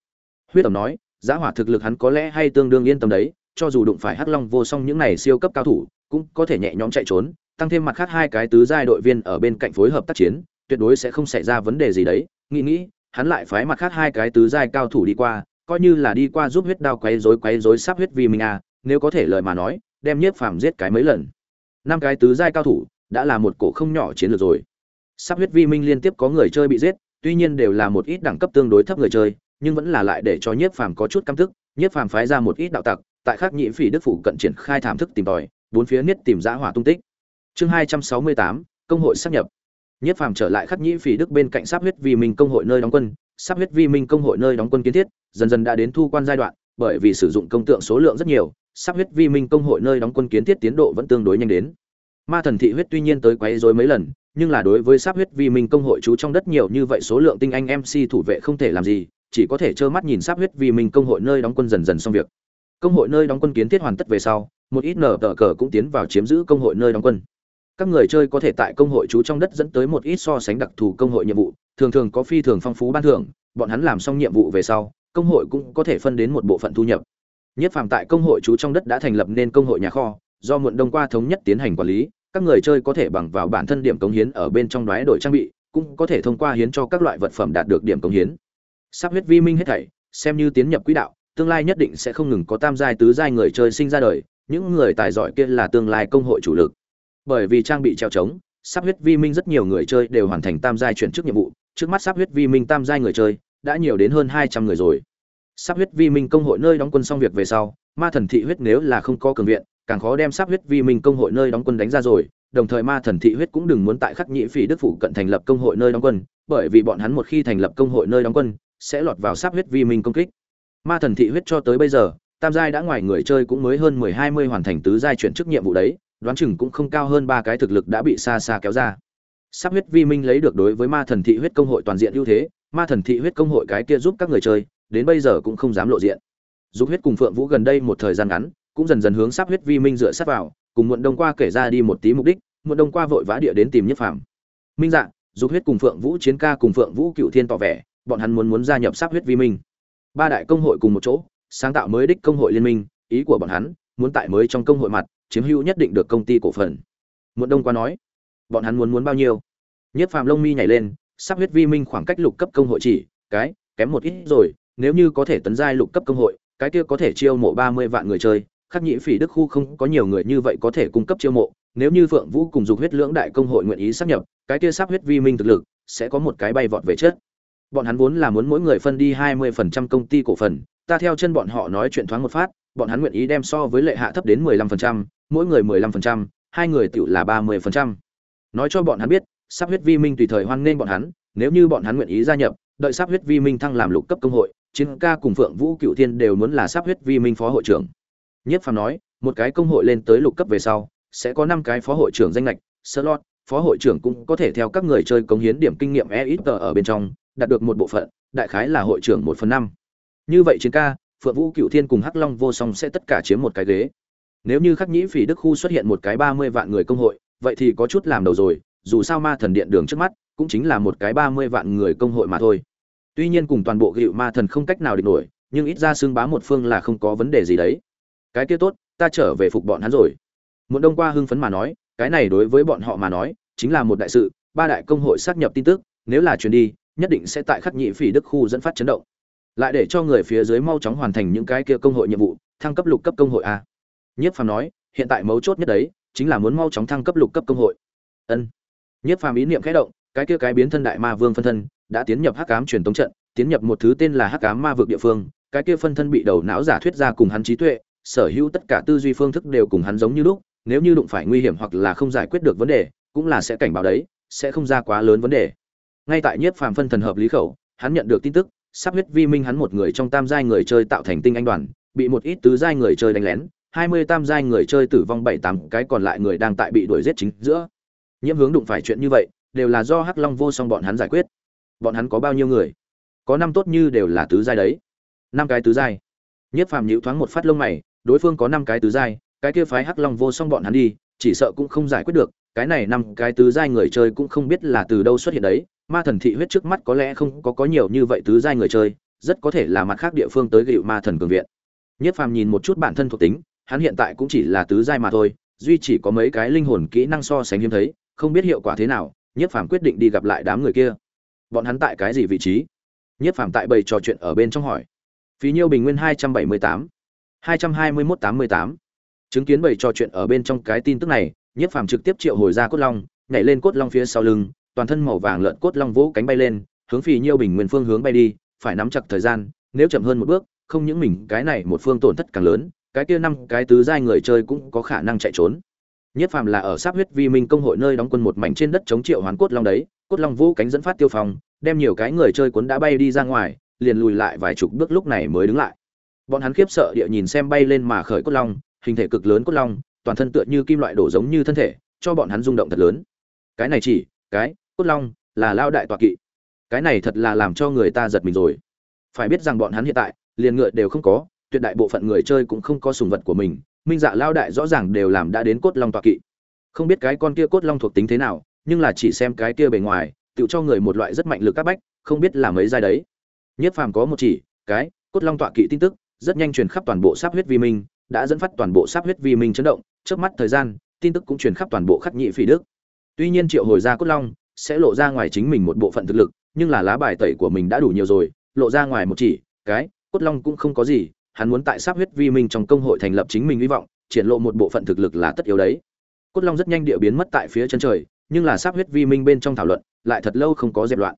Huyết ẩm nói, giã hỏa thực lực hắn có lẽ hay tương đương yên tâm đấy, cho dù đụng phải hắc long vô song những này siêu cấp cao thủ, cũng có thể nhẹ nhõm chạy trốn, tăng thêm mặt khác hai cái tứ giai đội viên ở bên cạnh phối hợp tác chiến, tuyệt đối sẽ không xảy ra vấn đề gì đấy. Nghĩ nghĩ, hắn lại phái mặt khác hai cái tứ giai cao thủ đi qua, coi như là đi qua giúp huyết đao quấy rối quấy rối sắp huyết vi minh à? nếu có thể lời mà nói, đem nhiếp phàm giết cái mấy lần. Năm cái tứ giai cao thủ, đã là một cổ không nhỏ chiến lược rồi sắp huyết vi minh liên tiếp có người chơi bị giết, tuy nhiên đều là một ít đẳng cấp tương đối thấp người chơi, nhưng vẫn là lại để cho nhiếp phàm có chút căm tức. Nhiếp phàm phái ra một ít đạo tặc, tại khắc nhị phỉ đức phủ cận triển khai thảm thức tìm tòi, bốn phía niết tìm giã hỏa tung tích. Chương hai trăm sáu mươi tám, công hội sắp nhập. Nhiếp phàm trở lại khắc nhị phỉ đức bên cạnh sắp huyết vi minh công hội nơi đóng quân. Sắp huyết vi minh công hội nơi đóng quân kiến thiết, dần dần đã đến thu quan giai đoạn, bởi vì sử dụng công tượng số lượng rất nhiều, sắp huyết vi minh công hội nơi đóng quân kiến thiết tiến độ vẫn tương đối nhanh đến. Ma thần thị huyết tuy nhiên tới quấy rối mấy lần nhưng là đối với sắp huyết vi minh công hội chú trong đất nhiều như vậy số lượng tinh anh mc thủ vệ không thể làm gì, chỉ có thể trơ mắt nhìn sắp huyết vi minh công hội nơi đóng quân dần dần xong việc. Công hội nơi đóng quân kiến thiết hoàn tất về sau, một ít nở tờ cờ cũng tiến vào chiếm giữ công hội nơi đóng quân. Các người chơi có thể tại công hội chú trong đất dẫn tới một ít so sánh đặc thù công hội nhiệm vụ, thường thường có phi thường phong phú ban thưởng, bọn hắn làm xong nhiệm vụ về sau, công hội cũng có thể phân đến một bộ phận thu nhập. Nhất phàm tại công hội chú trong đất đã thành lập nên công hội nhà kho, do muộn đông qua thống nhất tiến hành quản lý các người chơi có thể bằng vào bản thân điểm cống hiến ở bên trong đoái đổi trang bị, cũng có thể thông qua hiến cho các loại vật phẩm đạt được điểm cống hiến. Sắp huyết vi minh hết thảy, xem như tiến nhập quỹ đạo, tương lai nhất định sẽ không ngừng có tam giai tứ giai người chơi sinh ra đời, những người tài giỏi kia là tương lai công hội chủ lực. Bởi vì trang bị treo trống, sắp huyết vi minh rất nhiều người chơi đều hoàn thành tam giai chuyển chức nhiệm vụ, trước mắt sắp huyết vi minh tam giai người chơi đã nhiều đến hơn hai trăm người rồi. Sắp huyết vi minh công hội nơi đóng quân xong việc về sau, ma thần thị huyết nếu là không có cường viện càng khó đem sắp huyết vi minh công hội nơi đóng quân đánh ra rồi, đồng thời ma thần thị huyết cũng đừng muốn tại khắc nhĩ phỉ đức phủ cận thành lập công hội nơi đóng quân, bởi vì bọn hắn một khi thành lập công hội nơi đóng quân, sẽ lọt vào sắp huyết vi minh công kích. Ma thần thị huyết cho tới bây giờ, tam giai đã ngoài người chơi cũng mới hơn mười hai mươi hoàn thành tứ giai chuyển chức nhiệm vụ đấy, đoán chừng cũng không cao hơn ba cái thực lực đã bị xa xa kéo ra. Sắp huyết vi minh lấy được đối với ma thần thị huyết công hội toàn diện ưu thế, ma thần thị huyết công hội cái kia giúp các người chơi, đến bây giờ cũng không dám lộ diện. Giúp huyết cùng phượng vũ gần đây một thời gian ngắn cũng dần dần hướng sắp huyết vi minh dựa sát vào, cùng muộn đông qua kể ra đi một tí mục đích, muộn đông qua vội vã địa đến tìm nhất phàm. Minh dạng giúp huyết cùng phượng vũ chiến ca cùng phượng vũ cựu thiên tỏ vẻ, bọn hắn muốn muốn gia nhập sắp huyết vi minh. Ba đại công hội cùng một chỗ, sáng tạo mới đích công hội liên minh, ý của bọn hắn, muốn tại mới trong công hội mặt, chiếm hữu nhất định được công ty cổ phần. Muộn đông qua nói, bọn hắn muốn muốn bao nhiêu? Nhất phàm lông mi nhảy lên, sắp huyết vi minh khoảng cách lục cấp công hội chỉ, cái, kém một ít rồi, nếu như có thể tấn giai lục cấp công hội, cái kia có thể chiêu mộ ba mươi vạn người chơi khắc nhĩ phỉ đức khu không có nhiều người như vậy có thể cung cấp chiêu mộ, nếu như phượng vũ cùng dục huyết lưỡng đại công hội nguyện ý sắp nhập, cái kia sắp huyết vi minh thực lực sẽ có một cái bay vọt về chết bọn hắn vốn là muốn mỗi người phân đi hai mươi phần trăm công ty cổ phần, ta theo chân bọn họ nói chuyện thoáng một phát, bọn hắn nguyện ý đem so với lệ hạ thấp đến mười lăm phần trăm, mỗi người mười lăm phần trăm, hai người tiểu là ba mươi phần trăm. Nói cho bọn hắn biết sắp huyết vi minh tùy thời hoan nghênh bọn hắn, nếu như bọn hắn nguyện ý gia nhập, đợi sắp huyết vi minh thăng làm lục cấp công hội, chiến ca cùng phượng vũ cựu thiên đều muốn là sắp huyết vi minh phó hội trưởng nhất phàm nói một cái công hội lên tới lục cấp về sau sẽ có năm cái phó hội trưởng danh ngạch, slot phó hội trưởng cũng có thể theo các người chơi cống hiến điểm kinh nghiệm EXP ít ở bên trong đạt được một bộ phận đại khái là hội trưởng một phần năm. Như vậy chiến ca phượng vũ cựu thiên cùng hắc long vô song sẽ tất cả chiếm một cái ghế. Nếu như khắc nhĩ phỉ đức khu xuất hiện một cái ba mươi vạn người công hội vậy thì có chút làm đầu rồi dù sao ma thần điện đường trước mắt cũng chính là một cái ba mươi vạn người công hội mà thôi. Tuy nhiên cùng toàn bộ Gựu ma thần không cách nào địch nổi nhưng ít ra xương bá một phương là không có vấn đề gì đấy cái kia tốt, ta trở về phục bọn hắn rồi. Một đông qua hưng phấn mà nói, cái này đối với bọn họ mà nói, chính là một đại sự, ba đại công hội xác nhập tin tức, nếu là chuyến đi, nhất định sẽ tại khắc nhị phỉ đức khu dẫn phát chấn động. Lại để cho người phía dưới mau chóng hoàn thành những cái kia công hội nhiệm vụ, thăng cấp lục cấp công hội a. Nhiếp phàm nói, hiện tại mấu chốt nhất đấy, chính là muốn mau chóng thăng cấp lục cấp công hội. Ân. Nhiếp phàm ý niệm khẽ động, cái kia cái biến thân đại ma vương phân thân, đã tiến nhập hắc ám truyền tống trận, tiến nhập một thứ tên là hắc ám ma vực địa phương, cái kia phân thân bị đầu não giả thuyết ra cùng hắn trí tuệ sở hữu tất cả tư duy phương thức đều cùng hắn giống như lúc, nếu như đụng phải nguy hiểm hoặc là không giải quyết được vấn đề, cũng là sẽ cảnh báo đấy, sẽ không ra quá lớn vấn đề. Ngay tại nhiếp phàm phân thần hợp lý khẩu, hắn nhận được tin tức, sắp huyết vi minh hắn một người trong tam giai người chơi tạo thành tinh anh đoàn, bị một ít tứ giai người chơi đánh lén, hai mươi tam giai người chơi tử vong bảy tám, cái còn lại người đang tại bị đuổi giết chính giữa. Nhiễm hướng đụng phải chuyện như vậy, đều là do hắc long vô song bọn hắn giải quyết. Bọn hắn có bao nhiêu người? Có năm tốt như đều là tứ giai đấy. Năm cái tứ giai. Nhất phàm nhịu thoáng một phát lông mày đối phương có năm cái tứ giai, cái kia phái hắc long vô song bọn hắn đi, chỉ sợ cũng không giải quyết được, cái này năm cái tứ giai người chơi cũng không biết là từ đâu xuất hiện đấy, ma thần thị huyết trước mắt có lẽ không có có nhiều như vậy tứ giai người chơi, rất có thể là mặt khác địa phương tới gịu ma thần cường viện. Nhất phàm nhìn một chút bản thân thuộc tính, hắn hiện tại cũng chỉ là tứ giai mà thôi, duy chỉ có mấy cái linh hồn kỹ năng so sánh hiếm thấy, không biết hiệu quả thế nào, nhất phàm quyết định đi gặp lại đám người kia. Bọn hắn tại cái gì vị trí? Nhất phàm tại bầy trò chuyện ở bên trong hỏi. Phí nhiêu bình nguyên hai trăm bảy mươi tám hai trăm hai mươi mốt tám mươi tám. Chứng kiến bầy trò chuyện ở bên trong cái tin tức này, nhất phàm trực tiếp triệu hồi ra cốt long, nhảy lên cốt long phía sau lưng, toàn thân màu vàng lợn cốt long vỗ cánh bay lên, hướng phì nhiêu bình nguyên phương hướng bay đi, phải nắm chặt thời gian, nếu chậm hơn một bước, không những mình, cái này một phương tổn thất càng lớn, cái kia năm cái tứ giai người chơi cũng có khả năng chạy trốn. Nhất phàm là ở sáp huyết vi minh công hội nơi đóng quân một mảnh trên đất chống triệu hoán cốt long đấy, cốt long vũ cánh dẫn phát tiêu phòng đem nhiều cái người chơi cuốn đã bay đi ra ngoài, liền lùi lại vài chục bước lúc này mới đứng lại bọn hắn khiếp sợ địa nhìn xem bay lên mà khởi cốt long, hình thể cực lớn cốt long, toàn thân tựa như kim loại đổ giống như thân thể, cho bọn hắn rung động thật lớn. Cái này chỉ, cái, cốt long, là lao đại tọa kỵ. Cái này thật là làm cho người ta giật mình rồi. Phải biết rằng bọn hắn hiện tại, liền ngựa đều không có, tuyệt đại bộ phận người chơi cũng không có sùng vật của mình. Minh dạ lao đại rõ ràng đều làm đã đến cốt long tọa kỵ. Không biết cái con kia cốt long thuộc tính thế nào, nhưng là chỉ xem cái kia bề ngoài tự cho người một loại rất mạnh lực các bách, không biết là mấy giai đấy. Nhất phàm có một chỉ, cái, cốt long tọa kỵ tin tức rất nhanh truyền khắp toàn bộ sáp huyết vi minh, đã dẫn phát toàn bộ sáp huyết vi minh chấn động. Chớp mắt thời gian, tin tức cũng truyền khắp toàn bộ khắc nhị phỉ đức. Tuy nhiên triệu hồi ra cốt long sẽ lộ ra ngoài chính mình một bộ phận thực lực, nhưng là lá bài tẩy của mình đã đủ nhiều rồi, lộ ra ngoài một chỉ, cái, cốt long cũng không có gì, hắn muốn tại sáp huyết vi minh trong công hội thành lập chính mình hy vọng, triển lộ một bộ phận thực lực là tất yếu đấy. Cốt long rất nhanh địa biến mất tại phía chân trời, nhưng là sáp huyết vi minh bên trong thảo luận, lại thật lâu không có dẹp loạn.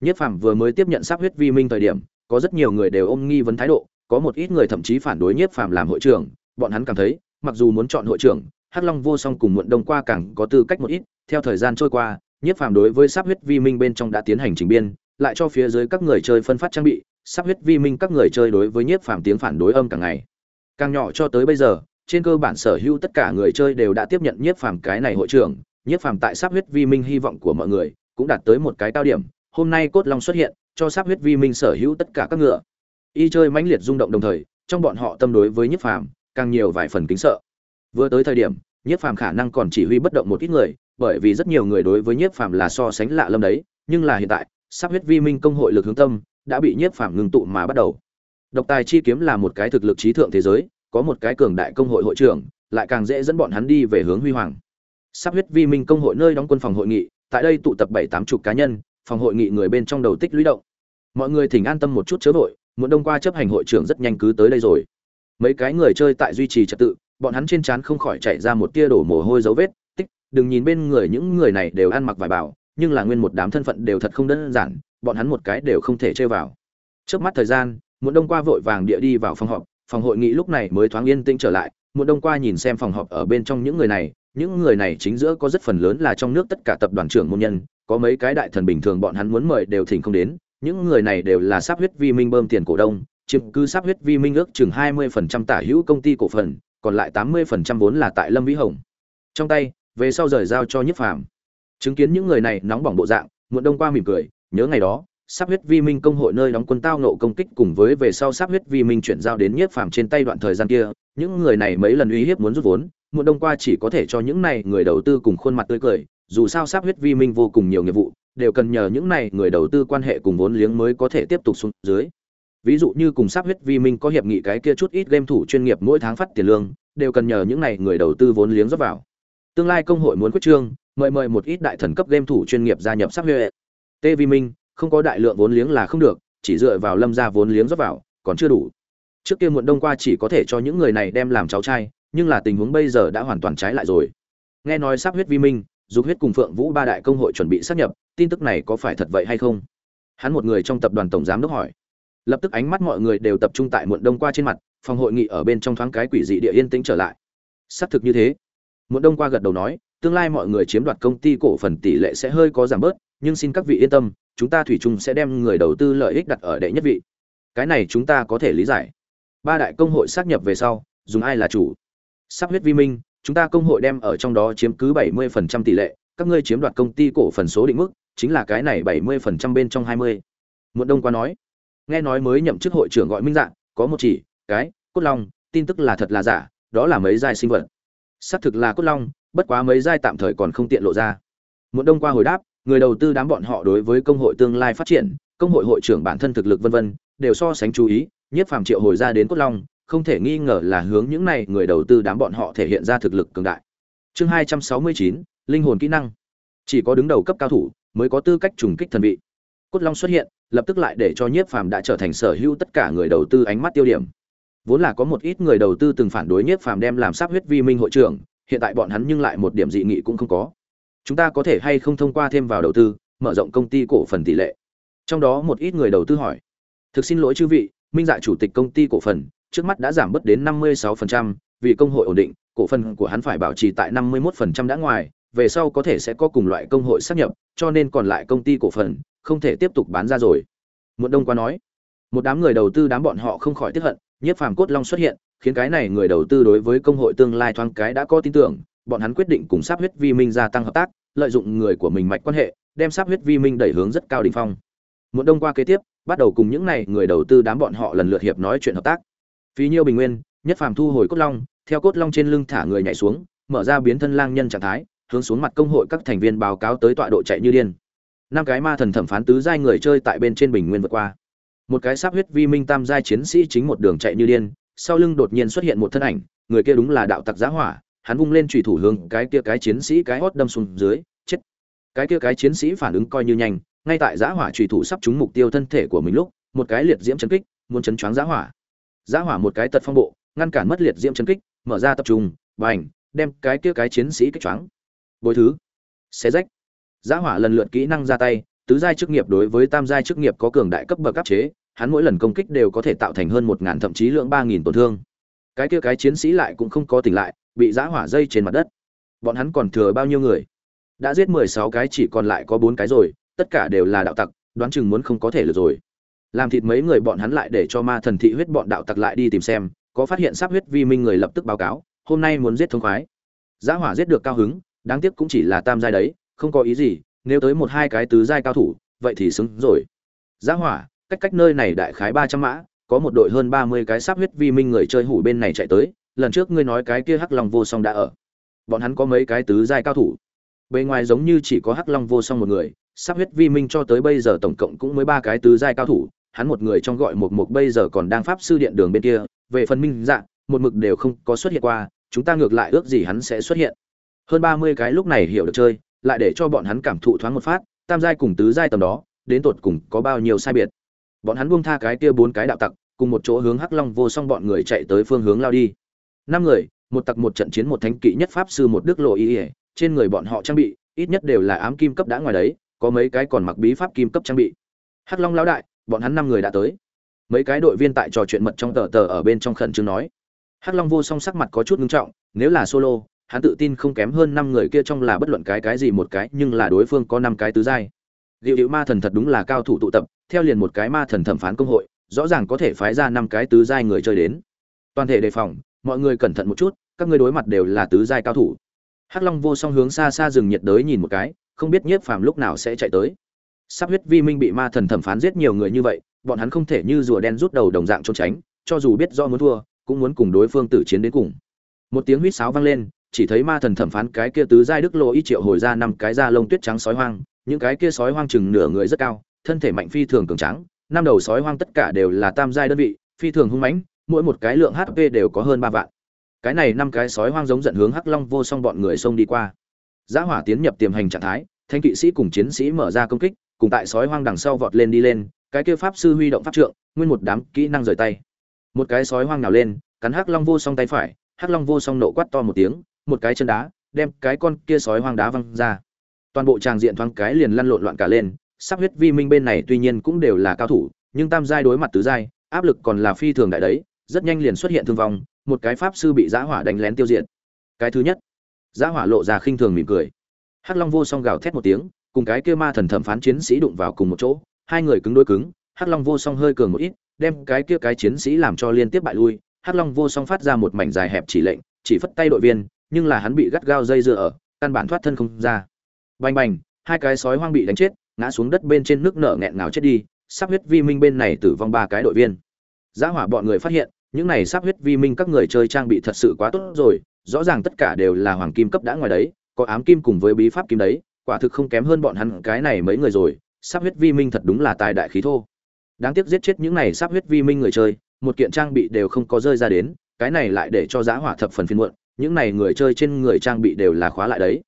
Nhất phàm vừa mới tiếp nhận sáp huyết vi minh thời điểm, có rất nhiều người đều ôm nghi vấn thái độ có một ít người thậm chí phản đối nhất phàm làm hội trưởng, bọn hắn cảm thấy, mặc dù muốn chọn hội trưởng, hắc long vô song cùng muộn đông qua càng có tư cách một ít, theo thời gian trôi qua nhất phàm đối với sắp huyết vi minh bên trong đã tiến hành trình biên, lại cho phía dưới các người chơi phân phát trang bị sắp huyết vi minh các người chơi đối với nhiếp phàm tiếng phản đối âm càng ngày. Càng nhỏ cho tới bây giờ, trên cơ bản sở hữu tất cả người chơi đều đã tiếp nhận nhiếp phàm cái này hội trưởng, nhiếp phàm tại sắp huyết vi minh hy vọng của mọi người cũng đạt tới một cái cao điểm, hôm nay cốt long xuất hiện, cho sắp huyết vi minh sở hữu tất cả các ngựa y chơi mãnh liệt rung động đồng thời, trong bọn họ tâm đối với nhiếp phàm càng nhiều vài phần kính sợ. Vừa tới thời điểm nhiếp phàm khả năng còn chỉ huy bất động một ít người, bởi vì rất nhiều người đối với nhiếp phàm là so sánh lạ lâm đấy, nhưng là hiện tại, sắp huyết vi minh công hội lực hướng tâm, đã bị nhiếp phàm ngừng tụ mà bắt đầu. Độc tài chi kiếm là một cái thực lực trí thượng thế giới, có một cái cường đại công hội hội trưởng, lại càng dễ dẫn bọn hắn đi về hướng huy hoàng. Sắp huyết vi minh công hội nơi đóng quân phòng hội nghị, tại đây tụ tập bảy tám chục cá nhân, phòng hội nghị người bên trong đầu tích lũy động. Mọi người thỉnh an tâm một chút chớ vội Muộn đông qua chấp hành hội trưởng rất nhanh cứ tới đây rồi. Mấy cái người chơi tại duy trì trật tự, bọn hắn trên trán không khỏi chạy ra một tia đổ mồ hôi dấu vết, tích, đừng nhìn bên người những người này đều ăn mặc vải bảo nhưng là nguyên một đám thân phận đều thật không đơn giản, bọn hắn một cái đều không thể chơi vào. Trước mắt thời gian muộn đông qua vội vàng địa đi vào phòng họp, phòng hội nghị lúc này mới thoáng yên tĩnh trở lại muộn đông qua nhìn xem phòng họp ở bên trong những người này, những người này chính giữa có rất phần lớn là trong nước tất cả tập đoàn trưởng môn nhân, có mấy cái đại thần bình thường bọn hắn muốn mời đều thỉnh không đến những người này đều là sắp huyết vi minh bơm tiền cổ đông, chiếm cứ sắp huyết vi minh ước chừng 20% tả hữu công ty cổ phần, còn lại 80% vốn là tại lâm vĩ hồng. Trong tay, về sau rời giao cho nhiếp phàm. Chứng kiến những người này nóng bỏng bộ dạng, muộn đông qua mỉm cười, nhớ ngày đó sắp huyết vi minh công hội nơi đóng quân tao nộ công kích cùng với về sau sắp huyết vi minh chuyển giao đến nhiếp phàm trên tay đoạn thời gian kia, những người này mấy lần uy hiếp muốn rút vốn, muộn đông qua chỉ có thể cho những này người đầu tư cùng khuôn mặt tươi cười, dù sao sắp huyết vi minh vô cùng nhiều nghiệp vụ đều cần nhờ những này người đầu tư quan hệ cùng vốn liếng mới có thể tiếp tục xuống dưới. Ví dụ như cùng sắp huyết vi minh có hiệp nghị cái kia chút ít game thủ chuyên nghiệp mỗi tháng phát tiền lương, đều cần nhờ những này người đầu tư vốn liếng rót vào. Tương lai công hội muốn quyết trương, mời mời một ít đại thần cấp game thủ chuyên nghiệp gia nhập sắp huyết. Tê vi minh, không có đại lượng vốn liếng là không được, chỉ dựa vào lâm gia vốn liếng rót vào, còn chưa đủ. Trước kia muộn đông qua chỉ có thể cho những người này đem làm cháu trai, nhưng là tình huống bây giờ đã hoàn toàn trái lại rồi. Nghe nói sắp huyết vi minh dục huyết cùng phượng vũ ba đại công hội chuẩn bị sát nhập, tin tức này có phải thật vậy hay không? Hắn một người trong tập đoàn tổng giám đốc hỏi. Lập tức ánh mắt mọi người đều tập trung tại muộn đông qua trên mặt, phòng hội nghị ở bên trong thoáng cái quỷ dị địa yên tĩnh trở lại. Xác thực như thế. Muộn đông qua gật đầu nói, tương lai mọi người chiếm đoạt công ty cổ phần tỷ lệ sẽ hơi có giảm bớt, nhưng xin các vị yên tâm, chúng ta thủy chung sẽ đem người đầu tư lợi ích đặt ở đệ nhất vị. Cái này chúng ta có thể lý giải. Ba đại công hội xác nhập về sau, dùng ai là chủ? Sắp huyết vi minh chúng ta công hội đem ở trong đó chiếm cứ 70% tỷ lệ các ngươi chiếm đoạt công ty cổ phần số định mức chính là cái này 70% bên trong 20. Muộn Đông qua nói, nghe nói mới nhậm chức hội trưởng gọi Minh Dạng, có một chỉ, cái, cốt long, tin tức là thật là giả, đó là mấy giai sinh vật. Xác thực là cốt long, bất quá mấy giai tạm thời còn không tiện lộ ra. Muộn Đông qua hồi đáp, người đầu tư đám bọn họ đối với công hội tương lai phát triển, công hội hội trưởng bản thân thực lực vân vân, đều so sánh chú ý, nhất phàm triệu hồi ra đến cốt long, không thể nghi ngờ là hướng những này người đầu tư đám bọn họ thể hiện ra thực lực cường đại. Chương 269, linh hồn kỹ năng. Chỉ có đứng đầu cấp cao thủ mới có tư cách trùng kích thần vị. Cốt long xuất hiện, lập tức lại để cho Nhiếp Phàm đã trở thành sở hữu tất cả người đầu tư ánh mắt tiêu điểm. Vốn là có một ít người đầu tư từng phản đối Nhiếp Phàm đem làm sắp huyết vi minh hội trưởng, hiện tại bọn hắn nhưng lại một điểm dị nghị cũng không có. Chúng ta có thể hay không thông qua thêm vào đầu tư, mở rộng công ty cổ phần tỷ lệ. Trong đó một ít người đầu tư hỏi: "Thực xin lỗi chư vị, Minh Dạ chủ tịch công ty cổ phần, trước mắt đã giảm bớt đến 56%, vì công hội ổn định, cổ phần của hắn phải bảo trì tại 51% đã ngoài, về sau có thể sẽ có cùng loại công hội sáp nhập, cho nên còn lại công ty cổ phần không thể tiếp tục bán ra rồi. Một Đông qua nói, một đám người đầu tư đám bọn họ không khỏi tiếc hận, Nhiếp Phàm Cốt Long xuất hiện, khiến cái này người đầu tư đối với công hội tương lai thoáng cái đã có tin tưởng, bọn hắn quyết định cùng Sáp Huyết Vi Minh gia tăng hợp tác, lợi dụng người của mình mạch quan hệ, đem Sáp Huyết Vi Minh đẩy hướng rất cao đỉnh phong. Một Đông qua kế tiếp, bắt đầu cùng những này người đầu tư đám bọn họ lần lượt hiệp nói chuyện hợp tác. Phí Nhiêu Bình Nguyên, Nhất Phàm thu hồi Cốt Long, theo Cốt Long trên lưng thả người nhảy xuống, mở ra biến thân lang nhân trạng thái, hướng xuống mặt công hội các thành viên báo cáo tới tọa độ chạy như điên. Năm cái ma thần thẩm phán tứ giai người chơi tại bên trên bình nguyên vượt qua. Một cái sáp huyết vi minh tam giai chiến sĩ chính một đường chạy như điên sau lưng đột nhiên xuất hiện một thân ảnh người kia đúng là đạo tặc giá hỏa hắn vung lên trùy thủ hướng cái kia cái chiến sĩ cái hót đâm xuống dưới chết. Cái kia cái chiến sĩ phản ứng coi như nhanh ngay tại giá hỏa trùy thủ sắp trúng mục tiêu thân thể của mình lúc một cái liệt diễm chấn kích muốn chấn choáng giá hỏa giã hỏa một cái tật phong bộ, ngăn cản mất liệt diễm chấn kích, mở ra tập trung, bành, đem cái kia cái chiến sĩ kích choáng. Bồi thứ, xé rách. Giã hỏa lần lượt kỹ năng ra tay, tứ giai chức nghiệp đối với tam giai chức nghiệp có cường đại cấp bậc áp chế, hắn mỗi lần công kích đều có thể tạo thành hơn một ngàn thậm chí lượng ba nghìn tổn thương. Cái kia cái chiến sĩ lại cũng không có tỉnh lại, bị giã hỏa dây trên mặt đất. Bọn hắn còn thừa bao nhiêu người? Đã giết mười sáu cái, chỉ còn lại có bốn cái rồi, tất cả đều là đạo tặc, đoán chừng muốn không có thể được rồi làm thịt mấy người bọn hắn lại để cho ma thần thị huyết bọn đạo tặc lại đi tìm xem, có phát hiện sắp huyết vi minh người lập tức báo cáo, hôm nay muốn giết thông khoái. Giá hỏa giết được cao hứng, đáng tiếc cũng chỉ là tam giai đấy, không có ý gì, nếu tới một hai cái tứ giai cao thủ, vậy thì xứng rồi. Giá hỏa, cách cách nơi này đại khái ba trăm mã, có một đội hơn ba mươi cái sắp huyết vi minh người chơi hủ bên này chạy tới, lần trước ngươi nói cái kia hắc long vô song đã ở. Bọn hắn có mấy cái tứ giai cao thủ? Bề ngoài giống như chỉ có hắc long vô song một người, sắp huyết vi minh cho tới bây giờ tổng cộng cũng mới ba cái tứ giai cao thủ hắn một người trong gọi một mục bây giờ còn đang pháp sư điện đường bên kia, về phần minh dạng một mực đều không có xuất hiện qua, chúng ta ngược lại ước gì hắn sẽ xuất hiện. Hơn ba mươi cái lúc này hiểu được chơi, lại để cho bọn hắn cảm thụ thoáng một phát, tam giai cùng tứ giai tầm đó, đến tột cùng có bao nhiêu sai biệt. Bọn hắn buông tha cái kia bốn cái đạo tặc, cùng một chỗ hướng hắc long vô song bọn người chạy tới phương hướng lao đi. Năm người, một tặc một trận chiến một thánh kỵ nhất pháp sư một đức lộ y ỉa trên người bọn họ trang bị, ít nhất đều là ám kim cấp đã ngoài đấy, có mấy cái còn mặc bí pháp kim cấp trang bị. Hắc long lão đại bọn hắn năm người đã tới. Mấy cái đội viên tại trò chuyện mật trong tờ tờ ở bên trong khẩn trương nói. Hắc long vô song sắc mặt có chút ngưng trọng, nếu là solo, hắn tự tin không kém hơn năm người kia trong là bất luận cái cái gì một cái, nhưng là đối phương có năm cái tứ giai. Liệu hữu ma thần thật đúng là cao thủ tụ tập, theo liền một cái ma thần thẩm phán công hội, rõ ràng có thể phái ra năm cái tứ giai người chơi đến. Toàn thể đề phòng, mọi người cẩn thận một chút, các ngươi đối mặt đều là tứ giai cao thủ. Hắc long vô song hướng xa xa rừng nhiệt đới nhìn một cái, không biết nhiếp phàm lúc nào sẽ chạy tới sắp huyết vi minh bị ma thần thẩm phán giết nhiều người như vậy, bọn hắn không thể như rùa đen rút đầu đồng dạng trốn tránh, cho dù biết do muốn thua, cũng muốn cùng đối phương tử chiến đến cùng. Một tiếng huýt sáo vang lên, chỉ thấy ma thần thẩm phán cái kia tứ giai đức lộ y triệu hồi ra năm cái da lông tuyết trắng sói hoang, những cái kia sói hoang chừng nửa người rất cao, thân thể mạnh phi thường cường trắng năm đầu sói hoang tất cả đều là tam giai đơn vị, phi thường hung mãnh, mỗi một cái lượng hp đều có hơn ba vạn. Cái này năm cái sói hoang giống giận hướng hắc long vô song bọn người xông đi qua. Giã hỏa tiến nhập tiềm hành trạng thái, thanh kỵ sĩ cùng chiến sĩ mở ra công kích cùng tại sói hoang đằng sau vọt lên đi lên, cái kia pháp sư huy động pháp trượng, nguyên một đám kỹ năng rời tay. Một cái sói hoang nào lên, cắn hắc long vô song tay phải, hắc long vô song nộ quát to một tiếng, một cái chân đá, đem cái con kia sói hoang đá văng ra. Toàn bộ tràng diện thoáng cái liền lăn lộn loạn cả lên, sắp huyết vi minh bên này tuy nhiên cũng đều là cao thủ, nhưng tam giai đối mặt tứ giai, áp lực còn là phi thường đại đấy, rất nhanh liền xuất hiện thương vong, một cái pháp sư bị giã hỏa đánh lén tiêu diệt. Cái thứ nhất, giã hỏa lộ ra khinh thường mỉm cười. Hắc long vô song gào thét một tiếng cùng cái kia ma thần thẩm phán chiến sĩ đụng vào cùng một chỗ, hai người cứng đối cứng, hắc long vô song hơi cường một ít, đem cái kia cái chiến sĩ làm cho liên tiếp bại lui, hắc long vô song phát ra một mảnh dài hẹp chỉ lệnh, chỉ phất tay đội viên, nhưng là hắn bị gắt gao dây dưa ở, căn bản thoát thân không ra. Bành bành, hai cái sói hoang bị đánh chết, ngã xuống đất bên trên nước nở nghẹn ngào chết đi, sắp huyết vi minh bên này tử vong ba cái đội viên. Giá hỏa bọn người phát hiện, những này sắp huyết vi minh các người chơi trang bị thật sự quá tốt rồi, rõ ràng tất cả đều là hoàng kim cấp đã ngoài đấy, có ám kim cùng với bí pháp kim đấy quả thực không kém hơn bọn hắn cái này mấy người rồi, sắp huyết vi minh thật đúng là tài đại khí thô. Đáng tiếc giết chết những này sắp huyết vi minh người chơi, một kiện trang bị đều không có rơi ra đến, cái này lại để cho giá hỏa thập phần phiên muộn, những này người chơi trên người trang bị đều là khóa lại đấy.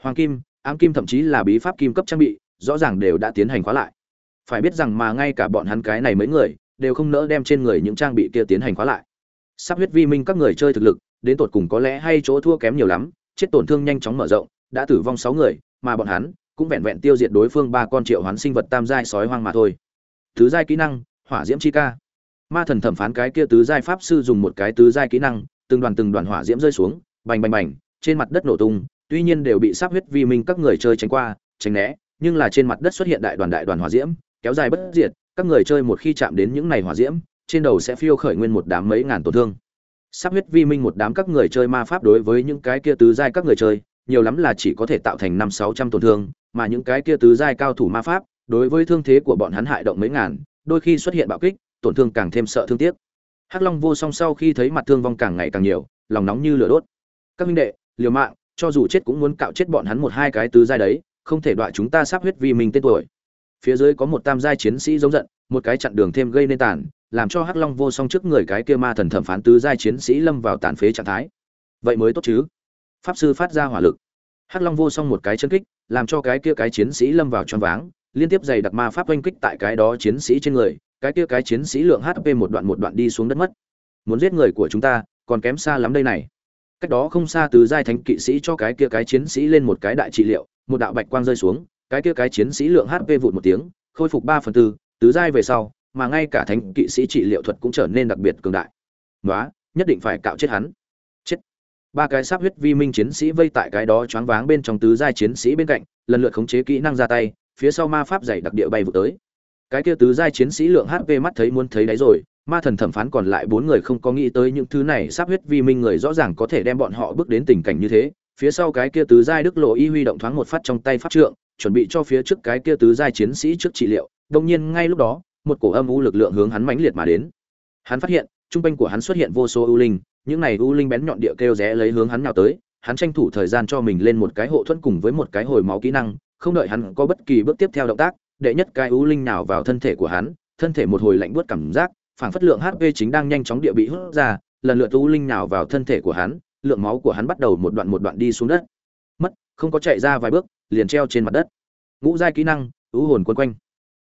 Hoàng kim, ám kim thậm chí là bí pháp kim cấp trang bị, rõ ràng đều đã tiến hành khóa lại. Phải biết rằng mà ngay cả bọn hắn cái này mấy người, đều không nỡ đem trên người những trang bị kia tiến hành khóa lại. Sắp huyết vi minh các người chơi thực lực, đến tột cùng có lẽ hay chỗ thua kém nhiều lắm, chết tổn thương nhanh chóng mở rộng, đã tử vong sáu người mà bọn hắn cũng vẹn vẹn tiêu diệt đối phương ba con triệu hoán sinh vật tam giai sói hoang mà thôi. Tứ giai kỹ năng, hỏa diễm chi ca. Ma thần thẩm phán cái kia tứ giai pháp sư dùng một cái tứ giai kỹ năng, từng đoàn từng đoàn hỏa diễm rơi xuống, bành bành bành, trên mặt đất nổ tung, tuy nhiên đều bị sắp huyết vi minh các người chơi tránh qua, tránh né, nhưng là trên mặt đất xuất hiện đại đoàn đại đoàn hỏa diễm, kéo dài bất diệt, các người chơi một khi chạm đến những này hỏa diễm, trên đầu sẽ phiêu khởi nguyên một đám mấy ngàn tổn thương. Sắp huyết vi minh một đám các người chơi ma pháp đối với những cái kia tứ giai các người chơi nhiều lắm là chỉ có thể tạo thành năm sáu trăm tổn thương, mà những cái kia tứ giai cao thủ ma pháp, đối với thương thế của bọn hắn hại động mấy ngàn, đôi khi xuất hiện bạo kích, tổn thương càng thêm sợ thương tiếc. Hắc long vô song sau khi thấy mặt thương vong càng ngày càng nhiều, lòng nóng như lửa đốt. Các minh đệ, liều mạng, cho dù chết cũng muốn cạo chết bọn hắn một hai cái tứ giai đấy, không thể đọa chúng ta sắp huyết vì mình tên tuổi. Phía dưới có một tam giai chiến sĩ giống giận, một cái chặn đường thêm gây nên tàn, làm cho hắc long vô song trước người cái kia ma thần thẩm phán tứ giai chiến sĩ lâm vào tàn phế trạng thái. Vậy mới tốt chứ? Pháp sư phát ra hỏa lực. Hắc long vô song một cái chân kích, làm cho cái kia cái chiến sĩ lâm vào choáng váng, liên tiếp dày đặc ma pháp oanh kích tại cái đó chiến sĩ trên người, cái kia cái chiến sĩ lượng hp một đoạn một đoạn đi xuống đất mất. Muốn giết người của chúng ta, còn kém xa lắm đây này. Cách đó không xa từ giai thánh kỵ sĩ cho cái kia cái chiến sĩ lên một cái đại trị liệu, một đạo bạch quang rơi xuống, cái kia cái chiến sĩ lượng hp vụt một tiếng, khôi phục ba phần tư tứ giai về sau, mà ngay cả thánh kỵ sĩ trị liệu thuật cũng trở nên đặc biệt cường đại. Nói nhất định phải cạo chết hắn ba cái sắp huyết vi minh chiến sĩ vây tại cái đó choáng váng bên trong tứ giai chiến sĩ bên cạnh, lần lượt khống chế kỹ năng ra tay, phía sau ma pháp dày đặc địa bay vụ tới. Cái kia tứ giai chiến sĩ lượng hp mắt thấy muốn thấy đấy rồi, ma thần thẩm phán còn lại bốn người không có nghĩ tới những thứ này sắp huyết vi minh người rõ ràng có thể đem bọn họ bước đến tình cảnh như thế. Phía sau cái kia tứ giai đức lộ y huy động thoáng một phát trong tay pháp trượng, chuẩn bị cho phía trước cái kia tứ giai chiến sĩ trước trị liệu. Đông nhiên ngay lúc đó, một cổ âm u lực lượng hướng hắn mãnh liệt mà đến. Hắn phát hiện, trung quanh của hắn xuất hiện vô số ưu linh những này u linh bén nhọn địa kêu rẽ lấy hướng hắn nào tới, hắn tranh thủ thời gian cho mình lên một cái hộ thuẫn cùng với một cái hồi máu kỹ năng, không đợi hắn có bất kỳ bước tiếp theo động tác, đệ nhất cái u linh nào vào thân thể của hắn, thân thể một hồi lạnh buốt cảm giác phảng phất lượng hp chính đang nhanh chóng địa bị hút ra, lần lượt u linh nào vào thân thể của hắn, lượng máu của hắn bắt đầu một đoạn một đoạn đi xuống đất. Mất, không có chạy ra vài bước, liền treo trên mặt đất. Ngũ giai kỹ năng ưu hồn quấn quanh.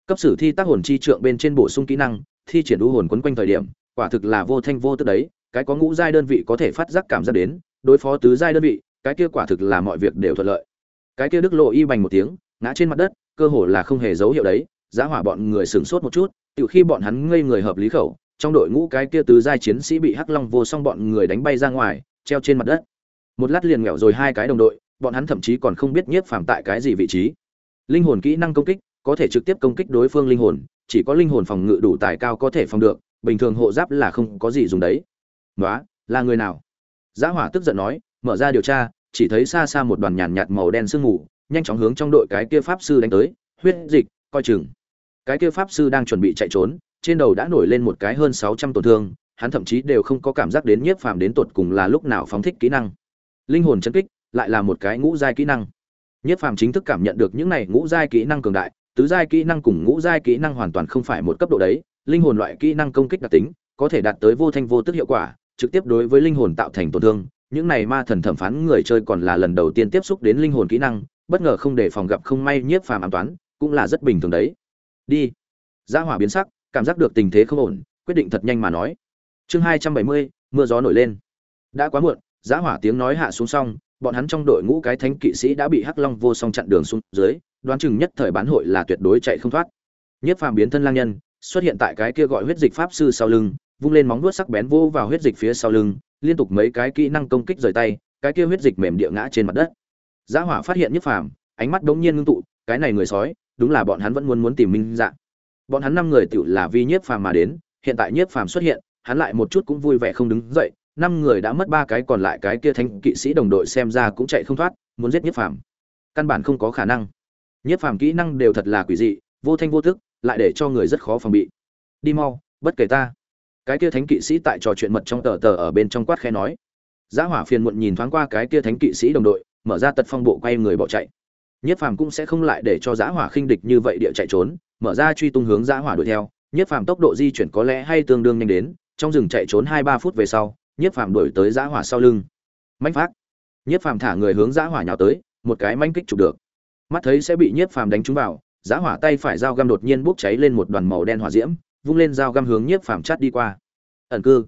Cấp sử thi tác hồn chi trượng bên trên bổ sung kỹ năng, thi triển ưu hồn quấn quanh thời điểm, quả thực là vô thanh vô tức đấy cái có ngũ giai đơn vị có thể phát giác cảm giác đến, đối phó tứ giai đơn vị, cái kia quả thực là mọi việc đều thuận lợi. Cái kia đức lộ y bành một tiếng, ngã trên mặt đất, cơ hồ là không hề dấu hiệu đấy, giá hỏa bọn người sửng sốt một chút từ khi bọn hắn ngây người hợp lý khẩu, trong đội ngũ cái kia tứ giai chiến sĩ bị hắc long vô song bọn người đánh bay ra ngoài, treo trên mặt đất. Một lát liền nghẹo rồi hai cái đồng đội, bọn hắn thậm chí còn không biết nhiếp phàm tại cái gì vị trí. Linh hồn kỹ năng công kích, có thể trực tiếp công kích đối phương linh hồn, chỉ có linh hồn phòng ngự đủ tài cao có thể phòng được, bình thường hộ giáp là không có gì dùng đấy nói là người nào? Giá hỏa tức giận nói, mở ra điều tra, chỉ thấy xa xa một đoàn nhàn nhạt màu đen sương mù, nhanh chóng hướng trong đội cái kia pháp sư đánh tới, huyết dịch, coi chừng. Cái kia pháp sư đang chuẩn bị chạy trốn, trên đầu đã nổi lên một cái hơn sáu trăm tổn thương, hắn thậm chí đều không có cảm giác đến nhiếp phàm đến tột cùng là lúc nào phóng thích kỹ năng. Linh hồn chân kích, lại là một cái ngũ giai kỹ năng. Nhiếp phàm chính thức cảm nhận được những này ngũ giai kỹ năng cường đại, tứ giai kỹ năng cùng ngũ giai kỹ năng hoàn toàn không phải một cấp độ đấy, linh hồn loại kỹ năng công kích đặc tính, có thể đạt tới vô thanh vô tức hiệu quả trực tiếp đối với linh hồn tạo thành tổn thương, những này ma thần thẩm phán người chơi còn là lần đầu tiên tiếp xúc đến linh hồn kỹ năng, bất ngờ không để phòng gặp không may nhiếp phàm ám toán, cũng là rất bình thường đấy. Đi. Gia hỏa biến sắc, cảm giác được tình thế không ổn, quyết định thật nhanh mà nói. Chương hai trăm bảy mươi, mưa gió nổi lên. Đã quá muộn giá hỏa tiếng nói hạ xuống xong, bọn hắn trong đội ngũ cái thánh kỵ sĩ đã bị hắc long vô song chặn đường xuống dưới, đoán chừng nhất thời bán hội là tuyệt đối chạy không thoát. Nhất phàm biến thân lang nhân, xuất hiện tại cái kia gọi huyết dịch pháp sư sau lưng vung lên móng vuốt sắc bén vô vào huyết dịch phía sau lưng, liên tục mấy cái kỹ năng công kích rời tay, cái kia huyết dịch mềm địa ngã trên mặt đất. Giá hỏa phát hiện nhất phàm, ánh mắt đống nhiên ngưng tụ, cái này người sói, đúng là bọn hắn vẫn muốn muốn tìm minh dạng bọn hắn năm người tự là vì nhiếp phàm mà đến, hiện tại nhiếp phàm xuất hiện, hắn lại một chút cũng vui vẻ không đứng dậy, năm người đã mất ba cái còn lại cái kia thanh kỵ sĩ đồng đội xem ra cũng chạy không thoát, muốn giết nhiếp phàm. Căn bản không có khả năng. Nhiếp phàm kỹ năng đều thật là quỷ dị, vô thanh vô thức lại để cho người rất khó phòng bị. Đi mau, bất kể ta cái kia thánh kỵ sĩ tại trò chuyện mật trong tờ tờ ở bên trong quát khe nói. Giá hỏa phiền muộn nhìn thoáng qua cái kia thánh kỵ sĩ đồng đội, mở ra tật phong bộ quay người bỏ chạy. Nhất phàm cũng sẽ không lại để cho giá hỏa khinh địch như vậy địa chạy trốn, mở ra truy tung hướng giá hỏa đuổi theo. Nhất phàm tốc độ di chuyển có lẽ hay tương đương nhanh đến, trong rừng chạy trốn hai ba phút về sau, nhất phàm đuổi tới giá hỏa sau lưng. Mạnh phát nhất phàm thả người hướng giá hỏa nhào tới, một cái manh kích chụp được. Mắt thấy sẽ bị nhất phàm đánh trúng vào, giá hỏa tay phải dao găm đột nhiên bốc cháy lên một đoàn màu đen hỏa diễm vung lên dao găm hướng nhiếp phàm chát đi qua. Ẩn cư.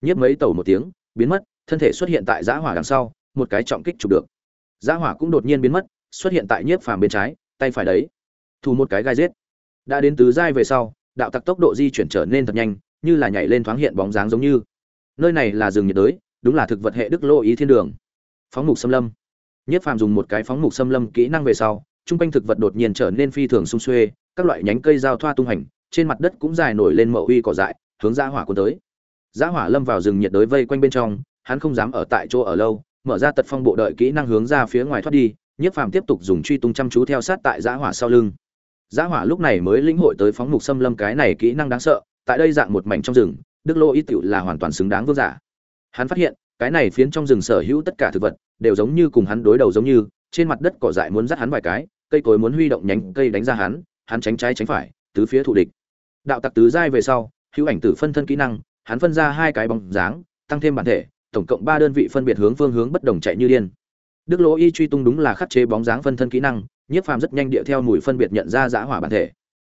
Nhiếp mấy tẩu một tiếng, biến mất, thân thể xuất hiện tại giã hỏa đằng sau, một cái trọng kích chụp được. Giã hỏa cũng đột nhiên biến mất, xuất hiện tại nhiếp phàm bên trái, tay phải đấy. Thu một cái gai giết. Đã đến tứ giai về sau, đạo tặc tốc độ di chuyển trở nên thật nhanh, như là nhảy lên thoáng hiện bóng dáng giống như. Nơi này là rừng nhiệt đới, đúng là thực vật hệ đức lô ý thiên đường. Phóng mục xâm lâm. Nhiếp phàm dùng một cái phóng mục xâm lâm kỹ năng về sau, trung quanh thực vật đột nhiên trở nên phi thường sung xuê, các loại nhánh cây giao thoa tung hành trên mặt đất cũng dài nổi lên mậu uy cỏ dại, hướng ra hỏa quân tới. Giá hỏa lâm vào rừng nhiệt đới vây quanh bên trong, hắn không dám ở tại chỗ ở lâu, mở ra tật phong bộ đợi kỹ năng hướng ra phía ngoài thoát đi, nhiếp phàm tiếp tục dùng truy tung chăm chú theo sát tại giã hỏa sau lưng. Giã hỏa lúc này mới lĩnh hội tới phóng mục xâm lâm cái này kỹ năng đáng sợ, tại đây dạng một mảnh trong rừng, đức lô ít tựu là hoàn toàn xứng đáng vương giả. Hắn phát hiện, cái này phiến trong rừng sở hữu tất cả thực vật, đều giống như cùng hắn đối đầu giống như, trên mặt đất cỏ dại muốn dắt hắn vài cái, cây cối muốn huy động nhánh cây đánh ra hắn hắn tránh trái tránh phải tứ phía thủ địch. Đạo tặc tứ giai về sau, hữu ảnh tử phân thân kỹ năng, hắn phân ra hai cái bóng dáng, tăng thêm bản thể, tổng cộng ba đơn vị phân biệt hướng phương hướng bất đồng chạy như điên. Đức lỗ y truy tung đúng là khắc chế bóng dáng phân thân kỹ năng, nhiếp phàm rất nhanh địa theo mùi phân biệt nhận ra giã hỏa bản thể.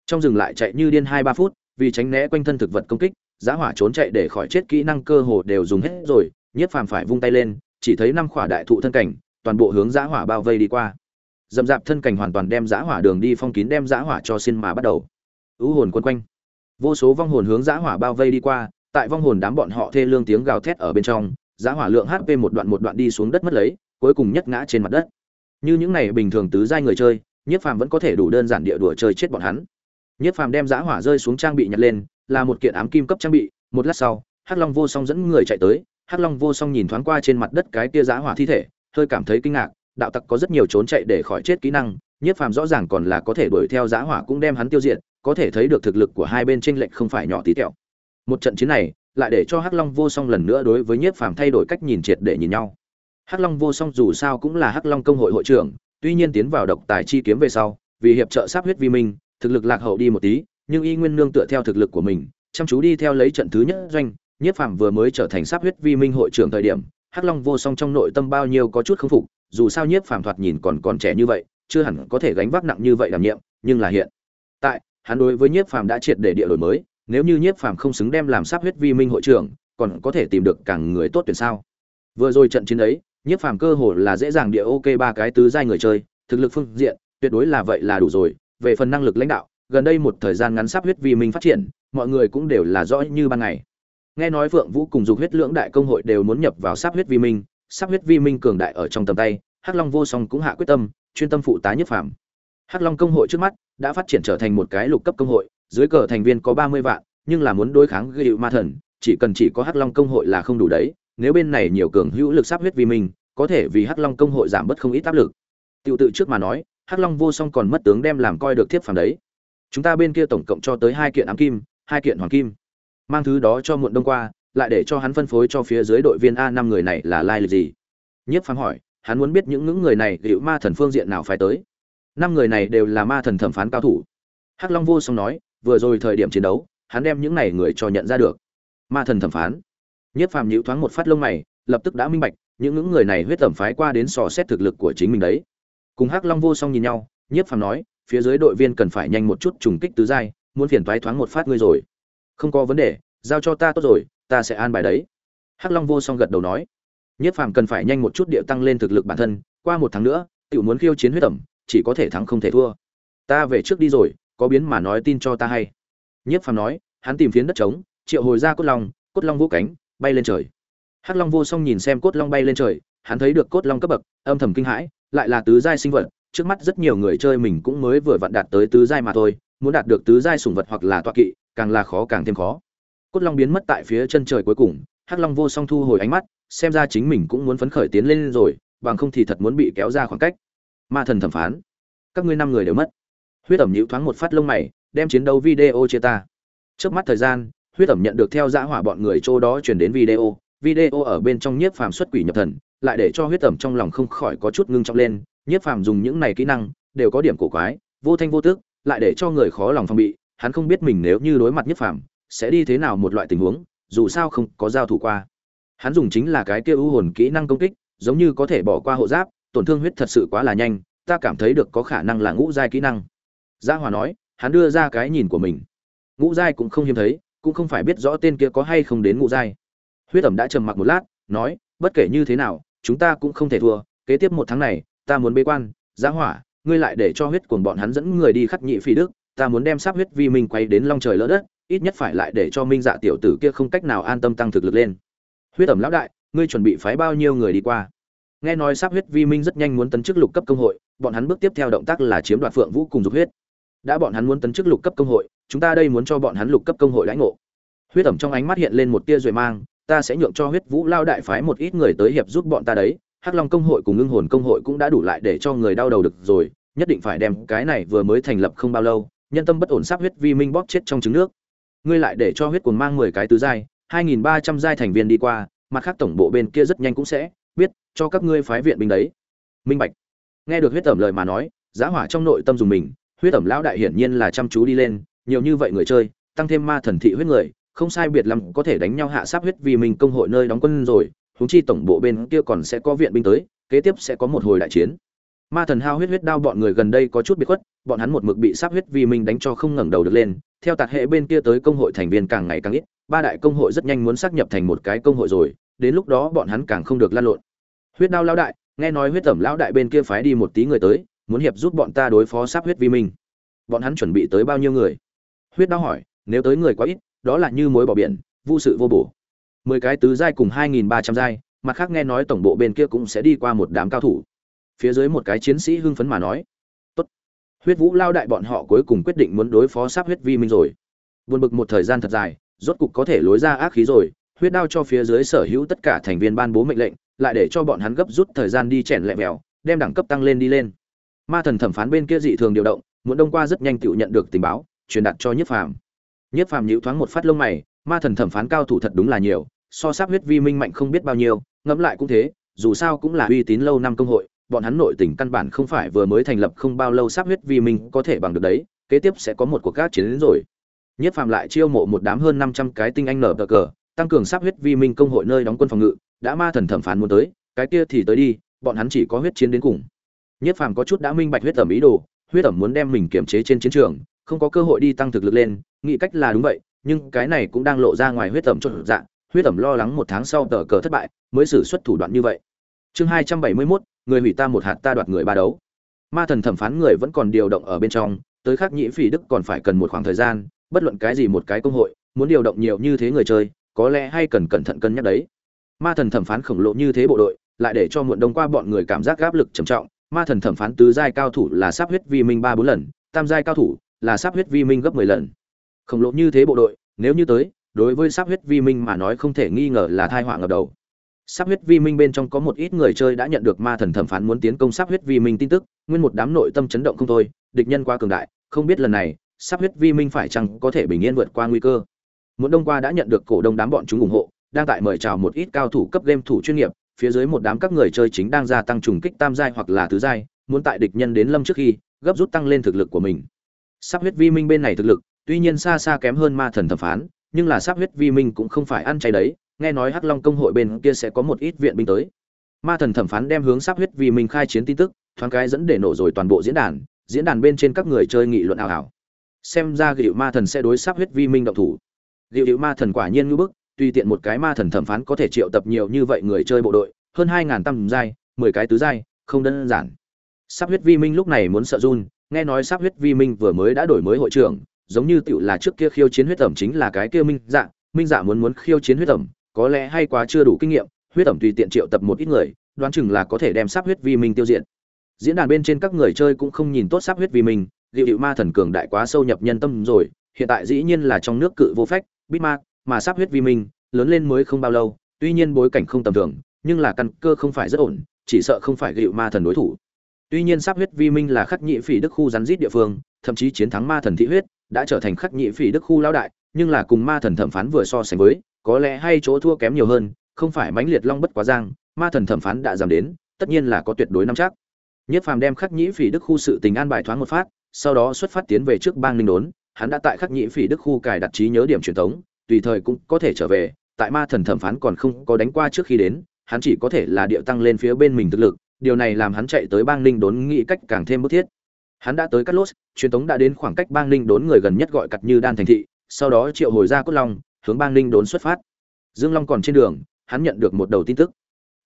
Trong rừng lại chạy như điên hai ba phút, vì tránh né quanh thân thực vật công kích, giã hỏa trốn chạy để khỏi chết kỹ năng cơ hồ đều dùng hết rồi, nhiếp phàm phải vung tay lên, chỉ thấy năm khỏa đại thụ thân cảnh, toàn bộ hướng giã hỏa bao vây đi qua. Dầm dạp thân cảnh hoàn toàn đem giã hỏa đường đi phong kín đem giã hỏa cho xin mà bắt đầu ưu hồn quân quanh. Vô số vong hồn hướng giã hỏa bao vây đi qua, tại vong hồn đám bọn họ thê lương tiếng gào thét ở bên trong Giá hỏa lượng hp một đoạn một đoạn đi xuống đất mất lấy, cuối cùng nhất ngã trên mặt đất. Như những này bình thường tứ giai người chơi nhiếp phàm vẫn có thể đủ đơn giản địa đùa chơi chết bọn hắn. Nhiếp phàm đem Giá hỏa rơi xuống trang bị nhặt lên, là một kiện ám kim cấp trang bị, một lát sau, hắc long vô song dẫn người chạy tới, hắc long vô song nhìn thoáng qua trên mặt đất cái kia Giá hỏa thi thể, hơi cảm thấy kinh ngạc, đạo tặc có rất nhiều trốn chạy để khỏi chết kỹ năng nhiếp phàm rõ ràng còn là có thể đuổi theo Giá hỏa cũng đem hắn tiêu diệt có thể thấy được thực lực của hai bên tranh lệch không phải nhỏ tí tẹo. Một trận chiến này lại để cho hắc long vô song lần nữa đối với nhiếp phàm thay đổi cách nhìn triệt để nhìn nhau. Hắc long vô song dù sao cũng là hắc long công hội hội trưởng, tuy nhiên tiến vào độc tài chi kiếm về sau, vì hiệp trợ sát huyết vi minh, thực lực lạc hậu đi một tí, nhưng y nguyên nương tựa theo thực lực của mình, chăm chú đi theo lấy trận thứ nhất doanh, nhiếp phàm vừa mới trở thành sát huyết vi minh hội trưởng thời điểm, hắc long vô song trong nội tâm bao nhiêu có chút k phục, dù sao nhiếp phàm thoạt nhìn còn còn trẻ như vậy, chưa hẳn có thể gánh vác nặng như vậy đảm nhiệm, nhưng là hiện tại hắn đối với nhiếp phàm đã triệt để địa đổi mới, nếu như nhiếp phàm không xứng đem làm sắp huyết vi minh hội trưởng, còn có thể tìm được càng người tốt tuyển sao? Vừa rồi trận chiến ấy, nhiếp phàm cơ hồ là dễ dàng địa ok ba cái tứ giai người chơi, thực lực phương diện, tuyệt đối là vậy là đủ rồi. Về phần năng lực lãnh đạo, gần đây một thời gian ngắn sắp huyết vi minh phát triển, mọi người cũng đều là rõ như ban ngày. Nghe nói phượng vũ cùng dục huyết lưỡng đại công hội đều muốn nhập vào sắp huyết vi minh sắp huyết vi minh cường đại ở trong tầm tay, hắc long vô song cũng hạ quyết tâm, chuyên tâm phụ tá nhiếp phàm hắc long công hội trước mắt đã phát triển trở thành một cái lục cấp công hội dưới cờ thành viên có ba mươi vạn nhưng là muốn đối kháng gây ma thần chỉ cần chỉ có hắc long công hội là không đủ đấy nếu bên này nhiều cường hữu lực sắp huyết vì mình, có thể vì hắc long công hội giảm bớt không ít áp lực. Tiêu tự trước mà nói hắc long vô song còn mất tướng đem làm coi được thiếp phàm đấy. Chúng ta bên kia tổng cộng cho tới hai kiện ám kim hai kiện hoàng kim. Mang thứ đó cho muộn đông qua lại để cho hắn phân phối cho phía dưới đội viên a năm người này là lai lịch gì? Nhiếp phàm hỏi hắn muốn biết những ngưỡng người này liệu ma thần phương diện nào phải tới năm người này đều là ma thần thẩm phán cao thủ. Hắc long vô song nói, vừa rồi thời điểm chiến đấu, hắn đem những này người cho nhận ra được. Ma thần thẩm phán. Nhất phàm nhịu thoáng một phát lông mày, lập tức đã minh bạch, những những người này huyết tẩm phái qua đến sò xét thực lực của chính mình đấy. Cùng hắc long vô song nhìn nhau nhiếp phàm nói, phía dưới đội viên cần phải nhanh một chút trùng kích tứ giai, muốn phiền toái thoáng một phát ngươi rồi. Không có vấn đề, giao cho ta tốt rồi, ta sẽ an bài đấy. Hắc long vô song gật đầu nói. Nhiếp phàm cần phải nhanh một chút địa tăng lên thực lực bản thân, qua một tháng nữa, tiểu muốn khiêu chiến huyết tẩm chỉ có thể thắng không thể thua. Ta về trước đi rồi, có biến mà nói tin cho ta hay. Nhiếp phàm nói, hắn tìm phiến đất trống, triệu hồi ra cốt long cốt long vỗ cánh, bay lên trời. Hắc long vô song nhìn xem cốt long bay lên trời, hắn thấy được cốt long cấp bậc, âm thầm kinh hãi, lại là tứ giai sinh vật, trước mắt rất nhiều người chơi mình cũng mới vừa vặn đạt tới tứ giai mà thôi, muốn đạt được tứ giai sủng vật hoặc là toa kỵ, càng là khó càng thêm khó. Cốt long biến mất tại phía chân trời cuối cùng, hắc long vô song thu hồi ánh mắt, xem ra chính mình cũng muốn phấn khởi tiến lên rồi, bằng không thì thật muốn bị kéo ra khoảng cách ma thần thẩm phán. Các ngươi năm người đều mất. Huyết ẩm nhịu thoáng một phát lông mày, đem chiến đấu video chia ta. Trước mắt thời gian, huyết ẩm nhận được theo dã hỏa bọn người chỗ đó truyền đến video. Video ở bên trong nhiếp phàm xuất quỷ nhập thần, lại để cho huyết ẩm trong lòng không khỏi có chút ngưng trọng lên. Nhiếp phàm dùng những này kỹ năng, đều có điểm cổ quái, vô thanh vô tức, lại để cho người khó lòng phòng bị. Hắn không biết mình nếu như đối mặt nhiếp phàm, sẽ đi thế nào một loại tình huống, dù sao không có giao thủ qua. Hắn dùng chính là cái kia ưu hồn kỹ năng công kích, giống như có thể bỏ qua hộ giáp tổn thương huyết thật sự quá là nhanh, ta cảm thấy được có khả năng là ngũ giai kỹ năng. Gia hòa nói, hắn đưa ra cái nhìn của mình. Ngũ giai cũng không hiếm thấy, cũng không phải biết rõ tên kia có hay không đến ngũ giai. Huyết ẩm đã trầm mặc một lát, nói, bất kể như thế nào, chúng ta cũng không thể thua, kế tiếp một tháng này, ta muốn bế quan. Giá hỏa ngươi lại để cho huyết cuồng bọn hắn dẫn người đi khắc nhị phi đức, ta muốn đem sắp huyết vi minh quay đến long trời lỡ đất, ít nhất phải lại để cho minh dạ tiểu tử kia không cách nào an tâm tăng thực lực lên. Huyết ẩm lão đại, ngươi chuẩn bị phái bao nhiêu người đi qua? Nghe nói sắp huyết vi minh rất nhanh muốn tấn chức lục cấp công hội, bọn hắn bước tiếp theo động tác là chiếm đoạt phượng vũ cùng dục huyết. Đã bọn hắn muốn tấn chức lục cấp công hội, chúng ta đây muốn cho bọn hắn lục cấp công hội lãnh ngộ. Huyết ẩm trong ánh mắt hiện lên một tia rồi mang, ta sẽ nhượng cho huyết vũ lao đại phái một ít người tới hiệp giúp bọn ta đấy, hắc long công hội cùng ngưng hồn công hội cũng đã đủ lại để cho người đau đầu được rồi, nhất định phải đem cái này vừa mới thành lập không bao lâu, nhân tâm bất ổn sắp huyết vi minh bóp chết trong trứng nước. Ngươi lại để cho huyết cuồng mang mười cái tứ giai, hai nghìn ba trăm giai thành viên đi qua, mặt khác tổng bộ bên kia rất nhanh cũng sẽ biết, cho các ngươi phái viện binh đấy. Minh bạch. Nghe được huyết tẩm lời mà nói, giá hỏa trong nội tâm dùng mình, huyết tẩm lão đại hiển nhiên là chăm chú đi lên, nhiều như vậy người chơi, tăng thêm ma thần thị huyết người, không sai biệt lắm có thể đánh nhau hạ sát huyết vì mình công hội nơi đóng quân rồi, huống chi tổng bộ bên kia còn sẽ có viện binh tới, kế tiếp sẽ có một hồi đại chiến. Ma thần hao huyết huyết đao bọn người gần đây có chút biệt khuất, bọn hắn một mực bị sát huyết vì mình đánh cho không ngẩng đầu được lên, theo tạc hệ bên kia tới công hội thành viên càng ngày càng ít, ba đại công hội rất nhanh muốn xác nhập thành một cái công hội rồi, đến lúc đó bọn hắn càng không được lan lộn huyết đao lão đại, nghe nói huyết tẩm lão đại bên kia phái đi một tí người tới, muốn hiệp giúp bọn ta đối phó sắp huyết vi minh. Bọn hắn chuẩn bị tới bao nhiêu người? Huyết đao hỏi, nếu tới người quá ít, đó là như mối bỏ biển, vô sự vô bổ. Mười cái tứ giai cùng hai nghìn ba trăm giai, mặt khác nghe nói tổng bộ bên kia cũng sẽ đi qua một đám cao thủ. Phía dưới một cái chiến sĩ hưng phấn mà nói, tốt. Huyết vũ lao đại bọn họ cuối cùng quyết định muốn đối phó sắp huyết vi minh rồi. Buồn bực một thời gian thật dài, rốt cục có thể lối ra ác khí rồi, huyết đao cho phía dưới sở hữu tất cả thành viên ban bố mệnh lệnh lại để cho bọn hắn gấp rút thời gian đi chèn lẹ mèo đem đẳng cấp tăng lên đi lên. Ma thần thẩm phán bên kia dị thường điều động, muốn đông qua rất nhanh tự nhận được tình báo, truyền đạt cho nhiếp phàm. Nhiếp phàm nhíu thoáng một phát lông mày, ma thần thẩm phán cao thủ thật đúng là nhiều, so sắp huyết vi minh mạnh không biết bao nhiêu, ngẫm lại cũng thế, dù sao cũng là uy tín lâu năm công hội, bọn hắn nội tình căn bản không phải vừa mới thành lập không bao lâu sắp huyết vi minh có thể bằng được đấy, kế tiếp sẽ có một cuộc các chiến đến rồi. Nhiếp phàm lại chiêu mộ một đám hơn năm trăm cái tinh anh nở cờ, tăng cường sắp huyết vi minh công hội nơi đóng quân phòng ngự đã ma thần thẩm phán muốn tới cái kia thì tới đi bọn hắn chỉ có huyết chiến đến cùng. Nhất phàm có chút đã minh bạch huyết tẩm ý đồ huyết tẩm muốn đem mình kiểm chế trên chiến trường không có cơ hội đi tăng thực lực lên nghĩ cách là đúng vậy nhưng cái này cũng đang lộ ra ngoài huyết tẩm cho dạng huyết tẩm lo lắng một tháng sau tờ cờ thất bại mới xử xuất thủ đoạn như vậy. Chương hai trăm bảy mươi 271, người hủy ta một hạt ta đoạt người ba đấu. Ma thần thẩm phán người vẫn còn điều động ở bên trong tới khắc nhĩ phỉ đức còn phải cần một khoảng thời gian bất luận cái gì một cái công hội muốn điều động nhiều như thế người chơi có lẽ hay cần cẩn thận cân nhắc đấy ma thần thẩm phán khổng lồ như thế bộ đội, lại để cho muộn đông qua bọn người cảm giác áp lực trầm trọng. Ma thần thẩm phán tứ giai cao thủ là sắp huyết vi minh ba bốn lần, tam giai cao thủ là sắp huyết vi minh gấp mười lần. Khổng lồ như thế bộ đội, nếu như tới, đối với sắp huyết vi minh mà nói không thể nghi ngờ là thai họa ngập đầu. Sắp huyết vi minh bên trong có một ít người chơi đã nhận được ma thần thẩm phán muốn tiến công sắp huyết vi minh tin tức, nguyên một đám nội tâm chấn động không thôi, địch nhân quá cường đại, không biết lần này, sắp huyết vi minh phải chăng có thể bình yên vượt qua nguy cơ. Muốn đông qua đã nhận được cổ đông đám bọn chúng ủng hộ đang tại mời chào một ít cao thủ cấp game thủ chuyên nghiệp, phía dưới một đám các người chơi chính đang gia tăng trùng kích tam giai hoặc là tứ giai, muốn tại địch nhân đến lâm trước khi gấp rút tăng lên thực lực của mình. Sắp huyết vi minh bên này thực lực, tuy nhiên xa xa kém hơn ma thần thẩm phán, nhưng là sắp huyết vi minh cũng không phải ăn chay đấy, nghe nói Hắc Long công hội bên kia sẽ có một ít viện binh tới. Ma thần thẩm phán đem hướng sắp huyết vi minh khai chiến tin tức, thoáng cái dẫn để nổ rồi toàn bộ diễn đàn, diễn đàn bên trên các người chơi nghị luận ảo ảo. Xem ra Gựu Ma thần sẽ đối sắp huyết vi minh động thủ. Gựu Ma thần quả nhiên như bức, tùy tiện một cái ma thần thẩm phán có thể triệu tập nhiều như vậy người chơi bộ đội, hơn hai ngàn tăm giai, mười cái tứ giai, không đơn giản. Sắp huyết vi minh lúc này muốn sợ run, nghe nói sắp huyết vi minh vừa mới đã đổi mới hội trưởng, giống như tựu là trước kia khiêu chiến huyết tẩm chính là cái kia minh dạ minh dạ muốn muốn khiêu chiến huyết tẩm có lẽ hay quá chưa đủ kinh nghiệm, huyết tẩm tùy tiện triệu tập một ít người, đoán chừng là có thể đem sắp huyết vi minh tiêu diệt. Diễn đàn bên trên các người chơi cũng không nhìn tốt sắp huyết vi minh liệu hiệu ma thần cường đại quá sâu nhập nhân tâm rồi, hiện tại dĩ nhiên là trong nước cự vô phách bitmark mà sắp huyết vi minh, lớn lên mới không bao lâu, tuy nhiên bối cảnh không tầm thường, nhưng là căn cơ không phải rất ổn, chỉ sợ không phải gịu ma thần đối thủ. Tuy nhiên sắp huyết vi minh là khắc nhị phỉ đức khu rắn rít địa phương, thậm chí chiến thắng ma thần thị huyết, đã trở thành khắc nhị phỉ đức khu lão đại, nhưng là cùng ma thần thẩm phán vừa so sánh với, có lẽ hay chỗ thua kém nhiều hơn, không phải mãnh liệt long bất quá giang, ma thần thẩm phán đã giảm đến, tất nhiên là có tuyệt đối nắm chắc. Nhất phàm đem khắc nhị phỉ đức khu sự tình an bài thoáng một phát, sau đó xuất phát tiến về trước bang ninh đốn, hắn đã tại khắc nhị phỉ đức khu cài đặt trí nhớ điểm truyền thống tùy thời cũng có thể trở về, tại ma thần thẩm phán còn không có đánh qua trước khi đến, hắn chỉ có thể là điệu tăng lên phía bên mình thực lực, điều này làm hắn chạy tới bang ninh đốn nghĩ cách càng thêm bức thiết. Hắn đã tới cắt lốt truyền tống đã đến khoảng cách bang ninh đốn người gần nhất gọi cặt như đan thành thị, sau đó triệu hồi ra cốt long, hướng bang ninh đốn xuất phát. Dương long còn trên đường, hắn nhận được một đầu tin tức.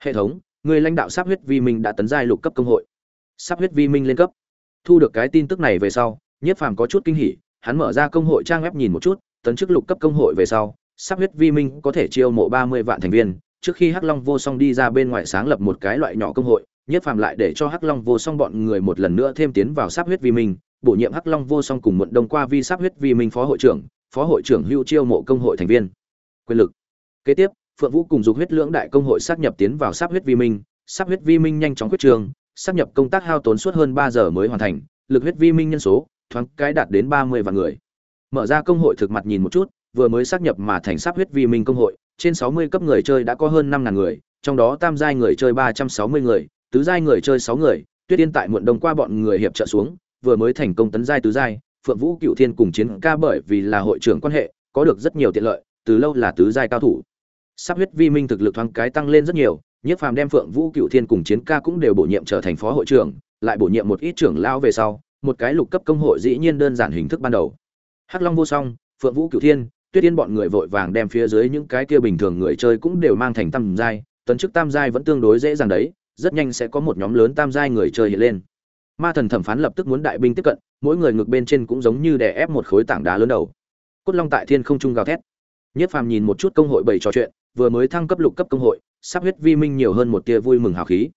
Hệ thống, người lãnh đạo sắp huyết vi minh đã tấn giai lục cấp công hội. Sắp huyết vi minh lên cấp. Thu được cái tin tức này về sau, nhiếp phàm có chút kinh hỉ, hắn mở ra công hội trang web nhìn một chút tấn chức lục cấp công hội về sau, sắp huyết vi minh có thể chiêu mộ 30 vạn thành viên, trước khi Hắc Long Vô Song đi ra bên ngoài sáng lập một cái loại nhỏ công hội, nhất phàm lại để cho Hắc Long Vô Song bọn người một lần nữa thêm tiến vào sắp huyết vi minh, bổ nhiệm Hắc Long Vô Song cùng muộn đông qua vi sắp huyết vi minh phó hội trưởng, phó hội trưởng hưu chiêu mộ công hội thành viên. Quyền lực. Kế tiếp, Phượng Vũ cùng dục huyết lưỡng đại công hội sáp nhập tiến vào sắp huyết vi minh, sắp huyết vi minh nhanh chóng quyết trường, sáp nhập công tác hao tốn suốt hơn 3 giờ mới hoàn thành, lực huyết vi minh nhân số thoáng cái đạt đến 30 vạn người mở ra công hội thực mặt nhìn một chút vừa mới xác nhập mà thành sắp huyết vi minh công hội trên 60 cấp người chơi đã có hơn 5000 người, trong đó tam giai người chơi 360 người, tứ giai người chơi 6 người, Tuyết tiên tại muộn đông qua bọn người hiệp trợ xuống, vừa mới thành công tấn giai tứ giai, Phượng Vũ Cựu Thiên cùng chiến ca bởi vì là hội trưởng quan hệ, có được rất nhiều tiện lợi, từ lâu là tứ giai cao thủ. Sắp huyết vi minh thực lực thoáng cái tăng lên rất nhiều, Nhiếp Phàm đem Phượng Vũ Cựu Thiên cùng chiến ca cũng đều bổ nhiệm trở thành phó hội trưởng, lại bổ nhiệm một ít trưởng lão về sau, một cái lục cấp công hội dĩ nhiên đơn giản hình thức ban đầu. Hắc Long vô song, Phượng Vũ Cửu Thiên, Tuyết Yên bọn người vội vàng đem phía dưới những cái kia bình thường người chơi cũng đều mang thành tam giai, tấn chức tam giai vẫn tương đối dễ dàng đấy, rất nhanh sẽ có một nhóm lớn tam giai người chơi hiện lên. Ma thần thẩm phán lập tức muốn đại binh tiếp cận, mỗi người ngực bên trên cũng giống như đè ép một khối tảng đá lớn đầu. Cốt Long tại thiên không trung gào thét. Nhất Phàm nhìn một chút công hội bày trò chuyện, vừa mới thăng cấp lục cấp công hội, sắp huyết vi minh nhiều hơn một tia vui mừng hào khí.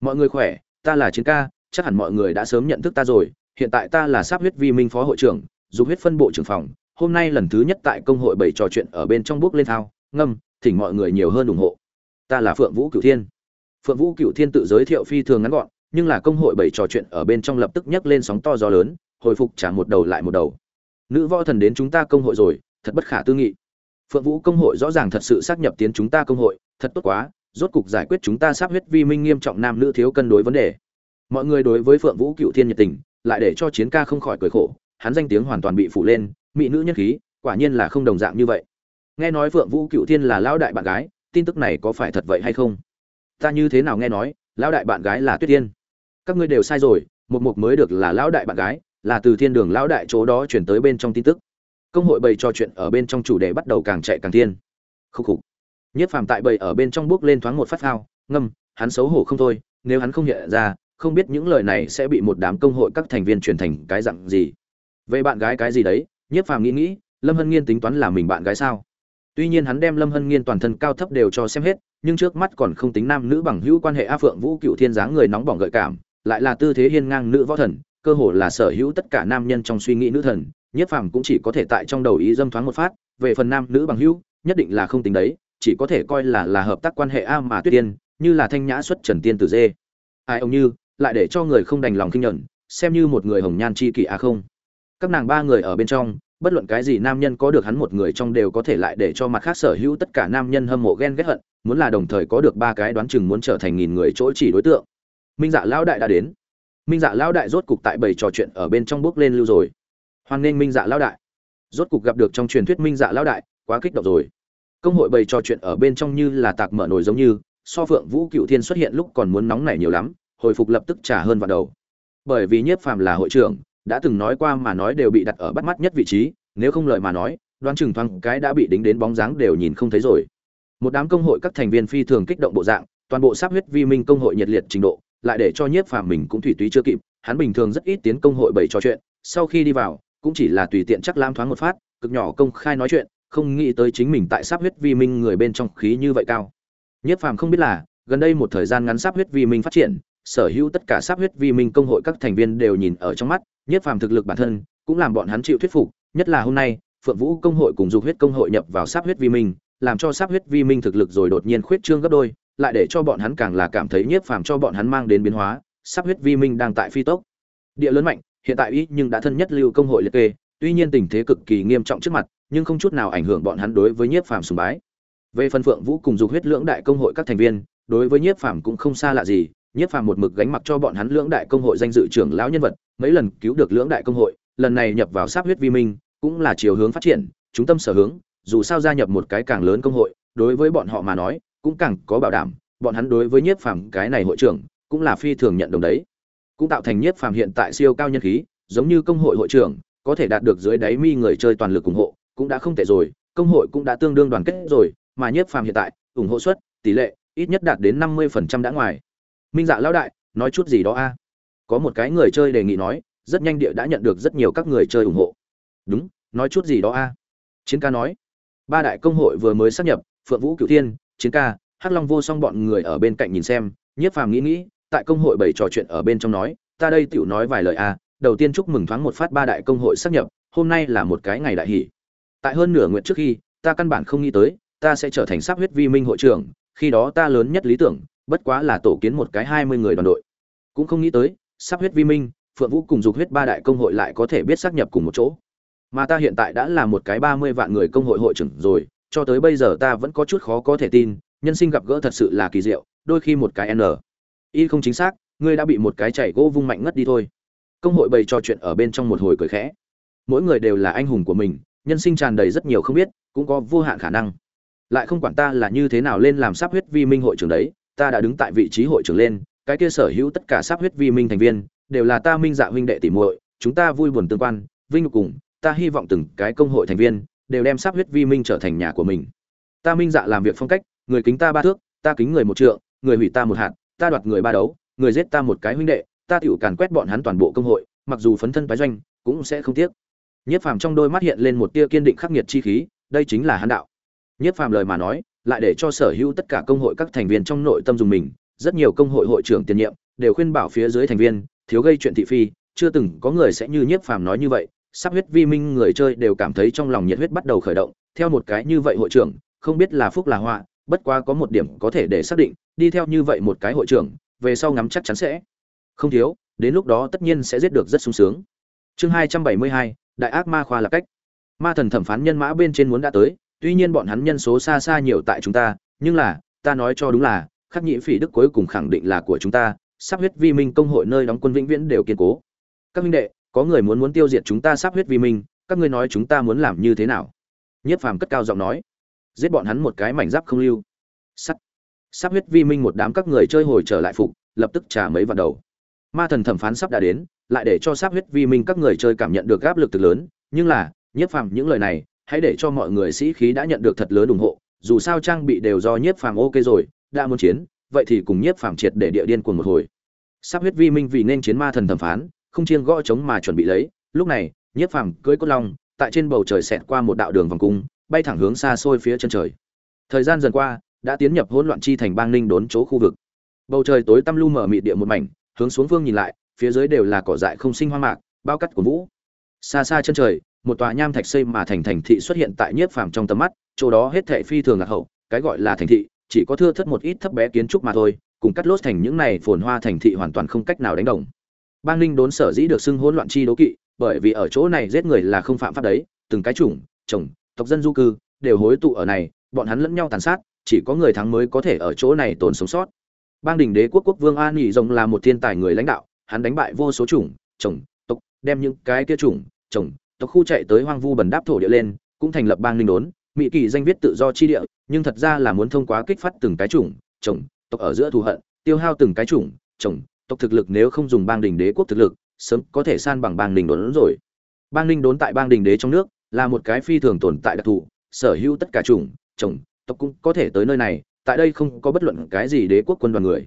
Mọi người khỏe, ta là Chiến ca, chắc hẳn mọi người đã sớm nhận thức ta rồi, hiện tại ta là sắp huyết vi minh phó hội trưởng, dục huyết phân bộ trưởng phòng, hôm nay lần thứ nhất tại công hội bảy trò chuyện ở bên trong bước lên thao ngâm thỉnh mọi người nhiều hơn ủng hộ. Ta là phượng vũ cửu thiên. Phượng vũ cửu thiên tự giới thiệu phi thường ngắn gọn nhưng là công hội bảy trò chuyện ở bên trong lập tức nhấc lên sóng to gió lớn hồi phục trả một đầu lại một đầu. Nữ võ thần đến chúng ta công hội rồi thật bất khả tư nghị. Phượng vũ công hội rõ ràng thật sự xác nhập tiến chúng ta công hội thật tốt quá rốt cục giải quyết chúng ta sắp huyết vi minh nghiêm trọng nam nữ thiếu cân đối vấn đề. Mọi người đối với phượng vũ cựu thiên nhiệt tình lại để cho chiến ca không khỏi cười khổ hắn danh tiếng hoàn toàn bị phủ lên, mỹ nữ nhân khí, quả nhiên là không đồng dạng như vậy. Nghe nói phượng vũ cựu thiên là lão đại bạn gái, tin tức này có phải thật vậy hay không? Ta như thế nào nghe nói, lão đại bạn gái là tuyết tiên. Các ngươi đều sai rồi một mục mới được là lão đại bạn gái, là từ thiên đường lão đại chỗ đó chuyển tới bên trong tin tức. Công hội bày trò chuyện ở bên trong chủ đề bắt đầu càng chạy càng thiên. Khúc khục. Nhất phàm tại bầy ở bên trong bước lên thoáng một phát phao, ngâm, hắn xấu hổ không thôi, nếu hắn không hiện ra, không biết những lời này sẽ bị một đám công hội các thành viên truyền thành cái dạng gì về bạn gái cái gì đấy Nhiếp Phàm nghĩ nghĩ, Lâm Hân Nghiên tính toán là mình bạn gái sao? Tuy nhiên hắn đem Lâm Hân Nghiên toàn thân cao thấp đều cho xem hết, nhưng trước mắt còn không tính nam nữ bằng hữu quan hệ A Phượng Vũ Cựu Thiên dáng người nóng bỏng gợi cảm, lại là tư thế hiên ngang nữ võ thần, cơ hồ là sở hữu tất cả nam nhân trong suy nghĩ nữ thần, Nhiếp Phàm cũng chỉ có thể tại trong đầu ý dâm thoáng một phát, về phần nam nữ bằng hữu, nhất định là không tính đấy, chỉ có thể coi là là hợp tác quan hệ A mà Tuyết Tiên, như là thanh nhã xuất Trần Tiên tử dê. Ai ông như, lại để cho người không đành lòng kinh nhận, xem như một người hồng nhan chi kỷ a không các nàng ba người ở bên trong, bất luận cái gì nam nhân có được hắn một người trong đều có thể lại để cho mặt khác sở hữu tất cả nam nhân hâm mộ ghen ghét hận, muốn là đồng thời có được ba cái đoán chừng muốn trở thành nghìn người chỗ chỉ đối tượng. Minh dạ lão đại đã đến. Minh dạ lão đại rốt cục tại bảy trò chuyện ở bên trong bước lên lưu rồi. Hoan nghênh minh dạ lão đại. Rốt cục gặp được trong truyền thuyết minh dạ lão đại, quá kích động rồi. Công hội bày trò chuyện ở bên trong như là tạc mở nồi giống như, so phượng vũ cựu thiên xuất hiện lúc còn muốn nóng nảy nhiều lắm, hồi phục lập tức trả hơn vào đầu. Bởi vì nhiếp phàm là hội trưởng đã từng nói qua mà nói đều bị đặt ở bắt mắt nhất vị trí, nếu không lời mà nói, đoán chừng thoáng cái đã bị đính đến bóng dáng đều nhìn không thấy rồi. Một đám công hội các thành viên phi thường kích động bộ dạng, toàn bộ sắp huyết vi minh công hội nhiệt liệt trình độ, lại để cho nhiếp phàm mình cũng thủy túy chưa kịp, hắn bình thường rất ít tiến công hội bày trò chuyện, sau khi đi vào, cũng chỉ là tùy tiện chắc lam thoáng một phát, cực nhỏ công khai nói chuyện, không nghĩ tới chính mình tại sắp huyết vi minh người bên trong khí như vậy cao. Nhiếp phàm không biết là, gần đây một thời gian ngắn sắp huyết vi minh phát triển, sở hữu tất cả sắp huyết vi minh công hội các thành viên đều nhìn ở trong mắt Nhất phàm thực lực bản thân, cũng làm bọn hắn chịu thuyết phục, nhất là hôm nay, Phượng Vũ công hội cùng dục huyết công hội nhập vào Sáp huyết vi minh, làm cho Sáp huyết vi minh thực lực rồi đột nhiên khuyết trương gấp đôi, lại để cho bọn hắn càng là cảm thấy Nhất phàm cho bọn hắn mang đến biến hóa, Sáp huyết vi minh đang tại phi tốc. Địa lớn mạnh, hiện tại ít nhưng đã thân nhất lưu công hội liệt kê, tuy nhiên tình thế cực kỳ nghiêm trọng trước mặt, nhưng không chút nào ảnh hưởng bọn hắn đối với Nhiếp Phàm sùng bái. Về phần Phượng Vũ cùng dục huyết lưỡng đại công hội các thành viên, đối với Nhiếp Phàm cũng không xa lạ gì, Nhiếp Phàm một mực gánh mặc cho bọn hắn lưỡng đại công hội danh dự trưởng lão nhân vật, mấy lần cứu được lưỡng đại công hội, lần này nhập vào Sáp huyết vi minh, cũng là chiều hướng phát triển, chúng tâm sở hướng, dù sao gia nhập một cái càng lớn công hội, đối với bọn họ mà nói, cũng càng có bảo đảm, bọn hắn đối với Nhiếp Phàm cái này hội trưởng, cũng là phi thường nhận đồng đấy. Cũng tạo thành Nhiếp Phàm hiện tại siêu cao nhân khí, giống như công hội hội trưởng, có thể đạt được dưới đáy mi người chơi toàn lực ủng hộ, cũng đã không tệ rồi, công hội cũng đã tương đương đoàn kết rồi, mà Nhiếp Phàm hiện tại, ủng hộ suất, tỷ lệ ít nhất đạt đến 50% đã ngoài minh dạ lão đại, nói chút gì đó a? Có một cái người chơi đề nghị nói, rất nhanh địa đã nhận được rất nhiều các người chơi ủng hộ. Đúng, nói chút gì đó a? Chiến ca nói. Ba đại công hội vừa mới sắp nhập, phượng vũ, cửu thiên, chiến ca, hắc long vô song bọn người ở bên cạnh nhìn xem, nhiếp phàm nghĩ nghĩ, tại công hội bảy trò chuyện ở bên trong nói, ta đây tiểu nói vài lời a, đầu tiên chúc mừng thoáng một phát ba đại công hội sắp nhập, hôm nay là một cái ngày đại hỷ. Tại hơn nửa nguyện trước khi, ta căn bản không nghĩ tới, ta sẽ trở thành sắp huyết vi minh hội trưởng, khi đó ta lớn nhất lý tưởng bất quá là tổ kiến một cái hai mươi người đoàn đội. Cũng không nghĩ tới, sắp huyết vi minh, phượng vũ cùng dục huyết ba đại công hội lại có thể biết xác nhập cùng một chỗ. Mà ta hiện tại đã là một cái ba mươi vạn người công hội hội trưởng rồi, cho tới bây giờ ta vẫn có chút khó có thể tin, nhân sinh gặp gỡ thật sự là kỳ diệu, đôi khi một cái n. Y không chính xác, ngươi đã bị một cái chạy gỗ vung mạnh ngất đi thôi. Công hội bày trò chuyện ở bên trong một hồi cười khẽ. Mỗi người đều là anh hùng của mình, nhân sinh tràn đầy rất nhiều không biết, cũng có vô hạn khả năng. Lại không quản ta là như thế nào lên làm sắp huyết vi minh hội trưởng đấy ta đã đứng tại vị trí hội trưởng lên cái kia sở hữu tất cả sắp huyết vi minh thành viên đều là ta minh dạ huynh đệ tỷ muội chúng ta vui buồn tương quan vinh nhục cùng ta hy vọng từng cái công hội thành viên đều đem sắp huyết vi minh trở thành nhà của mình ta minh dạ làm việc phong cách người kính ta ba thước ta kính người một trượng người hủy ta một hạt ta đoạt người ba đấu người giết ta một cái huynh đệ ta tiểu càn quét bọn hắn toàn bộ công hội mặc dù phấn thân phái doanh cũng sẽ không tiếc Nhiếp Phàm trong đôi mắt hiện lên một tia kiên định khắc nghiệt chi khí, đây chính là hắn đạo. Nhiếp Phàm lời mà nói, lại để cho sở hữu tất cả công hội các thành viên trong nội tâm dùng mình, rất nhiều công hội hội trưởng tiền nhiệm đều khuyên bảo phía dưới thành viên, thiếu gây chuyện thị phi, chưa từng có người sẽ như Nhiếp Phàm nói như vậy, sắp huyết vi minh người chơi đều cảm thấy trong lòng nhiệt huyết bắt đầu khởi động, theo một cái như vậy hội trưởng, không biết là phúc là họa, bất quá có một điểm có thể để xác định, đi theo như vậy một cái hội trưởng, về sau ngắm chắc chắn sẽ không thiếu, đến lúc đó tất nhiên sẽ giết được rất sung sướng. Chương hai trăm bảy mươi hai đại ác ma khoa là cách ma thần thẩm phán nhân mã bên trên muốn đã tới tuy nhiên bọn hắn nhân số xa xa nhiều tại chúng ta, nhưng là, ta nói cho đúng là, khắc nhĩ phỉ đức cuối cùng khẳng định là của chúng ta, sắp huyết vi minh công hội nơi đóng quân vĩnh viễn đều kiên cố. Các minh đệ, có người muốn muốn tiêu diệt chúng ta sắp huyết vi minh, các ngươi nói chúng ta muốn làm như thế nào? Nhất phàm cất cao giọng nói. Giết bọn hắn một cái mảnh giáp không lưu. Sắt. Sắp huyết vi minh một đám các người chơi hồi trở lại phục, lập tức trả mấy vạn đầu. Ma thần thẩm phán sắp đã đến, lại để cho sắp huyết vi minh các người chơi cảm nhận được áp lực từ lớn, nhưng là nhiếp phàm những lời này hãy để cho mọi người sĩ khí đã nhận được thật lớn ủng hộ, dù sao trang bị đều do nhiếp phàm ok rồi, đã muốn chiến, vậy thì cùng nhiếp phàm triệt để địa điên cuồng một hồi. Sắp huyết vi minh vì nên chiến ma thần thẩm phán, không chiên gõ chống mà chuẩn bị lấy, lúc này, nhiếp phàm cưỡi cốt long, tại trên bầu trời xẹt qua một đạo đường vòng cung, bay thẳng hướng xa xôi phía chân trời. Thời gian dần qua, đã tiến nhập hỗn loạn chi thành bang ninh đốn chỗ khu vực. Bầu trời tối tăm lu mở mịt địa một mảnh, hướng xuống phương nhìn lại, phía dưới đều là cỏ dại không sinh hoang mạc, bao cắt của vũ. Xa xa chân trời một tòa nham thạch xây mà thành thành thị xuất hiện tại nhiếp phàm trong tầm mắt, chỗ đó hết thệ phi thường lạc hậu, cái gọi là thành thị, chỉ có thưa thất một ít thấp bé kiến trúc mà thôi, cùng cắt lốt thành những này phồn hoa thành thị hoàn toàn không cách nào đánh đồng. Bang ninh đốn sở dĩ được xưng hỗn loạn chi đố kỵ, bởi vì ở chỗ này giết người là không phạm pháp đấy, từng cái chủng, chồng, tộc dân du cư, đều hối tụ ở này, bọn hắn lẫn nhau tàn sát, chỉ có người thắng mới có thể ở chỗ này tồn sống sót. Bang đình đế quốc quốc vương an nghỉ rồng là một thiên tài người lãnh đạo, hắn đánh bại vô số chủng chủng tộc, đem những cái kia chủng chủng tộc khu chạy tới hoang vu bần đáp thổ địa lên, cũng thành lập bang linh đốn. Mỹ kỳ danh viết tự do chi địa, nhưng thật ra là muốn thông qua kích phát từng cái chủng chủng, tộc ở giữa thù hận, tiêu hao từng cái chủng chủng, tộc thực lực nếu không dùng bang đình đế quốc thực lực, sớm có thể san bằng bang đình đốn rồi. Bang linh đốn tại bang đình đế trong nước, là một cái phi thường tồn tại đặc thù, sở hữu tất cả chủng chủng, tộc cũng có thể tới nơi này, tại đây không có bất luận cái gì đế quốc quân đoàn người.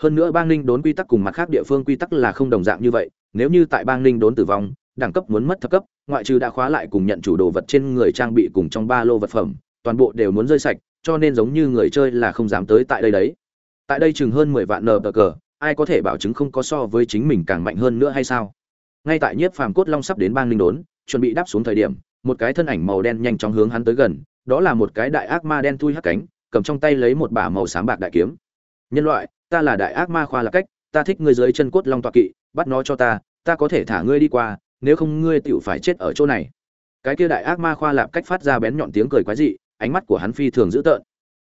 Hơn nữa bang ninh đốn quy tắc cùng mặt khác địa phương quy tắc là không đồng dạng như vậy, nếu như tại bang ninh đốn tử vong, đẳng cấp muốn mất thấp cấp ngoại trừ đã khóa lại cùng nhận chủ đồ vật trên người trang bị cùng trong ba lô vật phẩm, toàn bộ đều muốn rơi sạch, cho nên giống như người chơi là không dám tới tại đây đấy. Tại đây chừng hơn mười vạn nờ cờ, ai có thể bảo chứng không có so với chính mình càng mạnh hơn nữa hay sao? Ngay tại nhiếp phàm cốt long sắp đến bang ninh đốn, chuẩn bị đáp xuống thời điểm, một cái thân ảnh màu đen nhanh chóng hướng hắn tới gần, đó là một cái đại ác ma đen thui hắc cánh, cầm trong tay lấy một bả màu xám bạc đại kiếm. Nhân loại, ta là đại ác ma khoa là cách, ta thích ngươi dưới chân cốt long tọa kỵ, bắt nó cho ta ta có thể thả ngươi đi qua nếu không ngươi tựu phải chết ở chỗ này. Cái kia đại ác ma khoa lạp cách phát ra bén nhọn tiếng cười quái dị, ánh mắt của hắn phi thường dữ tợn.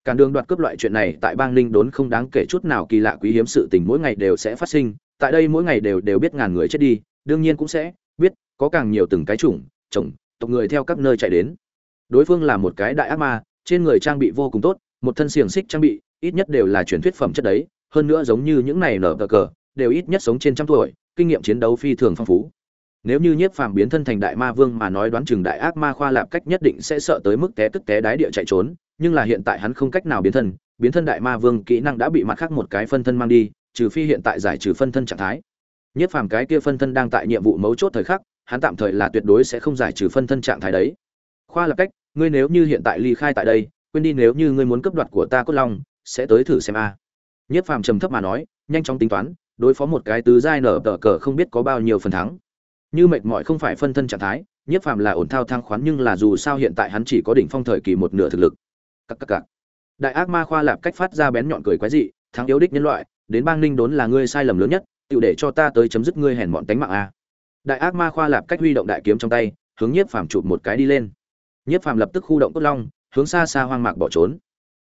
Cản đường đoạt cướp loại chuyện này tại bang ninh đốn không đáng kể chút nào kỳ lạ quý hiếm sự tình mỗi ngày đều sẽ phát sinh, tại đây mỗi ngày đều đều biết ngàn người chết đi, đương nhiên cũng sẽ biết có càng nhiều từng cái chủng, chồng, tộc người theo các nơi chạy đến. Đối phương là một cái đại ác ma, trên người trang bị vô cùng tốt, một thân xiềng xích trang bị, ít nhất đều là truyền thuyết phẩm chất đấy, hơn nữa giống như những này nở cờ cờ, đều ít nhất sống trên trăm tuổi, kinh nghiệm chiến đấu phi thường phong phú nếu như nhiếp phàm biến thân thành đại ma vương mà nói đoán chừng đại ác ma khoa lạp cách nhất định sẽ sợ tới mức té tức té đái địa chạy trốn nhưng là hiện tại hắn không cách nào biến thân biến thân đại ma vương kỹ năng đã bị mặt khác một cái phân thân mang đi trừ phi hiện tại giải trừ phân thân trạng thái. Nhiếp phàm cái kia phân thân đang tại nhiệm vụ mấu chốt thời khắc hắn tạm thời là tuyệt đối sẽ không giải trừ phân thân trạng thái đấy. Khoa lạp cách ngươi nếu như hiện tại ly khai tại đây quên đi nếu như ngươi muốn cướp đoạt của ta cốt long sẽ tới thử xem a. Nhiếp Phàm trầm thấp mà nói, nhanh chóng tính toán, đối phó một cái tứ giai nở tờ cờ không biết có bao nhiêu phần thắng. Như mệt mỏi không phải phân thân trạng thái, Nhiếp Phàm là ổn thao thang khoán nhưng là dù sao hiện tại hắn chỉ có đỉnh phong thời kỳ một nửa thực lực. cắc cắc cắc Đại ác ma khoa lạp cách phát ra bén nhọn cười quái dị, thắng yếu đích nhân loại, đến bang Ninh đốn là ngươi sai lầm lớn nhất, tự để cho ta tới chấm dứt ngươi hèn mọn tánh mạng a. Đại ác ma khoa lạp cách huy động đại kiếm trong tay, hướng Nhiếp Phàm chụp một cái đi lên. Nhiếp Phàm lập tức khu động cốt long, hướng xa xa hoang mạc bỏ trốn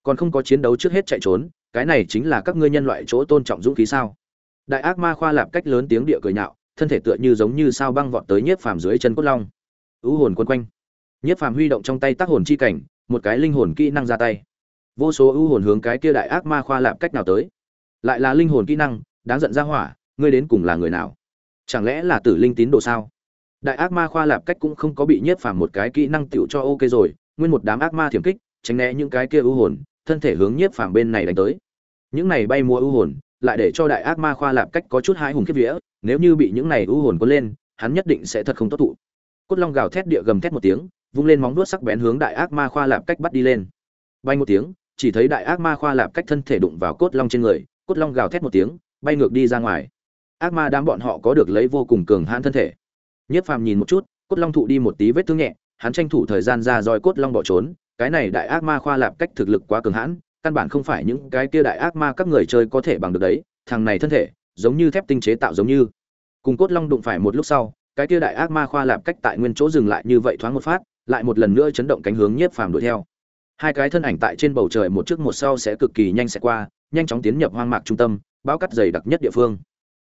còn không có chiến đấu trước hết chạy trốn cái này chính là các ngươi nhân loại chỗ tôn trọng dũng khí sao đại ác ma khoa lạp cách lớn tiếng địa cười nhạo thân thể tựa như giống như sao băng vọt tới nhiếp phàm dưới chân cốt long. Ưu hồn quân quanh. Nhiếp phàm huy động trong tay tác hồn chi cảnh, một cái linh hồn kỹ năng ra tay. Vô số ưu hồn hướng cái kia đại ác ma khoa lạp cách nào tới. Lại là linh hồn kỹ năng, đáng giận ra hỏa, ngươi đến cùng là người nào? Chẳng lẽ là tử linh tín đồ sao? Đại ác ma khoa lạp cách cũng không có bị nhiếp phàm một cái kỹ năng tựu cho ok rồi, nguyên một đám ác ma thiểm kích, tránh né những cái kia ưu hồn, thân thể hướng nhiếp phàm bên này đánh tới. Những này bay mua ưu hồn lại để cho đại ác ma khoa lạp cách có chút hai hùng kiếp vía, nếu như bị những này ưu hồn cuốn lên, hắn nhất định sẽ thật không tốt thụ. Cốt long gào thét địa gầm thét một tiếng, vung lên móng vuốt sắc bén hướng đại ác ma khoa lạp cách bắt đi lên. Bay một tiếng, chỉ thấy đại ác ma khoa lạp cách thân thể đụng vào cốt long trên người, cốt long gào thét một tiếng, bay ngược đi ra ngoài. Ác ma đám bọn họ có được lấy vô cùng cường hãn thân thể. Nhất phàm nhìn một chút, cốt long thụ đi một tí vết thương nhẹ, hắn tranh thủ thời gian ra roi cốt long bỏ trốn, cái này đại ác ma khoa lạp cách thực lực quá cường hãn căn bản không phải những cái kia đại ác ma các người chơi có thể bằng được đấy, thằng này thân thể, giống như thép tinh chế tạo giống như. Cùng cốt long đụng phải một lúc sau, cái kia đại ác ma khoa lạp cách tại nguyên chỗ dừng lại như vậy thoáng một phát, lại một lần nữa chấn động cánh hướng nhiếp phàm đuổi theo. Hai cái thân ảnh tại trên bầu trời một trước một sau sẽ cực kỳ nhanh sẽ qua, nhanh chóng tiến nhập hoang mạc trung tâm, bao cắt dày đặc nhất địa phương.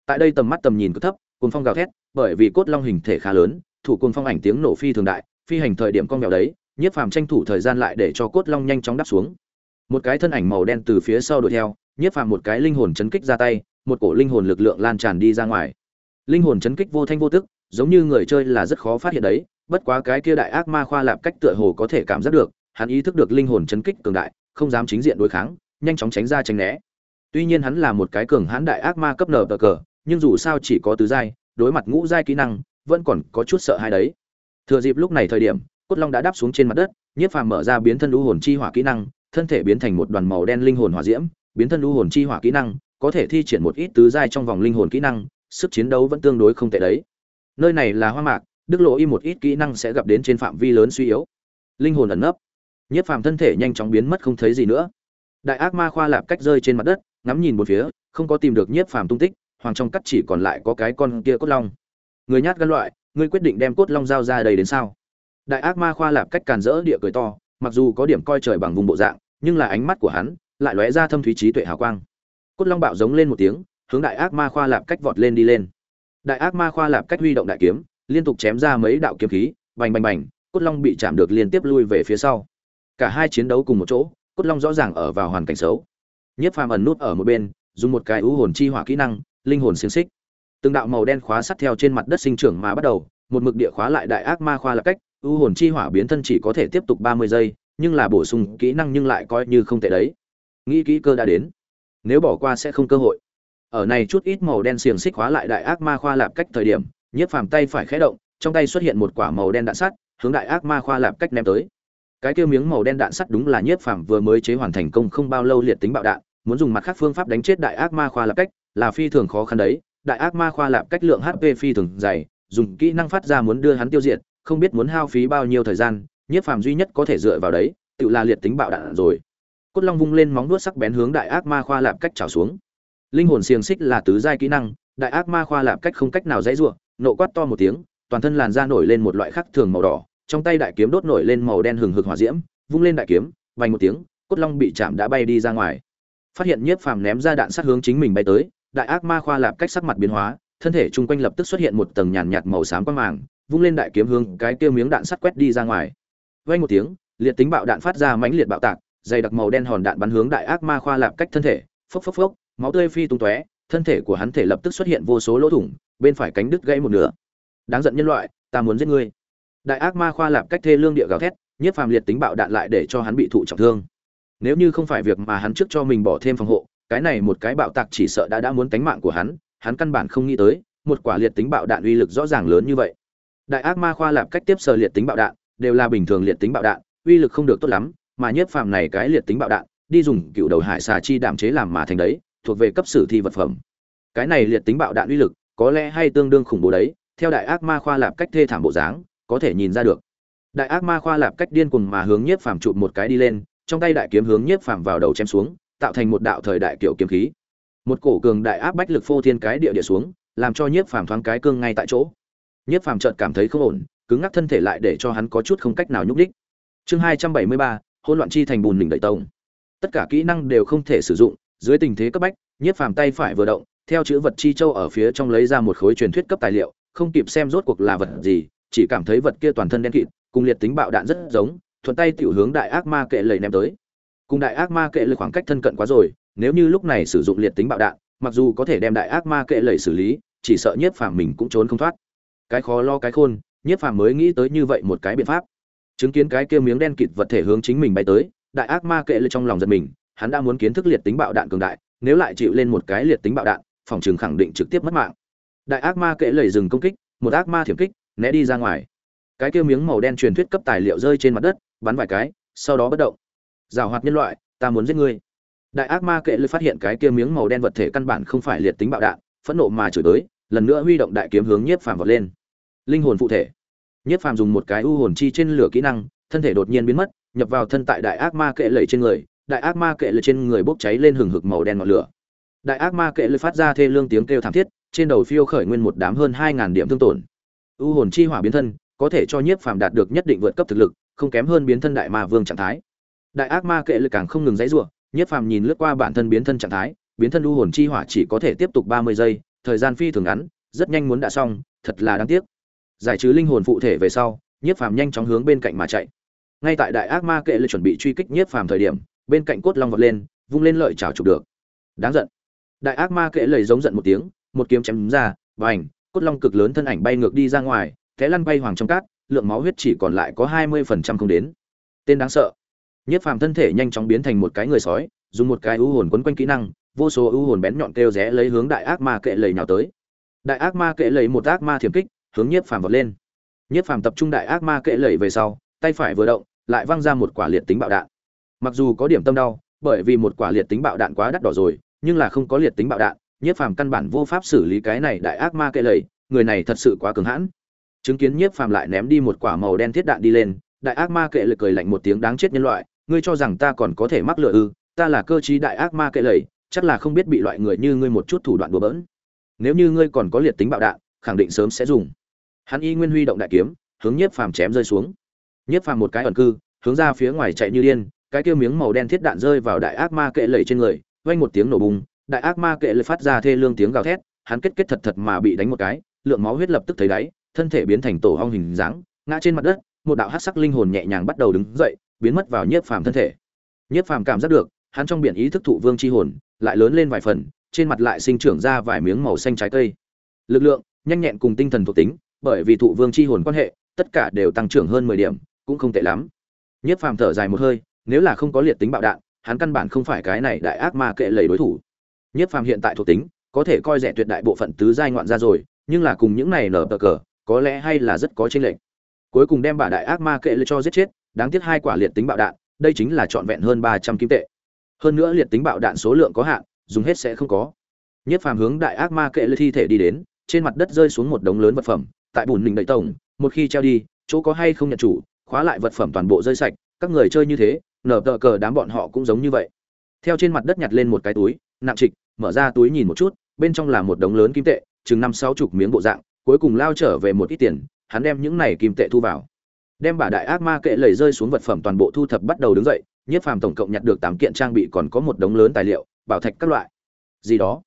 Tại đây tầm mắt tầm nhìn cực thấp, cuồng phong gào thét, bởi vì cốt long hình thể khá lớn, thủ cuồng phong ảnh tiếng nổ phi thường đại, phi hành thời điểm con mèo đấy, nhiếp phàm tranh thủ thời gian lại để cho cốt long nhanh chóng đáp xuống một cái thân ảnh màu đen từ phía sau đuổi theo nhiếp phàm một cái linh hồn chấn kích ra tay, một cổ linh hồn lực lượng lan tràn đi ra ngoài. Linh hồn chấn kích vô thanh vô tức, giống như người chơi là rất khó phát hiện đấy, bất quá cái kia đại ác ma khoa lạp cách tựa hồ có thể cảm giác được, hắn ý thức được linh hồn chấn kích cường đại, không dám chính diện đối kháng, nhanh chóng tránh ra tránh né. Tuy nhiên hắn là một cái cường hãn đại ác ma cấp nở bờ cờ, nhưng dù sao chỉ có tứ giai, đối mặt ngũ giai kỹ năng, vẫn còn có chút sợ hãi đấy. Thừa dịp lúc này thời điểm, cốt long đã đáp xuống trên mặt đất nhiếp phàm mở ra biến thân lũ hồn chi hỏa kỹ năng thân thể biến thành một đoàn màu đen linh hồn hỏa diễm, biến thân lũ hồn chi hỏa kỹ năng, có thể thi triển một ít tứ giai trong vòng linh hồn kỹ năng, sức chiến đấu vẫn tương đối không tệ đấy. Nơi này là hoa mạc, đức lộ y một ít kỹ năng sẽ gặp đến trên phạm vi lớn suy yếu. Linh hồn ẩn nấp. Nhiếp phàm thân thể nhanh chóng biến mất không thấy gì nữa. Đại ác ma khoa lạp cách rơi trên mặt đất, ngắm nhìn một phía, không có tìm được nhiếp phàm tung tích, hoàng trong cắt chỉ còn lại có cái con kia cốt long. Người nhát gan loại, ngươi quyết định đem cốt long giao ra đây đến sao? Đại ác ma khoa lạp cách càn rỡ địa cười to mặc dù có điểm coi trời bằng vùng bộ dạng, nhưng là ánh mắt của hắn lại lóe ra thâm thúy trí tuệ hào quang. Cốt long bạo giống lên một tiếng, hướng đại ác ma khoa lạp cách vọt lên đi lên. Đại ác ma khoa lạp cách huy động đại kiếm, liên tục chém ra mấy đạo kiếm khí, bành bành bành, cốt long bị chạm được liên tiếp lui về phía sau. Cả hai chiến đấu cùng một chỗ, cốt long rõ ràng ở vào hoàn cảnh xấu. Nhất phàm ẩn nút ở một bên, dùng một cái ưu hồn chi hỏa kỹ năng, linh hồn xiềng xích. Từng đạo màu đen khóa sắt theo trên mặt đất sinh trưởng mà bắt đầu, một mực địa khóa lại đại ác ma khoa lạp cách ưu hồn chi hỏa biến thân chỉ có thể tiếp tục ba mươi giây, nhưng là bổ sung kỹ năng nhưng lại coi như không tệ đấy. Nghĩ kỹ cơ đã đến. Nếu bỏ qua sẽ không cơ hội. Ở này chút ít màu đen xiềng xích hóa lại đại ác ma khoa lạp cách thời điểm, nhiếp phàm tay phải khẽ động, trong tay xuất hiện một quả màu đen đạn sắt, hướng đại ác ma khoa lạp cách ném tới. Cái kia miếng màu đen đạn sắt đúng là nhiếp phàm vừa mới chế hoàn thành công không bao lâu liệt tính bạo đạn, muốn dùng mặt khác phương pháp đánh chết đại ác ma khoa lạp cách, là phi thường khó khăn đấy. Đại ác ma khoa lạp cách lượng hp phi thường dày, dùng kỹ năng phát ra muốn đưa hắn tiêu diệt không biết muốn hao phí bao nhiêu thời gian, nhiếp phàm duy nhất có thể dựa vào đấy, tự là liệt tính bạo đạn rồi. Cốt long vung lên móng vuốt sắc bén hướng đại ác ma khoa lạp cách trào xuống. Linh hồn xiềng xích là tứ giai kỹ năng, đại ác ma khoa lạp cách không cách nào dãy ruộng nộ quát to một tiếng, toàn thân làn da nổi lên một loại khắc thường màu đỏ, trong tay đại kiếm đốt nổi lên màu đen hừng hực hỏa diễm, vung lên đại kiếm, vành một tiếng, cốt long bị chạm đã bay đi ra ngoài. Phát hiện nhiếp phàm ném ra đạn sát hướng chính mình bay tới, đại ác ma khoa lạp cách sắc mặt biến hóa, thân thể chung quanh lập tức xuất hiện một tầng nhàn nhạt màu xám quang màng vung lên đại kiếm hướng cái kia miếng đạn sắt quét đi ra ngoài. Vang một tiếng, liệt tính bạo đạn phát ra mãnh liệt bạo tạc, dày đặc màu đen hòn đạn bắn hướng đại ác ma khoa lạp cách thân thể. Phốc phốc phốc, máu tươi phi tung tóe, thân thể của hắn thể lập tức xuất hiện vô số lỗ thủng, bên phải cánh đứt gãy một nửa. Đáng giận nhân loại, ta muốn giết ngươi. Đại ác ma khoa lạp cách thê lương địa gào thét nhiếp phàm liệt tính bạo đạn lại để cho hắn bị thụ trọng thương. Nếu như không phải việc mà hắn trước cho mình bỏ thêm phòng hộ, cái này một cái bạo tạc chỉ sợ đã đã muốn tánh mạng của hắn hắn căn bản không nghĩ tới, một quả liệt tính bạo đạn uy lực rõ ràng lớn như vậy đại ác ma khoa lạp cách tiếp sở liệt tính bạo đạn, đều là bình thường liệt tính bạo đạn, uy lực không được tốt lắm, mà nhiếp phàm này cái liệt tính bạo đạn, đi dùng cựu đầu hải xà chi đạm chế làm mà thành đấy, thuộc về cấp sử thi vật phẩm. Cái này liệt tính bạo đạn uy lực, có lẽ hay tương đương khủng bố đấy, theo đại ác ma khoa lạp cách thê thảm bộ dáng, có thể nhìn ra được. Đại ác ma khoa lạp cách điên cuồng mà hướng nhiếp phàm chụp một cái đi lên, trong tay đại kiếm hướng nhiếp phàm vào đầu chém xuống, tạo thành một đạo thời đại kiểu kiếm khí. Một cổ cường đại áp bách lực phô thiên cái địa địa xuống, làm cho nhiếp phàm thoáng cái cương ngay tại chỗ nhiếp phàm chợt cảm thấy không ổn, cứng ngắc thân thể lại để cho hắn có chút không cách nào nhúc đích chương hai trăm bảy mươi ba, hỗn loạn chi thành bùn mình đợi tông. Tất cả kỹ năng đều không thể sử dụng, dưới tình thế cấp bách, nhiếp phàm tay phải vừa động, theo chữ vật chi châu ở phía trong lấy ra một khối truyền thuyết cấp tài liệu, không kịp xem rốt cuộc là vật gì, chỉ cảm thấy vật kia toàn thân đen kịt, cùng liệt tính bạo đạn rất giống, thuận tay tiểu hướng đại ác ma kệ lầy ném tới. Cùng đại ác ma kệ lầy khoảng cách thân cận quá rồi, nếu như lúc này sử dụng liệt tính bạo đạn, mặc dù có thể đem đại ác ma kệ lầy xử lý, chỉ sợ nhiếp phàm mình cũng trốn không thoát cái khó lo cái khôn, nhiếp phàm mới nghĩ tới như vậy một cái biện pháp. Chứng kiến cái kia miếng đen kịt vật thể hướng chính mình bay tới, đại ác ma kệ lên trong lòng giật mình, hắn đã muốn kiến thức liệt tính bạo đạn cường đại, nếu lại chịu lên một cái liệt tính bạo đạn, phòng trường khẳng định trực tiếp mất mạng. Đại ác ma kệ lầy dừng công kích, một ác ma thiểm kích, né đi ra ngoài. Cái kia miếng màu đen truyền thuyết cấp tài liệu rơi trên mặt đất, bắn vài cái, sau đó bất động. Giảo hoạt nhân loại, ta muốn giết ngươi. Đại ác ma kệ lư phát hiện cái kia miếng màu đen vật thể căn bản không phải liệt tính bạo đạn, phẫn nộ mà chửi tới, lần nữa huy động đại kiếm hướng nhiếp phàm vọt lên linh hồn phụ thể. Nhất phàm dùng một cái u hồn chi trên lửa kỹ năng, thân thể đột nhiên biến mất, nhập vào thân tại đại ác ma kệ lầy trên người, đại ác ma kệ lầy trên người bốc cháy lên hừng hực màu đen ngọn lửa. Đại ác ma kệ lẩy phát ra thê lương tiếng kêu thảm thiết, trên đầu phiêu khởi nguyên một đám hơn hai ngàn điểm thương tổn. U hồn chi hỏa biến thân, có thể cho nhiếp phàm đạt được nhất định vượt cấp thực lực, không kém hơn biến thân đại ma vương trạng thái. Đại ác ma kệ lực càng không ngừng dãy rủa nhiếp phàm nhìn lướt qua bản thân biến thân trạng thái, biến thân u hồn chi hỏa chỉ có thể tiếp tục ba mươi giây, thời gian phi thường ngắn, rất nhanh muốn đã xong, thật là đáng tiếc giải trừ linh hồn phụ thể về sau, nhiếp phàm nhanh chóng hướng bên cạnh mà chạy. Ngay tại đại ác ma kệ lệ chuẩn bị truy kích nhiếp phàm thời điểm, bên cạnh cốt long vọt lên, vung lên lợi chảo chụp được. Đáng giận. Đại ác ma kệ lệ giống giận một tiếng, một kiếm chém đúng ra và ảnh cốt long cực lớn thân ảnh bay ngược đi ra ngoài, té lăn bay hoàng trong cát, lượng máu huyết chỉ còn lại có hai mươi phần trăm không đến. Tên đáng sợ. Nhiếp phàm thân thể nhanh chóng biến thành một cái người sói, dùng một cái ưu hồn quấn quanh kỹ năng, vô số ưu hồn bén nhọn kêu rẽ lấy hướng đại ác ma kệ lầy nhào tới. Đại ác ma kệ lầy một ác ma thiểm kích hướng nhiếp phàm vọt lên. Nhiếp phàm tập trung đại ác ma kệ lẩy về sau, tay phải vừa động, lại văng ra một quả liệt tính bạo đạn. Mặc dù có điểm tâm đau, bởi vì một quả liệt tính bạo đạn quá đắt đỏ rồi, nhưng là không có liệt tính bạo đạn, nhiếp phàm căn bản vô pháp xử lý cái này đại ác ma kệ lẩy, người này thật sự quá cứng hãn. Chứng kiến nhiếp phàm lại ném đi một quả màu đen thiết đạn đi lên, đại ác ma kệ lẩy cười lạnh một tiếng đáng chết nhân loại, ngươi cho rằng ta còn có thể mắc lựa ư, ta là cơ chí đại ác ma kệ lẩy, chắc là không biết bị loại người như ngươi một chút thủ đoạn bừa bỡn. Nếu như ngươi còn có liệt tính bạo đạn, khẳng định sớm sẽ dùng hắn y nguyên huy động đại kiếm, hướng nhiếp phàm chém rơi xuống. Nhiếp phàm một cái ẩn cư, hướng ra phía ngoài chạy như điên, cái kia miếng màu đen thiết đạn rơi vào đại ác ma kệ lầy trên người, vang một tiếng nổ bùng, đại ác ma kệ lầy phát ra thê lương tiếng gào thét, hắn kết kết thật thật mà bị đánh một cái, lượng máu huyết lập tức thấy đáy, thân thể biến thành tổ hong hình dáng, ngã trên mặt đất, một đạo hắc sắc linh hồn nhẹ nhàng bắt đầu đứng dậy, biến mất vào nhiếp phàm thân thể. Nhiếp phàm cảm giác được, hắn trong biển ý thức thụ vương chi hồn, lại lớn lên vài phần, trên mặt lại sinh trưởng ra vài miếng màu xanh trái cây. Lực lượng, nhanh nhẹn cùng tinh thần thuộc tính bởi vì thụ vương chi hồn quan hệ tất cả đều tăng trưởng hơn mười điểm cũng không tệ lắm nhiếp phàm thở dài một hơi nếu là không có liệt tính bạo đạn hắn căn bản không phải cái này đại ác ma kệ lầy đối thủ nhiếp phàm hiện tại thuộc tính có thể coi rẻ tuyệt đại bộ phận tứ giai ngoạn ra rồi nhưng là cùng những này nở bờ cờ có lẽ hay là rất có chênh lệch. Cuối cùng đem bà đại ác ma kệ lệ cho giết chết, đáng tiếc hai quả liệt tính bạo đạn, đây chính là trọn vẹn hơn 300 kim tệ. Hơn nữa liệt tính bạo đạn số lượng có hạn, dùng hết sẽ không có. Nhất phàm hướng đại ác ma kệ lệ thi thể đi đến, trên mặt đất rơi xuống một đống lớn vật phẩm, tại bùn mình đầy tổng, một khi treo đi, chỗ có hay không nhận chủ, khóa lại vật phẩm toàn bộ rơi sạch, các người chơi như thế, nở tờ cờ đám bọn họ cũng giống như vậy. Theo trên mặt đất nhặt lên một cái túi, nặng trịch, mở ra túi nhìn một chút, bên trong là một đống lớn kim tệ, chừng năm sáu chục miếng bộ dạng, cuối cùng lao trở về một ít tiền hắn đem những này kim tệ thu vào. Đem bà đại ác ma kệ lầy rơi xuống vật phẩm toàn bộ thu thập bắt đầu đứng dậy nhiếp phàm tổng cộng nhặt được tám kiện trang bị còn có một đống lớn tài liệu bảo thạch các loại. Gì đó?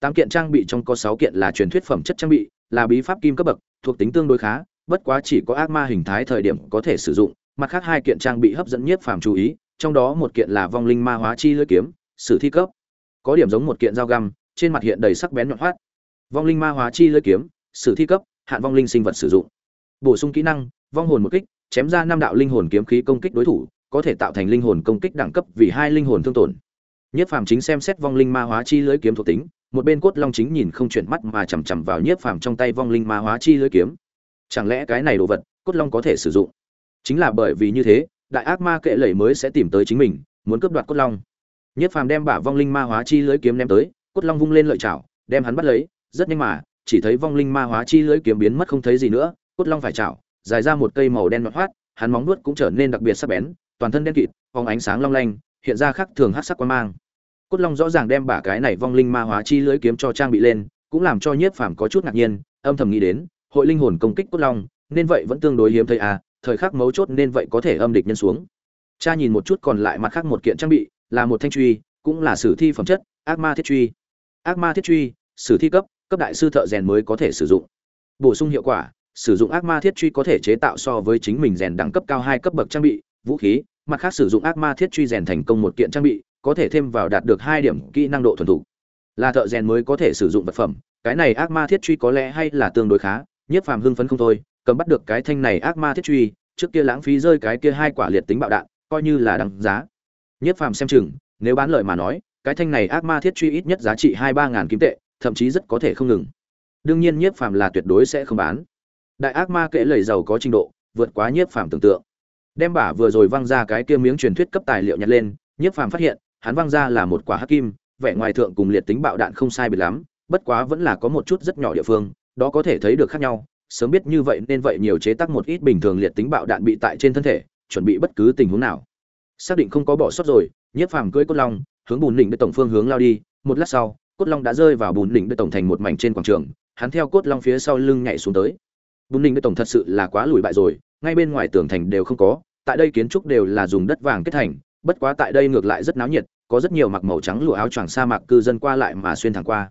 Tám kiện trang bị trong có sáu kiện là truyền thuyết phẩm chất trang bị là bí pháp kim cấp bậc thuộc tính tương đối khá, bất quá chỉ có ác ma hình thái thời điểm có thể sử dụng, mặt khác hai kiện trang bị hấp dẫn nhiếp phàm chú ý, trong đó một kiện là vong linh ma hóa chi lưỡi kiếm, sử thi cấp. Có điểm giống một kiện dao găm, trên mặt hiện đầy sắc bén nhọn hoắt. Vong linh ma hóa chi lưỡi kiếm, sử thi cấp, hạn vong linh sinh vật sử dụng. Bổ sung kỹ năng, vong hồn một kích, chém ra năm đạo linh hồn kiếm khí công kích đối thủ, có thể tạo thành linh hồn công kích đẳng cấp vì hai linh hồn thương tổn. Nhiếp phàm chính xem xét vong linh ma hóa chi lưới kiếm thuộc tính một bên cốt long chính nhìn không chuyển mắt mà chằm chằm vào nhiếp phàm trong tay vong linh ma hóa chi lưới kiếm. Chẳng lẽ cái này đồ vật cốt long có thể sử dụng? Chính là bởi vì như thế đại ác ma kệ lẩy mới sẽ tìm tới chính mình muốn cướp đoạt cốt long. Nhiếp phàm đem bả vong linh ma hóa chi lưới kiếm ném tới cốt long vung lên lợi chảo đem hắn bắt lấy rất nhanh mà chỉ thấy vong linh ma hóa chi lưỡi kiếm biến mất không thấy gì nữa, cốt long phải chảo, dài ra một cây màu đen nhọn hoắt, hắn móng vuốt cũng trở nên đặc biệt sắc bén, toàn thân đen kịt, phóng ánh sáng long lanh, hiện ra khắc thường hắc sắc quan mang. Cốt long rõ ràng đem bả cái này vong linh ma hóa chi lưới kiếm cho trang bị lên, cũng làm cho Nhiếp Phàm có chút ngạc nhiên, âm thầm nghĩ đến, hội linh hồn công kích cốt long, nên vậy vẫn tương đối hiếm thấy à, thời khắc mấu chốt nên vậy có thể âm địch nhân xuống. cha nhìn một chút còn lại mặt khác một kiện trang bị là một thanh truy cũng là sử thi phẩm chất ác ma thiết truy ác ma thiết truy sử thi cấp cấp đại sư thợ rèn mới có thể sử dụng bổ sung hiệu quả sử dụng ác ma thiết truy có thể chế tạo so với chính mình rèn đẳng cấp cao hai cấp bậc trang bị vũ khí mặt khác sử dụng ác ma thiết truy rèn thành công một kiện trang bị có thể thêm vào đạt được hai điểm kỹ năng độ thuần thục. Là thợ rèn mới có thể sử dụng vật phẩm, cái này ác ma thiết truy có lẽ hay là tương đối khá nhiếp phàm hưng phấn không thôi, cầm bắt được cái thanh này ác ma thiết truy, trước kia lãng phí rơi cái kia hai quả liệt tính bạo đạn, coi như là đăng giá. Nhiếp phàm xem chừng, nếu bán lợi mà nói, cái thanh này ác ma thiết truy ít nhất giá trị hai ba ngàn kim tệ, thậm chí rất có thể không ngừng. Đương nhiên nhiếp phàm là tuyệt đối sẽ không bán. Đại ác ma kệ lầy giàu có trình độ, vượt quá nhiếp phàm tưởng tượng. Đem bả vừa rồi văng ra cái kia miếng truyền thuyết cấp tài liệu nhặt lên nhiếp phàm phát hiện hắn văng ra là một quả hắc kim, vẻ ngoài thượng cùng liệt tính bạo đạn không sai biệt lắm, bất quá vẫn là có một chút rất nhỏ địa phương, đó có thể thấy được khác nhau. Sớm biết như vậy nên vậy nhiều chế tác một ít bình thường liệt tính bạo đạn bị tại trên thân thể, chuẩn bị bất cứ tình huống nào. Xác định không có bỏ sót rồi, nhiếp phàm cưỡi cốt long, hướng bùn đỉnh đế tổng phương hướng lao đi. Một lát sau, cốt long đã rơi vào bùn đỉnh đế tổng thành một mảnh trên quảng trường, hắn theo cốt long phía sau lưng nhảy xuống tới. Bùn đỉnh đế tổng thật sự là quá lùi bại rồi, ngay bên ngoài tường thành đều không có, tại đây kiến trúc đều là dùng đất vàng kết thành bất quá tại đây ngược lại rất náo nhiệt, có rất nhiều mặc màu trắng lụa áo choàng sa mạc cư dân qua lại mà xuyên thẳng qua.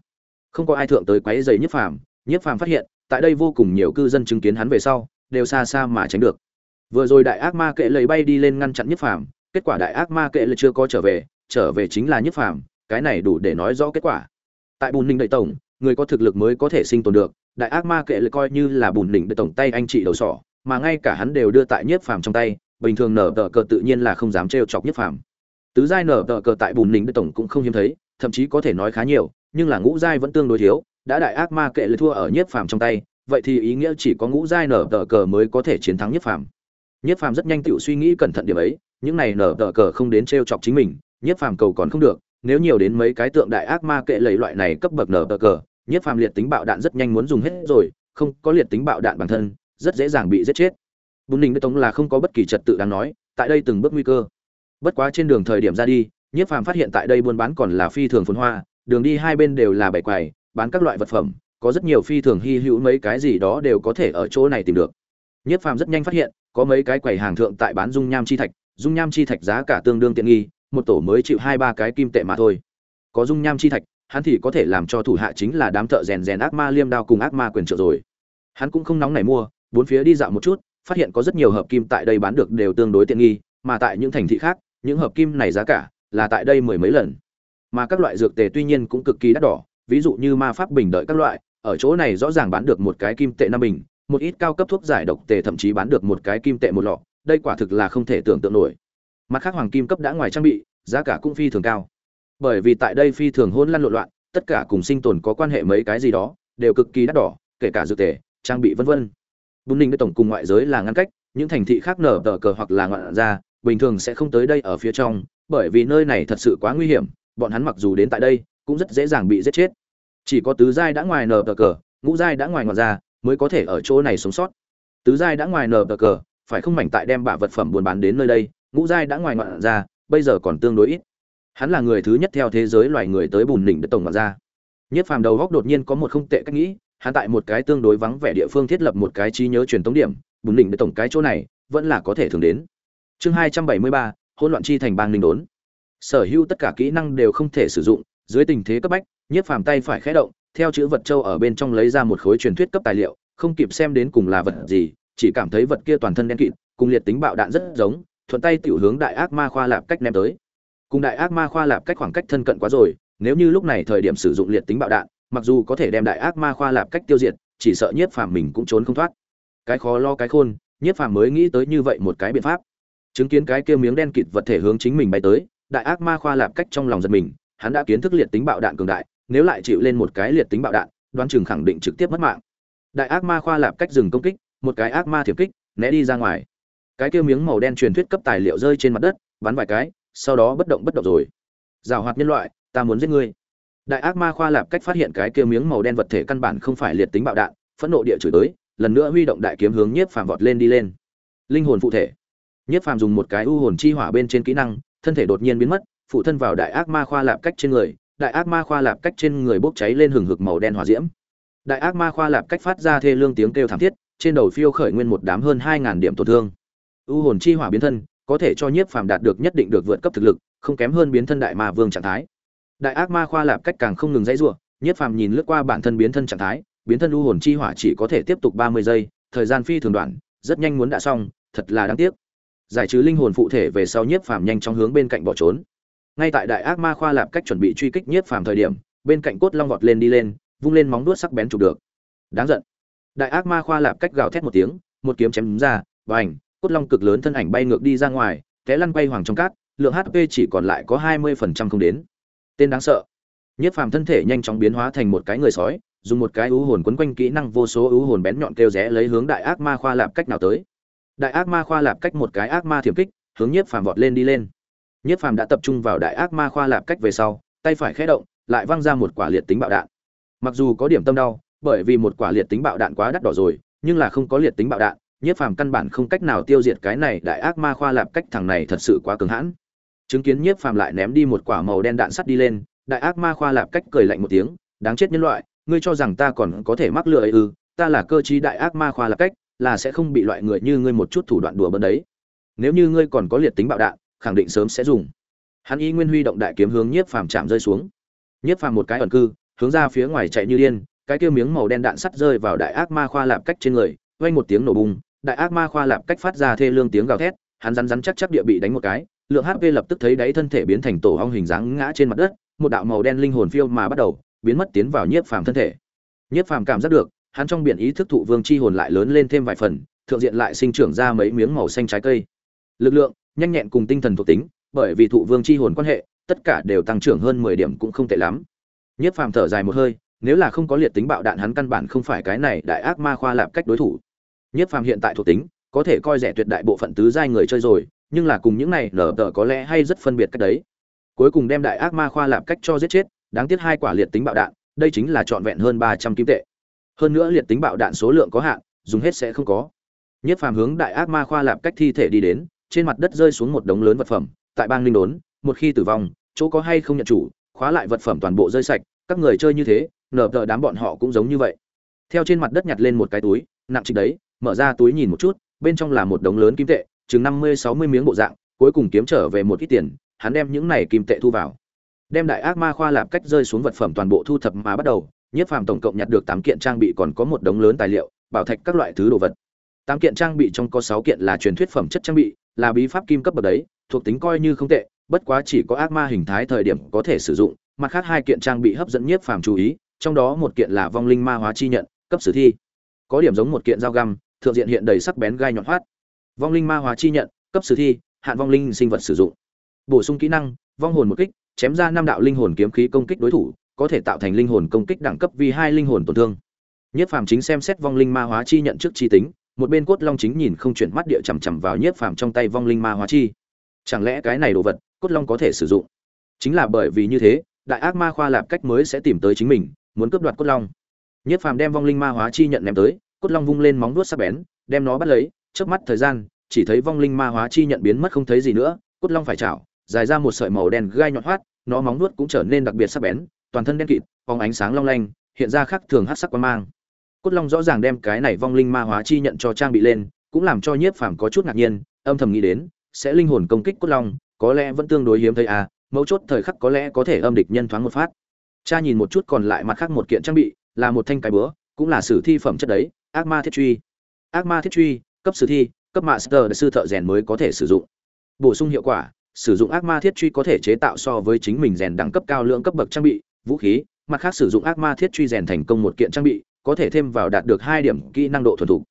Không có ai thượng tới quấy giày nhiếp phàm nhiếp phàm phát hiện, tại đây vô cùng nhiều cư dân chứng kiến hắn về sau, đều xa xa mà tránh được. Vừa rồi đại ác ma kệ lầy bay đi lên ngăn chặn nhiếp phàm, kết quả đại ác ma kệ lại chưa có trở về trở về chính là nhiếp phàm, cái này đủ để nói rõ kết quả. Tại bùn ninh đại tổng, người có thực lực mới có thể sinh tồn được, đại ác ma kệ lại coi như là bùn ninh đại tổng tay anh chị đầu sỏ, mà ngay cả hắn đều đưa tại nhiếp phàm trong tay bình thường nở tờ cờ tự nhiên là không dám trêu chọc Nhất phàm. Tứ giai nở tờ cờ tại bùn ninh đại tổng cũng không hiếm thấy, thậm chí có thể nói khá nhiều, nhưng là ngũ giai vẫn tương đối thiếu, đã đại ác ma kệ lệ thua ở nhiếp phàm trong tay, vậy thì ý nghĩa chỉ có ngũ giai nở tờ cờ mới có thể chiến thắng nhiếp phàm. Nhiếp phàm rất nhanh tự suy nghĩ cẩn thận điểm ấy, những này nở tờ cờ không đến t chọc chính mình nhiếp phàm cầu còn không được, nếu nhiều đến mấy cái tượng đại ác ma kệ lấy loại này cấp bậc nở tờ cờ nhiếp phàm liệt tính bạo đạn rất nhanh muốn dùng hết rồi, không có liệt tính bạo đạn bản thân, rất dễ dàng bị giết chết bùn đình đức tống là không có bất kỳ trật tự đáng nói, tại đây từng bước nguy cơ. Bất quá trên đường thời điểm ra đi, nhiếp phàm phát hiện tại đây buôn bán còn là phi thường phồn hoa, đường đi hai bên đều là bảy quầy, bán các loại vật phẩm, có rất nhiều phi thường hy hữu mấy cái gì đó đều có thể ở chỗ này tìm được. Nhiếp phàm rất nhanh phát hiện, có mấy cái quầy hàng thượng tại bán dung nham chi thạch, dung nham chi thạch giá cả tương đương tiện nghi, một tổ mới chịu hai ba cái kim tệ mà thôi. Có dung nham chi thạch, hắn thì có thể làm cho thủ hạ chính là đám thợ rèn rèn ác ma liêm đao cùng ác ma quyền trợ rồi. Hắn cũng không nóng nảy mua, bốn phía đi dạo một chút phát hiện có rất nhiều hợp kim tại đây bán được đều tương đối tiện nghi, mà tại những thành thị khác, những hợp kim này giá cả là tại đây mười mấy lần. Mà các loại dược tề tuy nhiên cũng cực kỳ đắt đỏ, ví dụ như ma pháp bình đợi các loại, ở chỗ này rõ ràng bán được một cái kim tệ năm bình, một ít cao cấp thuốc giải độc tề thậm chí bán được một cái kim tệ một lọ, đây quả thực là không thể tưởng tượng nổi. Mặt khác hoàng kim cấp đã ngoài trang bị, giá cả cũng phi thường cao. Bởi vì tại đây phi thường hỗn lăn lộn loạn, tất cả cùng sinh tồn có quan hệ mấy cái gì đó, đều cực kỳ đắt đỏ, kể cả dược tề, trang bị vân vân bùn ninh với tổng cùng ngoại giới là ngăn cách, những thành thị khác nở tờ cờ hoặc là ngoạn ra, bình thường sẽ không tới đây ở phía trong, bởi vì nơi này thật sự quá nguy hiểm, bọn hắn mặc dù đến tại đây, cũng rất dễ dàng bị giết chết. Chỉ có tứ giai đã ngoài nở tờ cờ, ngũ giai đã ngoài ngoạn ra, mới có thể ở chỗ này sống sót. Tứ giai đã ngoài nở tờ cờ, phải không mảnh tại đem bạ vật phẩm buôn bán đến nơi đây, ngũ giai đã ngoài ngoạn ra, bây giờ còn tương đối ít. Hắn là người thứ nhất theo thế giới loài người tới bùn đỉnh đất tổng ngoạn ra. Nhất phàm đầu góc đột nhiên có một không tệ cách nghĩ hắn tại một cái tương đối vắng vẻ địa phương thiết lập một cái trí nhớ truyền thống điểm, bùn đỉnh để tổng cái chỗ này vẫn là có thể thường đến. Chương hai trăm bảy mươi ba, hỗn loạn chi thành bang linh đốn. Sở hữu tất cả kỹ năng đều không thể sử dụng, dưới tình thế cấp bách, nhiếp phàm tay phải khẽ động, theo chữ vật châu ở bên trong lấy ra một khối truyền thuyết cấp tài liệu, không kịp xem đến cùng là vật gì, chỉ cảm thấy vật kia toàn thân đen kịt, cùng liệt tính bạo đạn rất giống, thuận tay tiểu hướng đại ác ma khoa lạp cách ném tới. Cùng đại ác ma khoa lạp cách khoảng cách thân cận quá rồi, nếu như lúc này thời điểm sử dụng liệt tính bạo đạn mặc dù có thể đem đại ác ma khoa lạp cách tiêu diệt, chỉ sợ nhiếp phàm mình cũng trốn không thoát. Cái khó lo, cái khôn, nhiếp phàm mới nghĩ tới như vậy một cái biện pháp. Chứng kiến cái kia miếng đen kịt vật thể hướng chính mình bay tới, đại ác ma khoa lạp cách trong lòng giật mình, hắn đã kiến thức liệt tính bạo đạn cường đại, nếu lại chịu lên một cái liệt tính bạo đạn, đoán chừng khẳng định trực tiếp mất mạng. Đại ác ma khoa lạp cách dừng công kích, một cái ác ma thiệp kích, né đi ra ngoài. Cái kia miếng màu đen truyền thuyết cấp tài liệu rơi trên mặt đất, bắn vài cái, sau đó bất động bất động rồi. Rào hoạt nhân loại, ta muốn giết ngươi đại ác ma khoa lạp cách phát hiện cái kia miếng màu đen vật thể căn bản không phải liệt tính bạo đạn, phẫn nộ địa chửi tới, lần nữa huy động đại kiếm hướng nhiếp phàm vọt lên đi lên. Linh hồn phụ thể. Nhiếp phàm dùng một cái u hồn chi hỏa bên trên kỹ năng, thân thể đột nhiên biến mất, phụ thân vào đại ác ma khoa lạp cách trên người, đại ác ma khoa lạp cách trên người bốc cháy lên hừng hực màu đen hỏa diễm. Đại ác ma khoa lạp cách phát ra thê lương tiếng kêu thảm thiết, trên đầu phiêu khởi nguyên một đám hơn hai ngàn điểm tổn thương. U hồn chi hỏa biến thân, có thể cho nhiếp phàm đạt được nhất định được vượt cấp thực lực, không kém hơn biến thân đại ma vương trạng thái đại ác ma khoa lạp cách càng không ngừng dãy rủa nhiếp phàm nhìn lướt qua bản thân biến thân trạng thái, biến thân u hồn chi hỏa chỉ có thể tiếp tục ba mươi giây, thời gian phi thường đoạn, rất nhanh muốn đã xong, thật là đáng tiếc. Giải trừ linh hồn phụ thể về sau nhiếp phàm nhanh chóng hướng bên cạnh bỏ trốn. Ngay tại đại ác ma khoa lạp cách chuẩn bị truy kích nhiếp phàm thời điểm, bên cạnh cốt long vọt lên đi lên, vung lên móng đuốt sắc bén chụp được. Đáng giận. Đại ác ma khoa lạp cách gào thét một tiếng, một kiếm chém ra và ảnh cốt long cực lớn thân ảnh bay ngược đi ra ngoài, té lăn bay hoàng trong cát, lượng hp chỉ còn lại có hai mươi phần trăm không đến tên đáng sợ. Nhiếp phàm thân thể nhanh chóng biến hóa thành một cái người sói, dùng một cái ưu hồn quấn quanh kỹ năng vô số ưu hồn bén nhọn kêu rẽ lấy hướng đại ác ma khoa lạp cách nào tới. Đại ác ma khoa lạp cách một cái ác ma thiểm kích, hướng nhiếp phàm vọt lên đi lên. Nhiếp phàm đã tập trung vào đại ác ma khoa lạp cách về sau, tay phải khẽ động, lại văng ra một quả liệt tính bạo đạn. Mặc dù có điểm tâm đau, bởi vì một quả liệt tính bạo đạn quá đắt đỏ rồi, nhưng là không có liệt tính bạo đạn nhiếp phàm căn bản không cách nào tiêu diệt cái này đại ác ma khoa lạp cách thằng này thật sự quá cứng hãn chứng kiến nhiếp phàm lại ném đi một quả màu đen đạn sắt đi lên, đại ác ma khoa lạp cách cười lạnh một tiếng, đáng chết nhân loại, ngươi cho rằng ta còn có thể mắc lừa ấy ư? Ta là cơ chí đại ác ma khoa lạp cách, là sẽ không bị loại người như ngươi một chút thủ đoạn đùa bỡn đấy. Nếu như ngươi còn có liệt tính bạo đạn, khẳng định sớm sẽ dùng. Hắn y nguyên huy động đại kiếm hướng nhiếp phàm chạm rơi xuống. Nhiếp phàm một cái ẩn cư, hướng ra phía ngoài chạy như điên, cái kia miếng màu đen đạn sắt rơi vào đại ác ma khoa lạp cách trên người, vang một tiếng nổ bùng, đại ác ma khoa lạp cách phát ra thê lương tiếng gào thét, hắn rắn rắn chắc chắc địa bị đánh một cái lượng hp lập tức thấy đáy thân thể biến thành tổ ong hình dáng ngã trên mặt đất, một đạo màu đen linh hồn phiêu mà bắt đầu biến mất tiến vào nhiếp phàm thân thể. Nhiếp phàm cảm giác được, hắn trong biển ý thức thụ vương chi hồn lại lớn lên thêm vài phần, thượng diện lại sinh trưởng ra mấy miếng màu xanh trái cây. Lực lượng, nhanh nhẹn cùng tinh thần thuộc tính, bởi vì thụ vương chi hồn quan hệ, tất cả đều tăng trưởng hơn mười điểm cũng không tệ lắm. Nhiếp phàm thở dài một hơi, nếu là không có liệt tính bạo đạn hắn căn bản không phải cái này đại ác ma khoa lạp cách đối thủ. Nhất phàm hiện tại thuộc tính, có thể coi rẻ tuyệt đại bộ phận tứ giai người chơi rồi nhưng là cùng những này nở tờ có lẽ hay rất phân biệt cách đấy. Cuối cùng đem đại ác ma khoa lạp cách cho giết chết, đáng tiếc hai quả liệt tính bạo đạn, đây chính là trọn vẹn hơn ba trăm kim tệ. Hơn nữa liệt tính bạo đạn số lượng có hạn, dùng hết sẽ không có. Nhất phàm hướng đại ác ma khoa lạp cách thi thể đi đến, trên mặt đất rơi xuống một đống lớn vật phẩm, tại bang linh đốn, một khi tử vong, chỗ có hay không nhận chủ, khóa lại vật phẩm toàn bộ rơi sạch, các người chơi như thế, nở tờ đám bọn họ cũng giống như vậy. Theo trên mặt đất nhặt lên một cái túi, nặng trịch đấy, mở ra túi nhìn một chút, bên trong là một đống lớn kim tệ chừng năm mươi, sáu mươi miếng bộ dạng, cuối cùng kiếm trở về một ít tiền, hắn đem những này kim tệ thu vào. Đem đại ác ma khoa lạp cách rơi xuống vật phẩm toàn bộ thu thập mà bắt đầu nhiếp phàm tổng cộng nhặt được tám kiện trang bị còn có một đống lớn tài liệu, bảo thạch các loại thứ đồ vật. Tám kiện trang bị trong có sáu kiện là truyền thuyết phẩm chất trang bị, là bí pháp kim cấp bậc đấy, thuộc tính coi như không tệ, bất quá chỉ có ác ma hình thái thời điểm có thể sử dụng, mặt khác hai kiện trang bị hấp dẫn nhiếp phàm chú ý, trong đó một kiện là vong linh ma hóa chi nhận, cấp sử thi. Có điểm giống một kiện dao găm, thượng diện hiện đầy sắc bén gai nhọn hoắt vong linh ma hóa chi nhận, cấp sử thi, hạn vong linh sinh vật sử dụng. Bổ sung kỹ năng, vong hồn một kích, chém ra năm đạo linh hồn kiếm khí công kích đối thủ, có thể tạo thành linh hồn công kích đẳng cấp vì hai linh hồn tổn thương. Nhất phàm chính xem xét vong linh ma hóa chi nhận trước chi tính, một bên cốt long chính nhìn không chuyển mắt địa chằm chằm vào nhiếp phàm trong tay vong linh ma hóa chi. Chẳng lẽ cái này đồ vật, cốt long có thể sử dụng? Chính là bởi vì như thế, đại ác ma khoa lạp cách mới sẽ tìm tới chính mình, muốn cướp đoạt cốt long. Nhất phàm đem vong linh ma hóa chi nhận ném tới, cốt long vung lên móng vuốt sắc bén, đem nó bắt lấy trước mắt thời gian, chỉ thấy vong linh ma hóa chi nhận biến mất không thấy gì nữa, cốt long phải chảo, dài ra một sợi màu đen gai nhọn hoắt, nó móng nuốt cũng trở nên đặc biệt sắc bén, toàn thân đen kịt, phóng ánh sáng long lanh, hiện ra khắc thường hắc sắc quan mang. Cốt long rõ ràng đem cái này vong linh ma hóa chi nhận cho trang bị lên, cũng làm cho nhiếp phàm có chút ngạc nhiên, âm thầm nghĩ đến, sẽ linh hồn công kích cốt long, có lẽ vẫn tương đối hiếm thấy à mấu chốt thời khắc có lẽ có thể âm địch nhân thoáng một phát. Cha nhìn một chút còn lại mặt khác một kiện trang bị, là một thanh cái búa, cũng là sử thi phẩm chất đấy, ác ma thiết truy. Ác ma thiết truy cấp sử thi, cấp master sư thợ rèn mới có thể sử dụng. Bổ sung hiệu quả, sử dụng ác ma thiết truy có thể chế tạo so với chính mình rèn đẳng cấp cao lượng cấp bậc trang bị, vũ khí, mặt khác sử dụng ác ma thiết truy rèn thành công một kiện trang bị, có thể thêm vào đạt được hai điểm kỹ năng độ thuần thục.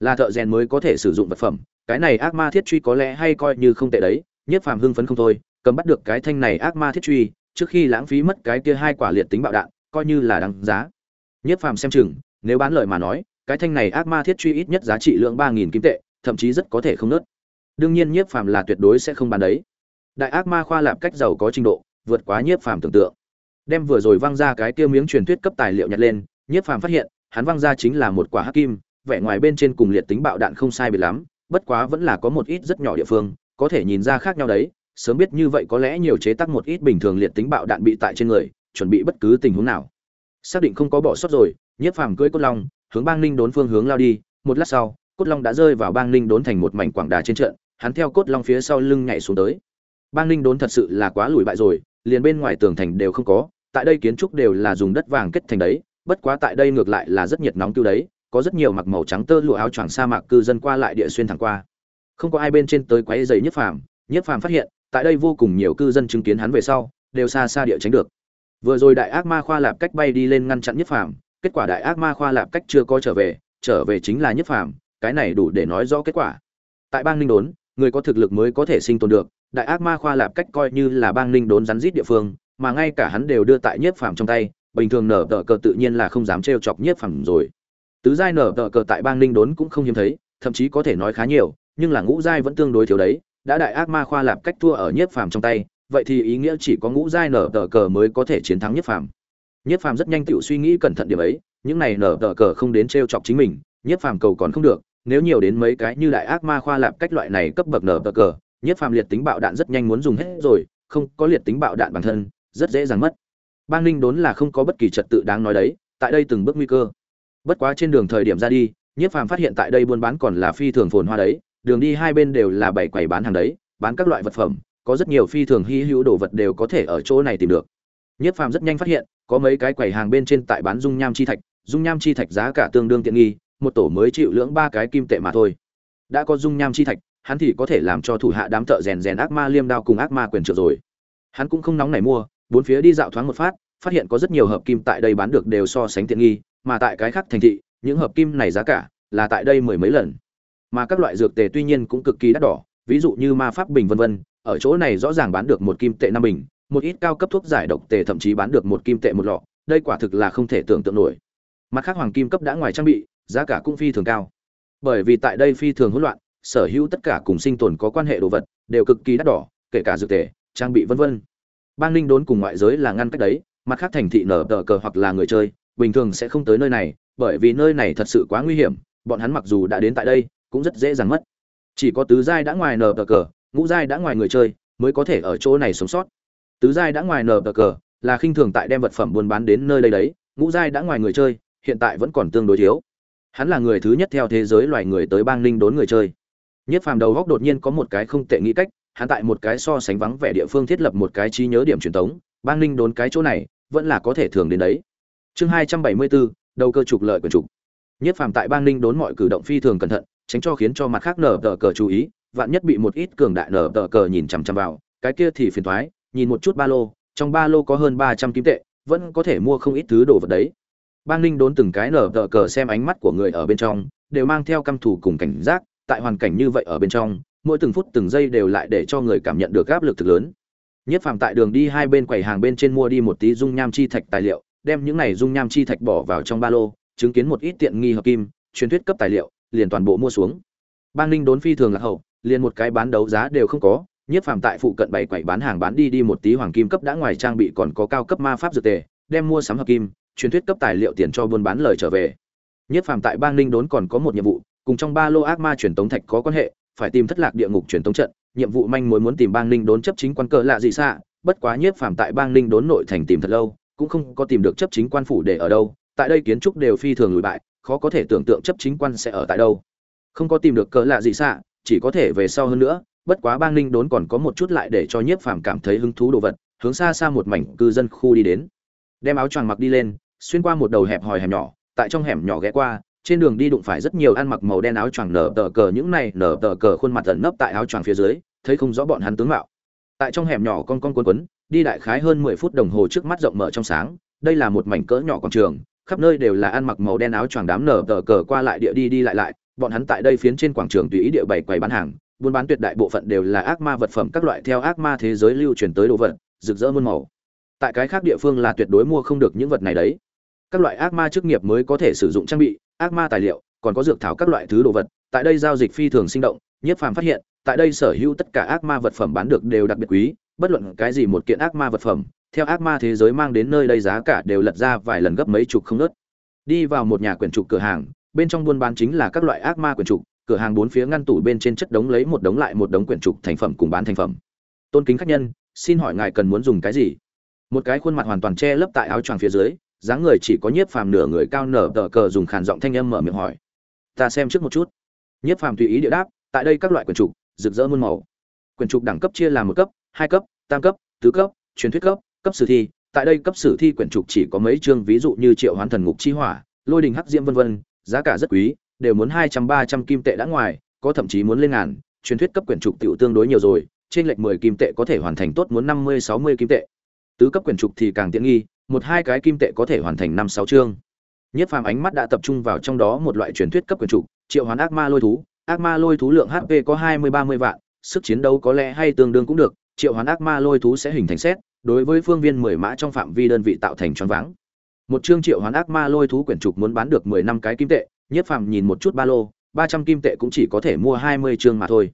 Là thợ rèn mới có thể sử dụng vật phẩm, cái này ác ma thiết truy có lẽ hay coi như không tệ đấy, nhất phàm hưng phấn không thôi, cầm bắt được cái thanh này ác ma thiết truy, trước khi lãng phí mất cái kia hai quả liệt tính bạo đạn, coi như là đáng giá. Nhất phàm xem chừng, nếu bán lời mà nói cái thanh này ác ma thiết truy ít nhất giá trị lượng ba nghìn kim tệ, thậm chí rất có thể không nớt. Đương nhiên nhiếp phàm là tuyệt đối sẽ không bán đấy. Đại ác ma khoa lạp cách giàu có trình độ, vượt quá nhiếp phàm tưởng tượng. Đem vừa rồi văng ra cái kia miếng truyền thuyết cấp tài liệu nhặt lên, nhiếp phàm phát hiện, hắn văng ra chính là một quả hắc kim, vẻ ngoài bên trên cùng liệt tính bạo đạn không sai biệt lắm, bất quá vẫn là có một ít rất nhỏ địa phương, có thể nhìn ra khác nhau đấy. Sớm biết như vậy có lẽ nhiều chế tác một ít bình thường liệt tính bạo đạn bị tại trên người, chuẩn bị bất cứ tình huống nào. Xác định không có bỏ sót rồi, nhiếp phàm cưỡi cốt long hướng bang ninh đốn phương hướng lao đi. Một lát sau, cốt long đã rơi vào bang ninh đốn thành một mảnh quảng đà trên trận, hắn theo cốt long phía sau lưng nhảy xuống tới. Bang ninh đốn thật sự là quá lùi bại rồi, liền bên ngoài tường thành đều không có, tại đây kiến trúc đều là dùng đất vàng kết thành đấy, bất quá tại đây ngược lại là rất nhiệt nóng cứu đấy, có rất nhiều mặc màu trắng tơ lụa áo choàng sa mạc cư dân qua lại địa xuyên thẳng qua. Không có ai bên trên tới quấy giày nhất phàm nhất phàm phát hiện, tại đây vô cùng nhiều cư dân chứng kiến hắn về sau, đều xa xa địa tránh được. Vừa rồi đại ác ma khoa lạp cách bay đi lên ngăn chặn nhất phàm kết quả đại ác ma khoa lạp cách chưa có trở về trở về chính là nhất phàm, cái này đủ để nói rõ kết quả. Tại bang ninh đốn, người có thực lực mới có thể sinh tồn được, đại ác ma khoa lạp cách coi như là bang ninh đốn rắn rít địa phương, mà ngay cả hắn đều đưa tại nhất phàm trong tay, bình thường nở tờ cờ tự nhiên là không dám trêu chọc nhất phàm rồi. Tứ giai nở tờ cờ tại bang ninh đốn cũng không hiếm thấy, thậm chí có thể nói khá nhiều, nhưng là ngũ giai vẫn tương đối thiếu đấy, đã đại ác ma khoa lạp cách thua ở nhất phàm trong tay, vậy thì ý nghĩa chỉ có ngũ giai nở tờ cờ mới có thể chiến thắng nhất phàm nhất phàm rất nhanh tựu suy nghĩ cẩn thận điểm ấy, những này nở tờ cờ không đến t r e o chọc chính mình, nhất phàm cầu còn không được, nếu nhiều đến mấy cái như đại ác ma khoa lạp cách loại này cấp bậc nở tờ cờ, nhất phàm liệt tính bạo đạn rất nhanh muốn dùng hết rồi, không có liệt tính bạo đạn bản thân, rất dễ dàng mất. Bang ninh đốn là không có bất kỳ trật tự đáng nói đấy, tại đây từng bước nguy cơ. Bất quá trên đường thời điểm ra đi, nhất phàm phát hiện tại đây buôn bán còn là phi thường phồn hoa đấy, đường đi hai bên đều là bảy quầy bán hàng đấy, bán các loại vật phẩm, có rất nhiều phi thường hy hữu đồ vật đều có thể ở chỗ này tìm được nhất phàm rất nhanh phát hiện, có mấy cái quầy hàng bên trên tại bán dung nham chi thạch, dung nham chi thạch giá cả tương đương tiện nghi, một tổ mới chịu lưỡng ba cái kim tệ mà thôi. Đã có dung nham chi thạch, hắn thì có thể làm cho thủ hạ đám thợ rèn rèn ác ma liêm đao cùng ác ma quyền trợ rồi. Hắn cũng không nóng nảy mua, bốn phía đi dạo thoáng một phát phát hiện có rất nhiều hợp kim tại đây bán được đều so sánh tiện nghi, mà tại cái khác thành thị, những hợp kim này giá cả là tại đây mười mấy lần. Mà các loại dược tề tuy nhiên cũng cực kỳ đắt đỏ, ví dụ như ma pháp bình vân vân, ở chỗ này rõ ràng bán được một kim tệ năm bình một ít cao cấp thuốc giải độc tề thậm chí bán được một kim tệ một lọ, đây quả thực là không thể tưởng tượng nổi. Mặt khác hoàng kim cấp đã ngoài trang bị, giá cả cũng phi thường cao. Bởi vì tại đây phi thường hỗn loạn, sở hữu tất cả cùng sinh tồn có quan hệ đồ vật, đều cực kỳ đắt đỏ, kể cả dược tề, trang bị vân vân. Bang ninh đốn cùng ngoại giới là ngăn cách đấy, mặt khác thành thị nở tờ cờ hoặc là người chơi, bình thường sẽ không tới nơi này, bởi vì nơi này thật sự quá nguy hiểm, bọn hắn mặc dù đã đến tại đây, cũng rất dễ dàng mất. Chỉ có tứ giai đã ngoài nở tờ cờ, ngũ giai đã ngoài người chơi, mới có thể ở chỗ này sống sót tứ giai đã ngoài nở tờ cờ, là khinh thường tại đem vật phẩm buôn bán đến nơi đây đấy, ngũ giai đã ngoài người chơi, hiện tại vẫn còn tương đối thiếu. Hắn là người thứ nhất theo thế giới loài người tới bang ninh đốn người chơi. Nhất phàm đầu góc đột nhiên có một cái không tệ nghĩ cách, hắn tại một cái so sánh vắng vẻ địa phương thiết lập một cái trí nhớ điểm truyền thống, bang ninh đốn cái chỗ này, vẫn là có thể thường đến đấy. Chương hai trăm bảy mươi bốn đầu cơ trục lợi của trục. Nhất phàm tại bang ninh đốn mọi cử động phi thường cẩn thận, tránh cho khiến cho mặt khác nở tờ cờ chú ý, vạn nhất bị một ít cường đại nở tờ cờ nhìn chằm chằm vào, cái kia thì phiền thoái nhìn một chút ba lô, trong ba lô có hơn ba trăm kim tệ, vẫn có thể mua không ít thứ đồ vật đấy. Bang ninh đốn từng cái nở tờ cờ xem ánh mắt của người ở bên trong, đều mang theo căm thù cùng cảnh giác, tại hoàn cảnh như vậy ở bên trong, mỗi từng phút từng giây đều lại để cho người cảm nhận được áp lực thực lớn. Nhất phàm tại đường đi hai bên quầy hàng bên trên mua đi một tí dung nham chi thạch tài liệu, đem những này dung nham chi thạch bỏ vào trong ba lô, chứng kiến một ít tiện nghi hợp kim, truyền thuyết cấp tài liệu, liền toàn bộ mua xuống. Bang ninh đốn phi thường là hậu, liền một cái bán đấu giá đều không có nhất phàm tại phụ cận bảy quầy bán hàng bán đi đi một tí hoàng kim cấp đã ngoài trang bị còn có cao cấp ma pháp dược tề, đem mua sắm hợp kim, truyền thuyết cấp tài liệu tiền cho buôn bán lời trở về. Nhất phàm tại bang ninh đốn còn có một nhiệm vụ, cùng trong ba lô ác ma truyền tống thạch có quan hệ, phải tìm thất lạc địa ngục truyền tống trận, nhiệm vụ manh mối muốn tìm bang ninh đốn chấp chính quan cờ lạ gì xạ, bất quá nhất phàm tại bang ninh đốn nội thành tìm thật lâu, cũng không có tìm được chấp chính quan phủ để ở đâu, tại đây kiến trúc đều phi thường lùi bại, khó có thể tưởng tượng chấp chính quan sẽ ở tại đâu. Không có tìm được cờ lạ gì xạ, chỉ có thể về sau hơn nữa bất quá bang ninh đốn còn có một chút lại để cho nhiếp phàm cảm thấy hứng thú đồ vật, hướng xa xa một mảnh cư dân khu đi đến. Đem áo choàng mặc đi lên, xuyên qua một đầu hẹp hòi hẻm nhỏ, tại trong hẻm nhỏ ghé qua, trên đường đi đụng phải rất nhiều ăn mặc màu đen áo choàng nở tờ cờ, những này nở tờ cờ khuôn mặt ẩn nấp tại áo choàng phía dưới, thấy không rõ bọn hắn tướng mạo. Tại trong hẻm nhỏ con con quấn quấn đi đại khái hơn mười phút đồng hồ trước mắt rộng mở trong sáng, đây là một mảnh cỡ nhỏ quảng trường, khắp nơi đều là ăn mặc màu đen áo choàng đám nở tờ cờ qua lại địa đi đi lại lại, bọn hắn tại đây phiến trên quảng trường tùy ý địa bày quầy bán hàng buôn bán tuyệt đại bộ phận đều là ác ma vật phẩm, các loại theo ác ma thế giới lưu truyền tới đồ vật, rực rỡ muôn màu tại cái khác địa phương là tuyệt đối mua không được những vật này đấy các loại ác ma chức nghiệp mới có thể sử dụng trang bị, ác ma tài liệu, còn có dược thảo các loại thứ đồ vật, tại đây giao dịch phi thường sinh động nhiếp phàm phát hiện, tại đây sở hữu tất cả ác ma vật phẩm bán được đều đặc biệt quý, bất luận cái gì một kiện ác ma vật phẩm, theo ác ma thế giới mang đến nơi đây giá cả đều lật ra vài lần gấp mấy chục không ngớt. đi vào một nhà quyển trục cửa hàng, bên trong buôn bán chính là các loại ác ma quyển trục cửa hàng bốn phía ngăn tủ bên trên chất đống lấy một đống lại một đống quyển trục thành phẩm cùng bán thành phẩm. Tôn kính khách nhân, xin hỏi ngài cần muốn dùng cái gì? Một cái khuôn mặt hoàn toàn che lấp tại áo choàng phía dưới, dáng người chỉ có nhiếp phàm nửa người cao nở tờ cờ dùng khàn giọng thanh âm mở miệng hỏi. Ta xem trước một chút. Nhiếp phàm tùy ý địa đáp, tại đây các loại quyển trục, rực rỡ muôn màu. Quyển trục đẳng cấp chia làm một cấp, hai cấp, tam cấp, tứ cấp, truyền thuyết cấp cấp sử thi. Tại đây cấp sử thi quyển trục chỉ có mấy chương ví dụ như triệu hoán thần ngục chi hỏa, lôi đình hắc diễm vân vân, giá cả rất quý đều muốn hai trăm, ba trăm kim tệ đã ngoài, có thậm chí muốn lên ngàn. Truyền thuyết cấp quyển trục tiểu tương đối nhiều rồi, trên lệch mười kim tệ có thể hoàn thành tốt muốn năm mươi, sáu mươi kim tệ. Tứ cấp quyển trục thì càng tiện nghi, một, hai cái kim tệ có thể hoàn thành năm, sáu chương. Nhất phàm ánh mắt đã tập trung vào trong đó một loại truyền thuyết cấp quyển trục, triệu hoán ác ma lôi thú. Ác ma lôi thú lượng hp có hai mươi, ba mươi vạn, sức chiến đấu có lẽ hay tương đương cũng được, triệu hoán ác ma lôi thú sẽ hình thành xét, đối với phương viên mười mã trong phạm vi đơn vị tạo thành choáng váng. Một chương triệu hoán ác ma lôi thú quyển trục muốn bán được mười năm cái kim tệ nhất phàm nhìn một chút ba lô, ba trăm kim tệ cũng chỉ có thể mua hai mươi chương mà thôi.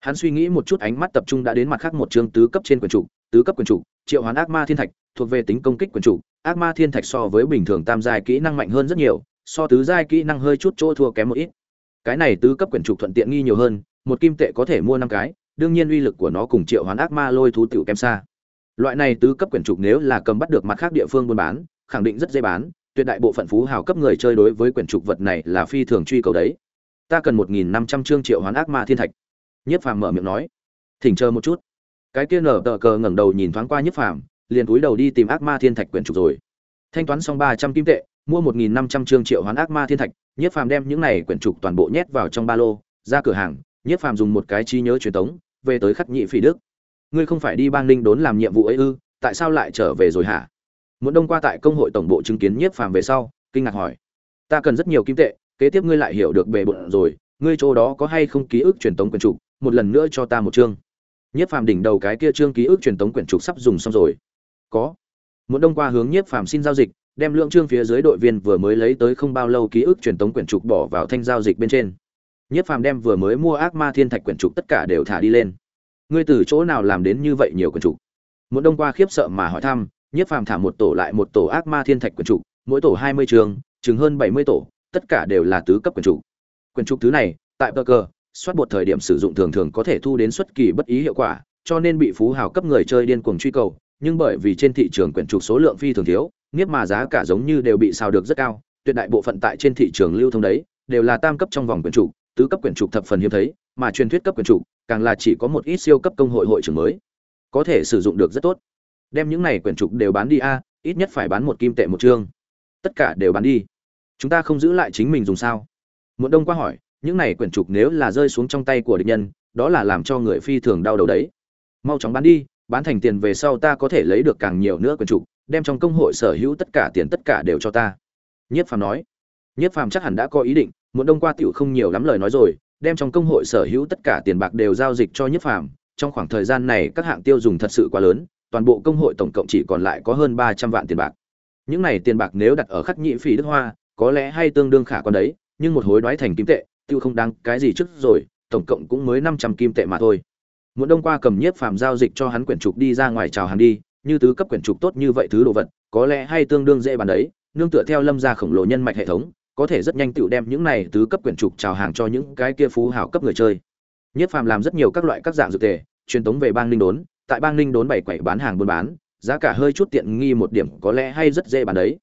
Hắn suy nghĩ một chút ánh mắt tập trung đã đến mặt khác một chương tứ cấp trên quyển trục tứ cấp quyển trục triệu hoán ác ma thiên thạch, thuộc về tính công kích quyển trục ác ma thiên thạch so với bình thường tam giai kỹ năng mạnh hơn rất nhiều, so tứ giai kỹ năng hơi chút chỗ thua kém một ít. Cái này tứ cấp quyển trục thuận tiện nghi nhiều hơn, một kim tệ có thể mua năm cái, đương nhiên uy lực của nó cùng triệu hoán ác ma lôi thú tiểu kém xa. Loại này tứ cấp quyển trục nếu là cầm bắt được mặt khác địa phương buôn bán, khẳng định rất dễ bán tuyệt đại bộ phận phú hào cấp người chơi đối với quyển trục vật này là phi thường truy cầu đấy. Ta cần một nghìn năm trăm chương triệu hoán ác ma thiên thạch. Nhiếp phàm mở miệng nói. Thỉnh chờ một chút. Cái kia nở tờ cờ ngẩng đầu nhìn thoáng qua nhiếp phàm, liền cúi đầu đi tìm ác ma thiên thạch quyển trục rồi. Thanh toán xong ba trăm kim tệ, mua một nghìn năm trăm chương triệu hoán ác ma thiên thạch nhiếp phàm đem những này quyển trục toàn bộ nhét vào trong ba lô, ra cửa hàng nhiếp phàm dùng một cái trí nhớ truyền tống, về tới khắc nhị phỉ đức. Ngươi không phải đi bang ninh đốn làm nhiệm vụ ấy ư, tại sao lại trở về rồi hả? Muốn đông qua tại công hội tổng bộ chứng kiến nhiếp phàm về sau, kinh ngạc hỏi. Ta cần rất nhiều kim tệ, kế tiếp ngươi lại hiểu được bề bộn rồi, ngươi chỗ đó có hay không ký ức truyền tống quyển trục, một lần nữa cho ta một chương. Nhiếp phàm đỉnh đầu cái kia chương ký ức truyền tống quyển trục sắp dùng xong rồi. Có. Muốn đông qua hướng nhiếp phàm xin giao dịch, đem lượng chương phía dưới đội viên vừa mới lấy tới không bao lâu ký ức truyền tống quyển trục bỏ vào thanh giao dịch bên trên. Nhiếp phàm đem vừa mới mua ác ma thiên thạch quyển trục tất cả đều thả đi lên. Ngươi từ chỗ nào làm đến như vậy nhiều quyển trục? Muốn đông qua khiếp sợ mà hỏi thăm nhiếp phàm thả một tổ lại một tổ ác ma thiên thạch quyển trục mỗi tổ hai mươi trường, chừng hơn bảy mươi tổ, tất cả đều là tứ cấp quyển trục quyển trục thứ này, tại bờ cờ soát bột thời điểm sử dụng thường thường có thể thu đến xuất kỳ bất ý hiệu quả, cho nên bị phú hào cấp người chơi điên cuồng truy cầu, nhưng bởi vì trên thị trường quyển trục số lượng phi thường thiếu, nghiếp mà giá cả giống như đều bị xào được rất cao, tuyệt đại bộ phận tại trên thị trường lưu thông đấy, đều là tam cấp trong vòng quyển trục tứ cấp quyển trục thập phần hiếm thấy, mà truyền thuyết cấp quyển trục càng là chỉ có một ít siêu cấp công hội hội trưởng mới, có thể sử dụng được rất tốt đem những này quyển trục đều bán đi a, ít nhất phải bán một kim tệ một chương. Tất cả đều bán đi. Chúng ta không giữ lại chính mình dùng sao? Một đông qua hỏi, những này quyển trục nếu là rơi xuống trong tay của địch nhân, đó là làm cho người phi thường đau đầu đấy. Mau chóng bán đi, bán thành tiền về sau ta có thể lấy được càng nhiều nữa quyển trục, đem trong công hội sở hữu tất cả tiền tất cả đều cho ta. Nhiếp phàm nói. Nhiếp phàm chắc hẳn đã có ý định muốn đông qua tiểu không nhiều lắm lời nói rồi, đem trong công hội sở hữu tất cả tiền bạc đều giao dịch cho nhiếp phàm, trong khoảng thời gian này các hạng tiêu dùng thật sự quá lớn toàn bộ công hội tổng cộng chỉ còn lại có hơn ba trăm vạn tiền bạc. Những này tiền bạc nếu đặt ở khắc nhị phỉ đức hoa, có lẽ hay tương đương khả quan đấy, nhưng một hối đoái thành kim tệ, tiêu không đáng cái gì trước rồi, tổng cộng cũng mới năm trăm kim tệ mà thôi. Muốn đông qua cầm nhiếp phàm giao dịch cho hắn quyển trục đi ra ngoài chào hàng đi, như tứ cấp quyển trục tốt như vậy thứ đồ vật, có lẽ hay tương đương dễ bán đấy, nương tựa theo lâm gia khổng lồ nhân mạch hệ thống, có thể rất nhanh tự đem những này tứ cấp quyển trục chào hàng cho những cái kia phú hảo cấp người chơi. Nhiếp phàm làm rất nhiều các loại các dạng dược tề, truyền tống về bang linh đốn tại bang ninh đốn bảy quẩy bán hàng buôn bán, giá cả hơi chút tiện nghi một điểm, có lẽ hay rất dễ bán đấy.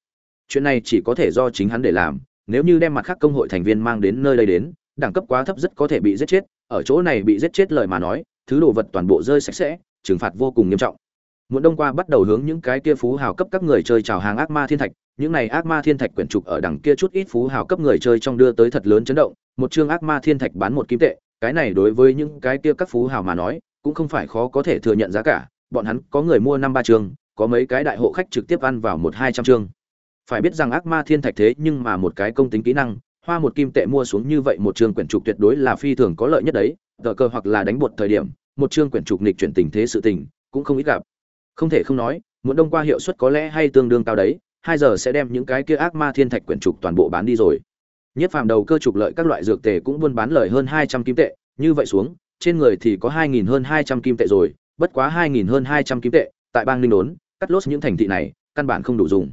Chuyện này chỉ có thể do chính hắn để làm, nếu như đem mặt khác công hội thành viên mang đến nơi đây đến, đẳng cấp quá thấp rất có thể bị giết chết, ở chỗ này bị giết chết lời mà nói, thứ đồ vật toàn bộ rơi sạch sẽ, trừng phạt vô cùng nghiêm trọng. Muộn đông qua bắt đầu hướng những cái kia phú hào cấp các người chơi chào hàng ác ma thiên thạch, những này ác ma thiên thạch quyển trục ở đằng kia chút ít phú hào cấp người chơi trong đưa tới thật lớn chấn động, một chương ác ma thiên thạch bán một kim tệ, cái này đối với những cái kia các phú hào mà nói cũng không phải khó có thể thừa nhận giá cả, bọn hắn có người mua năm ba chương có mấy cái đại hộ khách trực tiếp ăn vào một hai trăm chương phải biết rằng ác ma thiên thạch thế nhưng mà một cái công tính kỹ năng, hoa một kim tệ mua xuống như vậy một chương quyển trục tuyệt đối là phi thường có lợi nhất đấy, tờ cơ hoặc là đánh bột thời điểm, một chương quyển trục nghịch chuyển tình thế sự tình, cũng không ít gặp. Không thể không nói, muốn đông qua hiệu suất có lẽ hay tương đương cao đấy, hai giờ sẽ đem những cái kia ác ma thiên thạch quyển trục toàn bộ bán đi rồi. Nhất phàm đầu cơ trục lợi các loại dược tề cũng buôn bán lời hơn hai trăm kim tệ, như vậy xuống trên người thì có hai nghìn hơn hai trăm kim tệ rồi, bất quá hai nghìn hơn hai trăm kim tệ, tại bang ninh đốn, cắt lốt những thành thị này, căn bản không đủ dùng.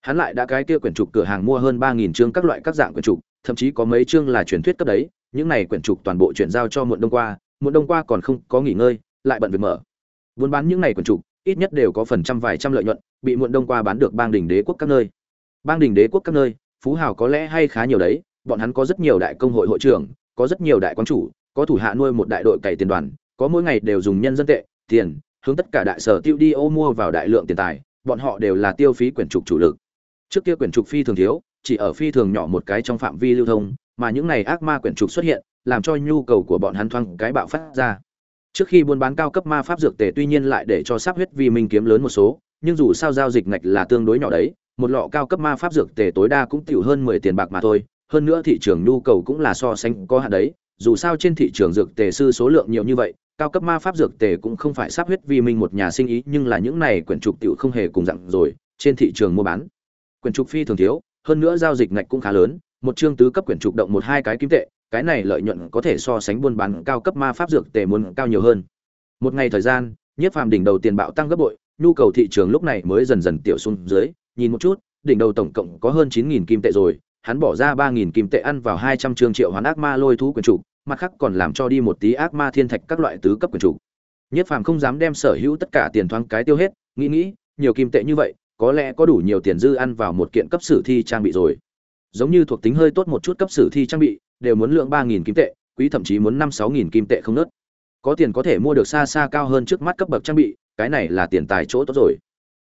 Hắn lại đã cái kia quyển trục cửa hàng mua hơn ba nghìn chương các loại các dạng quyển trục, thậm chí có mấy chương là truyền thuyết cấp đấy, những này quyển trục toàn bộ chuyển giao cho muộn đông qua, muộn đông qua còn không có nghỉ ngơi, lại bận việc mở. Buôn bán những này quyển trục, ít nhất đều có phần trăm vài trăm lợi nhuận, bị muộn đông qua bán được bang đỉnh đế quốc các nơi. Bang đỉnh đế quốc các nơi, phú hào có lẽ hay khá nhiều đấy, bọn hắn có rất nhiều đại công hội hội trưởng, có rất nhiều đại quán chủ có thủ hạ nuôi một đại đội cày tiền đoàn, có mỗi ngày đều dùng nhân dân tệ, tiền, hướng tất cả đại sở tiêu đi ô mua vào đại lượng tiền tài, bọn họ đều là tiêu phí quyển trục chủ lực. Trước kia quyển trục phi thường thiếu, chỉ ở phi thường nhỏ một cái trong phạm vi lưu thông, mà những này ác ma quyển trục xuất hiện, làm cho nhu cầu của bọn hắn thoang cái bạo phát ra. Trước khi buôn bán cao cấp ma pháp dược tề tuy nhiên lại để cho sắp huyết vi minh kiếm lớn một số, nhưng dù sao giao dịch ngạch là tương đối nhỏ đấy, một lọ cao cấp ma pháp dược tề tối đa cũng tiểu hơn mười tiền bạc mà thôi, hơn nữa thị trường nhu cầu cũng là so sánh có hạn đấy dù sao trên thị trường dược tề sư số lượng nhiều như vậy, cao cấp ma pháp dược tề cũng không phải sắp huyết vi minh một nhà sinh ý, nhưng là những này quyển trục tiểu không hề cùng dặn rồi, trên thị trường mua bán. Quyển trục phi thường thiếu, hơn nữa giao dịch ngạch cũng khá lớn, một chương tứ cấp quyển trục động một hai cái kim tệ, cái này lợi nhuận có thể so sánh buôn bán cao cấp ma pháp dược tề muốn cao nhiều hơn. Một ngày thời gian nhiếp phàm đỉnh đầu tiền bạo tăng gấp bội, nhu cầu thị trường lúc này mới dần dần tiểu xuống dưới, nhìn một chút, đỉnh đầu tổng cộng có hơn chín nghìn kim tệ rồi hắn bỏ ra ba nghìn kim tệ ăn vào hai trăm chương triệu hoán ác ma lôi thú quyền chủ, mặt khác còn làm cho đi một tí ác ma thiên thạch các loại tứ cấp quyền chủ. Nhất phàm không dám đem sở hữu tất cả tiền thoáng cái tiêu hết, nghĩ nghĩ, nhiều kim tệ như vậy, có lẽ có đủ nhiều tiền dư ăn vào một kiện cấp sử thi trang bị rồi. Giống như thuộc tính hơi tốt một chút cấp sử thi trang bị, đều muốn lượng ba nghìn kim tệ, quý thậm chí muốn năm sáu nghìn kim tệ không nớt. Có tiền có thể mua được xa xa cao hơn trước mắt cấp bậc trang bị, cái này là tiền tài chỗ tốt rồi.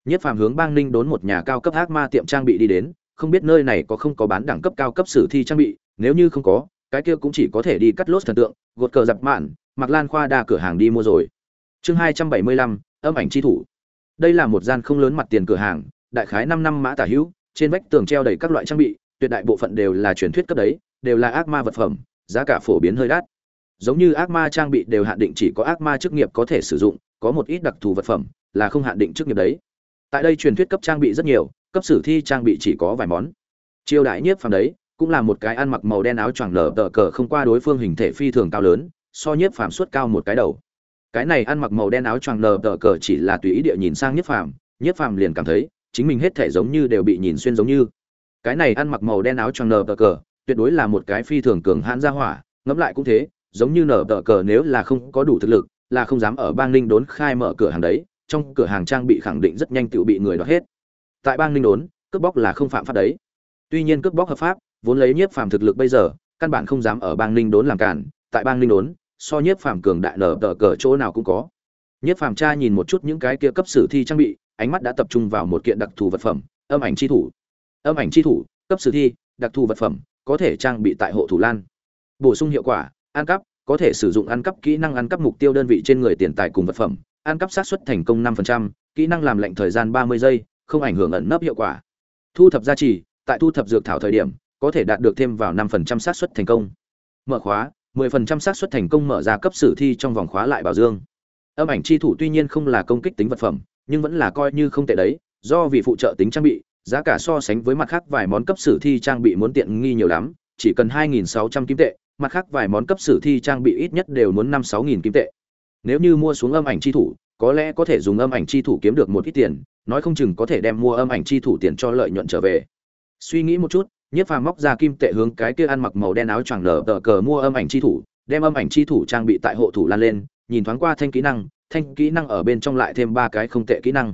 Nhất phàm hướng bang ninh đốn một nhà cao cấp ác ma tiệm trang bị đi đến không biết nơi này có không có bán đẳng cấp cao cấp sử thi trang bị, nếu như không có, cái kia cũng chỉ có thể đi cắt lốt thần tượng, gột cờ dập mạn, mặc lan khoa đa cửa hàng đi mua rồi. Chương hai trăm bảy mươi lăm, âm ảnh chi thủ. Đây là một gian không lớn mặt tiền cửa hàng, đại khái năm năm mã tả hữu, trên vách tường treo đầy các loại trang bị, tuyệt đại bộ phận đều là truyền thuyết cấp đấy, đều là ác ma vật phẩm, giá cả phổ biến hơi đắt. Giống như ác ma trang bị đều hạn định chỉ có ác ma chức nghiệp có thể sử dụng, có một ít đặc thù vật phẩm là không hạn định chức nghiệp đấy. Tại đây truyền thuyết cấp trang bị rất nhiều cấp sử thi trang bị chỉ có vài món. Chiêu đại nhiếp phàm đấy, cũng là một cái ăn mặc màu đen áo choàng lở tờ cờ không qua đối phương hình thể phi thường cao lớn, so nhiếp phàm suốt cao một cái đầu. Cái này ăn mặc màu đen áo choàng lở tờ cờ chỉ là tùy ý địa nhìn sang nhiếp phàm nhiếp phàm liền cảm thấy, chính mình hết thể giống như đều bị nhìn xuyên giống như. Cái này ăn mặc màu đen áo choàng lở tờ cờ, tuyệt đối là một cái phi thường cường hãn gia hỏa, ngẫm lại cũng thế, giống như nở tờ cờ nếu là không có đủ thực lực, là không dám ở bang ninh đốn khai mở cửa hàng đấy, trong cửa hàng trang bị khẳng định rất nhanh tự bị người đoạt hết tại bang ninh đốn cướp bóc là không phạm pháp đấy. Tuy nhiên cướp bóc hợp pháp vốn lấy nhiếp phàm thực lực bây giờ căn bản không dám ở bang ninh đốn làm cản. Tại bang ninh đốn so nhiếp phàm cường đại nở tờ cờ chỗ nào cũng có. Nhiếp phàm tra nhìn một chút những cái kia cấp sử thi trang bị ánh mắt đã tập trung vào một kiện đặc thù vật phẩm âm ảnh chi thủ. Âm ảnh chi thủ cấp sử thi đặc thù vật phẩm có thể trang bị tại hộ thủ lan. Bổ sung hiệu quả ăn cắp có thể sử dụng ăn cắp kỹ năng ăn cắp mục tiêu đơn vị trên người tiền tài cùng vật phẩm. Ăn cắp sát xuất thành công 5%, kỹ năng làm lệnh thời gian 30 giây không ảnh hưởng ẩn nấp hiệu quả. Thu thập gia trì, tại thu thập dược thảo thời điểm, có thể đạt được thêm vào 5% xác suất thành công. Mở khóa 10% xác suất thành công mở ra cấp sử thi trong vòng khóa lại bảo dương. Âm ảnh chi thủ tuy nhiên không là công kích tính vật phẩm, nhưng vẫn là coi như không tệ đấy, do vì phụ trợ tính trang bị, giá cả so sánh với mặt khác vài món cấp sử thi trang bị muốn tiện nghi nhiều lắm, chỉ cần 2.600 kim tệ, mặt khác vài món cấp sử thi trang bị ít nhất đều muốn 5-6 nghìn kim tệ. Nếu như mua xuống âm ảnh chi thủ, có lẽ có thể dùng âm ảnh chi thủ kiếm được một ít tiền nói không chừng có thể đem mua âm ảnh chi thủ tiền cho lợi nhuận trở về. Suy nghĩ một chút, nhiếp phàm móc ra kim tệ hướng cái kia ăn mặc màu đen áo choàng lở tờ cờ mua âm ảnh chi thủ, đem âm ảnh chi thủ trang bị tại hộ thủ lan lên, nhìn thoáng qua thanh kỹ năng, thanh kỹ năng ở bên trong lại thêm ba cái không tệ kỹ năng.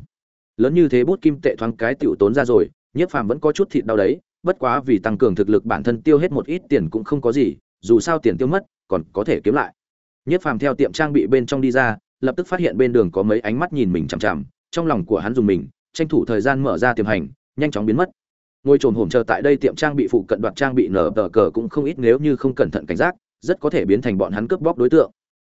Lớn như thế bút kim tệ thoáng cái tiểu tốn ra rồi, nhiếp phàm vẫn có chút thịt đau đấy, bất quá vì tăng cường thực lực bản thân tiêu hết một ít tiền cũng không có gì, dù sao tiền tiêu mất, còn có thể kiếm lại. Nhiếp phàm theo tiệm trang bị bên trong đi ra, lập tức phát hiện bên đường có mấy ánh mắt nhìn mình chằm chằm trong lòng của hắn dùng mình, tranh thủ thời gian mở ra tiềm hành, nhanh chóng biến mất. Ngôi trồn hổm chờ tại đây tiệm trang bị phụ cận đoạt trang bị nở tờ cờ cũng không ít nếu như không cẩn thận cảnh giác, rất có thể biến thành bọn hắn cướp bóc đối tượng.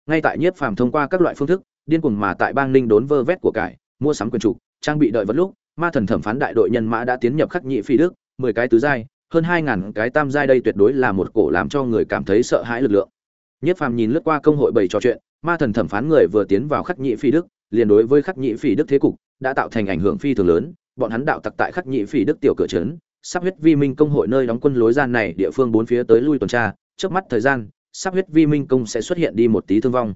Ngay tại nhiếp phàm thông qua các loại phương thức, điên cuồng mà tại bang ninh đốn vơ vét của cải, mua sắm quyền trục trang bị đợi vật lúc, ma thần thẩm phán đại đội nhân mã đã tiến nhập khắc nhị phi đức, mười cái tứ giai, hơn hai ngàn cái tam giai đây tuyệt đối là một cổ làm cho người cảm thấy sợ hãi lực lượng. Nhiếp phàm nhìn lướt qua công hội bảy trò chuyện, ma thần thẩm phán người vừa tiến vào khắc nhị phi đức liền đối với khắc nhị Phỉ đức thế cục, đã tạo thành ảnh hưởng phi thường lớn. Bọn hắn đạo tặc tại khắc nhị Phỉ đức tiểu cửa trấn, sắp huyết vi minh công hội nơi đóng quân lối gian này địa phương bốn phía tới lui tuần tra. Trước mắt thời gian, sắp huyết vi minh công sẽ xuất hiện đi một tí thương vong.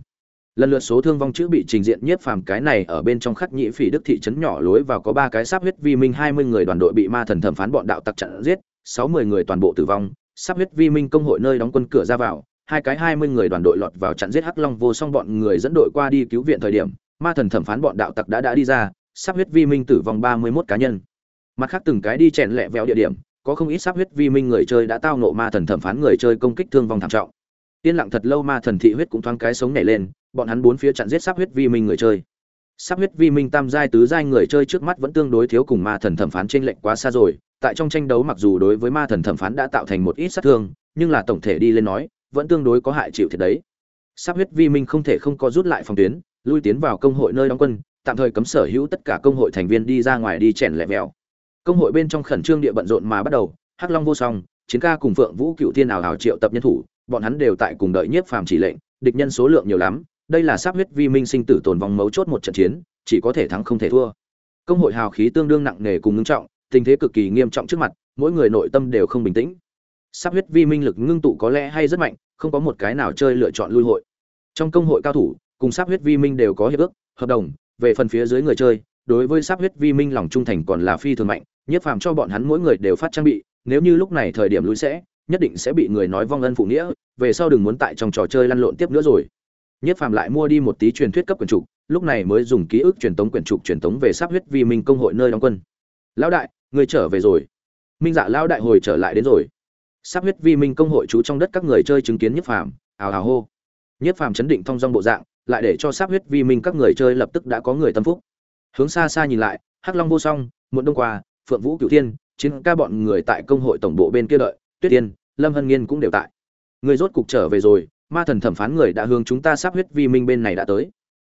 Lần lượt số thương vong chữ bị trình diện nhiếp phàm cái này ở bên trong khắc nhị phỉ đức thị trấn nhỏ lối vào có ba cái sắp huyết vi minh hai mươi người đoàn đội bị ma thần thẩm phán bọn đạo tặc chặn giết, sáu mươi người toàn bộ tử vong. Sắp huyết vi minh công hội nơi đóng quân cửa ra vào, hai cái hai mươi người đoàn đội lọt vào chặn giết hắc long vô song bọn người dẫn đội qua đi cứu viện thời điểm ma thần thẩm phán bọn đạo tặc đã đã đi ra sắp huyết vi minh tử vong ba mươi mốt cá nhân mặt khác từng cái đi chèn lẹ vẹo địa điểm có không ít sắp huyết vi minh người chơi đã tao nộ ma thần thẩm phán người chơi công kích thương vong thảm trọng yên lặng thật lâu ma thần thị huyết cũng thoáng cái sống nhảy lên, bọn hắn bốn phía chặn giết sắp huyết vi minh người chơi. Sắp huyết vi minh tam giai tứ giai người chơi trước mắt vẫn tương đối thiếu cùng ma thần thẩm phán trên lệnh quá xa rồi, tại trong tranh đấu mặc dù đối với ma thần thẩm phán đã tạo thành một ít sát thương, nhưng là tổng thể đi lên nói, vẫn tương đối có hại chịu thiệt đấy. Sắp huyết vi minh không thể không có rút lại phòng tuyến, lui tiến vào công hội nơi đóng quân, tạm thời cấm sở hữu tất cả công hội thành viên đi ra ngoài đi chèn lẹ mèo. Công hội bên trong khẩn trương địa bận rộn mà bắt đầu, Hắc Long vô song, chiến ca cùng Phượng Vũ Cựu Thiên ảo hảo triệu tập nhân thủ, bọn hắn đều tại cùng đợi nhiếp phàm chỉ lệnh, địch nhân số lượng nhiều lắm, đây là sắp huyết vi minh sinh tử tồn vong mấu chốt một trận chiến, chỉ có thể thắng không thể thua. Công hội hào khí tương đương nặng nề cùng ngưng trọng, tình thế cực kỳ nghiêm trọng trước mặt, mỗi người nội tâm đều không bình tĩnh. Sắp huyết vi minh lực ngưng tụ có lẽ hay rất mạnh, không có một cái nào chơi lựa chọn lui hội. Trong công hội cao thủ, cùng sắp huyết vi minh đều có hiệp ước, hợp đồng, về phần phía dưới người chơi, đối với sắp huyết vi minh lòng trung thành còn là phi thường mạnh, nhất phàm cho bọn hắn mỗi người đều phát trang bị, nếu như lúc này thời điểm lui sẽ, nhất định sẽ bị người nói vong ân phụ nghĩa, về sau đừng muốn tại trong trò chơi lăn lộn tiếp nữa rồi. Nhất Phàm lại mua đi một tí truyền thuyết cấp quyển trục, lúc này mới dùng ký ức truyền tống quyển trục truyền tống về sắp huyết vi minh công hội nơi đóng quân. Lão đại, người trở về rồi. Minh Dạ lão đại hồi trở lại đến rồi. Sắp huyết vi minh công hội trú trong đất các người chơi chứng kiến Nhất Phàm, ào ào hô. Nhất Phàm chấn định thông dong bộ dạng, lại để cho sắp huyết vi minh các người chơi lập tức đã có người tâm phúc. Hướng xa xa nhìn lại, Hắc Long vô song, Muộn Đông qua, Phượng Vũ Cửu Thiên, chiến ca bọn người tại công hội tổng bộ bên kia đợi, Tuyết Tiên, Lâm Hân Nghiên cũng đều tại. Người rốt cục trở về rồi, ma thần thẩm phán người đã hướng chúng ta sắp huyết vi minh bên này đã tới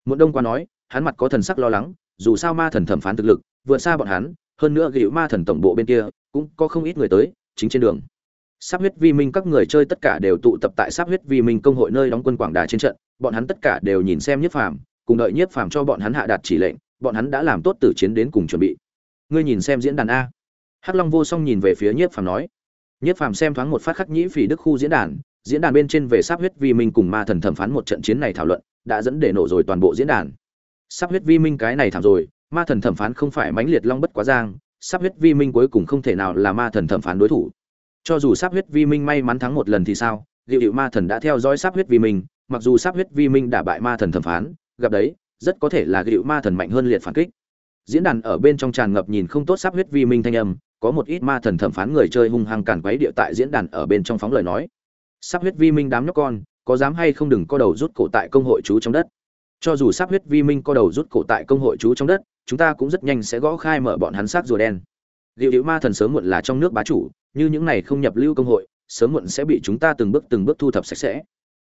muộn đông qua nói hắn mặt có thần sắc lo lắng dù sao ma thần thẩm phán thực lực vượt xa bọn hắn hơn nữa gịu ma thần tổng bộ bên kia cũng có không ít người tới chính trên đường sắp huyết vi minh các người chơi tất cả đều tụ tập tại sắp huyết vi minh công hội nơi đóng quân quảng đà trên trận, bọn hắn tất cả đều nhìn xem nhiếp phàm, cùng đợi nhiếp phàm cho bọn hắn hạ đạt chỉ lệnh, bọn hắn đã làm tốt từ chiến đến cùng chuẩn bị. Ngươi nhìn xem diễn đàn a. Hắc long vô song nhìn về phía nhiếp phàm nói. Nhiếp phàm xem thoáng một phát khắc nhĩ phỉ đức khu diễn đàn diễn đàn bên trên về sắp huyết vi minh cùng ma thần thẩm phán một trận chiến này thảo luận, đã dẫn để nổ rồi toàn bộ diễn đàn. Sắp huyết vi minh cái này thảm rồi, ma thần thẩm phán không phải mãnh liệt long bất quá giang sắp huyết vi minh cuối cùng không thể nào là ma thần thẩm phán đối thủ cho dù sắp huyết vi minh may mắn thắng một lần thì sao? Liệu hiệu ma thần đã theo dõi sắp huyết vi minh, mặc dù sắp huyết vi minh đả bại ma thần thẩm phán, gặp đấy, rất có thể là liệu ma thần mạnh hơn liệt phản kích. Diễn đàn ở bên trong tràn ngập nhìn không tốt sắp huyết vi minh thanh âm, có một ít ma thần thẩm phán người chơi hung hăng cản quấy địa tại diễn đàn ở bên trong phóng lời nói. Sắp huyết vi minh đám nhóc con, có dám hay không đừng co đầu rút cổ tại công hội chú trong đất. Cho dù sắp huyết vi minh co đầu rút cổ tại công hội chú trong đất, chúng ta cũng rất nhanh sẽ gõ khai mở bọn hắn xác rùa đen. Liệu hữu ma thần sớm muộn là trong nước bá chủ như những này không nhập lưu công hội, sớm muộn sẽ bị chúng ta từng bước từng bước thu thập sạch sẽ.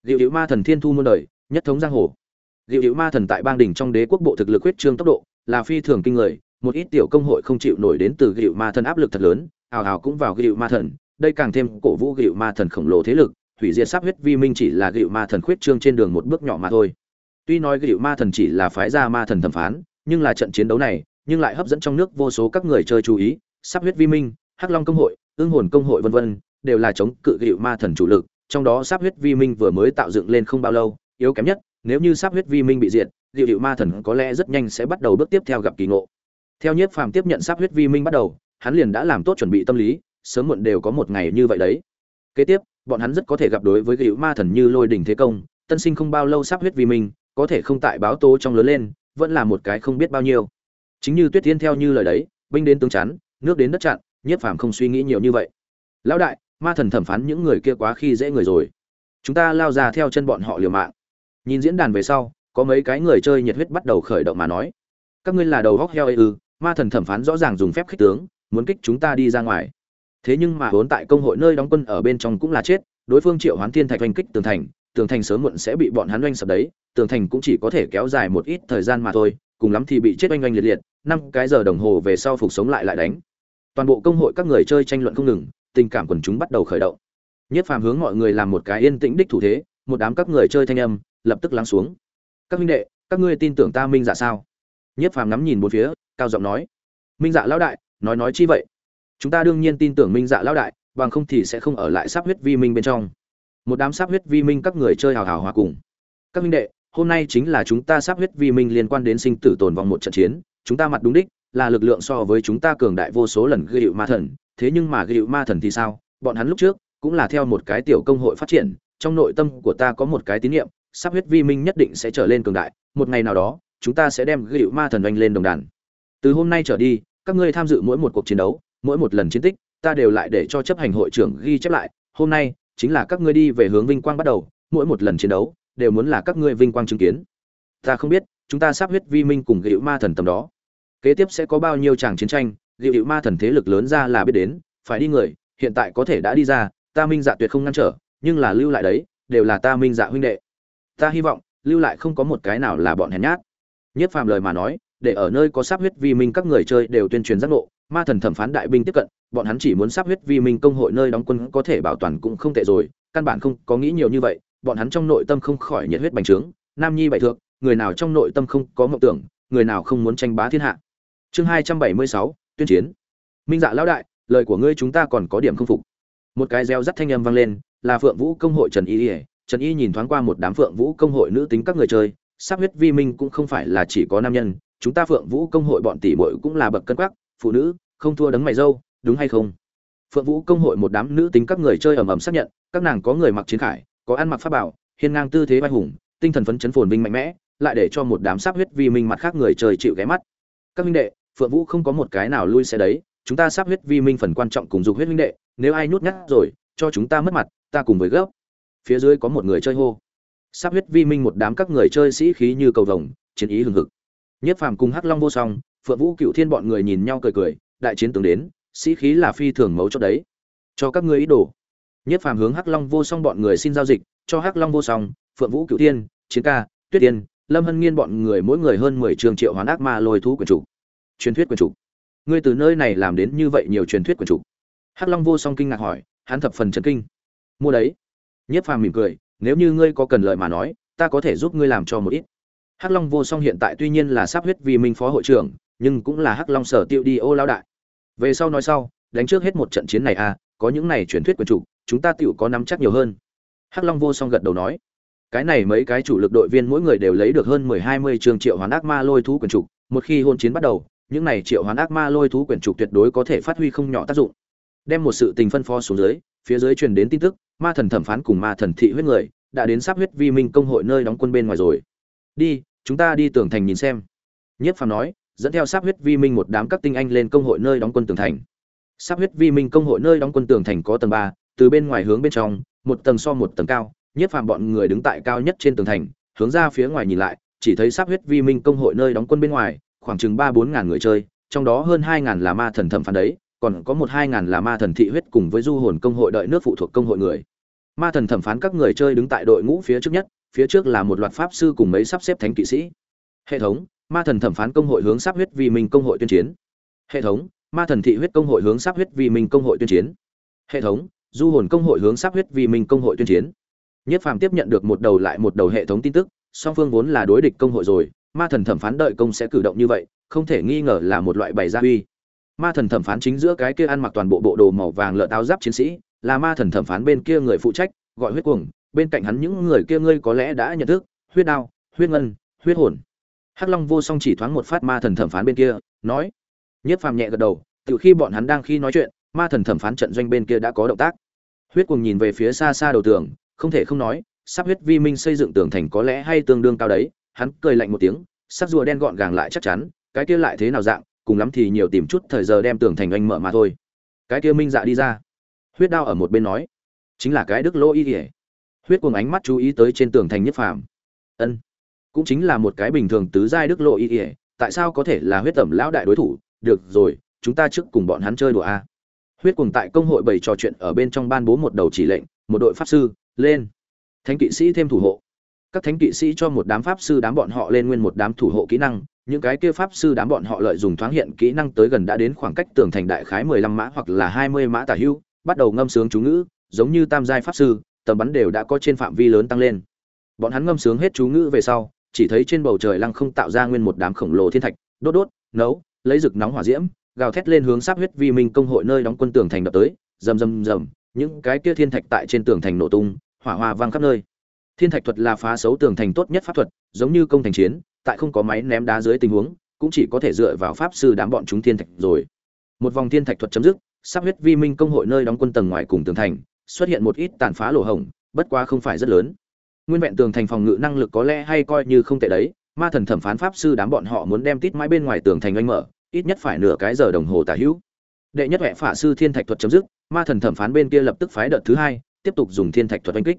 Liệu hữu ma thần thiên thu muôn đời, nhất thống giang hồ. Liệu hữu ma thần tại bang đỉnh trong đế quốc bộ thực lực huyết trương tốc độ, là phi thường kinh người, một ít tiểu công hội không chịu nổi đến từ liệu ma thần áp lực thật lớn, ào ào cũng vào liệu ma thần, đây càng thêm cổ vũ Diệu ma thần khổng lồ thế lực, hủy diệt sắp huyết vi minh chỉ là Diệu ma thần khuyết trương trên đường một bước nhỏ mà thôi. Tuy nói Diệu ma thần chỉ là phái ra ma thần thẩm phán, nhưng là trận chiến đấu này, nhưng lại hấp dẫn trong nước vô số các người chơi chú ý, sắp huyết vi minh, hắc long công hội ương hồn công hội vân vân, đều là chống cự gịu ma thần chủ lực, trong đó sáp huyết vi minh vừa mới tạo dựng lên không bao lâu, yếu kém nhất, nếu như sáp huyết vi minh bị diệt, gịu gịu ma thần có lẽ rất nhanh sẽ bắt đầu bước tiếp theo gặp kỳ ngộ. Theo nhiếp phàm tiếp nhận sáp huyết vi minh bắt đầu, hắn liền đã làm tốt chuẩn bị tâm lý, sớm muộn đều có một ngày như vậy đấy. Kế tiếp, bọn hắn rất có thể gặp đối với gịu ma thần như lôi đỉnh thế công, tân sinh không bao lâu sáp huyết vi minh, có thể không tại báo tố trong lớn lên, vẫn là một cái không biết bao nhiêu. Chính như tuyết thiên theo như lời đấy, binh đến tướng chắn, nước đến đất chặn nhiếp phàm không suy nghĩ nhiều như vậy. Lão đại, ma thần thẩm phán những người kia quá khi dễ người rồi. Chúng ta lao ra theo chân bọn họ liều mạng. Nhìn diễn đàn về sau, có mấy cái người chơi nhiệt huyết bắt đầu khởi động mà nói. Các ngươi là đầu góc heo ư, ma thần thẩm phán rõ ràng dùng phép khích tướng, muốn kích chúng ta đi ra ngoài. Thế nhưng mà vốn tại công hội nơi đóng quân ở bên trong cũng là chết, đối phương triệu hoán thiên thạch oanh kích tường thành tường thành sớm muộn sẽ bị bọn hắn oanh sập đấy, tường thành cũng chỉ có thể kéo dài một ít thời gian mà thôi, cùng lắm thì bị chết oanh oanh liệt liệt, năm cái giờ đồng hồ về sau phục sống lại lại đánh toàn bộ công hội các người chơi tranh luận không ngừng, tình cảm quần chúng bắt đầu khởi động. Nhất phàm hướng mọi người làm một cái yên tĩnh đích thủ thế, một đám các người chơi thanh âm lập tức lắng xuống. Các huynh đệ, các ngươi tin tưởng ta minh dạ sao? Nhất phàm ngắm nhìn một phía, cao giọng nói. Minh dạ lão đại, nói nói chi vậy? Chúng ta đương nhiên tin tưởng minh dạ lão đại, bằng không thì sẽ không ở lại sắp huyết vi minh bên trong. Một đám sắp huyết vi minh các người chơi hào hào hòa cùng. Các minh đệ, hôm nay chính là chúng ta sắp huyết vi minh liên quan đến sinh tử tồn vong một trận chiến, chúng ta mặt đúng đích là lực lượng so với chúng ta cường đại vô số lần ghi hiệu ma thần, thế nhưng mà ghi hiệu ma thần thì sao? Bọn hắn lúc trước cũng là theo một cái tiểu công hội phát triển, trong nội tâm của ta có một cái tín nhiệm sắp huyết vi minh nhất định sẽ trở lên cường đại, một ngày nào đó, chúng ta sẽ đem ghi hiệu ma thần oanh lên đồng đàn. Từ hôm nay trở đi, các ngươi tham dự mỗi một cuộc chiến đấu, mỗi một lần chiến tích, ta đều lại để cho chấp hành hội trưởng ghi chép lại, hôm nay chính là các ngươi đi về hướng vinh quang bắt đầu, mỗi một lần chiến đấu đều muốn là các ngươi vinh quang chứng kiến. Ta không biết, chúng ta sắp huyết vi minh cùng gữu ma thần tầm đó kế tiếp sẽ có bao nhiêu tràng chiến tranh gữu ma thần thế lực lớn ra là biết đến, phải đi người, hiện tại có thể đã đi ra, ta minh dạ tuyệt không ngăn trở, nhưng là lưu lại đấy, đều là ta minh dạ huynh đệ. Ta hy vọng, lưu lại không có một cái nào là bọn hèn nhát. Nhất phàm lời mà nói, để ở nơi có sắp huyết vi minh các người chơi đều tuyên truyền giác ngộ, ma thần thẩm phán đại binh tiếp cận, bọn hắn chỉ muốn sắp huyết vi minh công hội nơi đóng quân có thể bảo toàn cũng không tệ rồi, căn bản không có nghĩ nhiều như vậy, bọn hắn trong nội tâm không khỏi nhiệt huyết bành trướng, nam nhi bại thượng, người nào trong nội tâm không có mộng tưởng, người nào không muốn tranh bá thiên hạ chương hai trăm bảy mươi sáu, tuyên chiến. Minh dạ lão đại, lời của ngươi chúng ta còn có điểm không phục. Một cái reo rắt thanh âm vang lên, là phượng vũ công hội trần y ỉa trần y nhìn thoáng qua một đám phượng vũ công hội nữ tính các người chơi, sắp huyết vi minh cũng không phải là chỉ có nam nhân, chúng ta phượng vũ công hội bọn tỷ muội cũng là bậc cân quắc, phụ nữ, không thua đấng mày dâu, đúng hay không? Phượng vũ công hội một đám nữ tính các người chơi ầm ầm xác nhận, các nàng có người mặc chiến khải, có ăn mặc pháp bảo, hiên ngang tư thế vai hùng, tinh thần phấn chấn phồn vinh mạnh mẽ, lại để cho một đám sắp huyết vi minh mặt khác người chơi chịu ghé mắt các minh đệ, phượng vũ không có một cái nào lui xe đấy, chúng ta sắp huyết vi minh phần quan trọng cùng dục huyết minh đệ, nếu ai nhút nhát rồi, cho chúng ta mất mặt, ta cùng với gấp. Phía dưới có một người chơi hô. Sắp huyết vi minh một đám các người chơi sĩ khí như cầu vồng, chiến ý hừng hực. Nhất phàm cùng hắc long vô song, phượng vũ, cựu thiên bọn người nhìn nhau cười cười, đại chiến tướng đến, sĩ khí là phi thường mấu chốt đấy. Cho các ngươi ý đồ. Nhất phàm hướng hắc long vô song bọn người xin giao dịch, cho hắc long vô song, phượng vũ, cựu thiên, chiến ca, tuyết tiên lâm hân nghiên bọn người mỗi người hơn mười trường triệu hoán ác ma lôi thú quyền chủ. Truyền thuyết quyền chủ. Ngươi từ nơi này làm đến như vậy nhiều truyền thuyết quyền chủ. Hắc long vô song kinh ngạc hỏi, hắn thập phần chấn kinh. Mua đấy. Nhất phàm mỉm cười, nếu như ngươi có cần lợi mà nói, ta có thể giúp ngươi làm cho một ít. Hắc long vô song hiện tại tuy nhiên là sắp huyết vì minh phó hội trưởng, nhưng cũng là hắc long sở tiêu đi ô lao đại. Về sau nói sau, đánh trước hết một trận chiến này à có những này truyền thuyết quyền chủ, chúng ta tựu có nắm chắc nhiều hơn. Hắc long vô song gật đầu nói cái này mấy cái chủ lực đội viên mỗi người đều lấy được hơn mười hai mươi trường triệu hoán ác ma lôi thú quyền trục, một khi hôn chiến bắt đầu, những này triệu hoán ác ma lôi thú quyền trục tuyệt đối có thể phát huy không nhỏ tác dụng. Đem một sự tình phân phó xuống dưới, phía dưới truyền đến tin tức, ma thần thẩm phán cùng ma thần thị huyết người đã đến sắp huyết vi minh công hội nơi đóng quân bên ngoài rồi. Đi, chúng ta đi tường thành nhìn xem. Nhất phàm nói, dẫn theo sắp huyết vi minh một đám các tinh anh lên công hội nơi đóng quân tường thành. Sắp huyết vi minh công hội nơi đóng quân tường thành có tầng ba, từ bên ngoài hướng bên trong, một tầng so một tầng cao nhất phàm bọn người đứng tại cao nhất trên tường thành, hướng ra phía ngoài nhìn lại, chỉ thấy sắp huyết vi minh công hội nơi đóng quân bên ngoài, khoảng chừng ba bốn ngàn người chơi, trong đó hơn hai ngàn là ma thần thẩm phán đấy, còn có một hai ngàn là ma thần thị huyết cùng với du hồn công hội đợi nước phụ thuộc công hội người. Ma thần thẩm phán các người chơi đứng tại đội ngũ phía trước nhất, phía trước là một loạt pháp sư cùng mấy sắp xếp thánh kỵ sĩ. Hệ thống, ma thần thẩm phán công hội hướng sắp huyết vi minh công hội tuyên chiến. Hệ thống, ma thần thị huyết công hội hướng sắp huyết vi minh công hội tuyên chiến. Hệ thống, du hồn công hội hướng sắp huyết vi minh công hội tuyên chiến nhất phàm tiếp nhận được một đầu lại một đầu hệ thống tin tức, song phương vốn là đối địch công hội rồi, ma thần thẩm phán đợi công sẽ cử động như vậy, không thể nghi ngờ là một loại bày ra uy. Ma thần thẩm phán chính giữa cái kia ăn mặc toàn bộ bộ đồ màu vàng lợn áo giáp chiến sĩ, là ma thần thẩm phán bên kia người phụ trách, gọi huyết cuồng, bên cạnh hắn những người kia ngươi có lẽ đã nhận thức, huyết đao, huyết ngân, huyết hồn. Hắc long vô song chỉ thoáng một phát ma thần thẩm phán bên kia, nói. Nhất phàm nhẹ gật đầu từ khi bọn hắn đang khi nói chuyện, ma thần thẩm phán trận doanh bên kia đã có động tác. Huyết cuồng nhìn về phía xa xa đầu tường không thể không nói, sắp huyết vi minh xây dựng tường thành có lẽ hay tương đương cao đấy. Hắn cười lạnh một tiếng, sắc rùa đen gọn gàng lại chắc chắn, cái kia lại thế nào dạng, cùng lắm thì nhiều tìm chút thời giờ đem tường thành anh mở mà thôi. Cái kia minh dạ đi ra. Huyết đao ở một bên nói, chính là cái đức lỗ y ỉa huyết cuồng ánh mắt chú ý tới trên tường thành nhất phàm. Ân, cũng chính là một cái bình thường tứ giai đức lộ y ỉa tại sao có thể là huyết tẩm lão đại đối thủ? Được rồi, chúng ta trước cùng bọn hắn chơi đùa a. Huyết cuồng tại công hội bảy trò chuyện ở bên trong ban bố một đầu chỉ lệnh, một đội pháp sư lên. Thánh kỵ sĩ thêm thủ hộ. Các thánh kỵ sĩ cho một đám pháp sư đám bọn họ lên nguyên một đám thủ hộ kỹ năng. Những cái kia pháp sư đám bọn họ lợi dùng thoáng hiện kỹ năng tới gần đã đến khoảng cách tường thành đại khái mười lăm mã hoặc là hai mươi mã tả hưu, bắt đầu ngâm sướng chú ngữ, giống như tam giai pháp sư, tầm bắn đều đã có trên phạm vi lớn tăng lên. Bọn hắn ngâm sướng hết chú ngữ về sau, chỉ thấy trên bầu trời lăng không tạo ra nguyên một đám khổng lồ thiên thạch, đốt đốt, nấu, lấy rực nóng hỏa diễm, gào thét lên hướng sáp huyết vi minh công hội nơi đóng quân tường thành đập tới, rầm rầm rầm, những cái kia thiên thạch tại trên tường thành nổ tung hỏa hoa vang khắp nơi. Thiên thạch thuật là phá xấu tường thành tốt nhất pháp thuật, giống như công thành chiến, tại không có máy ném đá dưới tình huống, cũng chỉ có thể dựa vào pháp sư đám bọn chúng thiên thạch rồi. Một vòng thiên thạch thuật chấm dứt, sắp huyết vi minh công hội nơi đóng quân tầng ngoài cùng tường thành, xuất hiện một ít tàn phá lỗ hổng, bất quá không phải rất lớn. Nguyên vẹn tường thành phòng ngự năng lực có lẽ hay coi như không tệ đấy, ma thần thẩm phán pháp sư đám bọn họ muốn đem tít mãi bên ngoài tường thành anh mở, ít nhất phải nửa cái giờ đồng hồ tả hữu. Đệ nhất huệ phả sư thiên thạch thuật chấm dứt, ma thần thẩm phán bên kia lập tức phái đợt thứ hai tiếp tục dùng thiên thạch thuật oanh kích.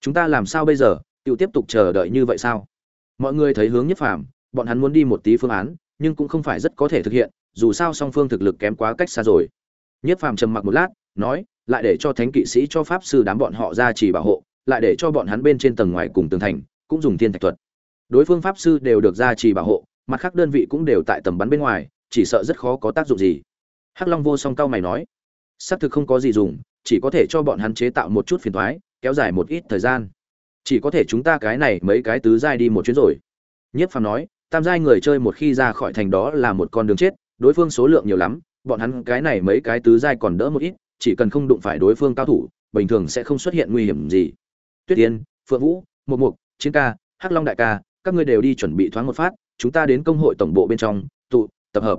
Chúng ta làm sao bây giờ? Tự tiếp tục chờ đợi như vậy sao? Mọi người thấy hướng nhất phàm, bọn hắn muốn đi một tí phương án, nhưng cũng không phải rất có thể thực hiện, dù sao song phương thực lực kém quá cách xa rồi. Nhất phàm trầm mặc một lát, nói, lại để cho thánh kỵ sĩ cho pháp sư đám bọn họ ra chỉ bảo hộ, lại để cho bọn hắn bên trên tầng ngoài cùng tường thành, cũng dùng thiên thạch thuật. Đối phương pháp sư đều được ra chỉ bảo hộ, mặt khác đơn vị cũng đều tại tầm bắn bên ngoài, chỉ sợ rất khó có tác dụng gì. Hắc long vô song cao mày nói, xác thực không có gì dùng chỉ có thể cho bọn hắn chế tạo một chút phiền toái kéo dài một ít thời gian. Chỉ có thể chúng ta cái này mấy cái tứ giai đi một chuyến rồi. Nhất phàm nói, tam giai người chơi một khi ra khỏi thành đó là một con đường chết, đối phương số lượng nhiều lắm, bọn hắn cái này mấy cái tứ giai còn đỡ một ít, chỉ cần không đụng phải đối phương cao thủ, bình thường sẽ không xuất hiện nguy hiểm gì. Tuyết tiên phượng vũ một mục chiến ca, hắc long đại ca, các ngươi đều đi chuẩn bị thoáng một phát, chúng ta đến công hội tổng bộ bên trong, tụ, tập hợp.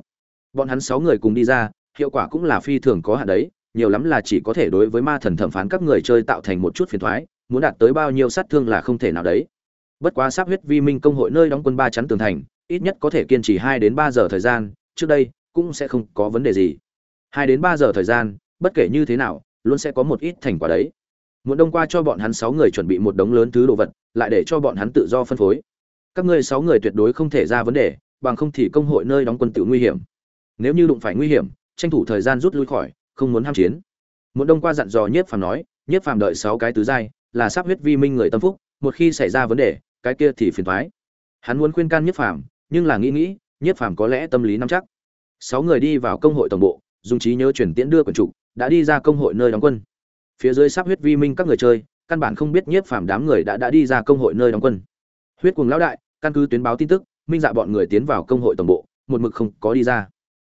Bọn hắn sáu người cùng đi ra, hiệu quả cũng là phi thường có hạn đấy nhiều lắm là chỉ có thể đối với ma thần thẩm phán các người chơi tạo thành một chút phiền thoái, muốn đạt tới bao nhiêu sát thương là không thể nào đấy. Bất quá sắp huyết vi minh công hội nơi đóng quân ba chắn tường thành, ít nhất có thể kiên trì hai đến ba giờ thời gian, trước đây cũng sẽ không có vấn đề gì. Hai đến ba giờ thời gian, bất kể như thế nào, luôn sẽ có một ít thành quả đấy. Muốn đông qua cho bọn hắn sáu người chuẩn bị một đống lớn thứ đồ vật, lại để cho bọn hắn tự do phân phối. Các ngươi sáu người tuyệt đối không thể ra vấn đề, bằng không thì công hội nơi đóng quân tự nguy hiểm. Nếu như đụng phải nguy hiểm, tranh thủ thời gian rút lui khỏi không muốn ham chiến. Muốn đông qua dặn dò nhiếp phàm nói, nhiếp phàm đợi sáu cái tứ giai, là sắp huyết vi minh người tâm phúc, một khi xảy ra vấn đề, cái kia thì phiền thoái hắn muốn khuyên can nhiếp phàm, nhưng là nghĩ nghĩ, nhiếp phàm có lẽ tâm lý nắm chắc. Sáu người đi vào công hội tổng bộ, dùng trí nhớ chuyển tiễn đưa quần trục đã đi ra công hội nơi đóng quân. Phía dưới sắp huyết vi minh các người chơi, căn bản không biết nhiếp phàm đám người đã đã đi ra công hội nơi đóng quân. Huyết cùng lão đại, căn cứ tuyến báo tin tức, minh dạ bọn người tiến vào công hội tổng bộ, một mực không có đi ra.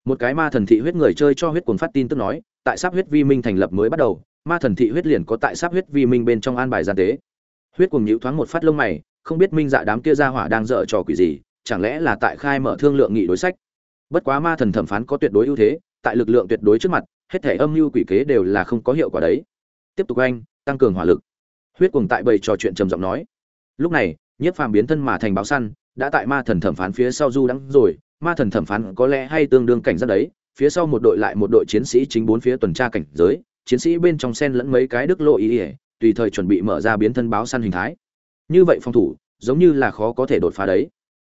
Một cái ma thần thị huyết người chơi cho huyết cuồng phát tin tức nói tại sắp huyết vi minh thành lập mới bắt đầu, ma thần thị huyết liền có tại sắp huyết vi minh bên trong an bài gian tế. Huyết cùng nhíu thoáng một phát lông mày, không biết minh dạ đám kia ra hỏa đang dở trò quỷ gì, chẳng lẽ là tại khai mở thương lượng nghị đối sách? Bất quá ma thần thẩm phán có tuyệt đối ưu thế, tại lực lượng tuyệt đối trước mặt, hết thể âm mưu quỷ kế đều là không có hiệu quả đấy. Tiếp tục anh, tăng cường hỏa lực. Huyết cùng tại bầy trò chuyện trầm giọng nói. Lúc này, nhiếp phàm biến thân mà thành báo săn, đã tại ma thần thẩm phán phía sau du đắng rồi, ma thần thẩm phán có lẽ hay tương đương cảnh giác đấy phía sau một đội lại một đội chiến sĩ chính bốn phía tuần tra cảnh giới, chiến sĩ bên trong sen lẫn mấy cái đức lộ ý ỉa tùy thời chuẩn bị mở ra biến thân báo săn hình thái. Như vậy phòng thủ, giống như là khó có thể đột phá đấy.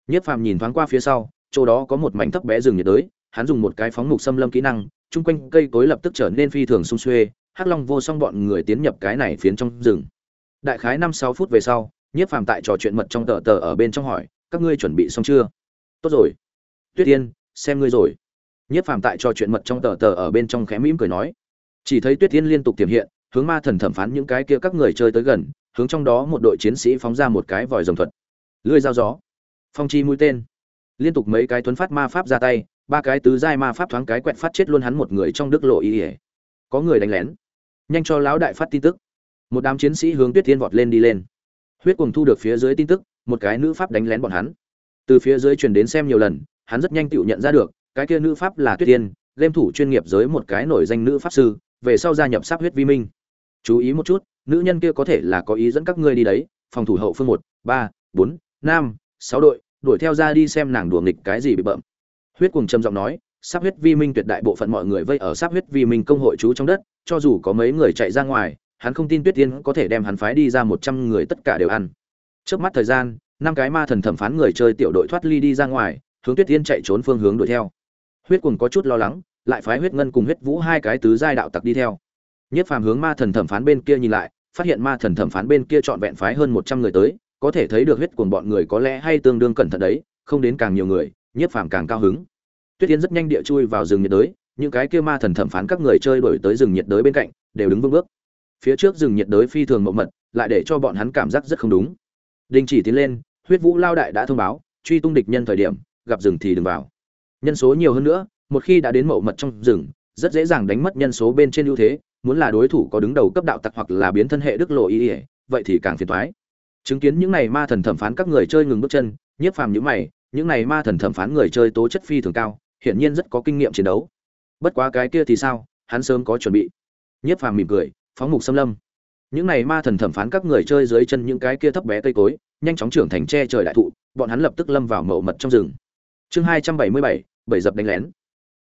Nhất phàm nhìn thoáng qua phía sau, chỗ đó có một mảnh thấp bé rừng nhiệt đới, hắn dùng một cái phóng mục xâm lâm kỹ năng, chung quanh cây cối lập tức trở nên phi thường sung xuê, hắc long vô song bọn người tiến nhập cái này phiến trong rừng. Đại khái năm sáu phút về sau, nhất phàm tại trò chuyện mật trong tờ tờ ở bên trong hỏi, các ngươi chuẩn bị xong chưa? Tốt rồi. Tuyết tiên xem ngươi rồi nhất phàm tại cho chuyện mật trong tờ tờ ở bên trong khẽ mỉm cười nói. Chỉ thấy tuyết Thiên liên tục tiềm hiện, hướng ma thần thẩm phán những cái kia các người chơi tới gần, hướng trong đó một đội chiến sĩ phóng ra một cái vòi rồng thuật. Lưỡi dao gió. Phong chi mũi tên. Liên tục mấy cái tuấn phát ma pháp ra tay, ba cái tứ giai ma pháp thoáng cái quẹt phát chết luôn hắn một người trong đức lộ ý ỉa. Có người đánh lén. Nhanh cho lão đại phát tin tức. Một đám chiến sĩ hướng tuyết Thiên vọt lên đi lên. Huyết cùng thu được phía dưới tin tức, một cái nữ pháp đánh lén bọn hắn. Từ phía dưới truyền đến xem nhiều lần, hắn rất nhanh tự nhận ra được cái kia nữ pháp là tuyết tiên, game thủ chuyên nghiệp giới một cái nổi danh nữ pháp sư, về sau gia nhập sắp huyết vi minh. Chú ý một chút, nữ nhân kia có thể là có ý dẫn các ngươi đi đấy, phòng thủ hậu phương một, ba, bốn, năm, sáu đội, đuổi theo ra đi xem nàng đùa nghịch cái gì bị bợm. Huyết cùng trầm giọng nói sắp huyết vi minh tuyệt đại bộ phận mọi người vây ở sắp huyết vi minh công hội trú trong đất, cho dù có mấy người chạy ra ngoài, hắn không tin tuyết tiên có thể đem hắn phái đi ra một trăm người tất cả đều ăn. Trước mắt thời gian, năm cái ma thần thẩm phán người chơi tiểu đội thoát ly đi ra ngoài, hướng tuyết tiên chạy trốn phương hướng đuổi theo huyết Cuồng có chút lo lắng, lại phái huyết ngân cùng huyết vũ hai cái tứ giai đạo tặc đi theo. Nhất phàm hướng ma thần thẩm phán bên kia nhìn lại, phát hiện ma thần thẩm phán bên kia trọn vẹn phái hơn một trăm người tới, có thể thấy được huyết cuồng bọn người có lẽ hay tương đương cẩn thận đấy, không đến càng nhiều người, nhất phàm càng cao hứng. Tuyết tiến rất nhanh địa chui vào rừng nhiệt đới, những cái kia ma thần thẩm phán các người chơi đổi tới rừng nhiệt đới bên cạnh, đều đứng vững bước. Phía trước rừng nhiệt đới phi thường mộng mật, lại để cho bọn hắn cảm giác rất không đúng. Đình chỉ tiến lên, huyết vũ lao đại đã thông báo, truy tung địch nhân thời điểm, gặp rừng thì đừng vào nhân số nhiều hơn nữa, một khi đã đến mậu mật trong rừng, rất dễ dàng đánh mất nhân số bên trên ưu thế, muốn là đối thủ có đứng đầu cấp đạo tặc hoặc là biến thân hệ đức lộ ý ỉa, vậy thì càng phiền thoái chứng kiến những này ma thần thẩm phán các người chơi ngừng bước chân, nhiếp phàm nhữ mày, những này ma thần thẩm phán người chơi tố chất phi thường cao, hiển nhiên rất có kinh nghiệm chiến đấu. Bất quá cái kia thì sao, hắn sớm có chuẩn bị. Nhiếp phàm mỉm cười, phóng mục xâm lâm. Những này ma thần thẩm phán các người chơi dưới chân những cái kia thấp bé cây cối, nhanh chóng trưởng thành tre trời đại thụ, bọn hắn lập tức lâm vào mậu mật trong rừng chương hai trăm bảy mươi bảy bảy dập đánh lén.